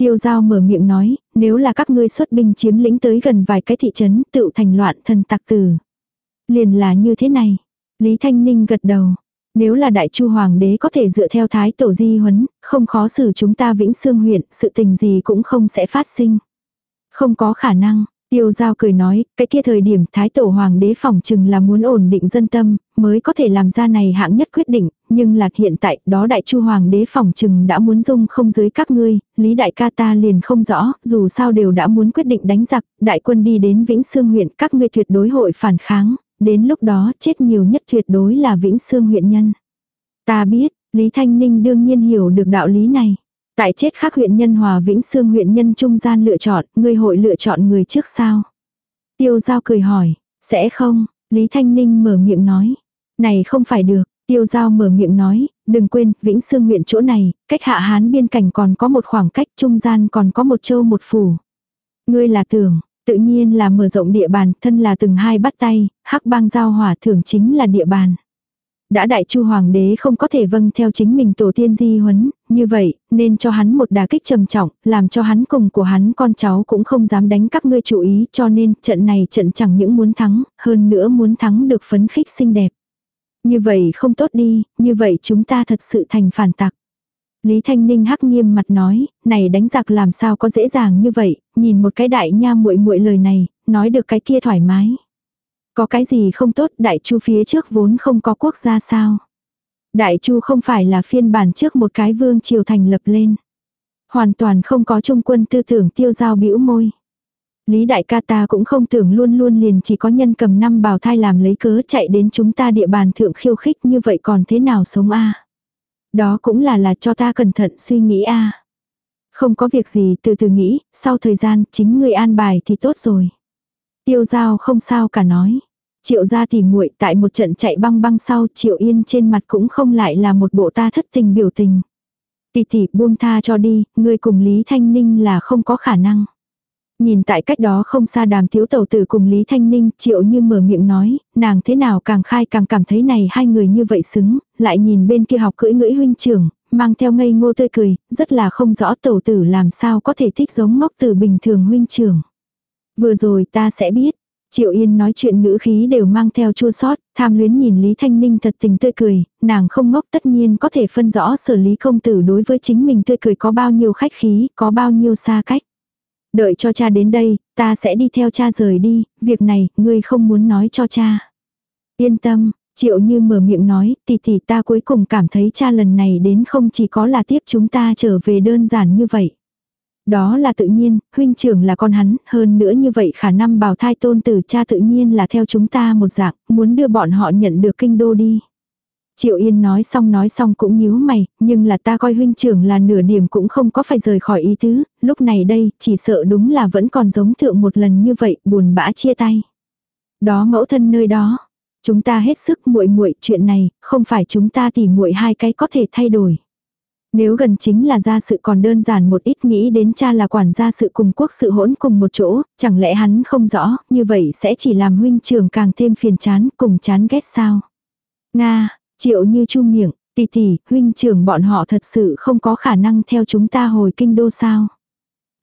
Tiêu giao mở miệng nói, nếu là các ngươi xuất binh chiếm lĩnh tới gần vài cái thị trấn tự thành loạn thần tặc tử. Liền là như thế này. Lý Thanh Ninh gật đầu. Nếu là đại chu hoàng đế có thể dựa theo thái tổ di huấn, không khó xử chúng ta vĩnh xương huyện, sự tình gì cũng không sẽ phát sinh. Không có khả năng, Tiêu giao cười nói, cái kia thời điểm Thái Tổ Hoàng đế phỏng chừng là muốn ổn định dân tâm, mới có thể làm ra này hạng nhất quyết định, nhưng là hiện tại đó Đại Chu Hoàng đế phỏng chừng đã muốn dung không dưới các ngươi, Lý Đại ca ta liền không rõ, dù sao đều đã muốn quyết định đánh giặc, đại quân đi đến Vĩnh Sương huyện, các ngươi tuyệt đối hội phản kháng, đến lúc đó chết nhiều nhất tuyệt đối là Vĩnh Sương huyện nhân. Ta biết, Lý Thanh Ninh đương nhiên hiểu được đạo lý này. Tại chết khác huyện nhân hòa Vĩnh Sương huyện nhân trung gian lựa chọn, người hội lựa chọn người trước sao? Tiêu giao cười hỏi, sẽ không, Lý Thanh Ninh mở miệng nói. Này không phải được, tiêu giao mở miệng nói, đừng quên, Vĩnh Sương huyện chỗ này, cách hạ hán biên cảnh còn có một khoảng cách trung gian còn có một châu một phủ. Ngươi là tưởng, tự nhiên là mở rộng địa bàn, thân là từng hai bắt tay, hắc bang giao hỏa thưởng chính là địa bàn đã đại chu hoàng đế không có thể vâng theo chính mình tổ tiên di huấn, như vậy, nên cho hắn một đà kích trầm trọng, làm cho hắn cùng của hắn con cháu cũng không dám đánh các ngươi chủ ý, cho nên trận này trận chẳng những muốn thắng, hơn nữa muốn thắng được phấn khích xinh đẹp. Như vậy không tốt đi, như vậy chúng ta thật sự thành phản tặc. Lý Thanh Ninh hắc nghiêm mặt nói, này đánh giặc làm sao có dễ dàng như vậy, nhìn một cái đại nha muội muội lời này, nói được cái kia thoải mái. Có cái gì không tốt đại chu phía trước vốn không có quốc gia sao. Đại chu không phải là phiên bản trước một cái vương triều thành lập lên. Hoàn toàn không có trung quân tư tưởng tiêu giao bĩu môi. Lý đại ca ta cũng không tưởng luôn luôn liền chỉ có nhân cầm năm bào thai làm lấy cớ chạy đến chúng ta địa bàn thượng khiêu khích như vậy còn thế nào sống a Đó cũng là là cho ta cẩn thận suy nghĩ a Không có việc gì từ từ nghĩ, sau thời gian chính người an bài thì tốt rồi. Tiêu giao không sao cả nói. Triệu gia thì muội tại một trận chạy băng băng sau Triệu Yên trên mặt cũng không lại là một bộ ta thất tình biểu tình. Tỷ tỷ buông tha cho đi, người cùng Lý Thanh Ninh là không có khả năng. Nhìn tại cách đó không xa đàm thiếu tẩu tử cùng Lý Thanh Ninh, triệu như mở miệng nói, nàng thế nào càng khai càng cảm thấy này hai người như vậy xứng, lại nhìn bên kia học cưỡi ngưỡi huynh trưởng, mang theo ngây ngô tươi cười, rất là không rõ tẩu tử làm sao có thể thích giống ngốc từ bình thường huynh trưởng. Vừa rồi ta sẽ biết, Triệu Yên nói chuyện ngữ khí đều mang theo chua sót, tham luyến nhìn Lý Thanh Ninh thật tình tươi cười, nàng không ngốc tất nhiên có thể phân rõ xử lý công tử đối với chính mình tươi cười có bao nhiêu khách khí, có bao nhiêu xa cách. Đợi cho cha đến đây, ta sẽ đi theo cha rời đi, việc này, ngươi không muốn nói cho cha. Yên tâm, triệu như mở miệng nói, tỷ tỷ ta cuối cùng cảm thấy cha lần này đến không chỉ có là tiếp chúng ta trở về đơn giản như vậy. Đó là tự nhiên, huynh trưởng là con hắn, hơn nữa như vậy khả năng bào thai tôn tử cha tự nhiên là theo chúng ta một dạng, muốn đưa bọn họ nhận được kinh đô đi. Triệu Yên nói xong nói xong cũng nhíu mày, nhưng là ta coi huynh trưởng là nửa điểm cũng không có phải rời khỏi ý tứ, lúc này đây, chỉ sợ đúng là vẫn còn giống thượng một lần như vậy, buồn bã chia tay. Đó mẫu thân nơi đó, chúng ta hết sức muội muội chuyện này, không phải chúng ta tỉ muội hai cái có thể thay đổi. Nếu gần chính là gia sự còn đơn giản một ít nghĩ đến cha là quản gia sự cùng quốc sự hỗn cùng một chỗ, chẳng lẽ hắn không rõ, như vậy sẽ chỉ làm huynh trưởng càng thêm phiền chán, cùng chán ghét sao. Nga, Triệu như chu miệng, tỷ tỷ, huynh trưởng bọn họ thật sự không có khả năng theo chúng ta hồi kinh đô sao.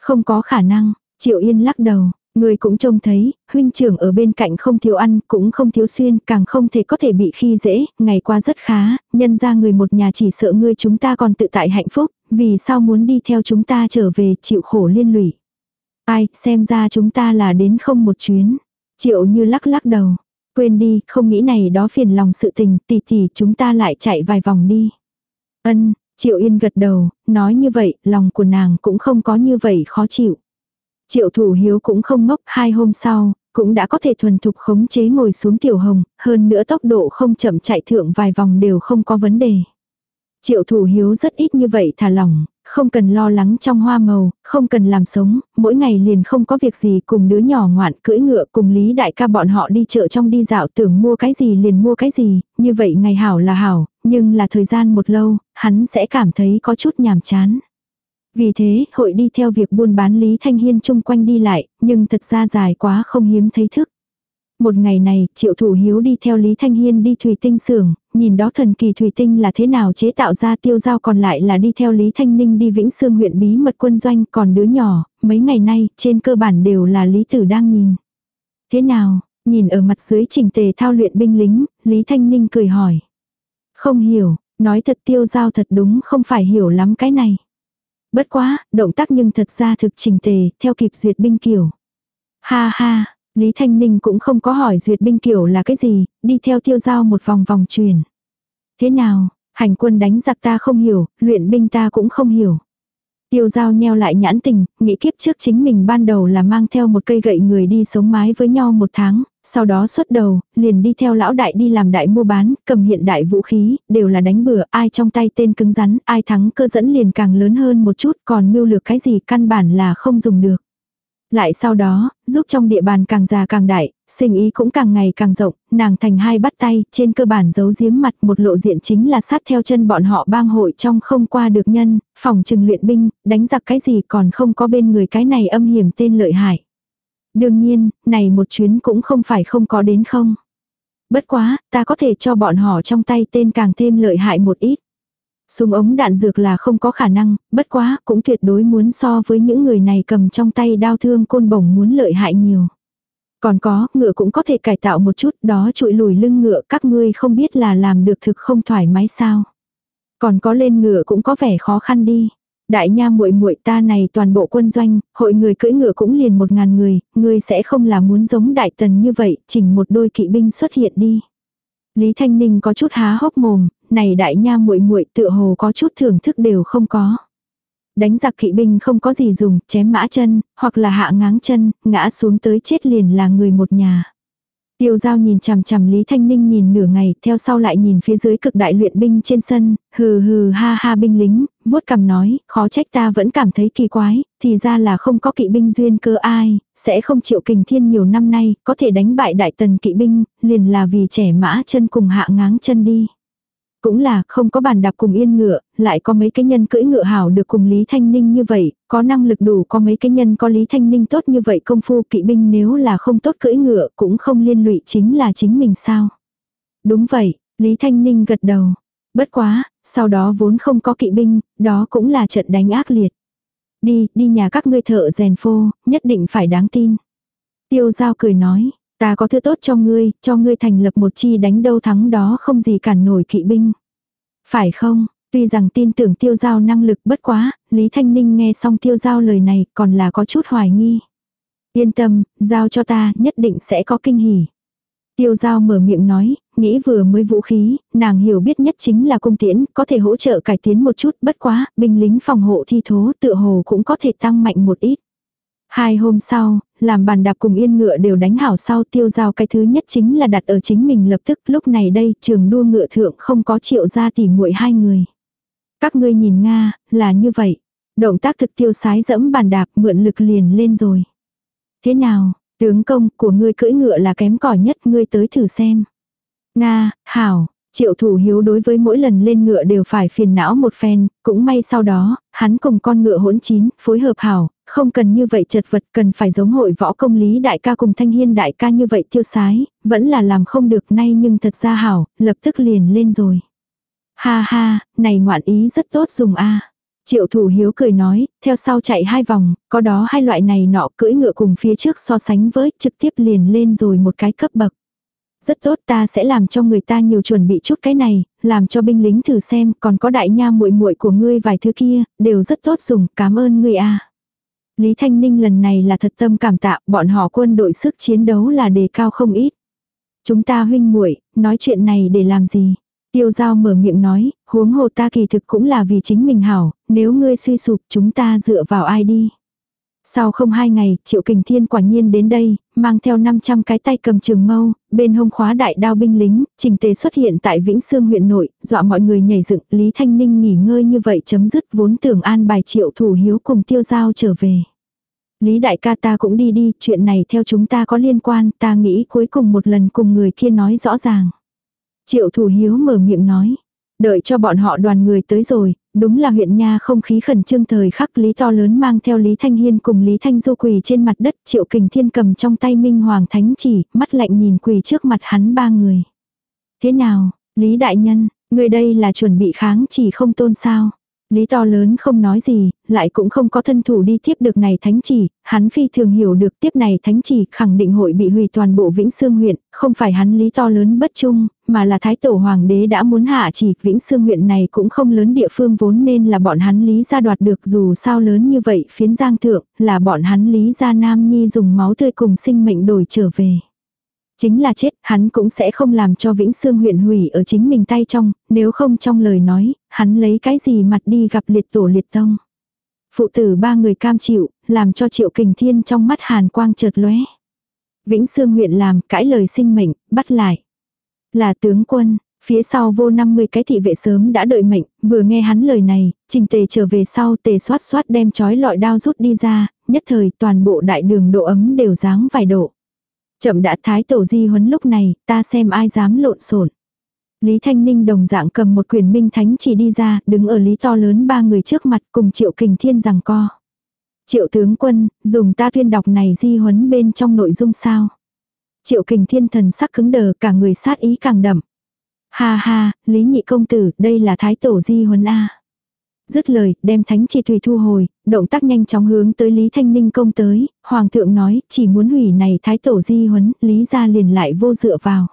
Không có khả năng, Triệu Yên lắc đầu, người cũng trông thấy, huynh trưởng ở bên cạnh không thiếu ăn, cũng không thiếu xuyên, càng không thể có thể bị khi dễ, ngày qua rất khá, nhân ra người một nhà chỉ sợ ngươi chúng ta còn tự tại hạnh phúc, vì sao muốn đi theo chúng ta trở về chịu khổ liên lụy. Ai, xem ra chúng ta là đến không một chuyến. Triệu như lắc lắc đầu, Quên đi, không nghĩ này đó phiền lòng sự tình, tỷ tỷ chúng ta lại chạy vài vòng đi. Ân, Triệu Yên gật đầu, nói như vậy, lòng của nàng cũng không có như vậy khó chịu. Triệu Thủ Hiếu cũng không ngốc, hai hôm sau, cũng đã có thể thuần thục khống chế ngồi xuống tiểu hồng, hơn nữa tốc độ không chậm chạy thượng vài vòng đều không có vấn đề. Triệu Thủ Hiếu rất ít như vậy thả lỏng, không cần lo lắng trong hoa màu, không cần làm sống, mỗi ngày liền không có việc gì cùng đứa nhỏ ngoạn cưỡi ngựa cùng Lý Đại ca bọn họ đi chợ trong đi dạo tưởng mua cái gì liền mua cái gì, như vậy ngày hảo là hảo, nhưng là thời gian một lâu, hắn sẽ cảm thấy có chút nhàm chán. Vì thế, hội đi theo việc buôn bán Lý Thanh Hiên chung quanh đi lại, nhưng thật ra dài quá không hiếm thấy thức. Một ngày này, triệu thủ hiếu đi theo Lý Thanh Hiên đi thủy tinh xưởng nhìn đó thần kỳ thủy tinh là thế nào chế tạo ra tiêu giao còn lại là đi theo Lý Thanh Ninh đi Vĩnh Sương huyện bí mật quân doanh còn đứa nhỏ, mấy ngày nay trên cơ bản đều là Lý Tử đang nhìn. Thế nào, nhìn ở mặt dưới trình tề thao luyện binh lính, Lý Thanh Ninh cười hỏi. Không hiểu, nói thật tiêu giao thật đúng không phải hiểu lắm cái này. Bất quá, động tác nhưng thật ra thực trình tề, theo kịp duyệt binh kiểu. Ha ha, Lý Thanh Ninh cũng không có hỏi duyệt binh kiểu là cái gì, đi theo tiêu giao một vòng vòng truyền. Thế nào, hành quân đánh giặc ta không hiểu, luyện binh ta cũng không hiểu. Tiêu giao nheo lại nhãn tình, nghĩ kiếp trước chính mình ban đầu là mang theo một cây gậy người đi sống mái với nhau một tháng, sau đó xuất đầu, liền đi theo lão đại đi làm đại mua bán, cầm hiện đại vũ khí, đều là đánh bừa, ai trong tay tên cứng rắn, ai thắng cơ dẫn liền càng lớn hơn một chút, còn mưu lược cái gì căn bản là không dùng được. Lại sau đó, giúp trong địa bàn càng già càng đại, sinh ý cũng càng ngày càng rộng, nàng thành hai bắt tay, trên cơ bản giấu giếm mặt một lộ diện chính là sát theo chân bọn họ bang hội trong không qua được nhân, phòng trừng luyện binh, đánh giặc cái gì còn không có bên người cái này âm hiểm tên lợi hại. Đương nhiên, này một chuyến cũng không phải không có đến không. Bất quá, ta có thể cho bọn họ trong tay tên càng thêm lợi hại một ít. Súng ống đạn dược là không có khả năng, bất quá cũng tuyệt đối muốn so với những người này cầm trong tay đao thương côn bổng muốn lợi hại nhiều. Còn có, ngựa cũng có thể cải tạo một chút, đó trụi lùi lưng ngựa các ngươi không biết là làm được thực không thoải mái sao. Còn có lên ngựa cũng có vẻ khó khăn đi. Đại nha muội muội ta này toàn bộ quân doanh, hội người cưỡi ngựa cũng liền một ngàn người, ngươi sẽ không là muốn giống đại tần như vậy, chỉnh một đôi kỵ binh xuất hiện đi. Lý Thanh Ninh có chút há hốc mồm, này đại nha muội muội tựa hồ có chút thưởng thức đều không có. Đánh giặc kỵ binh không có gì dùng, chém mã chân, hoặc là hạ ngáng chân, ngã xuống tới chết liền là người một nhà. Tiêu giao nhìn chằm chằm Lý Thanh Ninh nhìn nửa ngày, theo sau lại nhìn phía dưới cực đại luyện binh trên sân, hừ hừ ha ha binh lính, vuốt cằm nói, khó trách ta vẫn cảm thấy kỳ quái, thì ra là không có kỵ binh duyên cơ ai, sẽ không chịu kình thiên nhiều năm nay, có thể đánh bại đại tần kỵ binh, liền là vì trẻ mã chân cùng hạ ngáng chân đi. Cũng là không có bàn đạp cùng yên ngựa, lại có mấy cái nhân cưỡi ngựa hảo được cùng Lý Thanh Ninh như vậy, có năng lực đủ có mấy cái nhân có Lý Thanh Ninh tốt như vậy công phu kỵ binh nếu là không tốt cưỡi ngựa cũng không liên lụy chính là chính mình sao. Đúng vậy, Lý Thanh Ninh gật đầu. Bất quá, sau đó vốn không có kỵ binh, đó cũng là trận đánh ác liệt. Đi, đi nhà các ngươi thợ rèn phô, nhất định phải đáng tin. Tiêu giao cười nói, Ta có thứ tốt cho ngươi, cho ngươi thành lập một chi đánh đâu thắng đó không gì cản nổi kỵ binh. Phải không? Tuy rằng tin tưởng tiêu giao năng lực bất quá, Lý Thanh Ninh nghe xong tiêu giao lời này còn là có chút hoài nghi. Yên tâm, giao cho ta nhất định sẽ có kinh hỉ. Tiêu giao mở miệng nói, nghĩ vừa mới vũ khí, nàng hiểu biết nhất chính là cung tiễn, có thể hỗ trợ cải tiến một chút, bất quá, binh lính phòng hộ thi thố tựa hồ cũng có thể tăng mạnh một ít. Hai hôm sau, làm bàn đạp cùng yên ngựa đều đánh hảo sau tiêu giao cái thứ nhất chính là đặt ở chính mình lập tức lúc này đây trường đua ngựa thượng không có triệu ra tỉ muội hai người. Các ngươi nhìn Nga, là như vậy. Động tác thực tiêu sái dẫm bàn đạp mượn lực liền lên rồi. Thế nào, tướng công của ngươi cưỡi ngựa là kém cỏi nhất ngươi tới thử xem. Nga, hảo, Triệu thủ hiếu đối với mỗi lần lên ngựa đều phải phiền não một phen, cũng may sau đó, hắn cùng con ngựa hỗn chín, phối hợp hảo, không cần như vậy chật vật, cần phải giống hội võ công lý đại ca cùng thanh hiên đại ca như vậy tiêu sái, vẫn là làm không được nay nhưng thật ra hảo, lập tức liền lên rồi. Ha ha, này ngoạn ý rất tốt dùng a. Triệu thủ hiếu cười nói, theo sau chạy hai vòng, có đó hai loại này nọ cưỡi ngựa cùng phía trước so sánh với, trực tiếp liền lên rồi một cái cấp bậc. Rất tốt ta sẽ làm cho người ta nhiều chuẩn bị chút cái này, làm cho binh lính thử xem, còn có đại nha muội muội của ngươi vài thứ kia, đều rất tốt dùng, cảm ơn ngươi a. Lý Thanh Ninh lần này là thật tâm cảm tạ, bọn họ quân đội sức chiến đấu là đề cao không ít. Chúng ta huynh muội, nói chuyện này để làm gì? Tiêu giao mở miệng nói, huống hồ ta kỳ thực cũng là vì chính mình hảo, nếu ngươi suy sụp chúng ta dựa vào ai đi. Sau không hai ngày, Triệu Kình Thiên quả nhiên đến đây, mang theo 500 cái tay cầm trường mâu, bên hông khóa đại đao binh lính, trình tề xuất hiện tại Vĩnh Sương huyện nội, dọa mọi người nhảy dựng, Lý Thanh Ninh nghỉ ngơi như vậy chấm dứt vốn tưởng an bài Triệu Thủ Hiếu cùng tiêu giao trở về. Lý đại ca ta cũng đi đi, chuyện này theo chúng ta có liên quan, ta nghĩ cuối cùng một lần cùng người kia nói rõ ràng. Triệu Thủ Hiếu mở miệng nói. Đợi cho bọn họ đoàn người tới rồi, đúng là huyện nha không khí khẩn trương thời khắc Lý to lớn mang theo Lý Thanh Hiên cùng Lý Thanh Du quỳ trên mặt đất triệu kình thiên cầm trong tay Minh Hoàng Thánh chỉ, mắt lạnh nhìn quỳ trước mặt hắn ba người. Thế nào, Lý Đại Nhân, người đây là chuẩn bị kháng chỉ không tôn sao? Lý to lớn không nói gì, lại cũng không có thân thủ đi tiếp được này thánh chỉ, hắn phi thường hiểu được tiếp này thánh chỉ khẳng định hội bị hủy toàn bộ Vĩnh Sương huyện, không phải hắn lý to lớn bất trung, mà là thái tổ hoàng đế đã muốn hạ chỉ Vĩnh Sương huyện này cũng không lớn địa phương vốn nên là bọn hắn lý ra đoạt được dù sao lớn như vậy phiến giang thượng, là bọn hắn lý ra nam nhi dùng máu tươi cùng sinh mệnh đổi trở về. Chính là chết, hắn cũng sẽ không làm cho Vĩnh Sương huyện hủy ở chính mình tay trong, nếu không trong lời nói, hắn lấy cái gì mặt đi gặp liệt tổ liệt tông. Phụ tử ba người cam chịu, làm cho triệu kình thiên trong mắt hàn quang chợt lóe. Vĩnh Sương huyện làm cãi lời sinh mệnh, bắt lại. Là tướng quân, phía sau vô 50 cái thị vệ sớm đã đợi mệnh, vừa nghe hắn lời này, trình tề trở về sau tề xoát xoát đem chói lọi đao rút đi ra, nhất thời toàn bộ đại đường độ ấm đều dáng vài độ. Chậm đã thái tổ di huấn lúc này, ta xem ai dám lộn xộn. Lý Thanh Ninh đồng dạng cầm một quyền minh thánh chỉ đi ra, đứng ở lý to lớn ba người trước mặt cùng triệu kình thiên rằng co. Triệu tướng quân, dùng ta tuyên đọc này di huấn bên trong nội dung sao. Triệu kình thiên thần sắc cứng đờ cả người sát ý càng đậm. Ha ha, Lý nhị công tử, đây là thái tổ di huấn A. Dứt lời, đem thánh chỉ thủy thu hồi, động tác nhanh chóng hướng tới Lý Thanh Ninh công tới, Hoàng thượng nói, chỉ muốn hủy này thái tổ di huấn, Lý ra liền lại vô dựa vào.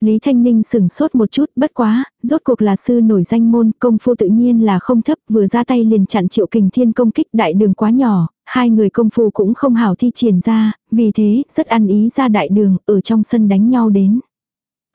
Lý Thanh Ninh sừng sốt một chút, bất quá, rốt cuộc là sư nổi danh môn, công phu tự nhiên là không thấp, vừa ra tay liền chặn triệu kình thiên công kích đại đường quá nhỏ, hai người công phu cũng không hảo thi triển ra, vì thế, rất ăn ý ra đại đường, ở trong sân đánh nhau đến.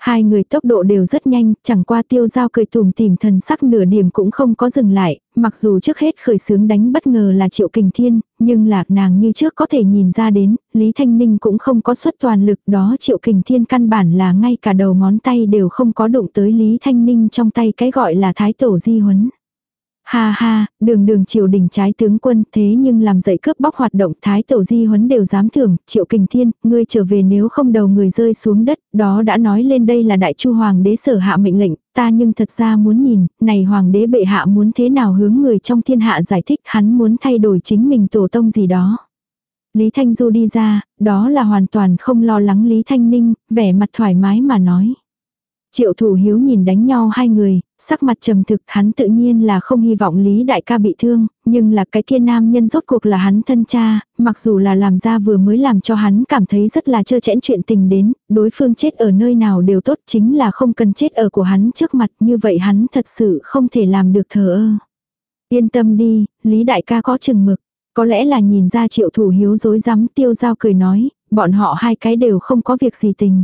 Hai người tốc độ đều rất nhanh, chẳng qua tiêu giao cười tùm tìm thần sắc nửa điểm cũng không có dừng lại, mặc dù trước hết khởi sướng đánh bất ngờ là triệu kình thiên, nhưng là nàng như trước có thể nhìn ra đến, Lý Thanh Ninh cũng không có xuất toàn lực đó triệu kình thiên căn bản là ngay cả đầu ngón tay đều không có đụng tới Lý Thanh Ninh trong tay cái gọi là thái tổ di huấn. Ha ha, đường đường triều đình trái tướng quân thế nhưng làm dậy cướp bóc hoạt động thái tổ di huấn đều dám thưởng, triệu kình thiên, ngươi trở về nếu không đầu người rơi xuống đất, đó đã nói lên đây là đại chu hoàng đế sở hạ mệnh lệnh, ta nhưng thật ra muốn nhìn, này hoàng đế bệ hạ muốn thế nào hướng người trong thiên hạ giải thích hắn muốn thay đổi chính mình tổ tông gì đó. Lý Thanh Du đi ra, đó là hoàn toàn không lo lắng Lý Thanh Ninh, vẻ mặt thoải mái mà nói. Triệu thủ hiếu nhìn đánh nhau hai người, sắc mặt trầm thực hắn tự nhiên là không hy vọng Lý Đại ca bị thương, nhưng là cái kia nam nhân rốt cuộc là hắn thân cha, mặc dù là làm ra vừa mới làm cho hắn cảm thấy rất là trơ chẽn chuyện tình đến, đối phương chết ở nơi nào đều tốt chính là không cần chết ở của hắn trước mặt như vậy hắn thật sự không thể làm được thờ ơ. Yên tâm đi, Lý Đại ca có chừng mực, có lẽ là nhìn ra triệu thủ hiếu dối rắm tiêu giao cười nói, bọn họ hai cái đều không có việc gì tình.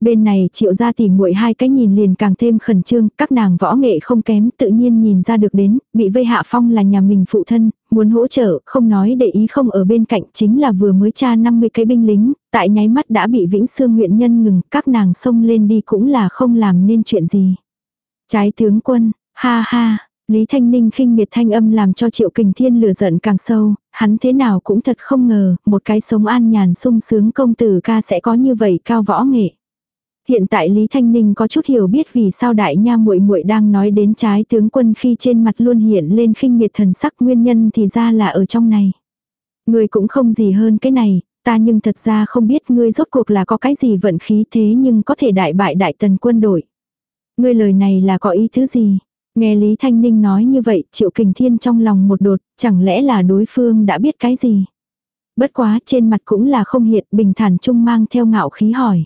Bên này triệu gia tìm muội hai cái nhìn liền càng thêm khẩn trương, các nàng võ nghệ không kém tự nhiên nhìn ra được đến, bị vây hạ phong là nhà mình phụ thân, muốn hỗ trợ, không nói để ý không ở bên cạnh chính là vừa mới tra 50 cái binh lính, tại nháy mắt đã bị Vĩnh Sương huyện nhân ngừng, các nàng xông lên đi cũng là không làm nên chuyện gì. Trái tướng quân, ha ha, Lý Thanh Ninh khinh miệt thanh âm làm cho Triệu Kình Thiên lửa giận càng sâu, hắn thế nào cũng thật không ngờ, một cái sống an nhàn sung sướng công tử ca sẽ có như vậy cao võ nghệ. Hiện tại Lý Thanh Ninh có chút hiểu biết vì sao đại nha muội muội đang nói đến trái tướng quân khi trên mặt luôn hiện lên khinh miệt thần sắc nguyên nhân thì ra là ở trong này. Ngươi cũng không gì hơn cái này, ta nhưng thật ra không biết ngươi rốt cuộc là có cái gì vận khí thế nhưng có thể đại bại đại tần quân đội. Ngươi lời này là có ý thứ gì? Nghe Lý Thanh Ninh nói như vậy, Triệu Kình Thiên trong lòng một đột, chẳng lẽ là đối phương đã biết cái gì? Bất quá trên mặt cũng là không hiện bình thản trung mang theo ngạo khí hỏi.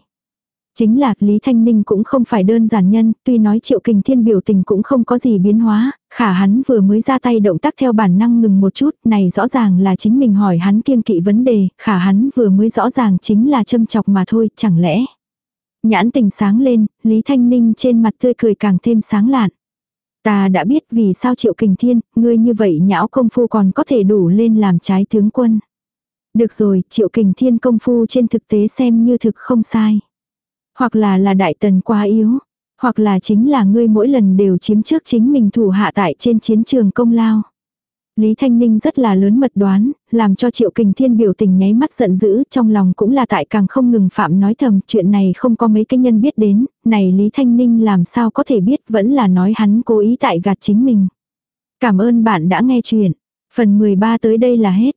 Chính là Lý Thanh Ninh cũng không phải đơn giản nhân, tuy nói triệu kình thiên biểu tình cũng không có gì biến hóa, khả hắn vừa mới ra tay động tác theo bản năng ngừng một chút, này rõ ràng là chính mình hỏi hắn kiêng kỵ vấn đề, khả hắn vừa mới rõ ràng chính là châm chọc mà thôi, chẳng lẽ. Nhãn tình sáng lên, Lý Thanh Ninh trên mặt tươi cười càng thêm sáng lạn. Ta đã biết vì sao triệu kình thiên, ngươi như vậy nhão công phu còn có thể đủ lên làm trái tướng quân. Được rồi, triệu kình thiên công phu trên thực tế xem như thực không sai. Hoặc là là đại tần quá yếu, hoặc là chính là ngươi mỗi lần đều chiếm trước chính mình thủ hạ tại trên chiến trường công lao. Lý Thanh Ninh rất là lớn mật đoán, làm cho Triệu Kình Thiên biểu tình nháy mắt giận dữ, trong lòng cũng là tại càng không ngừng phạm nói thầm, chuyện này không có mấy cái nhân biết đến, này Lý Thanh Ninh làm sao có thể biết vẫn là nói hắn cố ý tại gạt chính mình. Cảm ơn bạn đã nghe chuyện. Phần 13 tới đây là hết.